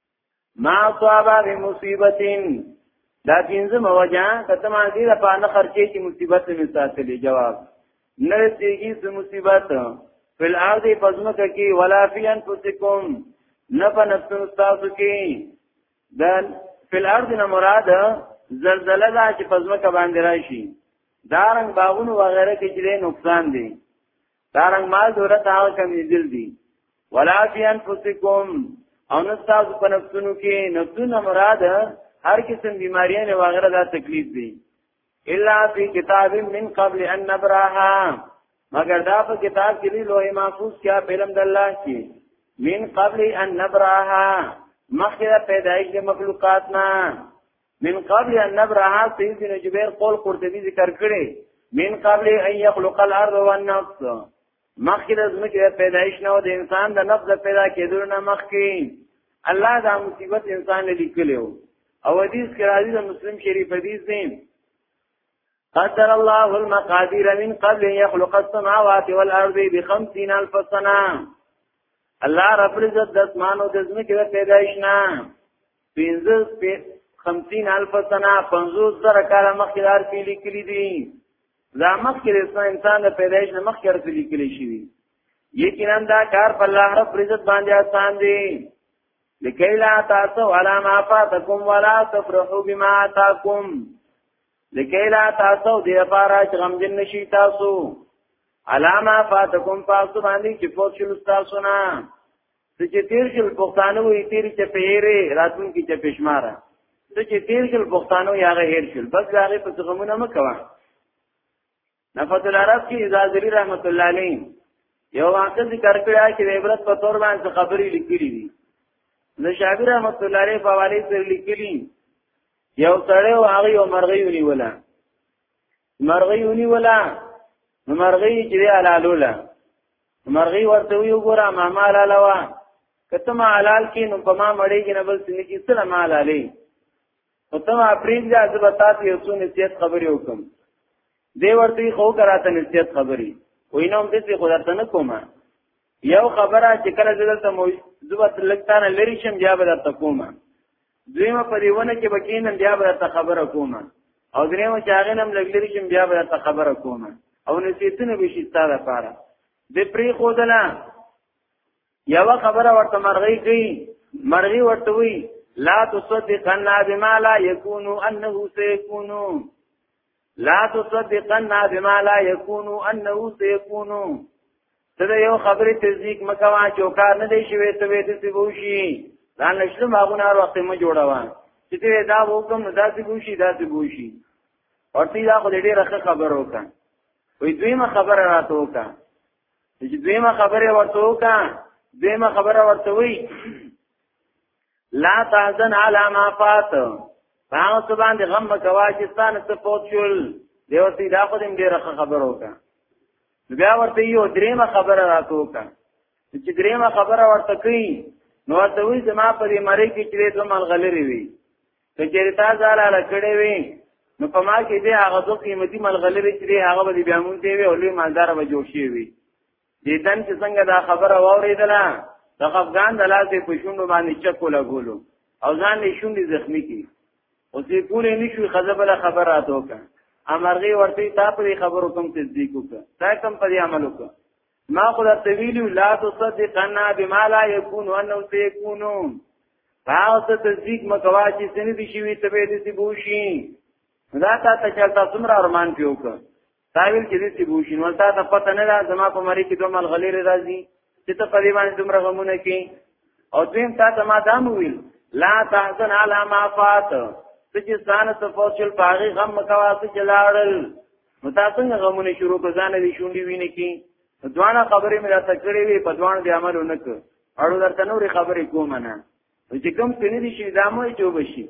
ما صاب من مصیبت دا پینځه موجه کته ما دې د پانه خرچې چې مصیبت مې ساتلې جواب نه تیږي د مصیبت فل ارض پزمک کی ولا فی انفسکم نه په نفس تاسو کی دا فل ارض نه مراد زلزلہ دا چې پزمک باندې راشي دارنګ باغونو وغیرہ کې چې نقصان دي دارنګ مال دولت هغه کمیدل دي ولا فی انفسکم او نستاز په نفسونو کې نفسونه مراد هر قسم بیماریاں نه وغیرہ دا تکلیف دي الا فی کتاب من قبل ان نبراها مگر دا په کتاب کې دی لوح محفوظ کیا پیلم د الله کې من قبل ان نبراها مخکې پیدایش د مخلوقات نه من قبل ان نبرها سید بن جبیر قول قرطبی ذکر کړي من قبل ان يخلق الارض والنفس مخکې د زمکه پیدایش نه او د انسان د نفس پیدا کېدل نه مخکې الله دا مصیبت انسان له لیکلو او حدیث کې راځي د مسلم شریف حدیث دی قدر الله المقادير من قبل ان يخلق السماوات والارض بخمسين الف سنه الله رب عزت د اسمانو د زمکه پیدایش نه 15 خمسین الف سنه 50 زره کاله مخکې دار کې لیکلي دي لا مخکې د انسان د پیدایش نه مخکې ورته لیکلي شي یقینا دا کار په الله رب عزت باندې آسان دي لکه لا تاسو ولا ما فاتکم ولا تفرحوا بما آتاکم لکه لا تاسو دې لپاره چې غم دین نشي تاسو علامه فاتکم تاسو باندې چې پوه شول تاسو نه څه چې تیر شل پښتانه وې تیر چې پیری راتون کې چې پښماره څه چې تیر شل پښتانه یې هغه هیر شل بس هغه په څغمونه مکوا نفت العرب کې ازازری رحمت الله علیه یو واقع ذکر کړی چې عبرت په تور باندې خبرې لیکلې دي نشابی رحمت الله علیه په حواله سره لیکلي یو سړی او هغه یو مرغی ونیوله مرغی ونی ولا نو مرغی چې حلالوله مرغی ورته وی وګوره ما مال علاوه کته ما حلال کې نو په ما مړېږي نه بل څه نه کې څه ما حلالې او ته ما پرېږ دې از به تاسو یو څو نصیحت خبرې وکم دی ورته خو کراته نصیحت خبرې وینم دې څه خدای ته نه کومه یو خبره چې کله دلته مو زبط لکتان لری شم بیا به درته کومه دویمه په دې ونه کې بکینم بیا به ته خبره کوم او دریمه چې هغه نم لګلري چې بیا به ته خبره کوم او نصیحتونه به شي ستاره لپاره د پری خودلا یو خبره ورته مرغی کوي مرغی ورته وی لا تصدقنا بما لا يكون انه سيكون لا تصدقن بما لا يكون انه سيكون ته یو خبره تصدیق مکوا چې کار نه دی شوی ته وې دې بوشي ځان نشته ماغونه هر وخت مې جوړاوه چې ته دا وکم دا دې بوشي دا دې بوشي او تی دا خو ډېر ښه خبر وکا وې دویمه خبره راته وکا چې دویمه خبره ورته وکا دویمه خبره ورته وې لا تحزن علی ما فات هغه څه باندې غم مکوا چې ستانه څه فوت شول دیو سي دا خو دې ډېر خبر وکړه بیا ورته یو دریمه خبره راته وکړه چې دریمه خبره ورته کوي نو ورته وی زما په دې مری کې چې دوه ملغلری وي ته چیرې تا زاله لکړې وي نو په ما کې دې هغه دوه قیمتي ملغلری چې هغه به بیا مونږ دی وی او لوی مالدار به جوړ شي وي دیدن چې څنګه دا خبره واورېدله د افغان د لاسې په شونډو باندې چکو لګولو او ځان یې شونډې زخمی کی اوس یې پورې نشو خزبله خبر راته وکړه امرغي ورته تا په خبرو کوم تصدیق وکړه تا کوم په عمل وکړه ما خو د تویلو لا تصدقنا بما لا يكون انه سيكون فاوس تصدیق مکوا چې سن دي شي ته به دې بوشي دا تا ته چلتا څومره ارمان پیوکړه تا ویل چې دې څه بوشین ولتا ته پته نه ده زما په مری کې دوه ملغلې راځي چې ته په دې باندې دومره غمونه کې او دویم تا ته ما دا ویل لا تحزن علی ما فات ته چې ځان ته فوچل پاغي غم مکوا ته جلاړل نو تاسو نه غمونه شروع کو ځان دې شونډې وینې کې دوانه خبرې مې راته کړې وي په دوان دې عمل ونکړ اړو درته نورې خبرې کوم نه نو چې کوم څه نه دي شي دا مو چې وبشي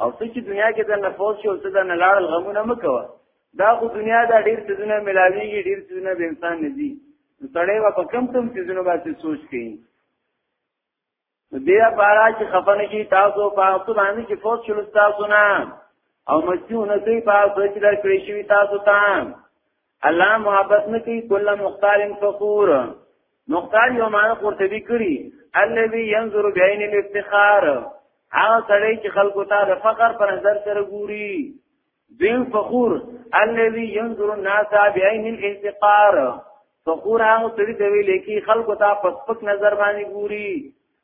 او څه چې دنیا کې د نفوس شو څه د نلاړل غمونه مکوه دا خو دنیا دا ډیر څه دونه ملاویږي ډیر څه دونه به انسان نه دي سړی وا په کم کم څه دونه باندې سوچ کوي دې لپاره چې خفنه شي تاسو په تاسو باندې چې فوت شول تاسو نه او مسیو نه دوی په سوچ در کړی شوی تاسو ته الله محبت نه کوي کله مختار فخور مختار یو معنی قرطبي کړی الذي ينظر بعين الافتخار هغه سړی چې خلکو ته د فقر پر نظر سره ګوري دین فخور الذي ينظر الناس بعين الافتقار فخور هغه سړی دی لیکي خلکو ته په سپک نظر باندې ګوري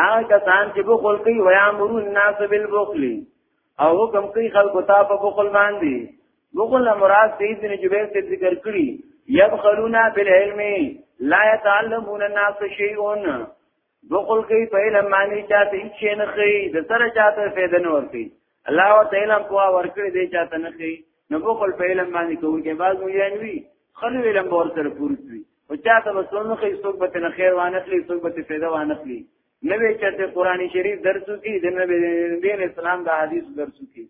هغه کسان چې بخل کوي ويامرو الناس بالبخل او حکم کوي خلکو ته په بخل باندې بخل مراد دې دې جبیر ته ذکر کړی يبخلون بالعلم لا يتعلمون الناس شيء بخل کوي په علم باندې چاته هیڅ نه کوي د سره چاته فائدہ نه ورکي الله ورته علم پوها ورکړي دی چاته نه کوي نو بخل په علم باندې کوي کې بعض مليان وي خلو علم به ورسره پوره وي او چاته به سونه کوي څوک به نه خیر وانه خلی څوک به پیدا وانه خلی نه به چاته قران شریف درسو کې د نبی دین اسلام د حدیث درسو کې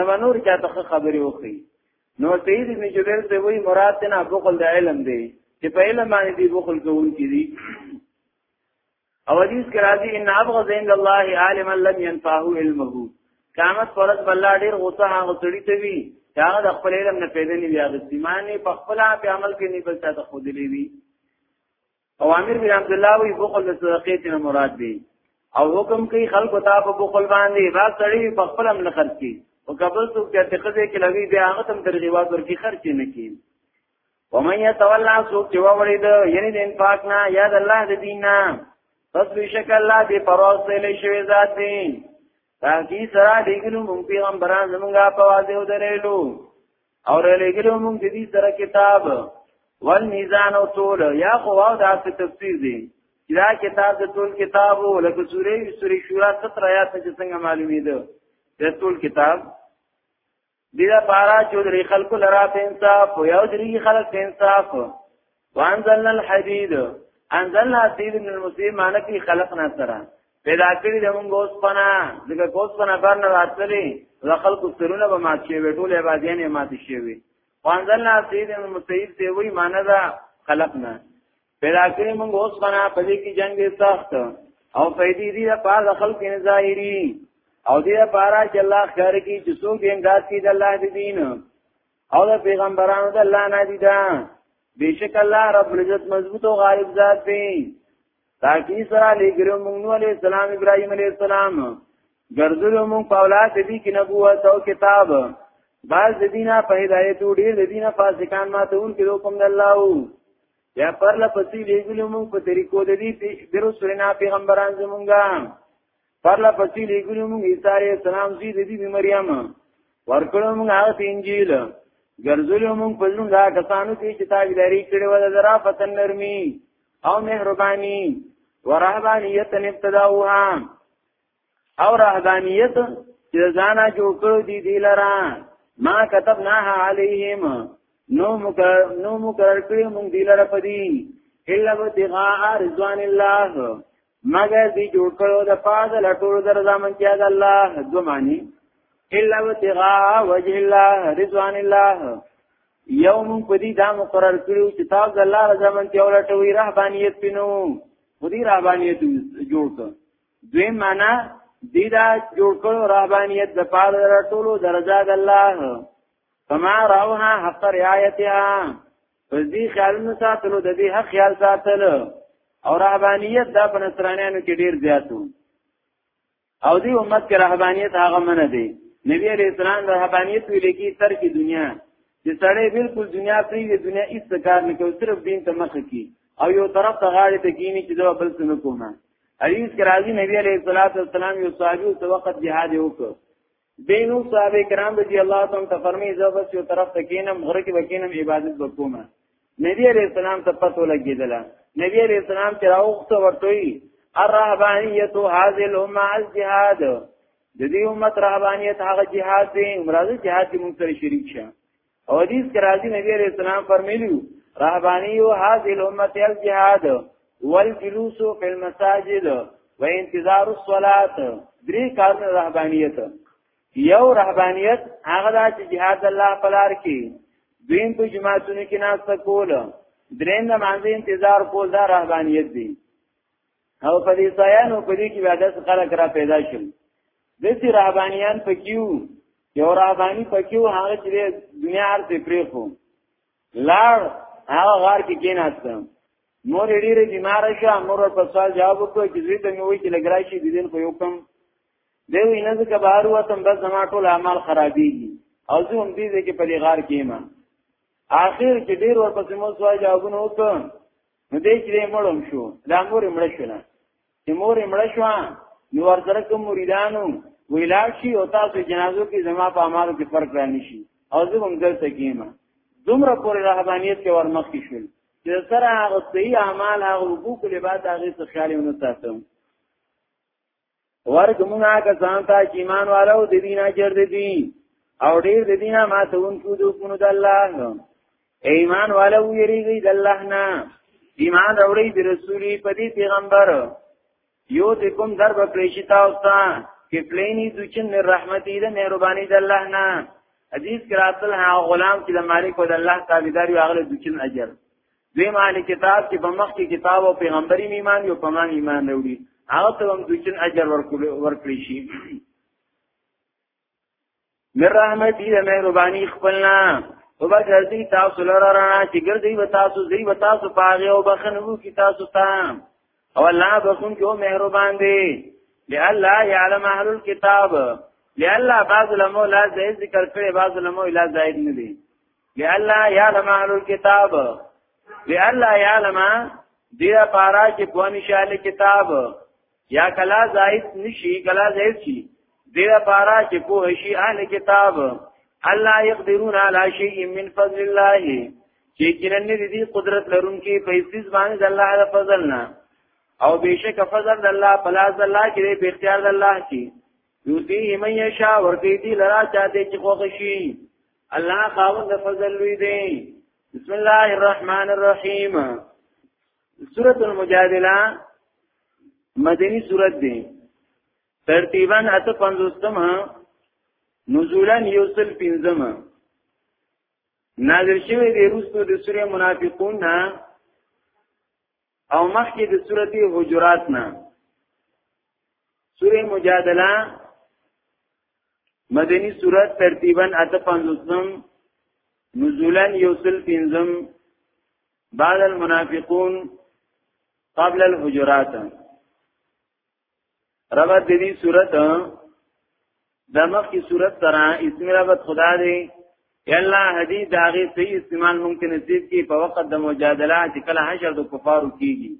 نه به نور چاته خبرې وکړي نو سید ابن جبیر ته وایي مراد نه بخل د علم دی چې په علم باندې دی بخل کوون کې دي او حدیث کې راځي ان ابغض عند الله عالما لم ينفعه علمه قامت فرض بالله ډیر غوسه هغه سړی ته وی دا د خپل علم نه پیدا نه بیا د سیمانه په خپل په عمل کې نه بل څه ته خود لیوي او امیر بن عبد الله وی بخل د صدقې ته مراد دی او حکم کوي خلکو ته په بخل باندې را سړی په خپل عمل خرچي او قبل څوک چې خزه کې لوي بیا هغه تم ترغیبات ورکی خرچي نه کی ومن يتولى سوق چې وورید یعنی د انفاق نه یا د الله د دین نه پس بشک الله دې پرواز ته لې شوی ذات دی تاکي سره دیګلو مونږ پیغمبران زمونږه په واځي او درېلو او لېګلو مونږ د دې سره کتاب ول میزان او طول یا خو واو د اصل تفسیر دی دا کتاب د طول کتاب او لکه سورې سورې شورا 17 آیات چې څنګه معلومې ده د طول کتاب دیده پارا چودری خلق لرا پی انصاف و یو دری خلق پی انصاف وانزلنا الحدید انزلنا الحدید من المسلم معنی پی خلقنا سرا پیدا کری ده مونگ اوس پنا دکا کوس پنا برنا راتلی و خلق سرونه با مات شوی طول عبادیان مات شوی وانزلنا الحدید من المسلم سیوی معنی ده خلقنا پیدا کړی موږ اوس بنا په دې کې جنگ سخت او فیدی دی دا پار خلق نه ظاهری او دې پارا چې الله خیر کی چې څوک دې امداد کی د الله دې دین او د پیغمبرانو د الله نه دي دا بیشک الله رب العزت مضبوط او غالب ذات دی تاکي سره لګرو موږ نو عليه السلام ابراهيم عليه السلام ګرځلو موږ په اولاد دې کې نبوت او کتاب بعض دینه په هدایت ډیر دینه فاسقان ماتون کې حکم الله یا پر لپسې لېګلو موږ په طریقو د دې بیرو سرنا پیغمبران زمونږه پر لپسې لېګلو موږ عیسی علیه السلام زی د دې مریم ورکړو موږ هغه انجیل ګرځولو موږ په زړه دا کسانو کې چې تاج لري کړي ول درا فتن نرمي او مهرباني ورهبانیت ابتداوها او رهبانیت چې ځانا جوړ کړو دي دی لرا ما كتبناها عليهم نو مکر نو مکر کړی مونږ دی لرا پدی الا ابتغاء رضوان الله مگر دی جوړ کړو د پاز لټول در زمون کیا د الله دو معنی الا ابتغاء وجه الله رضوان الله یوم پدی دا مقرر کړو چې تاسو د الله رضا من کیا ولټوي رهبانیت پینو خودی رهبانیت جوړ کړو دوی معنا دی دا جوړ کړو رهبانیت د پاره در ټولو درجه د الله فما راوها حق رعایتها پس دی خیال نو ساتلو د دې حق خیال ساتل او رهبانیت دا په نصرانیانو کې ډیر زیاتو او دی امت کې رهبانیت هغه من دی نبی علیہ السلام رهبانیت ویل کی تر کی دنیا چې سړی بالکل دنیا پری دی دنیا هیڅ کار نه کوي صرف دین ته مخ کی او یو طرف ته غاړه ته کینی چې دا بل څه نه کومه حدیث کې راځي نبی عليه الصلاه والسلام یو صحابي ته وخت jihad وکړ دینو صحابه کرام رضی الله تعالی عنهم فرمایي زه بس یو طرف ته کینم غره کې وکینم عبادت وکوم نبی عليه السلام ته پته لګیدل نبی عليه السلام چې راوخته ورته الرهبانیت هذه الامه الجهاد د دې امت رهبانیت هغه جهاد دی مراد جهاد کې موږ سره شریک شه او حدیث کې راځي نبی عليه السلام فرمایلی رهبانی او هذه الامه الجهاد والجلوس في المساجد وانتظار الصلاه درې کارونه رهبانيت یو رهبانيت هغه د جهاد الله په لار کې دویم په جماعتونو کې ناست کول دریم د مانځه انتظار کول دا رهبانيت دی او په دې ځایانو په دې کې بیا داس خلک را پیدا شول د سي رهبانيان پکيو یو رهباني پکيو هغه چې دنیا ارته پرې خو لار هغه غار کې کېناستم مور ډیره بیمار شو مور په سوال جواب وکړ چې زوی ته مې وایي چې لګرای شي د دین په یو کم دی وی نه ځکه بهر وتم بس زما ټول اعمال خرابېږي او زه هم دې ځکه په دې غار کې ما اخر کې ډیر ورپسې مو سوال جوابونه وکړ نو دې چې مړم شو دا مور مړ شو نه چې مور مړ شو نو ورسره کوم مریدانو ویلار شي او تاسو جنازو کې زما په امارو کې فرق رانی شي او زه هم دلته کېما دومره پورې رهبانيت کې ورمخ کې شول چې سره هغه صحیح اعمال هغه حقوق لباس هغه څه خیال ونه ساتم ورک مونږه کسان ته چې ایمان والو د دینه جر دي او ډیر د دینه ما ته اون کو د حکم د الله ایمان والو یریږي د الله نه ایمان راوړي د رسولي په دې پیغمبر یو ته کوم در به پریشي تاسو ته کې پلینی دوچن من رحمتي د مهرباني د الله نه حدیث کراتل ها غلام چې د مالک او د الله تابعداري واغله دوچن اجر دوی معنی کتاب چې په مخ کې کتاب او پیغمبري ایمان یو په مان ایمان وروړي هغه ته هم دوچن اجر ورکړي شي مر رحمت دې مهرباني خپلنا او به ګرځي تاسو لره رانا چې ګرځي و تاسو زی و تاسو پاغه او بخنو کی تاسو ته او الله بخون کې او مهربان دی لئلا يعلم اهل الكتاب لئلا بعض لمو لا ذکر کړي بعض لمو لا زائد نه دي لئلا يعلم اهل الكتاب لئلا يعلم دې لپاره چې بونی شاله کتاب یا کلا زائد نشي کلا زائد شي دې لپاره چې په شي اهل کتاب الله يقدرون على شيء من فضل الله چې کینن دې قدرت لرونکي په عزت باندې د الله د فضل نه او بشک فضل د الله پلاز الله کې به اختیار د الله کې یوتی من یشا ورګی دی لرا چاته چې خوښ شي الله خاوند فضل لوی دی بسم الله الرحمن الرحیم سورۃ المجادله مدنی سورۃ دی ترتیبا اته پنځوستمه نزولا یوسل پنځمه نازل شوی دی روستو د سورې منافقون نه او مخکې د سورته حجرات نه سوره مجادله مدنی سورت ترتیبا اته پنځوسم نزولا یوسل پنځم بعد المنافقون قبل الحجرات ربط دې صورت د مخ کی صورت سره اسم ربط خدا دی یلا هدی داغه صحیح استعمال ممکن نصیب کی په وخت د مجادله چې کله حشر د کفارو کیږي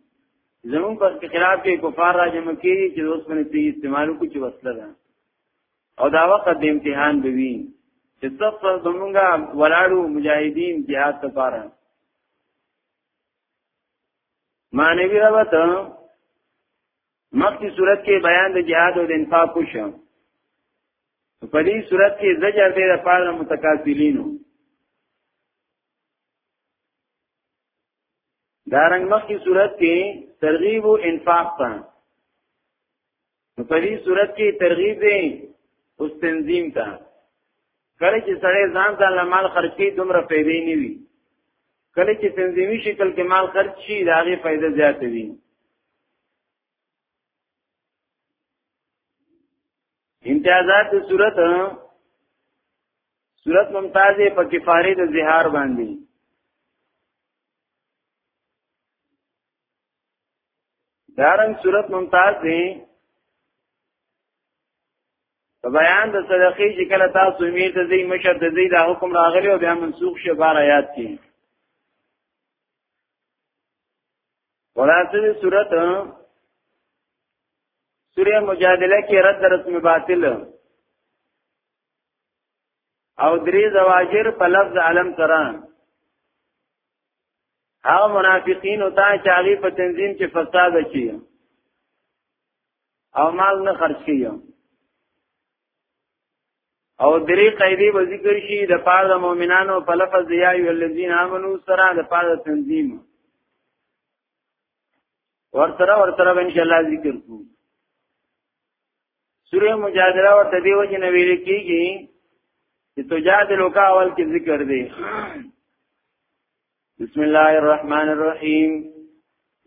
زمون پر خلاف کې کفار راجم کیږي چې اوس باندې صحیح استعمال کو چې وصله ده او دا وخت د امتحان به وي چې څو زمونږه ولاړو مجاهدین jihad لپاره معنوي روایت مخکې صورت کې بیان د جهاد او د انفاق وشو په دې صورت کې زجر دی د پاره متکاسلینو دارنګ مخکې صورت کې ترغیب او انفاق ته په دې صورت کې ترغیب دی اوس تنظیم ته کله چې سړی ځان ته مال خرج کوي دومره پیدا نه وي کله چې تنظیمی شکل کې مال خرج شي دا غي فائدہ زیات وي امتیازات صورت صورت ممتاز په کفاره د زهار باندې دارن صورت ممتاز دی په بیان د صدقې چې کله تاسو می ته زی مشر د زی دا حکم راغلی او بیا منسوخ شي بار آیات کې خلاصه دې صورت سوره مجادله کې رد رسم باطل او درې زواجر په لفظ علم سره هغه منافقین او تا چې هغه په تنظیم کې فساد چی او مال نه خرج کیو او درې قاعده به ذکر شي د پاره د مؤمنانو په لفظ یا ای الذین آمنو سره د پاره تنظیم ورسره ورسره ان شاء الله ذکر کو سوره مجادله او تدی وجه نه ویل کیږي چې تجادلو کا اول کې ذکر دی بسم الله الرحمن الرحیم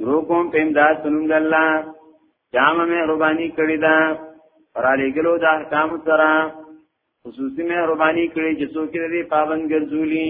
روکم په امداد سنم د الله جام مهرباني کړی دا پر علی ګلو د احکام سره خصوصي مهرباني کړی چې څوک دې پابند ګرځولي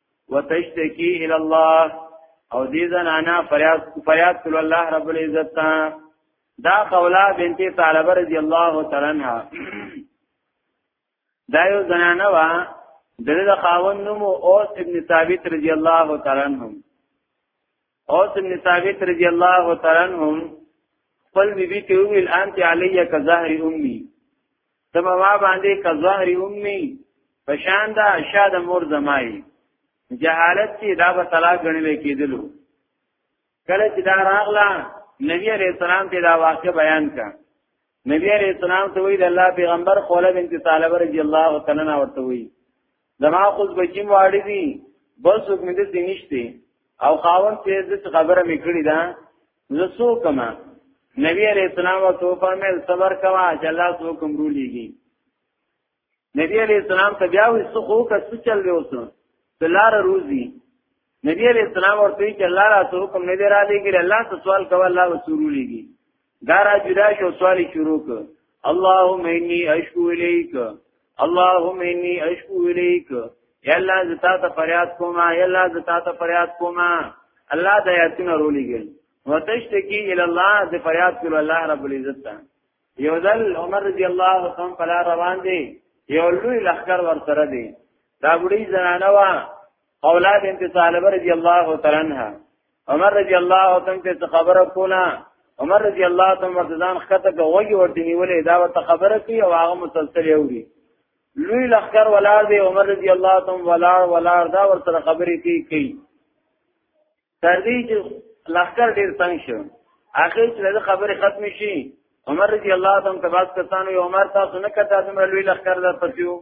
وتشتکی الى الله او دې زنانا فریاد فریاد کول الله رب العزت تا دا قولا بنت طالبه رضی الله تعالی عنها دا یو زنانه وا دغه خاوند نوم اوس ابن ثابت رضی الله تعالی عنہ اوس ابن ثابت رضی الله تعالی عنهم خپل بیبي ته ویل انت علی کظهر امي تم ما باندې کظهر امي پشان دا شاد مور زمای جهالت چې دا به طلاق غنل کېدلو کله چې دا راغلا نبی علیہ السلام ته دا واقع بیان کړ نبی علیہ السلام ته ویل الله پیغمبر خوله بنت طالب رضی الله تعالی عنها ورته وی زما خوز بچی مواړی دی بل څوک مې دې نشته او خاون ته عزت خبره میکړی دا زه سو کما نبی علیہ السلام او توفا مې صبر کوا چې الله سو کوم رولیږي نبی علیہ السلام ته بیا وې سو خو کا سچل دی اوس تلار روزي نبی علیہ السلام ورته چې الله را ته حکم نه دی را لګی الله ته سوال کوه الله وسورو لګی دا را جدا شو سوال شروع ک اللهم انی اشکو الیک اللهم انی اشکو الیک یا الله زتا ته فریاد کوم یا الله زتا ته فریاد کوم الله د آیاتونو رولیږي وتشتکی الی الله د فریاد کول الله رب العزت ته یو ځل عمر رضی الله عنه په روان دی یو لوی لخر ور سره دی دا بډی زنانه وا قولا بنت طالب رضی الله تعالی عنها عمر رضی الله تعالی ته خبره کوله عمر رضی الله تعالی مرتضان خطه کوي ورته نیولې دا ته خبره کوي او هغه مسلسل یوري لوی لخر ولار دی عمر رضی الله تعالی ولار ولار دا ورته خبرې کوي کوي تر دې چې لخر ډیر تنگ شو اخر چې د خبرې ختم شي عمر رضی الله تعالی عنہ تباس کسانو یو عمر تاسو نه کته د لوی لخر د پسیو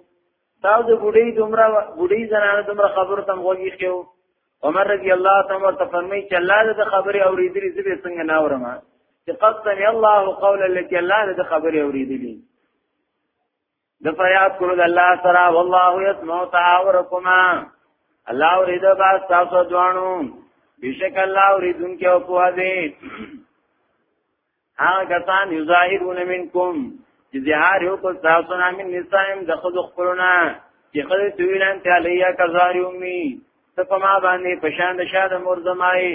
تاسو د بډې دومره بډې زنانه دومره خبرو تم وږي خو عمر رضی الله تعالی عنہ فرمایي چې الله د خبرې اورېدلې زبې څنګه ناورم چې قد سمع الله قول التي الله د خبرې اورېدلې د فریاد کولو د الله سره والله یسمع تعاورکما الله ورید با تاسو دوانو بیشک الله وریدون کې او په دې هغه کسان یظاهرون منکم چې ظهار یو کو تاسو نه من نسایم د خود خپلونه چې خود تویلان ته علیا کزاری امي ته په ما باندې پشان د شاد مور زمای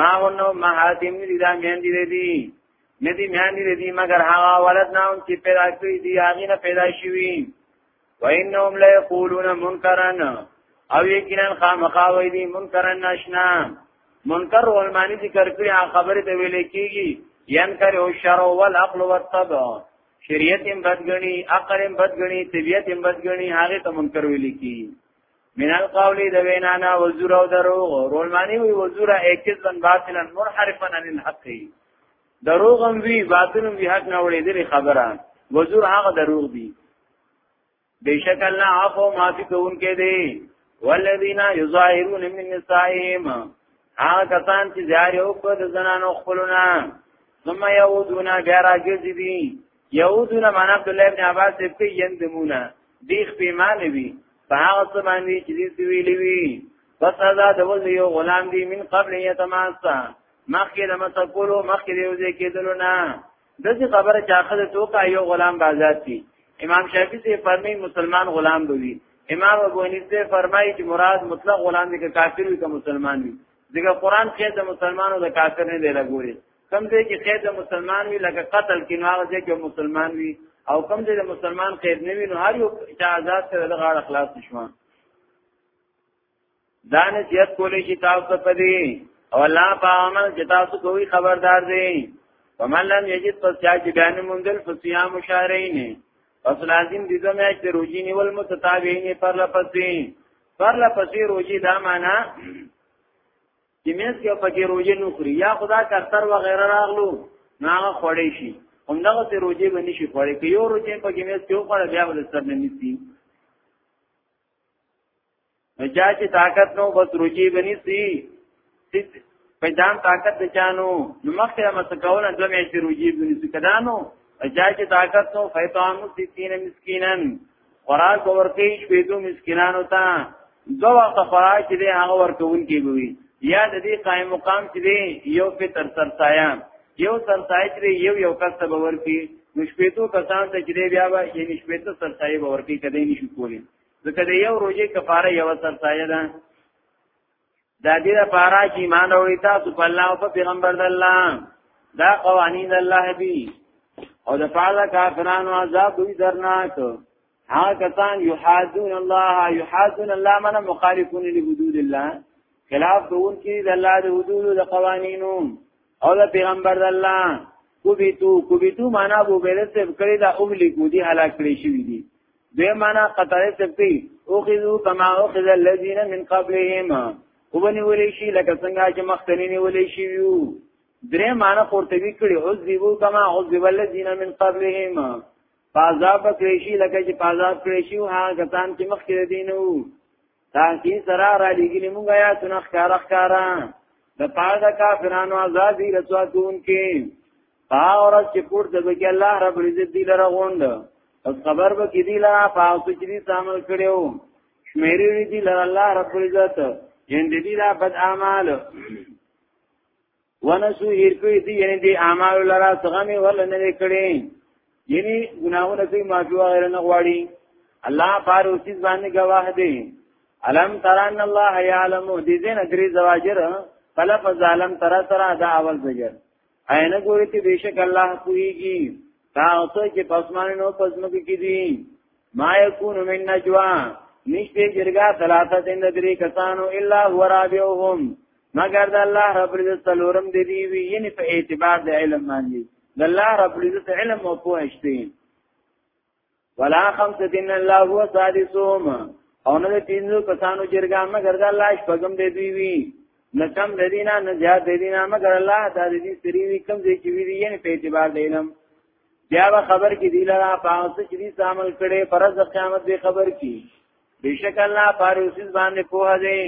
ما ونو ما حاتم دي دا میان دي دي ندی میانی ردی مگر هغه ولد نام چې پیدا کړی دی هغه نه پیدا شوی و انهم لا یقولون منکرا او یقینا خامخاوی دی منکرا ناشنا منکر ولمانی ذکر کړی هغه خبره ته ویل کیږي ینکر او شر او العقل والطبع شریعت هم بدګنی عقل هم بدګنی طبیعت هم بدګنی هغه ته منکر ویل کیږي من القول د وینا نه وزور او دروغ رول معنی وی وزور اکیز بن باطلا منحرفا عن الحق دروغ هم وی باطل هم وی حق نه وړي دي خبره وزور هغه دروغ دي بیشک الله عفو معافی کون کې دي والذین یظاهرون من نسائهم هغه کسان چې زیار یو په زنانو خپلونه ثم یعودون بیا راګرځي دي یعودون من عبد الله ابن عباس په یندمونه دی خپې مانوي په هغه څه باندې چې دې ویلې وی بس دا د ول یو غلام دی من قبل یتماسا مخکې د مسکولو مخکې یو ځای کېدلو نه دغه خبره چې اخر توکا یو غلام بازار دی امام شافعی سے فرمای مسلمان غلام دی امام ابو حنیفه فرمایي چې مراد مطلق غلام دی که کافر وي که مسلمان وي ځکه قران کې د مسلمانو د کافر نه دی لګوري کم ځای کې قید د مسلمان وي لکه قتل کې نو هغه ځای کې مسلمان وي او کم ځای د مسلمان قید نه وي نو هر یو چې آزاد سره د غاړه خلاص شوه دا نصیحت کولی شي تاسو ته پدې او الله په عمل چې تاسو کوی خبردار دی ومن لم یجد پس چا چې بیان مونږل فصيام شهرین پس لازم دي زمه چې روزي نیول متتابعین پر لپسې پر لپسې روزي دا معنا چې مېز کې پکې روزه نه خوري یا خدا کارتر و غیره راغلو نه هغه خوړې شي هم دغه ته روزه به نشي خوړې که یو روزه پکې مېز کې وخوړه بیا به سر نه نیسي نو چا چې طاقت نو بس روزه به نیسي پیدام طاقت چانو نو مخکې مسکول دوه میاشتې روزه به نیسي کدانو چا چې طاقت نو فیتامو 30 مسکینن خوراک ورکې شپېدو مسکینانو ته دو وخت خوراک چې دی هغه ورکون کې بوي یا د دې قائم مقام چې دی یو په تر تر سایا یو تر سایا چې یو یو کس ته باور کې مشپېتو کسان ته چې بیا به یعنی شپېتو تر سایا باور کې کدی نشي کولی ځکه د یو روزه کفاره یو تر سایا ده دا دې لپاره چې ایمان اوري تاسو په الله او په پیغمبر د الله دا قوانین الله دی او د پاله کافرانو عذاب وی درناک ها کسان یحادون الله یحادون الله من مخالفون لحدود الله خلاف دون کی د الله د حدود او د قوانینو او د پیغمبر د الله کوبیتو کوبیتو معنا بو بیرته کړی دا اوهلی کو دی هلاک کړی شوی دی دې معنا قطعه سپی او خذو کما او خذ الذين من قبلهم وبني ولي شي لکه څنګه چې مخکنی ولي شي یو درې معنا پورته وکړي او ذيبو کما او ذيب الذين من قبلهم فعذاب کړي شي لکه چې فعذاب کړي شي هغه کسان چې مخکې دینو تاکي سره را لګلی مونږ یا تنه ښکارا ښکارا د پاره د کافرانو عذاب دی رسوا کون کې پاورس چې پور د بګي الله رب عزت دی لره غوند او خبر به کې دی لره پاو چې دی سامل کړو شمیرې دی لره الله رب عزت جن دې دی لا بد اعمال ونسو هیر کوي دي یعنی دي اعمال لرا څنګه ول نه کړي یعنی ګناهونه کوي معافي وغیرہ نه غواړي الله پار اوسې باندې گواه دی علم تران الله يعلم دي زين دري زواجر فلف ظالم ترا ترا دا اول زجر عین ګوري ته بشک الله کويږي تا اوسه چې پسمانونو پسمګي کې دي ما يكون من نجوا نشته جرګه ثلاثه دین درې کسانو الا هو رابعهم مگر د الله رب العزت څلورم دی دی وی یعنی په اعتبار د علم باندې د الله رب العزت علم او پوه شته ولا خمسه دین الله هو سادسوم او نه پینځو کسانو جرګه مگر د الله شپږم دی دی وی نه کم د دینه نه زیات د دینه مگر الله تعالی دې سری وی کم دې چې وی یعنی په اعتبار د علم بیا به خبر کې دی لرا پاوس چې دې عمل کړي پرز قیامت به خبر کې بشک الله پاره اوسې باندې پوه دی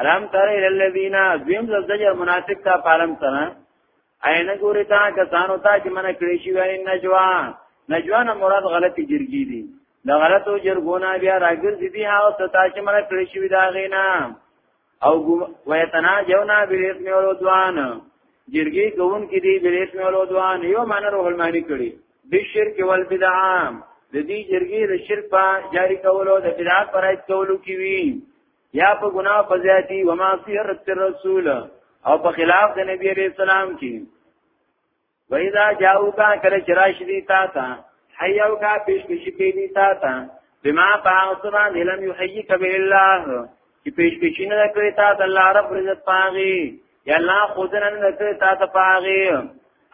علم تر الذین ذم زجر منافق تا پالم سره عین ګوري تا کسانو ته چې من کړی شي وای نجوا نجوا نه مراد غلطی جرګی دي د غلطو جرګونه بیا راګرځي دي هاو ستا چې من کړی شي دا غینا او ویتنا جونا بیرت می ولودوان جرګی کوون کې دی بیرت می ولودوان یو مان روح المانی کړی بشرک والبدعام د دې جرګی د شرک په جاری کولو د بدعات پرایت کولو کې وی یا په ګناه په زیاتی و ما سیرت الرسول او په خلاف د نبی علیہ السلام کی و اذا جاءوکا کله چرایش دی تا تا حیوکا پیش کشی کی دی تا تا بما باغسما لم یحییک به الله چې پیش کشی نه کړی تا ته الله رب عزت پاغي یا الله خود نه نه کړی تا ته پاغي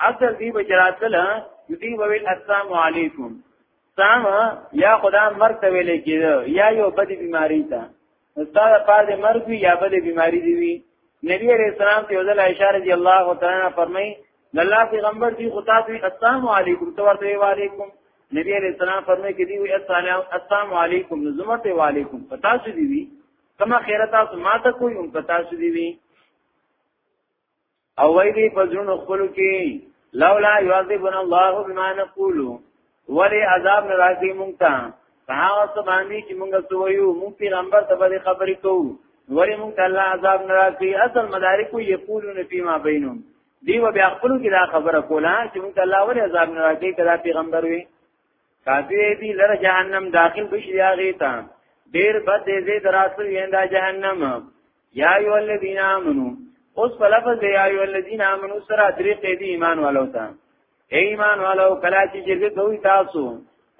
اصل دی بچراتل دی ویل السلام علیکم سام یا خدا مرګ ته ویل کېده یا یو بد بیماری ته استاد پاره مرګ وی یا بد بیماری دی وی نبی علیہ السلام ته ځل عائشہ رضی الله تعالی عنها فرمای الله پیغمبر دی خدا ته السلام علیکم تو ورته وعلیکم نبی علیہ السلام فرمای کې دی وی السلام علیکم زمت وعلیکم پتا څه دی وی کما خیرتا ما ته کوی هم پتا څه دی وی او وای دی په ځونو خپل کې لولا یعذبنا الله بما نقول ولی عذاب ناراضی مونږ ته هغه څه باندې چې مونږ سویو مونږ پیغمبر ته به خبرې کوو ولی مونږ ته الله عذاب ناراضی اصل مدارک یقولون فيما بينهم دی و بیا خپل کې دا خبره کوله چې مونږ ته الله ولی عذاب ناراضی کړه پیغمبر وی کافی دی لره جهنم داخل بشي هغه ته ډیر بد دې دراسل یندا جهنم یا ایو الذین آمنو اوس په لفظ دی یا ایو الذین آمنو سره درې قیدی ایمان والو ته ایمان والو کلا چې جرګه کوي تاسو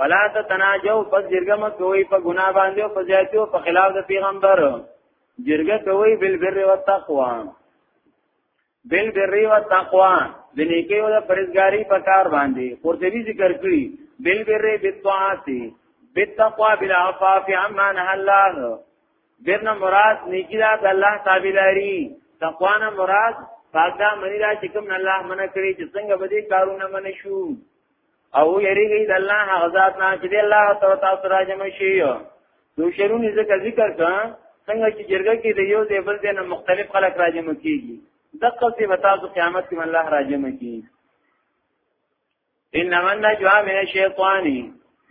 فلا تناجو پس جرګه مت کوي په ګناه باندې او په زیاتو په خلاف د پیغمبر جرګه کوي بل بر او تقوا بل بری و تقوا د نیکی او د پرزګاری په کار باندې قرطبی ذکر کړی بل بری بالطاعات بالتقوا بالعفاف عما نهى الله درنه مراد نیکی دا د الله تابعداري تقوا نه مراد پاکه منی دا چې کوم الله منع کړی چې څنګه به دې کارونه منې شو او یریږي د الله هغه ذات نه چې د الله تعالی تاسو راجم شي نو شرونی ذکر ذکر کا څنګه چې جرګه کې د یو ځای بل ځای نه مختلف خلک راجم کیږي دقه سی وتا د قیامت کې الله راجم کیږي انما النجوا من الشیطان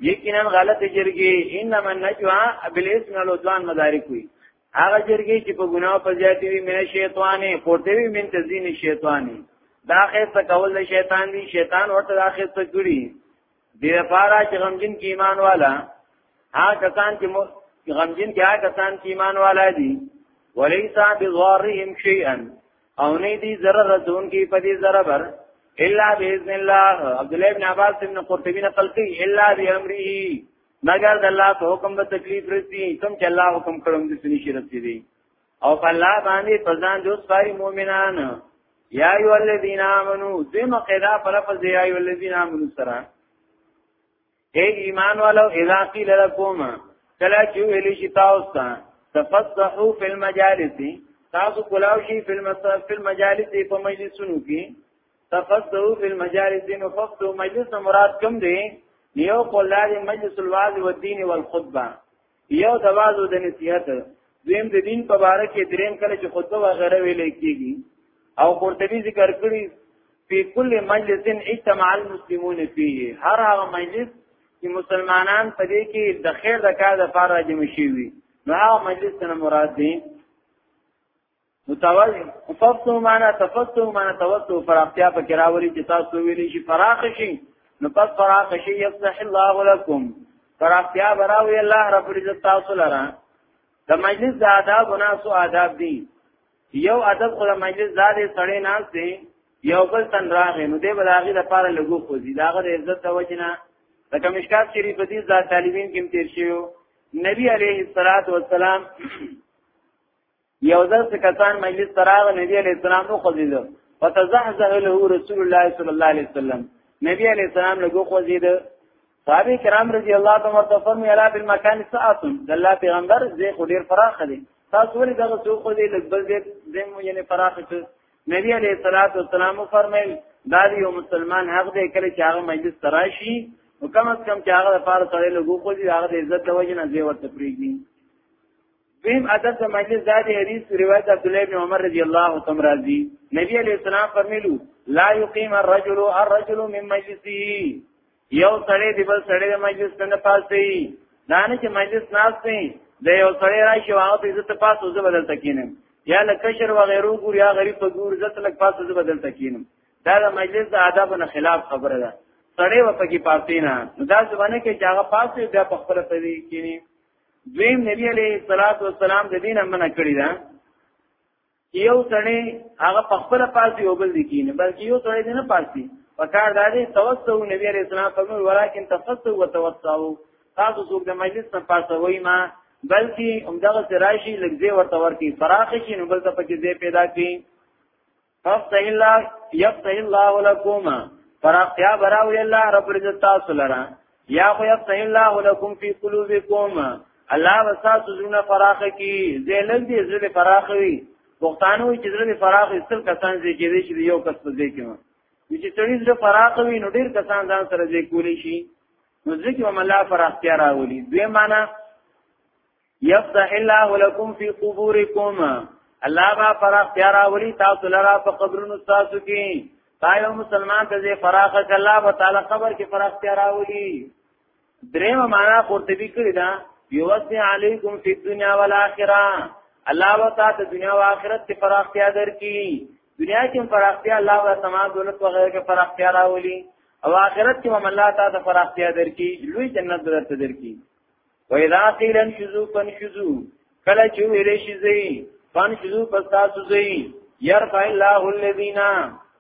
یقینا غلط جرګي انما النجوا بالاسم والعدوان مدارک وي هغه جرګې چې په ګناه په زیاتې وي مې شیطانې پورته وي من تزین شیطانې دا خسته کول د شیطان دی شیطان ورته دا خسته کړي دې لپاره چې غمجن کې ایمان والا هغه کسان چې غمجن کې هغه کسان چې ایمان والا دي ولیسا بضارهم شیئا او نه دي ضرر رسون کې په دې ضرر بر الا باذن الله عبد الله بن عباس بن قرطبی نقل کوي الا بامره مگر د الله په حکم به تکلیف رسی کوم چې الله حکم کړم دې سني شي رسی دی او په الله باندې پزان جو ساري مؤمنان یا ایو الذین آمنو دیم قیدا پر لفظ یا ایو الذین آمنو سره اے ایمان والو اذا قیل لکم کلا چې ویل شي تاسو ته تفصحوا فی المجالس تاسو کولاو شي فی المجالس په مجلسونو کې تقصدو فی المجالس دین فقط مجلس نه مراد کوم دی یو قولاری مجلس الواز و دین والخطبه یو د واز او د نصیحت دویم د دین په باره کې دریم کله چې خطبه و غیره ویل کیږي او قرطبی ذکر کړی په کل مجلس اجتماع المسلمون فيه هر هغه مجلس چې مسلمانان په دې کې د خیر د کار لپاره جمع شي وي نو هغه مجلس نه مراد دی متوازی ففتو معنا تفتو معنا توتو فراختیا په کراوري چې تاسو ویلې شي فراخ شي نو پس فراخ شي یفتح الله لكم فراختیا براوي الله رب عزت تاسو لره د مجلس د آداب او ناسو آداب دي یو ادب خو د مجلس زاده سړی ناس دی یو بل تن راغی نو دی بلاغي د پاره لګو خو دي داغه د عزت د وجنه د کمشکات شریف دي ذات طالبین کې تیر شیو نبی علیه الصلاۃ والسلام یو ځل چې کسان مجلس ته راغلل نبی علیه السلام نو خوځېد فتزحزح له رسول الله صلی الله علیه وسلم نبی علیه السلام له ګو خوځېد صحابه کرام رضی الله تعالی عنهم فرمي الا بالمکان ساعت د الله پیغمبر زه خو ډیر فراخ دي تاسو ولې دغه څو خو دې لګبل دې زم یعنی فراخ ته نبی علیه الصلاۃ والسلام فرمایل دا یو مسلمان حق دی کله چې هغه مجلس تراشي نو کم از کم چې هغه لپاره سره لګو خو دې هغه عزت د وجه نه زیور تفریق دي دویم ادب د مجلس دا دی حدیث روایت عبد الله بن عمر رضی الله تعالی راضی نبی علیہ السلام فرمیلو لا یقیم الرجل الرجل من مجلسی یو سړی دی بل سړی د مجلس نه پاسي دا نه چې مجلس ناس نه د یو سړی راشي او هغه عزت پاسو زه بدل تکینم یا لکشر و غیرو ګور یا غریب په ګور عزت لک پاسو زه بدل تکینم دا د مجلس د آداب نه خلاف خبره ده سړی و پکې پاسې نه دا ځونه کې چې هغه پاسې بیا په خپل پدې کېنی دویم نبی علیه الصلاۃ والسلام د دین منع کړی دا یو سړی هغه په خپل پاسي او بل دکینه بلکې یو سړی نه پاسي پکار دا دی توسو نبی علیه السلام په نور ولیکن تفسو وتوسو تاسو څوک د مجلس نه پاسه وای ما بلکې همدغه سرایشي لږه ورته ورکی فراخ شي نو بل ته پکې دې پیدا کړي فافتح الله یفتح الله لكم فراختیا براوی الله رب العزت تاسو لرا یا خو یفتح الله لكم فی قلوبکم الله وساس زونه فراخه کی زیلل دی زله فراخه وی پښتانو چې زله فراخه استل کسان زی کې شي یو کس په ځای کې چې تړي زله فراخه وی نو ډیر کسان ځان سره ځای کولی شي نو ځکه هم الله فراختیا راولي دوی معنی یفتح الله لكم فی قبورکم الله با فراغ تیارا ولی تاسو لرا په قبرونو تاسو کې تا یو مسلمان ته زی فراغ ک الله به تعالی قبر کې فراغ تیارا ولی دریم معنا قرطبی کړی دا یوسی علیکم فی الدنیا والآخرہ الله و تا ته دنیا او آخرت کې فراختیا درکې دنیا کې فراختیا الله و سما دولت و غیر کې فراختیا راولي او آخرت کې هم الله تا ته فراختیا درکې لوی جنت درته درکې وإذا قيل انشزوا فانشزوا کله چې ویل شي زی فانشزوا فاستاسو زی يرفع الله الذين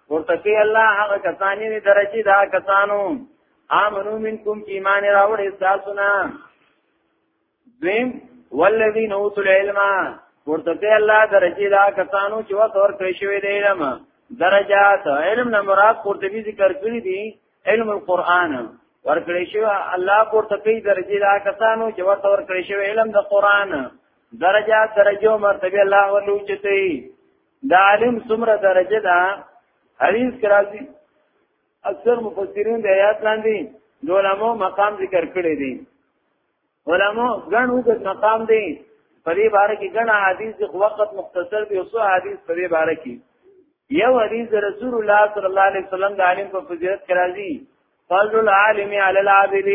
ورتقي الله هغه کسانی دی درجه دا کسانو آمنو منکم ایمان راوړ استاسو نه دویم والذین اوتوا العلم ورتقي الله درجه دا کسانو چې وتور کړی شوی دی علم درجات علم نه مراد قرطبي ذکر کړی دی علم القرآن ورکړی شو الله پورته کوي درجه دا کسانو چې ورته ورکړی شو علم د قرآن درجه درجه مرتبه الله ولو چته دا علم څومره درجه ده حدیث کې راځي اکثر مفسرین د آیات لاندې د علماء مقام ذکر کړی دی علماء ګڼ وګت مقام دی په دې باره کې ګڼ حدیث د وخت مختصر دی او څو حدیث په دې باره کې یو حدیث رسول الله صلی الله علیه وسلم د عالم په فضیلت کې راځي فضل العالم علی العابد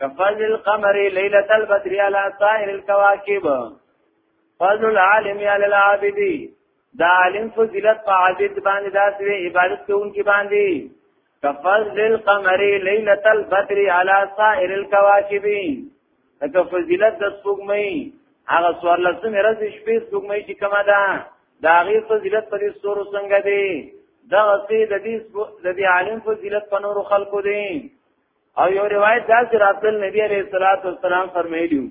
كفضل القمر ليلة البدر على سائر الكواكب فضل العالم على العابد دا عالم فضیلت په عابد باندې داسې عبادت کوونکي باندې کفضل القمر ليله البدر على سائر الكواكب لکه فضیلت د سپوږمۍ هغه سوار لسمه ورځ شپې سپوږمۍ چې کومه ده دا غي فضیلت په دې ستورو څنګه دی دا سي د دې د دې عالم فضیلت په نور خلقو دی او یو روایت دا چې راتل نبی عليه الصلاه والسلام فرمایلی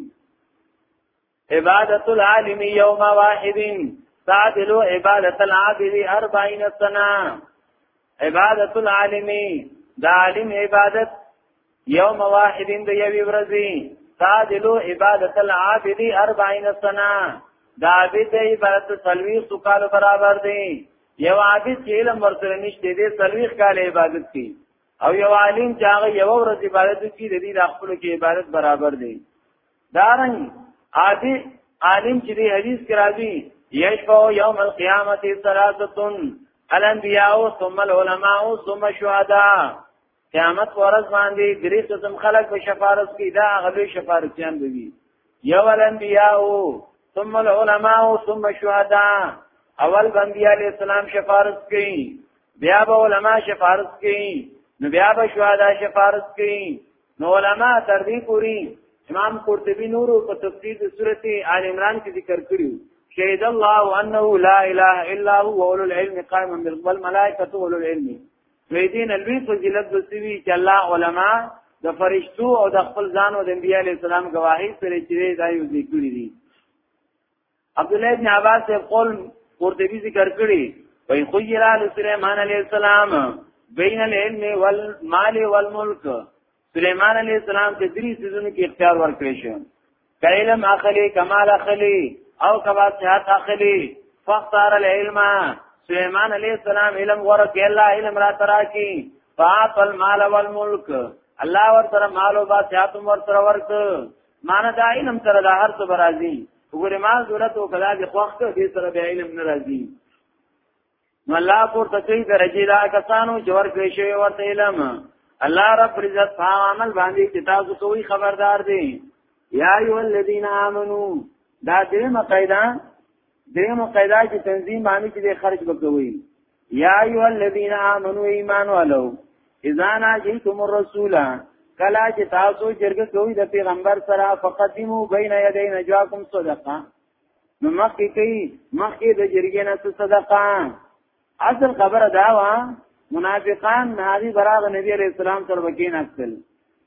عبادت العالم یوم واحد تعدل عبادت العابد 40 سنه عبادت العالم دا عالم عبادت یوم واحد د یوی ورځی تعدل عبادت العابد 40 سنه دا عبادت عبادت سلوی سکال برابر دی یو عابد چې علم ورسره نشته دی سلوی کال عبادت کی او یو عالم چې هغه یو ورځ عبادت کی د دې د خپل کې عبادت برابر دی دارنګ عادی عالم چې دی حدیث کې راځي یشفع یوم القیامت ثلاثتون الانبیاء ثم العلماء ثم الشهداء قیامت ورځ باندې درې قسم خلک په شفاعت کې دا غلوی شفاعتيان دي یو الانبیاء ثم العلماء ثم الشهداء اول بندی علی السلام شفاعت کوي بیا به علما شفاعت کوي نو بیا به شهدا شفاعت کوي نو علما تر دې پوری امام قرطبي نورو په تفسیر د سورته آل عمران کې ذکر کړیو شهید الله انه لا اله الا هو اول العلم قائم بالقبل ملائکه اول العلم ویدین الوی فضیلت بسوی چې الله علما د فرشتو او د خپل ځان او د انبیاء علی السلام گواهی سره چې دا یو ذکر دي عبد الله ابن عباس په قول قرطبي ذکر کړی وای خو یې را سليمان عليه السلام بین العلم والمال والملک سليمان عليه السلام ته درې سيزونو کې اختیار ورکړی شو کایلم اخلي کمال اخلي او کبا صحت اخلي فختار العلم سليمان عليه السلام علم ورکه الله علم را ترا کی فاعطى المال والملك الله ورته مال او باسيات ورته ورته معنی دا علم سره دا هر څه برازي وګوره ما ضرورت او کلا دي خوښ ته دې سره به علم ناراضي نو الله پور ته چې درجه دا کسانو چې ورکړي شوی ورته علم الله رب عزت په عمل باندې چې تاسو کوی خبردار دي یا ایو الذین آمنو دا دې مقیدان دیم قاعده چې تنظیم باندې چې خرج وکوي یا ایو الذین آمنو ایمان والو اذا ناجیتم الرسول کلا چې تاسو جرګه کوي د پیغمبر سره فقدمو بین یدی نجواکم صدقه نو مخکې کوي مخکې د جرګې نه صدقه اصل خبره دا وا منافقان ناری براغ نبی علیہ السلام سره وکین اصل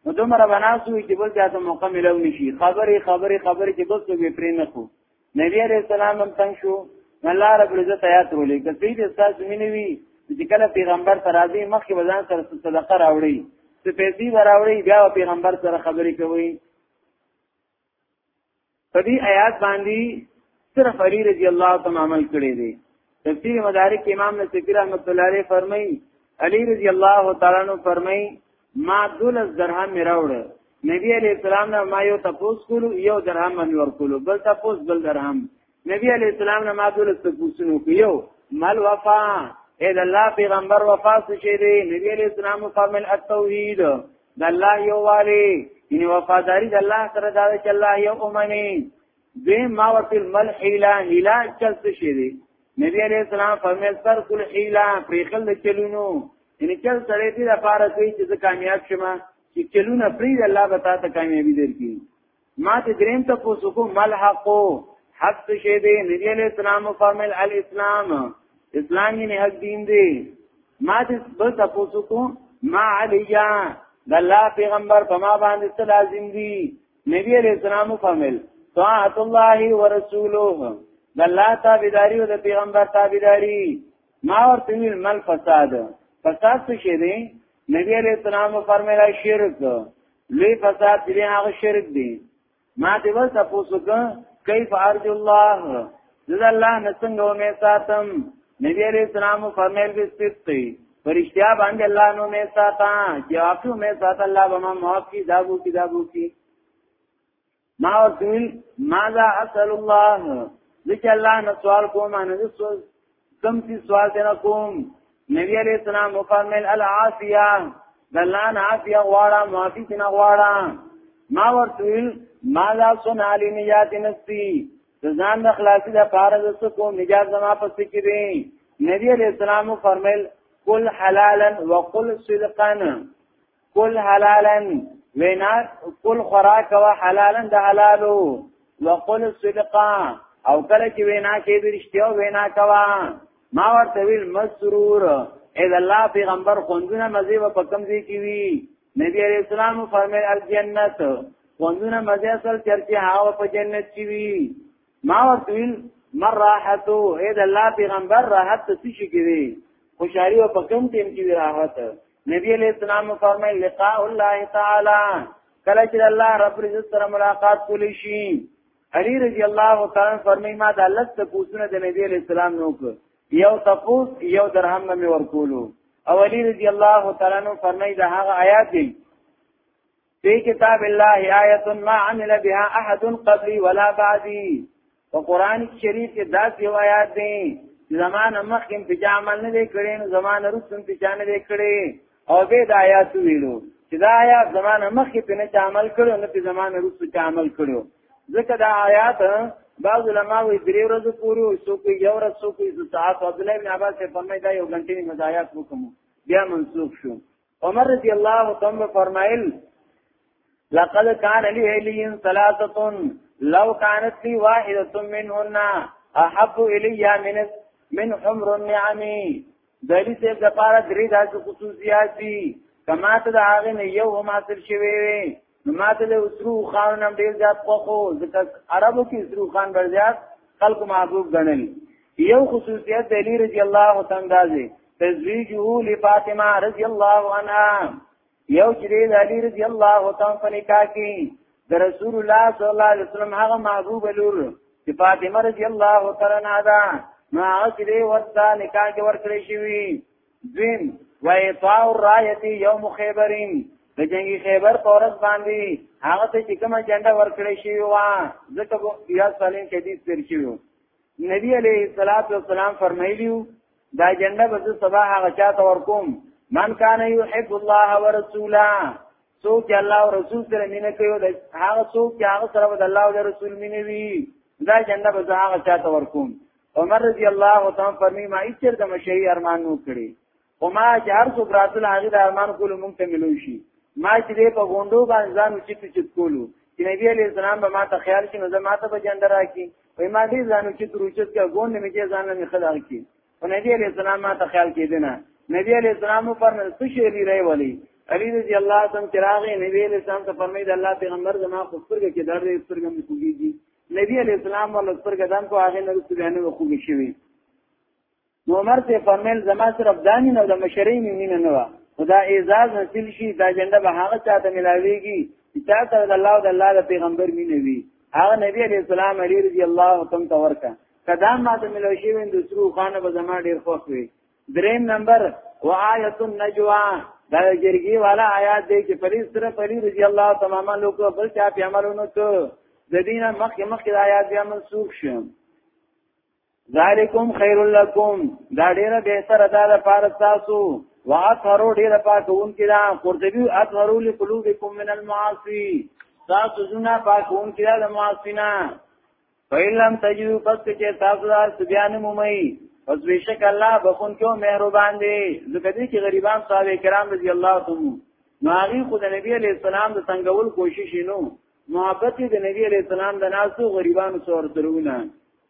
نو دومره بناسو چې بل ځاته موقع ملو نشي خبري خبري خبري چې بس به پرې نه خو نبی عليه السلام هم تنگ شو الله رب العزت آیات ولې کسې دې تاسو مينوي چې کله پیغمبر ته راځي مخکې وزن سره صدقه راوړي څه پیسې وراوړي بیا پیغمبر سره خبرې کوي په دې آیات باندې صرف علی رضی الله تعالی عمل کړی دی تفسیر مدارک امام نصفی رحمت الله علیه فرمایي علی رضی الله تعالی عنہ فرمایي ما دولس درهم میراوړ نبی علیہ السلام نه ما یو تپوس کولو یو درهم من ورکولو بل تپوس بل درهم نبی علیہ السلام نه ما دولس تپوسونو یو مل وفا اے د الله پیغمبر وفا څه شي دی نبی علیہ السلام فرمایل التوحید د الله یو والی یعنی وفاداری د الله سره دا چې الله یو اومني دیم ما ورته مل حیلا حیلا چل څه شي دی نبی علیہ السلام فرمایل سر کل حیلا پریخل د چلونو یعنی چل سره دې لپاره کوي چې زه کامیاب شم چې چلونه پری د الله به تاسو کامیابی درکړي ما ته دریم ته پوسوکو مل حقو حق څه شي دی نبی علیہ السلام فرمایل الاسلام اسلام یې حق دین دی ما ته بل ته پوسوکو ما علیا د الله پیغمبر په ما باندې څه لازم دي نبی علیہ السلام فرمایل طاعت الله ورسوله د الله تابعداري او د پیغمبر تابعداري ما ورته ویل مل فساد فساد څه شي دی نبی علیہ السلام فرمایله شرک لوی فساد دی هغه شرک دی ما دې ول تاسو څنګه کیف ارجو الله ذل الله نسنګ او می ساتم نبی علیہ السلام فرمایل به ستې فرشتیا باندې الله نو مې ساته جواب نو مې ساته الله به ما معاف کی دابو کی دابو کی ما وسیل ماذا اسال الله ذکر الله نه سوال کوم نه سوال کم سی سوال دینا کوم نبی علیہ السلام مفرمل العافیہ دلان عافیہ غواړه معافی تینا غواړه ما ورتویل ماذا سن علی نجات نفسی ځان د خلاصي د پاره د څه کوم نجات زما پس کې دی نبی علیہ السلام فرمایل قل حلالا وقل صدقا قل حلالا وینا قل خوراک و حلالا د حلالو وقل صدقا او کله چې وینا کې د رښتیا وینا کوا ما ورته ویل مسرور اې الله پیغمبر خوندونه مزه و پکم دی کی وی نبی علیہ السلام فرمایل الجنت وندونه مزه اصل چرچه هاو په جنت چی وی ما ورتویل مر راحتو اے د الله پیغمبر راحت څه شي کیږي خوشحالي او پکم ټیم کې راحت نبی علیہ السلام فرمایل لقاء الله تعالی کله چې الله رب عزت سره ملاقات کولی شي علی رضی الله تعالی فرمایي ما د الله څخه پوښتنه د نبی علیہ السلام نو یو تپوس یو درهم مې ورکولو اولی رضی الله تعالی عنہ فرمای دا هغه آیات دی فی کتاب الله آیت ما عمل بها احد قبلی ولا بعدی په قران شریف کې دا یو آیات دی زمانه مخکې په عمل نه کړي زمانه رسول په چانه کړي او به د آیات ویلو چې دا آیات زمانه مخکې په نه عمل کړو نه په زمانه وروسته چې عمل کړو ځکه دا آیات بعض علما وی درې ورځې پورې او څوک یو ورځ څوک یې ساعت عبد الله بن عباس په مې دا یو غنټې نه مزایات وکم بیا منسوخ شو عمر رضی الله تعالی فرمایل لقد كان لي علي ثلاثه لو كانت لي واحده منهن احب الي من من حمر النعم دلی سیب د پاره درې داسې خصوصیات دي کما ته د هغه نه یو هم حاصل شوی وي نو ماته له اسرو خان هم ډیر زیات خوخو ځکه عربو کې اسرو خان ډیر زیات خلق محبوب ګڼل یو خصوصیت د علی رضی الله تعالی عنہ تزویجه لفاطمه رضی الله عنها یو جریل علی رضی الله تعالی په نکاح کې د رسول الله صلی الله علیه وسلم هغه محبوب لور چې فاطمه رضی الله تعالی عنها ده نو هغه چې ورته نکاح کې ورکړې شوی دویم وایطاء الرایه یوم خیبرین د جنگي خیبر پورس باندې هغه ته چې کومه جنډه ورکړې شي وا ځکه بیا سالین شدید تیر شي نبی علیه الصلاۃ والسلام فرمایلیو دا جنډه به زه سبا هغه چاته ورکوم من کان یحب الله ورسوله څوک چې الله او رسول سره مینه کوي او هغه څوک چې هغه سره د الله او رسول مینه وي دا جنډه به زه هغه چاته ورکوم عمر رضی الله تعالی فرمی ما ایچر د مشي ارمان نو کړی او ما چې هر څو براتل هغه د ارمان کول مونږ ته ملوي شي ما چې په غونډو باندې ځان چې چې کولو چې نبی علی السلام به ما ته خیال کې نو ما ته به جنډه راکې وای ما دې ځانو چې تروچت کا ګوند مې دې ځان نه خلق کی او نبی علیہ السلام ما ته خیال کېدنه نبی علیہ السلام پر څه شی لري ولی علی رضی الله تم چراغه نبی علیہ السلام ته فرمایي الله پیغمبر زما خو سترګه کې درد سترګه مې کوږي نبی علیہ السلام ول سترګه دم کو هغه نه سترګه نه کوږي شوی نو عمر ته فرمایل زما صرف دانی نو د مشرۍ مې مینه نه و خدا اعزاز حاصل شي دا جنډه به هغه چاته ملاويږي چې چا سره د الله او د الله د پیغمبر مینه وي هغه نبی عليه السلام علي رضی الله تم تورکا کدا ما ته ملوشي وین د سرو خان به زما ډیر خوښ وي دریم نمبر وآیت النجوا دا جرګي والا آیات دی چې پرې سره پرې رضی الله تماما لوک بل چا په عملونو ته د دینه مخکې مخکې آیات بیا منسوخ شوم ذالکم خیر لکم دا ډیره بهتره ده لپاره تاسو واثرو ډیره پاکون کړه قرطبی اثرو لقلوبکم من المعاصی تاسو زونه پاکون کړه د معاصینا فیلم تجربه پس کې تاسو دار سبیان مومي پس بشک الله بخون کو مهربان دی ځکه دې کې غریبان صاحب کرام رضی الله تعالی ناغي خو د نبی علی السلام د څنګهول کوشش نو محبت د نبی علی السلام د ناسو غریبانو څور درونه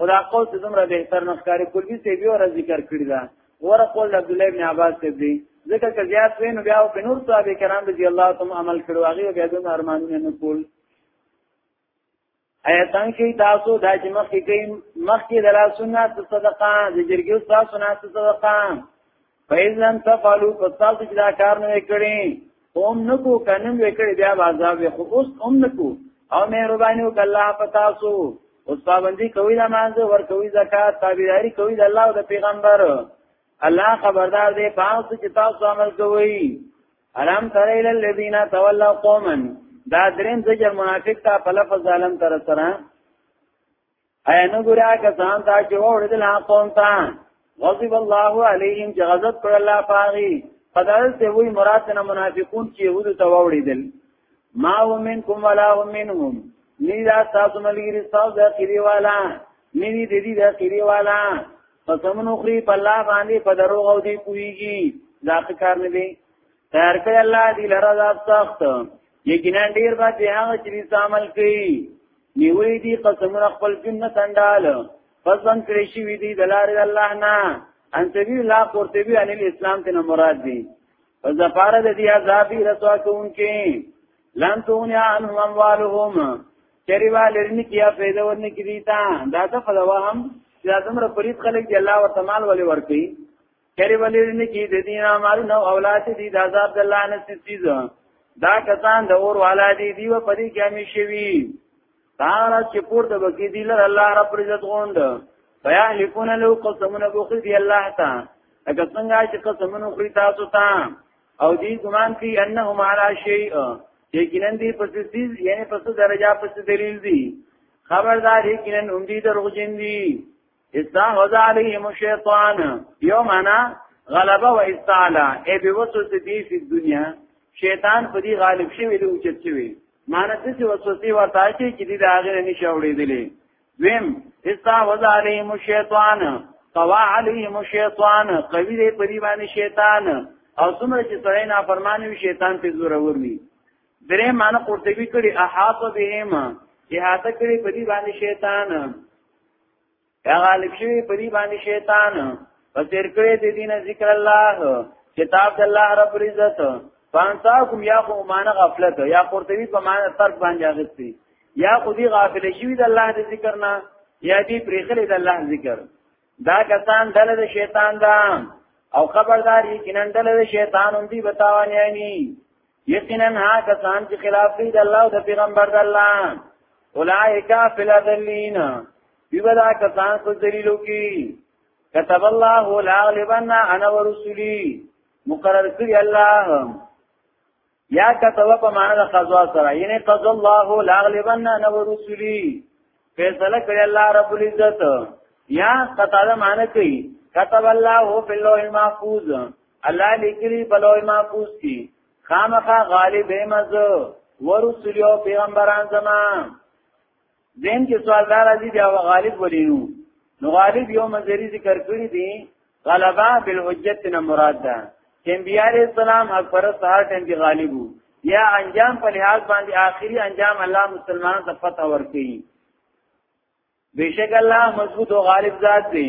خدا قول ته دومره بهتر نه ښکاري کلبي سی بیا را ذکر کړی دا ور قول عبد الله ابن عباس ته دی ځکه که زیات وین بیا او بنور صاحب کرام رضی الله تعالی عمل کړو هغه بیا د ارمانونه نه کول ایتان کې تاسو د جمع کې کوي مخکې د لاسونو صدقه د جرګو تاسو نه صدقه فیض لن تفعلو پستاسو چې دا کار نه وکړي هم نکو کنم وکړي بیا عذاب خو اوس هم نکو او مهرباني وکړه الله پتاسو اوس پابندي کوي د مانځ ور کوي زکات تابعداري کوي د الله او د پیغمبر الله خبردار دی پاس چې تاسو عمل کوئ الم تر الى الذين تولوا قوما دا دریم زجر منافق ته په لفظ ظالم تر سره ایا نو ګوریا کسان ته چې وړي د لاپون تا غضب الله علیهم چې غضب کړ الله پاغي قدر ته وی مراد نه منافقون چې يهود ته وړي دل ما ومنکم ولا ومنهم نی دا تاسو ملګری تاسو د اخیری والا نی دې دې د اخیری والا پس موږ خو په الله باندې په دروغ او دې کویږي دا کار نه دی تیار کړی الله دی لره عذاب سخت یقینا ډیر با دی هغه چې عمل کوي نیوی دی قسمونه خپل جن تندال فزن کړی شي وی دی دلار الله نه ان سبیل الله قرته بی ان اسلام ته مراد دی فزفاره د دې عذاب رسوا کوونکې لن تونیا انهم اموالهم چریوا لرنی کیا پیدا ورنی کی دیتا دا ته فلوا هم چې دا څومره فرید خلک دی الله ورته مال ولې ورکړي کری ولی نه کی د دین عمل نو اولاد دی د عذاب د الله نه سیز دا کسان د اور والا دی دی و پدی کې همی شوی تعالی چې پور د بکی دی لر الله رب عزت غوند بیا لیکونه لو قسمونه بوخی دی الله تا اګه څنګه چې قسمونه خری تاسو ته او دی ګمان کوي انهم علی شیء یقینا دی پس سیز یعنی پس درجه پس دلیل دی خبردار یقینا هم دی دروغجن دی استحوذ عليهم الشيطان یو معنا غلبه و استعلا ای به وسوسه دی په دنیا شیطان په دې غالب شوی دی او چت شوی معنی د څه وسوسه ورته شي چې دې هغه نه نشي اورېدلې ویم استحوذ عليهم الشيطان قوا عليهم الشيطان قوی دی په دې باندې شیطان او څومره چې سړی نافرمانی وي شیطان په زور ور وي درې معنی قرطبي کړي احاط بهم احاطه کړي په دې باندې شیطان یا غالب شوی په دې باندې شیطان پس تیر کړی د دین ذکر الله کتاب د الله رب عزت فانساکم یا خو معنی غفلت یا قرطبی په معنی ترک باندې اغستی یا خو دی غافل شوی د الله د ذکر نه یا دی پریخلی د الله ذکر دا کسان دل د شیطان دا او خبردار یقینا دل د شیطان هم دی بتاوانی یقینا ها کسان چې خلاف دي د الله او د پیغمبر د الله اولائک فی الذلین بیبدا کسان کو ذلیلو کی كتب الله لا غلبن انا ورسولي مقرر کړی الله یا كتب په معنا د قضا سره یعنی قضا الله لا غلبن انا ورسولي فیصله کړی الله رب العزت یا قطعه معنی کوي كتب الله في اللوح المحفوظ الله لیکلی په لوح محفوظ کې خامخا غالب مز ورسول او پیغمبران زما دین کې سوال دار دي بیا غالب ولینو نو غالب یو مزری ذکر کړی دی غلبا بالحجت نه مراد ده چې انبیاء علیہ السلام اکبر سهار ټیم کې غالب وو یا انجام په لحاظ باندې آخري انجام الله مسلمانانو ته فتح ورکړي بیشک الله مضبوط او غالب ذات دی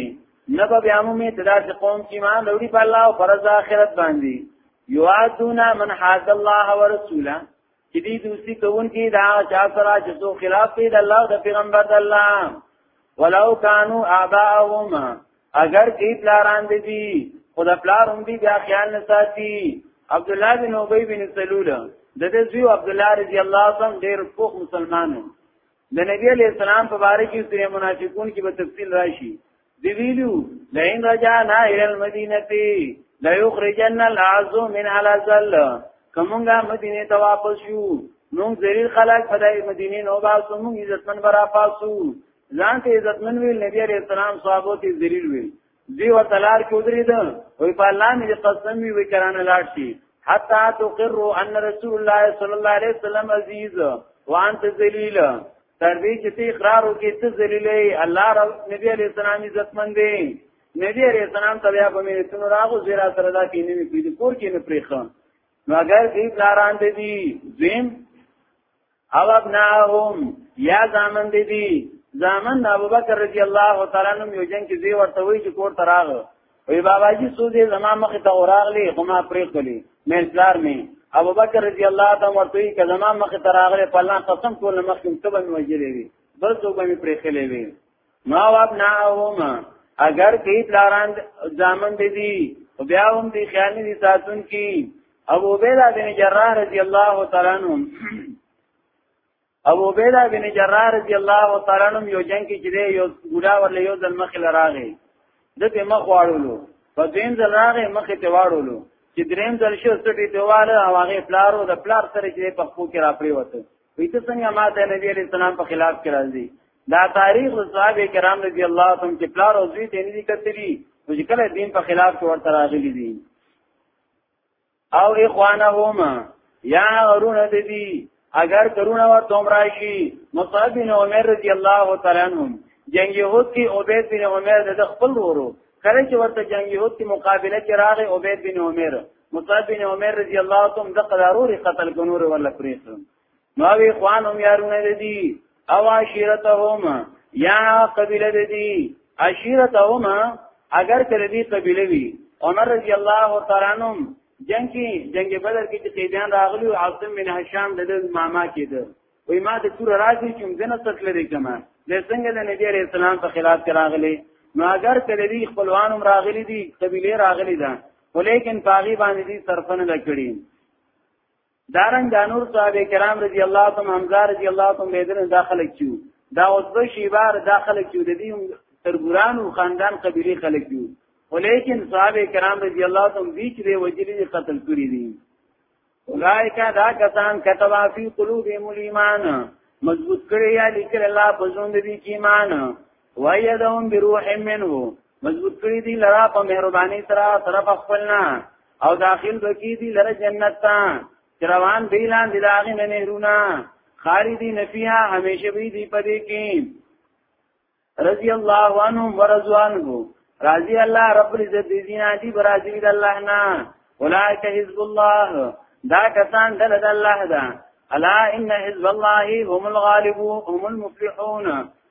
نه به بیا مومي تدا چې قوم کې ایمان لري په الله او فرض آخرت باندې یواتونا من حاد الله ورسوله چې دې دوستي کوونکي دا چا سره چې سو خلاف دی د الله د پیغمبر د الله ولو کانو آباءهم اگر کې پلاران دي خدا پلار هم دي بیا خیال نه ساتي عبد الله بن ابي بن سلول د دې زوی عبد الله رضی الله عنه ډېر پوخ مسلمانو د نبی علی السلام په باره کې سورې منافقون کې به تفصیل راشي دی ویلو لئن رجعنا الى المدينه ليخرجن العز من الذل کومګه مدینه ته واپس شو نو ذلیل خلق فدای مدینه نو با سمو عزتمن برا پاسو ځان ته عزتمن ویل نبی عليه السلام صحابه ته ذلیل ویل دی و تلار کې ودرید وی په الله می قسم وی کرانه لاړ شي حتا تقر ان رسول الله صلی الله علیه وسلم عزیز وانت ذلیل تر دې چې ته اقرار وکې ته ذلیلې الله رب نبی علیہ السلام عزت مند دی نبی علیہ السلام ته بیا په مې تنو راغو زیرا سره دا کې نه پیډ کور کې نه پریخم نو اگر دې لاران دې دي زم او ابناهم یا زامن دې دي زامن ابو بکر رضی الله تعالی عنہ یو جن کې زی ورته وی چې کور تراغ وی بابا جی سو دې زما مخ ته وراغلی خو ما پرې کړی مې پلار می ابو بکر رضی الله تعالی ورته وی کله ما مخ ته راغلی په الله قسم کول مخ کې ته باندې وجلې وی بل څو باندې پرې خلې وی ما واب نه اوم اگر کې پلاران ځامن دې دي او بیا هم دې خیال دي ساتون کې ابو عبیدہ بن جراح رضی الله تعالی عنہ ابو عبیده بن جراح رضی الله تعالی عنہ یو جنگ کې جری یو ګډا ورلې یو ځل مخې لراغې د دې مخ واړولو په دین ځل راغې مخې ته واړولو چې دریم ځل شو سټی ته واړه او هغه پلارو د پلار سره چې په خو کې را پری وته وې ته څنګه ما ته نبی علیہ السلام په خلاف کې راځي دا تاریخ صحابه کرام رضی الله تعالی چې پلار او زوی ته نه دي کتلی چې کله دین په خلاف کې ورته راغلي دي او اخوانهم یا غرون دی اگر کرونه و تم راشی مصعب بن عمر رضی الله تعالی عنهم جنگ یهود کی عبید بن عمر د خپل ورو کله چې ورته جنگ یهود کی مقابله کې راغی عبید بن عمر مصعب بن عمر رضی الله تعالی عنہ د قدارور قتل کنور ولا پریخم نو وی خوان هم یارونه دی او عشیرتهم یا قبیله دی عشیرتهم اگر کړه دی قبیله وی عمر رضی الله تعالی عنہ جنگ کې جنگ بدر کې چې قیدان راغلی او عاصم بن هشام د ماما کې ده وې ما د تور راځي چې موږ نه تکل لري کما د څنګه د نبی عليه السلام په خلاف راغلي نو اگر کله دې خپلوان هم راغلي دي قبيله راغلي ده ولیکن پاغي باندې دې صرف نه کړی دارنګ دا نور صحابه کرام رضی الله تعالی حمزه رضی الله تعالی بدر داخله کیو دا عتبه شیبار داخله کیو د دې ترګوران او خاندان قبیله خلک کیو ولیکن صحابه کرام رضی الله تعالی بیچ دی وجلی قتل کړی دي اولائکا دا کسان کتبا فی قلوبهم الايمان مضبوط کړی یا لیکل الله په ژوند دي ایمان وایدهم بروح منه مضبوط کړی دی لرا په مهرباني سره طرف خپلنا او داخل بکی دی لره جنت تا روان بیلان دی داغی ننهرونا خاردی نفیها همیشه بی دی پدی کی رضی اللہ عنهم ورزوانه راضی الله رب العزت دی دینا دی برازی دی اللہ نا اولائک حزب اللہ دا کسان دل دل اللہ دا الا ان حزب الله هم الغالبون هم المفلحون